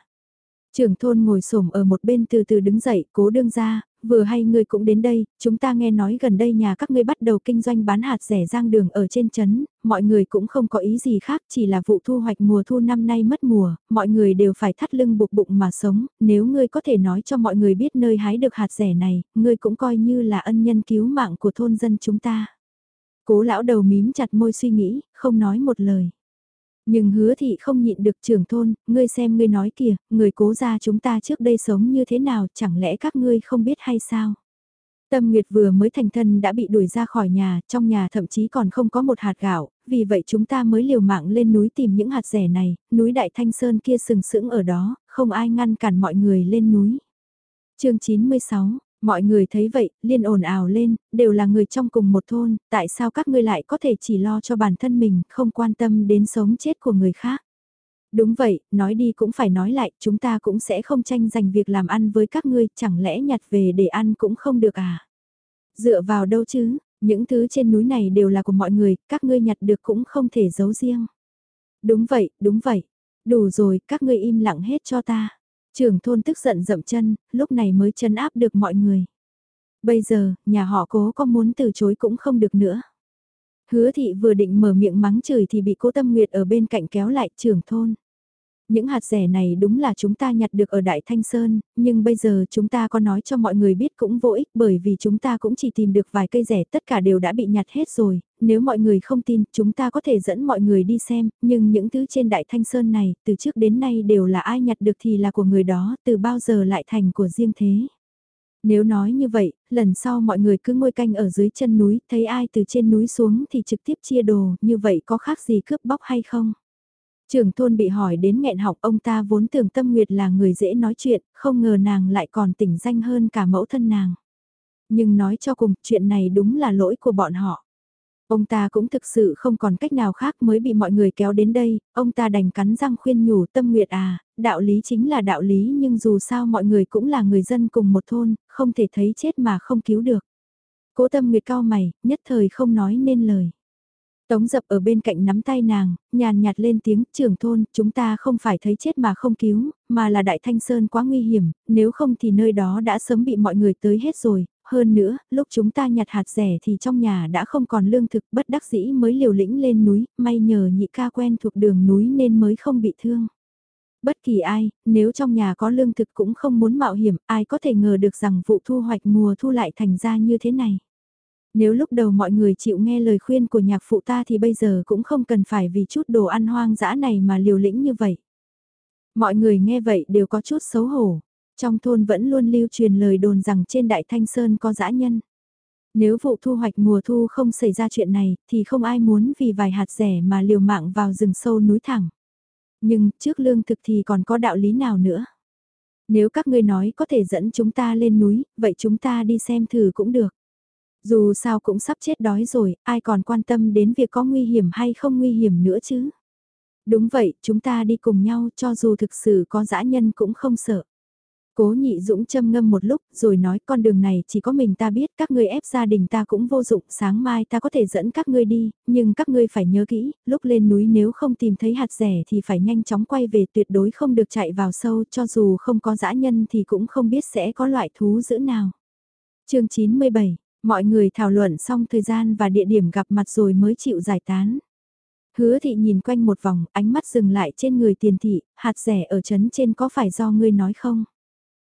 Trưởng thôn ngồi xổm ở một bên từ từ đứng dậy, cố đương ra, vừa hay ngươi cũng đến đây, chúng ta nghe nói gần đây nhà các ngươi bắt đầu kinh doanh bán hạt rẻ giang đường ở trên trấn, mọi người cũng không có ý gì khác, chỉ là vụ thu hoạch mùa thu năm nay mất mùa, mọi người đều phải thắt lưng buộc bụng mà sống, nếu ngươi có thể nói cho mọi người biết nơi hái được hạt rẻ này, ngươi cũng coi như là ân nhân cứu mạng của thôn dân chúng ta. Cố lão đầu mím chặt môi suy nghĩ, không nói một lời. Nhưng hứa thị không nhịn được trưởng thôn, ngươi xem ngươi nói kìa, người cố gia chúng ta trước đây sống như thế nào, chẳng lẽ các ngươi không biết hay sao? Tâm Nguyệt vừa mới thành thân đã bị đuổi ra khỏi nhà, trong nhà thậm chí còn không có một hạt gạo, vì vậy chúng ta mới liều mạng lên núi tìm những hạt rẻ này, núi Đại Thanh Sơn kia sừng sững ở đó, không ai ngăn cản mọi người lên núi. chương 96 Mọi người thấy vậy, liên ồn ào lên, đều là người trong cùng một thôn, tại sao các ngươi lại có thể chỉ lo cho bản thân mình, không quan tâm đến sống chết của người khác. Đúng vậy, nói đi cũng phải nói lại, chúng ta cũng sẽ không tranh giành việc làm ăn với các ngươi, chẳng lẽ nhặt về để ăn cũng không được à? Dựa vào đâu chứ, những thứ trên núi này đều là của mọi người, các ngươi nhặt được cũng không thể giấu riêng. Đúng vậy, đúng vậy, đủ rồi, các ngươi im lặng hết cho ta. Trưởng thôn tức giận dậm chân, lúc này mới chân áp được mọi người. Bây giờ, nhà họ cố có muốn từ chối cũng không được nữa. Hứa thị vừa định mở miệng mắng chửi thì bị cố tâm nguyệt ở bên cạnh kéo lại trưởng thôn. Những hạt rẻ này đúng là chúng ta nhặt được ở Đại Thanh Sơn, nhưng bây giờ chúng ta có nói cho mọi người biết cũng vô ích bởi vì chúng ta cũng chỉ tìm được vài cây rẻ tất cả đều đã bị nhặt hết rồi, nếu mọi người không tin chúng ta có thể dẫn mọi người đi xem, nhưng những thứ trên Đại Thanh Sơn này từ trước đến nay đều là ai nhặt được thì là của người đó, từ bao giờ lại thành của riêng thế. Nếu nói như vậy, lần sau mọi người cứ ngồi canh ở dưới chân núi, thấy ai từ trên núi xuống thì trực tiếp chia đồ, như vậy có khác gì cướp bóc hay không? Trường thôn bị hỏi đến nghẹn học ông ta vốn tưởng Tâm Nguyệt là người dễ nói chuyện, không ngờ nàng lại còn tỉnh danh hơn cả mẫu thân nàng. Nhưng nói cho cùng, chuyện này đúng là lỗi của bọn họ. Ông ta cũng thực sự không còn cách nào khác mới bị mọi người kéo đến đây, ông ta đành cắn răng khuyên nhủ Tâm Nguyệt à, đạo lý chính là đạo lý nhưng dù sao mọi người cũng là người dân cùng một thôn, không thể thấy chết mà không cứu được. Cố tâm nguyệt cao mày, nhất thời không nói nên lời. Tống dập ở bên cạnh nắm tay nàng, nhàn nhạt lên tiếng trưởng thôn, chúng ta không phải thấy chết mà không cứu, mà là đại thanh sơn quá nguy hiểm, nếu không thì nơi đó đã sớm bị mọi người tới hết rồi, hơn nữa, lúc chúng ta nhặt hạt rẻ thì trong nhà đã không còn lương thực bất đắc dĩ mới liều lĩnh lên núi, may nhờ nhị ca quen thuộc đường núi nên mới không bị thương. Bất kỳ ai, nếu trong nhà có lương thực cũng không muốn mạo hiểm, ai có thể ngờ được rằng vụ thu hoạch mùa thu lại thành ra như thế này. Nếu lúc đầu mọi người chịu nghe lời khuyên của nhạc phụ ta thì bây giờ cũng không cần phải vì chút đồ ăn hoang dã này mà liều lĩnh như vậy. Mọi người nghe vậy đều có chút xấu hổ. Trong thôn vẫn luôn lưu truyền lời đồn rằng trên Đại Thanh Sơn có dã nhân. Nếu vụ thu hoạch mùa thu không xảy ra chuyện này, thì không ai muốn vì vài hạt rẻ mà liều mạng vào rừng sâu núi thẳng. Nhưng, trước lương thực thì còn có đạo lý nào nữa? Nếu các ngươi nói có thể dẫn chúng ta lên núi, vậy chúng ta đi xem thử cũng được. Dù sao cũng sắp chết đói rồi, ai còn quan tâm đến việc có nguy hiểm hay không nguy hiểm nữa chứ? Đúng vậy, chúng ta đi cùng nhau cho dù thực sự có dã nhân cũng không sợ. Cố nhị dũng châm ngâm một lúc rồi nói con đường này chỉ có mình ta biết các ngươi ép gia đình ta cũng vô dụng sáng mai ta có thể dẫn các ngươi đi, nhưng các ngươi phải nhớ kỹ, lúc lên núi nếu không tìm thấy hạt rẻ thì phải nhanh chóng quay về tuyệt đối không được chạy vào sâu cho dù không có dã nhân thì cũng không biết sẽ có loại thú dữ nào. chương 97, mọi người thảo luận xong thời gian và địa điểm gặp mặt rồi mới chịu giải tán. Hứa thị nhìn quanh một vòng, ánh mắt dừng lại trên người tiền thị, hạt rẻ ở trấn trên có phải do ngươi nói không?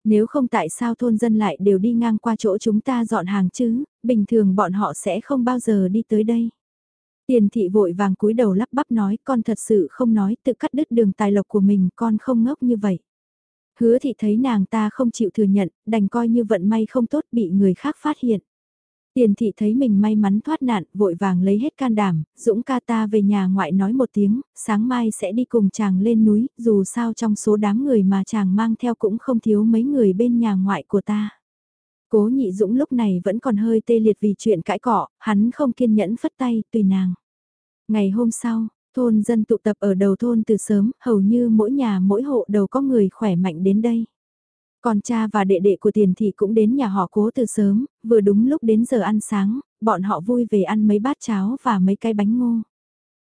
Nếu không tại sao thôn dân lại đều đi ngang qua chỗ chúng ta dọn hàng chứ, bình thường bọn họ sẽ không bao giờ đi tới đây. Tiền thị vội vàng cúi đầu lắp bắp nói con thật sự không nói tự cắt đứt đường tài lộc của mình con không ngốc như vậy. Hứa thị thấy nàng ta không chịu thừa nhận, đành coi như vận may không tốt bị người khác phát hiện. Tiền thị thấy mình may mắn thoát nạn, vội vàng lấy hết can đảm, Dũng ca ta về nhà ngoại nói một tiếng, sáng mai sẽ đi cùng chàng lên núi, dù sao trong số đám người mà chàng mang theo cũng không thiếu mấy người bên nhà ngoại của ta. Cố nhị Dũng lúc này vẫn còn hơi tê liệt vì chuyện cãi cọ, hắn không kiên nhẫn phất tay, tùy nàng. Ngày hôm sau, thôn dân tụ tập ở đầu thôn từ sớm, hầu như mỗi nhà mỗi hộ đều có người khỏe mạnh đến đây. Còn cha và đệ đệ của tiền thị cũng đến nhà họ cố từ sớm, vừa đúng lúc đến giờ ăn sáng, bọn họ vui về ăn mấy bát cháo và mấy cái bánh ngô.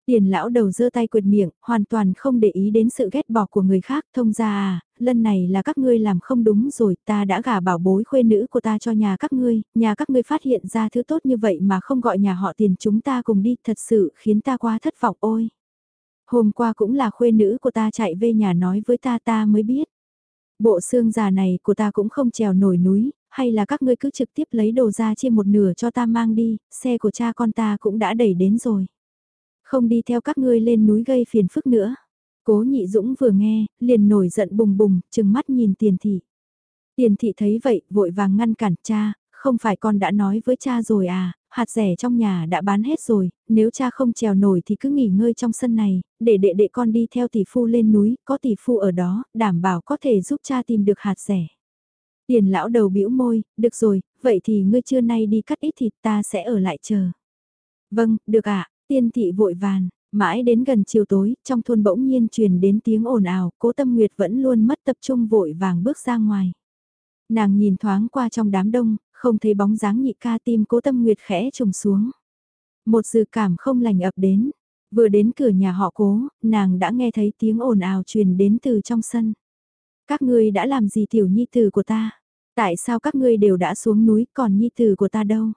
Tiền lão đầu giơ tay quyệt miệng, hoàn toàn không để ý đến sự ghét bỏ của người khác, thông ra à, lần này là các ngươi làm không đúng rồi, ta đã gả bảo bối khuê nữ của ta cho nhà các ngươi, nhà các ngươi phát hiện ra thứ tốt như vậy mà không gọi nhà họ tiền chúng ta cùng đi, thật sự khiến ta quá thất vọng ôi. Hôm qua cũng là khuê nữ của ta chạy về nhà nói với ta ta mới biết. Bộ xương già này của ta cũng không trèo nổi núi, hay là các ngươi cứ trực tiếp lấy đồ ra chia một nửa cho ta mang đi, xe của cha con ta cũng đã đẩy đến rồi. Không đi theo các ngươi lên núi gây phiền phức nữa. Cố nhị dũng vừa nghe, liền nổi giận bùng bùng, chừng mắt nhìn tiền thị. Tiền thị thấy vậy, vội vàng ngăn cản cha, không phải con đã nói với cha rồi à, hạt rẻ trong nhà đã bán hết rồi, nếu cha không trèo nổi thì cứ nghỉ ngơi trong sân này, để đệ đệ con đi theo tỷ phu lên núi, có tỷ phu ở đó, đảm bảo có thể giúp cha tìm được hạt rẻ. Tiền lão đầu bĩu môi, được rồi, vậy thì ngươi trưa nay đi cắt ít thịt ta sẽ ở lại chờ. Vâng, được ạ, tiên thị vội vàng. mãi đến gần chiều tối, trong thôn bỗng nhiên truyền đến tiếng ồn ào, cố tâm nguyệt vẫn luôn mất tập trung vội vàng bước ra ngoài. Nàng nhìn thoáng qua trong đám đông, không thấy bóng dáng nhị ca tim cố tâm nguyệt khẽ trùng xuống. Một dự cảm không lành ập đến, vừa đến cửa nhà họ cố, nàng đã nghe thấy tiếng ồn ào truyền đến từ trong sân. Các ngươi đã làm gì tiểu nhi tử của ta? Tại sao các ngươi đều đã xuống núi còn nhi tử của ta đâu?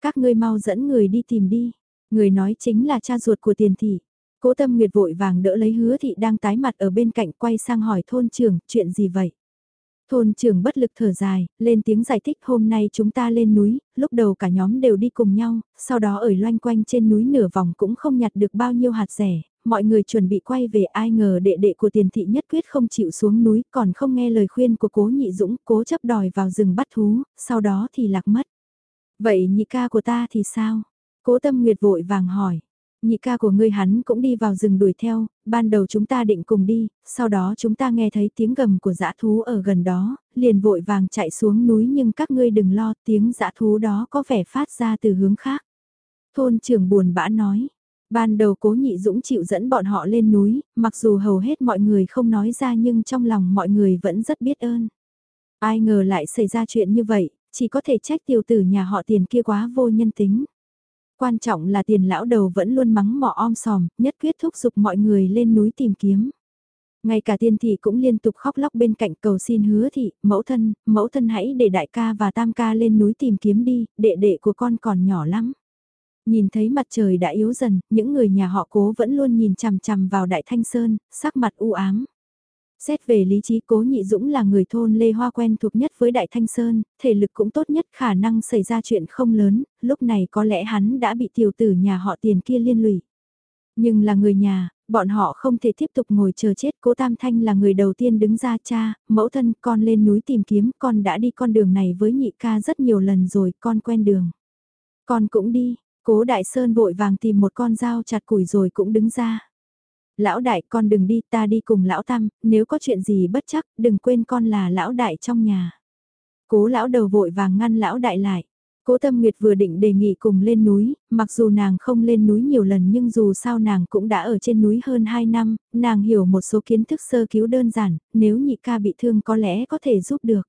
Các ngươi mau dẫn người đi tìm đi. Người nói chính là cha ruột của tiền thị. Cố tâm nguyệt vội vàng đỡ lấy hứa thị đang tái mặt ở bên cạnh quay sang hỏi thôn trưởng chuyện gì vậy? Thôn trưởng bất lực thở dài, lên tiếng giải thích hôm nay chúng ta lên núi, lúc đầu cả nhóm đều đi cùng nhau, sau đó ở loanh quanh trên núi nửa vòng cũng không nhặt được bao nhiêu hạt rẻ, mọi người chuẩn bị quay về ai ngờ đệ đệ của tiền thị nhất quyết không chịu xuống núi còn không nghe lời khuyên của cố nhị dũng cố chấp đòi vào rừng bắt thú, sau đó thì lạc mất. Vậy nhị ca của ta thì sao? Cố tâm nguyệt vội vàng hỏi. Nhị ca của ngươi hắn cũng đi vào rừng đuổi theo, ban đầu chúng ta định cùng đi, sau đó chúng ta nghe thấy tiếng gầm của dã thú ở gần đó, liền vội vàng chạy xuống núi nhưng các ngươi đừng lo tiếng dã thú đó có vẻ phát ra từ hướng khác. Thôn trưởng buồn bã nói, ban đầu cố nhị dũng chịu dẫn bọn họ lên núi, mặc dù hầu hết mọi người không nói ra nhưng trong lòng mọi người vẫn rất biết ơn. Ai ngờ lại xảy ra chuyện như vậy, chỉ có thể trách tiểu tử nhà họ tiền kia quá vô nhân tính. Quan trọng là tiền lão đầu vẫn luôn mắng mỏ om sòm, nhất quyết thúc giục mọi người lên núi tìm kiếm. Ngay cả tiên thị cũng liên tục khóc lóc bên cạnh cầu xin hứa thị, mẫu thân, mẫu thân hãy để đại ca và tam ca lên núi tìm kiếm đi, đệ đệ của con còn nhỏ lắm. Nhìn thấy mặt trời đã yếu dần, những người nhà họ cố vẫn luôn nhìn chằm chằm vào đại thanh sơn, sắc mặt u ám. Xét về lý trí cố nhị dũng là người thôn Lê Hoa quen thuộc nhất với Đại Thanh Sơn, thể lực cũng tốt nhất khả năng xảy ra chuyện không lớn, lúc này có lẽ hắn đã bị tiểu tử nhà họ tiền kia liên lụy. Nhưng là người nhà, bọn họ không thể tiếp tục ngồi chờ chết. Cố Tam Thanh là người đầu tiên đứng ra cha, mẫu thân con lên núi tìm kiếm, con đã đi con đường này với nhị ca rất nhiều lần rồi, con quen đường. Con cũng đi, cố Đại Sơn vội vàng tìm một con dao chặt củi rồi cũng đứng ra. Lão đại con đừng đi ta đi cùng lão tam, nếu có chuyện gì bất chắc đừng quên con là lão đại trong nhà. Cố lão đầu vội vàng ngăn lão đại lại. Cố Tâm Nguyệt vừa định đề nghị cùng lên núi, mặc dù nàng không lên núi nhiều lần nhưng dù sao nàng cũng đã ở trên núi hơn 2 năm, nàng hiểu một số kiến thức sơ cứu đơn giản, nếu nhị ca bị thương có lẽ có thể giúp được.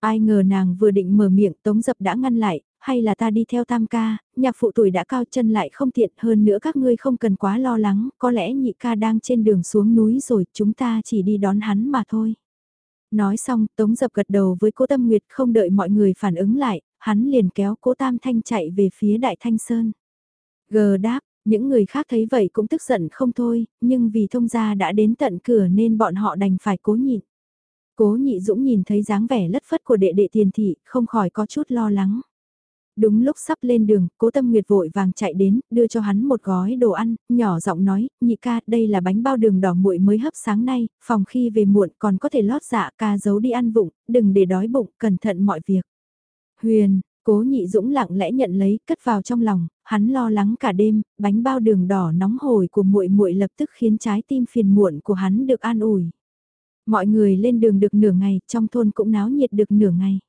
Ai ngờ nàng vừa định mở miệng tống dập đã ngăn lại, hay là ta đi theo tam ca, nhạc phụ tuổi đã cao chân lại không tiện hơn nữa các ngươi không cần quá lo lắng, có lẽ nhị ca đang trên đường xuống núi rồi, chúng ta chỉ đi đón hắn mà thôi. Nói xong, Tống Dập gật đầu với cố Tâm Nguyệt không đợi mọi người phản ứng lại, hắn liền kéo cố Tam Thanh chạy về phía Đại Thanh Sơn. Gờ đáp, những người khác thấy vậy cũng tức giận không thôi, nhưng vì thông gia đã đến tận cửa nên bọn họ đành phải cố nhịn. Cố nhị dũng nhìn thấy dáng vẻ lất phất của đệ đệ tiền thị, không khỏi có chút lo lắng. Đúng lúc sắp lên đường, cố tâm nguyệt vội vàng chạy đến, đưa cho hắn một gói đồ ăn, nhỏ giọng nói, nhị ca, đây là bánh bao đường đỏ muội mới hấp sáng nay, phòng khi về muộn còn có thể lót dạ ca giấu đi ăn vụng, đừng để đói bụng, cẩn thận mọi việc. Huyền, cố nhị dũng lặng lẽ nhận lấy, cất vào trong lòng, hắn lo lắng cả đêm, bánh bao đường đỏ nóng hổi của muội muội lập tức khiến trái tim phiền muộn của hắn được an ủi. Mọi người lên đường được nửa ngày, trong thôn cũng náo nhiệt được nửa ngày.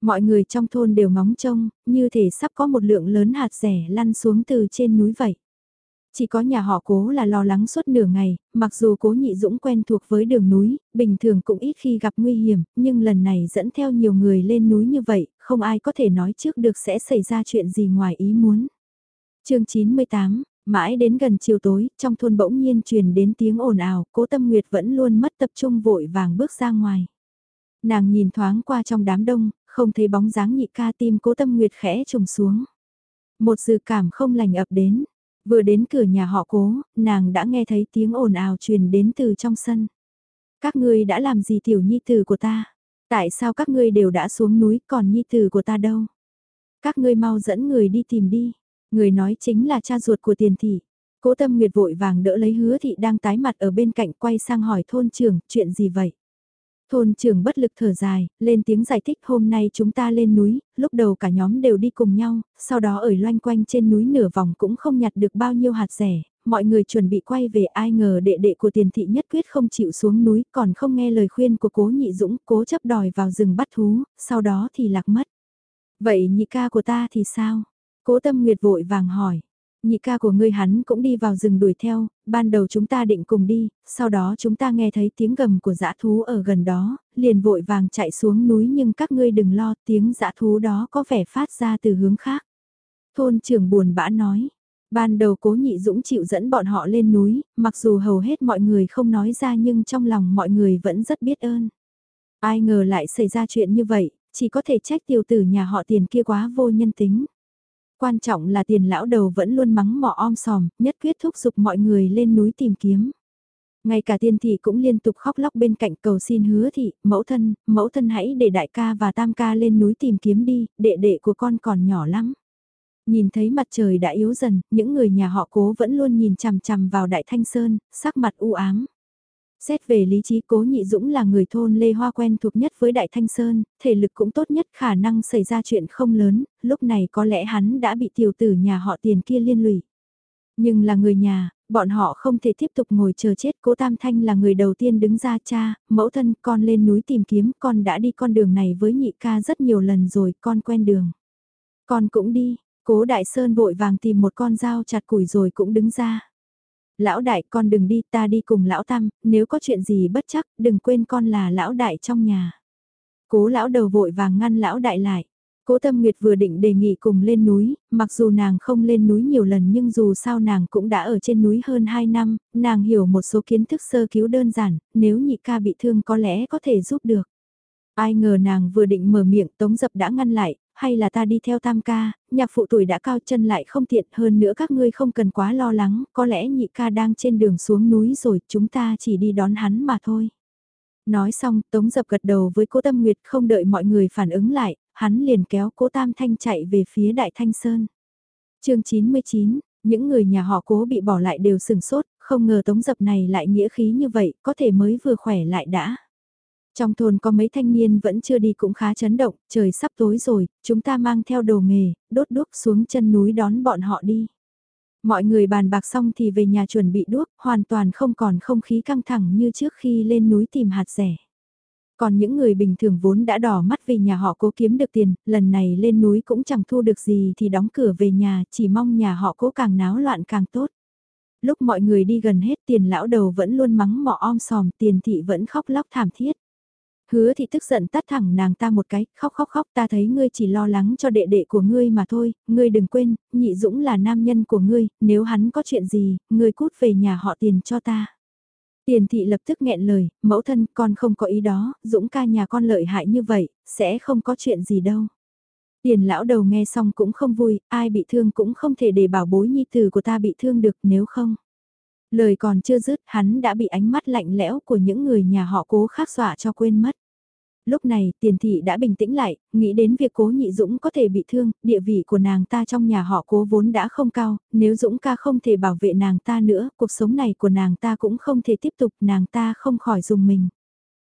Mọi người trong thôn đều ngóng trông, như thể sắp có một lượng lớn hạt rẻ lăn xuống từ trên núi vậy. Chỉ có nhà họ cố là lo lắng suốt nửa ngày, mặc dù cố nhị dũng quen thuộc với đường núi, bình thường cũng ít khi gặp nguy hiểm, nhưng lần này dẫn theo nhiều người lên núi như vậy, không ai có thể nói trước được sẽ xảy ra chuyện gì ngoài ý muốn. chương 98, mãi đến gần chiều tối, trong thôn bỗng nhiên truyền đến tiếng ồn ào, cố tâm nguyệt vẫn luôn mất tập trung vội vàng bước ra ngoài. Nàng nhìn thoáng qua trong đám đông, không thấy bóng dáng nhị ca tim cố tâm nguyệt khẽ trùng xuống. Một dự cảm không lành ập đến, vừa đến cửa nhà họ cố, nàng đã nghe thấy tiếng ồn ào truyền đến từ trong sân. Các ngươi đã làm gì tiểu nhi tử của ta? Tại sao các ngươi đều đã xuống núi còn nhi tử của ta đâu? Các ngươi mau dẫn người đi tìm đi. Người nói chính là cha ruột của tiền thị. Cố tâm nguyệt vội vàng đỡ lấy hứa thị đang tái mặt ở bên cạnh quay sang hỏi thôn trưởng chuyện gì vậy? Thôn trưởng bất lực thở dài, lên tiếng giải thích hôm nay chúng ta lên núi, lúc đầu cả nhóm đều đi cùng nhau, sau đó ở loanh quanh trên núi nửa vòng cũng không nhặt được bao nhiêu hạt rẻ, mọi người chuẩn bị quay về ai ngờ đệ đệ của tiền thị nhất quyết không chịu xuống núi còn không nghe lời khuyên của cố nhị dũng cố chấp đòi vào rừng bắt thú, sau đó thì lạc mất. Vậy nhị ca của ta thì sao? Cố tâm nguyệt vội vàng hỏi. Nhị ca của ngươi hắn cũng đi vào rừng đuổi theo, ban đầu chúng ta định cùng đi, sau đó chúng ta nghe thấy tiếng gầm của dã thú ở gần đó, liền vội vàng chạy xuống núi nhưng các ngươi đừng lo tiếng dã thú đó có vẻ phát ra từ hướng khác. Thôn trưởng buồn bã nói, ban đầu cố nhị dũng chịu dẫn bọn họ lên núi, mặc dù hầu hết mọi người không nói ra nhưng trong lòng mọi người vẫn rất biết ơn. Ai ngờ lại xảy ra chuyện như vậy, chỉ có thể trách tiểu tử nhà họ tiền kia quá vô nhân tính. Quan trọng là tiền lão đầu vẫn luôn mắng mỏ om sòm, nhất quyết thúc giục mọi người lên núi tìm kiếm. Ngay cả tiên thị cũng liên tục khóc lóc bên cạnh cầu xin hứa thị, mẫu thân, mẫu thân hãy để đại ca và tam ca lên núi tìm kiếm đi, đệ đệ của con còn nhỏ lắm. Nhìn thấy mặt trời đã yếu dần, những người nhà họ cố vẫn luôn nhìn chằm chằm vào đại thanh sơn, sắc mặt u ám. Xét về lý trí cố nhị dũng là người thôn Lê Hoa quen thuộc nhất với Đại Thanh Sơn, thể lực cũng tốt nhất khả năng xảy ra chuyện không lớn, lúc này có lẽ hắn đã bị tiểu tử nhà họ tiền kia liên lụy. Nhưng là người nhà, bọn họ không thể tiếp tục ngồi chờ chết cố Tam Thanh là người đầu tiên đứng ra cha, mẫu thân con lên núi tìm kiếm con đã đi con đường này với nhị ca rất nhiều lần rồi con quen đường. Con cũng đi, cố Đại Sơn vội vàng tìm một con dao chặt củi rồi cũng đứng ra lão đại con đừng đi ta đi cùng lão tam, nếu có chuyện gì bất chắc đừng quên con là lão đại trong nhà. Cố lão đầu vội vàng ngăn lão đại lại, Cố Tâm Nguyệt vừa định đề nghị cùng lên núi, mặc dù nàng không lên núi nhiều lần nhưng dù sao nàng cũng đã ở trên núi hơn 2 năm, nàng hiểu một số kiến thức sơ cứu đơn giản, nếu nhị ca bị thương có lẽ có thể giúp được. Ai ngờ nàng vừa định mở miệng tống dập đã ngăn lại, hay là ta đi theo tam ca, nhạc phụ tuổi đã cao chân lại không tiện hơn nữa các ngươi không cần quá lo lắng, có lẽ nhị ca đang trên đường xuống núi rồi, chúng ta chỉ đi đón hắn mà thôi. Nói xong, Tống Dập gật đầu với cố Tâm Nguyệt không đợi mọi người phản ứng lại, hắn liền kéo cố Tam Thanh chạy về phía Đại Thanh Sơn. chương 99, những người nhà họ cố bị bỏ lại đều sừng sốt, không ngờ Tống Dập này lại nghĩa khí như vậy, có thể mới vừa khỏe lại đã. Trong thôn có mấy thanh niên vẫn chưa đi cũng khá chấn động, trời sắp tối rồi, chúng ta mang theo đồ nghề, đốt đuốc xuống chân núi đón bọn họ đi. Mọi người bàn bạc xong thì về nhà chuẩn bị đuốc, hoàn toàn không còn không khí căng thẳng như trước khi lên núi tìm hạt rẻ. Còn những người bình thường vốn đã đỏ mắt vì nhà họ cố kiếm được tiền, lần này lên núi cũng chẳng thu được gì thì đóng cửa về nhà, chỉ mong nhà họ cố càng náo loạn càng tốt. Lúc mọi người đi gần hết tiền lão đầu vẫn luôn mắng mọ om sòm, tiền thị vẫn khóc lóc thảm thiết. Hứa thị tức giận tắt thẳng nàng ta một cái, khóc khóc khóc ta thấy ngươi chỉ lo lắng cho đệ đệ của ngươi mà thôi, ngươi đừng quên, nhị dũng là nam nhân của ngươi, nếu hắn có chuyện gì, ngươi cút về nhà họ tiền cho ta. Tiền thị lập tức nghẹn lời, mẫu thân con không có ý đó, dũng ca nhà con lợi hại như vậy, sẽ không có chuyện gì đâu. Tiền lão đầu nghe xong cũng không vui, ai bị thương cũng không thể để bảo bối nhi tử của ta bị thương được nếu không. Lời còn chưa dứt hắn đã bị ánh mắt lạnh lẽo của những người nhà họ cố khắc dọa cho quên mất. Lúc này tiền thị đã bình tĩnh lại, nghĩ đến việc cố nhị Dũng có thể bị thương, địa vị của nàng ta trong nhà họ cố vốn đã không cao, nếu Dũng ca không thể bảo vệ nàng ta nữa, cuộc sống này của nàng ta cũng không thể tiếp tục, nàng ta không khỏi dùng mình.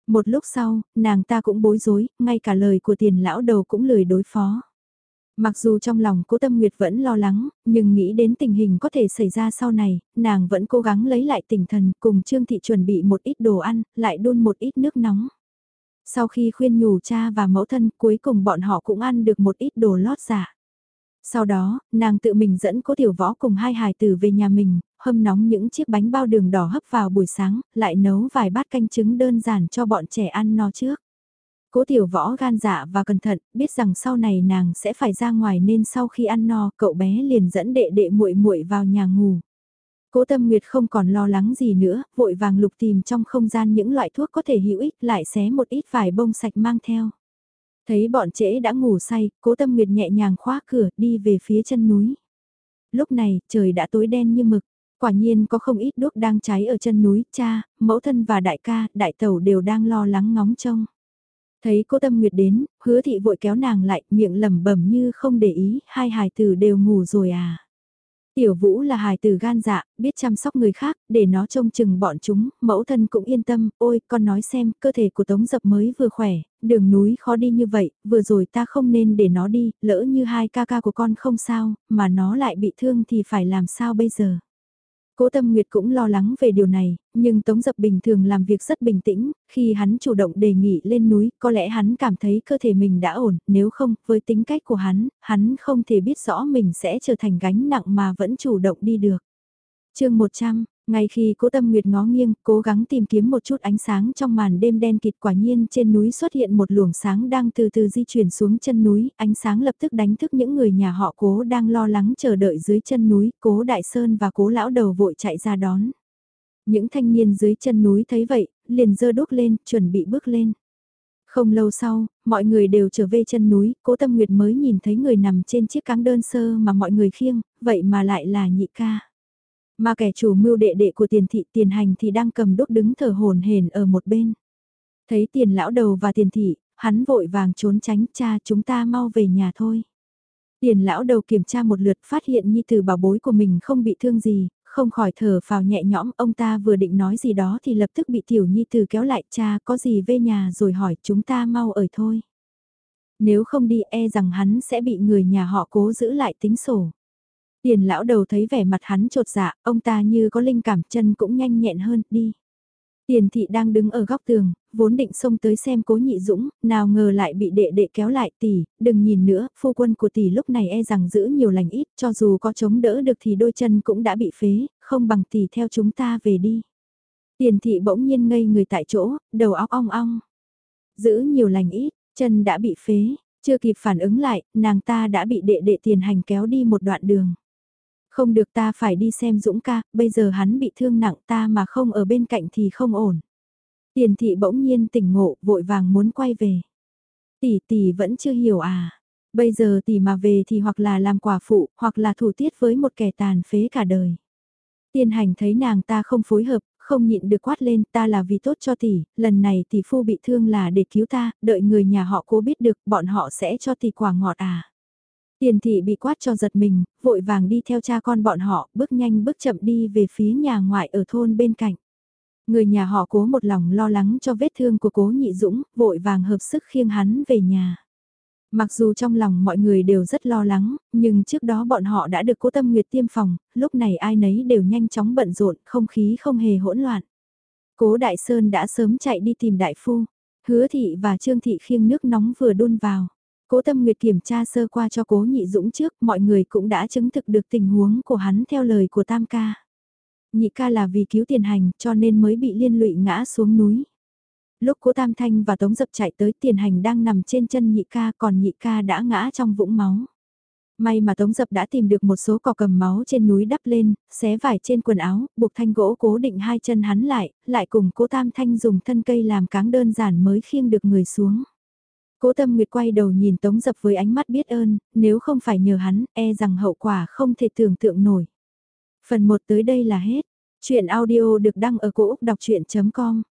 Một lúc sau, nàng ta cũng bối rối, ngay cả lời của tiền lão đầu cũng lười đối phó. Mặc dù trong lòng cố tâm nguyệt vẫn lo lắng, nhưng nghĩ đến tình hình có thể xảy ra sau này, nàng vẫn cố gắng lấy lại tinh thần cùng Trương Thị chuẩn bị một ít đồ ăn, lại đun một ít nước nóng. Sau khi khuyên nhủ cha và mẫu thân cuối cùng bọn họ cũng ăn được một ít đồ lót giả. Sau đó, nàng tự mình dẫn cố tiểu võ cùng hai hài tử về nhà mình, hâm nóng những chiếc bánh bao đường đỏ hấp vào buổi sáng, lại nấu vài bát canh trứng đơn giản cho bọn trẻ ăn no trước. Cố tiểu võ gan dạ và cẩn thận, biết rằng sau này nàng sẽ phải ra ngoài nên sau khi ăn no, cậu bé liền dẫn đệ đệ muội muội vào nhà ngủ. Cố Tâm Nguyệt không còn lo lắng gì nữa, vội vàng lục tìm trong không gian những loại thuốc có thể hữu ích, lại xé một ít vải bông sạch mang theo. Thấy bọn trễ đã ngủ say, Cố Tâm Nguyệt nhẹ nhàng khóa cửa, đi về phía chân núi. Lúc này, trời đã tối đen như mực. Quả nhiên có không ít đuốc đang cháy ở chân núi, cha, mẫu thân và đại ca, đại tẩu đều đang lo lắng ngóng trông. Thấy cô Tâm Nguyệt đến, hứa thị vội kéo nàng lại, miệng lẩm bẩm như không để ý, hai hài tử đều ngủ rồi à. Tiểu Vũ là hài tử gan dạ, biết chăm sóc người khác, để nó trông chừng bọn chúng, mẫu thân cũng yên tâm, ôi, con nói xem, cơ thể của Tống Dập mới vừa khỏe, đường núi khó đi như vậy, vừa rồi ta không nên để nó đi, lỡ như hai ca ca của con không sao, mà nó lại bị thương thì phải làm sao bây giờ. Cố Tâm Nguyệt cũng lo lắng về điều này, nhưng Tống Dập bình thường làm việc rất bình tĩnh, khi hắn chủ động đề nghị lên núi, có lẽ hắn cảm thấy cơ thể mình đã ổn, nếu không, với tính cách của hắn, hắn không thể biết rõ mình sẽ trở thành gánh nặng mà vẫn chủ động đi được. chương 100, ngay khi cố tâm nguyệt ngó nghiêng, cố gắng tìm kiếm một chút ánh sáng trong màn đêm đen kịt quả nhiên trên núi xuất hiện một luồng sáng đang từ từ di chuyển xuống chân núi, ánh sáng lập tức đánh thức những người nhà họ cố đang lo lắng chờ đợi dưới chân núi, cố đại sơn và cố lão đầu vội chạy ra đón. Những thanh niên dưới chân núi thấy vậy, liền dơ đốt lên, chuẩn bị bước lên. Không lâu sau, mọi người đều trở về chân núi, cố tâm nguyệt mới nhìn thấy người nằm trên chiếc cáng đơn sơ mà mọi người khiêng, vậy mà lại là nhị ca. Mà kẻ chủ mưu đệ đệ của tiền thị tiền hành thì đang cầm đúc đứng thở hồn hển ở một bên. Thấy tiền lão đầu và tiền thị, hắn vội vàng trốn tránh cha chúng ta mau về nhà thôi. Tiền lão đầu kiểm tra một lượt phát hiện nhi tử bảo bối của mình không bị thương gì, không khỏi thở phào nhẹ nhõm ông ta vừa định nói gì đó thì lập tức bị tiểu nhi tử kéo lại cha có gì về nhà rồi hỏi chúng ta mau ở thôi. Nếu không đi e rằng hắn sẽ bị người nhà họ cố giữ lại tính sổ. Tiền lão đầu thấy vẻ mặt hắn trột dạ, ông ta như có linh cảm chân cũng nhanh nhẹn hơn, đi. Tiền thị đang đứng ở góc tường, vốn định xông tới xem cố nhị dũng, nào ngờ lại bị đệ đệ kéo lại tỷ, đừng nhìn nữa, phu quân của tỷ lúc này e rằng giữ nhiều lành ít, cho dù có chống đỡ được thì đôi chân cũng đã bị phế, không bằng tỷ theo chúng ta về đi. Tiền thị bỗng nhiên ngây người tại chỗ, đầu óc ong ong. Giữ nhiều lành ít, chân đã bị phế, Chưa kịp phản ứng lại, nàng ta đã bị đệ đệ tiền hành kéo đi một đoạn đường. Không được ta phải đi xem Dũng ca, bây giờ hắn bị thương nặng ta mà không ở bên cạnh thì không ổn. Tiền thị bỗng nhiên tỉnh ngộ, vội vàng muốn quay về. Tỷ tỷ vẫn chưa hiểu à. Bây giờ tỷ mà về thì hoặc là làm quả phụ, hoặc là thủ tiết với một kẻ tàn phế cả đời. Tiền hành thấy nàng ta không phối hợp, không nhịn được quát lên ta là vì tốt cho tỷ, lần này tỷ phu bị thương là để cứu ta, đợi người nhà họ cố biết được bọn họ sẽ cho tỷ quả ngọt à. Tiền thị bị quát cho giật mình, vội vàng đi theo cha con bọn họ, bước nhanh bước chậm đi về phía nhà ngoại ở thôn bên cạnh. Người nhà họ cố một lòng lo lắng cho vết thương của cố nhị dũng, vội vàng hợp sức khiêng hắn về nhà. Mặc dù trong lòng mọi người đều rất lo lắng, nhưng trước đó bọn họ đã được cố tâm nguyệt tiêm phòng, lúc này ai nấy đều nhanh chóng bận rộn, không khí không hề hỗn loạn. Cố Đại Sơn đã sớm chạy đi tìm đại phu, hứa thị và trương thị khiêng nước nóng vừa đun vào. Cố Tâm Nguyệt kiểm tra sơ qua cho Cố Nhị Dũng trước, mọi người cũng đã chứng thực được tình huống của hắn theo lời của Tam ca. Nhị ca là vì cứu tiền hành cho nên mới bị liên lụy ngã xuống núi. Lúc Cố Tam Thanh và Tống Dập chạy tới tiền hành đang nằm trên chân nhị ca còn nhị ca đã ngã trong vũng máu. May mà Tống Dập đã tìm được một số cỏ cầm máu trên núi đắp lên, xé vải trên quần áo, buộc thanh gỗ cố định hai chân hắn lại, lại cùng cố Tam Thanh dùng thân cây làm cáng đơn giản mới khiêng được người xuống. Cố Tâm Nguyệt quay đầu nhìn Tống Dập với ánh mắt biết ơn, nếu không phải nhờ hắn, e rằng hậu quả không thể tưởng tượng nổi. Phần 1 tới đây là hết. Chuyện audio được đăng ở cổ Úc đọc chuyện.com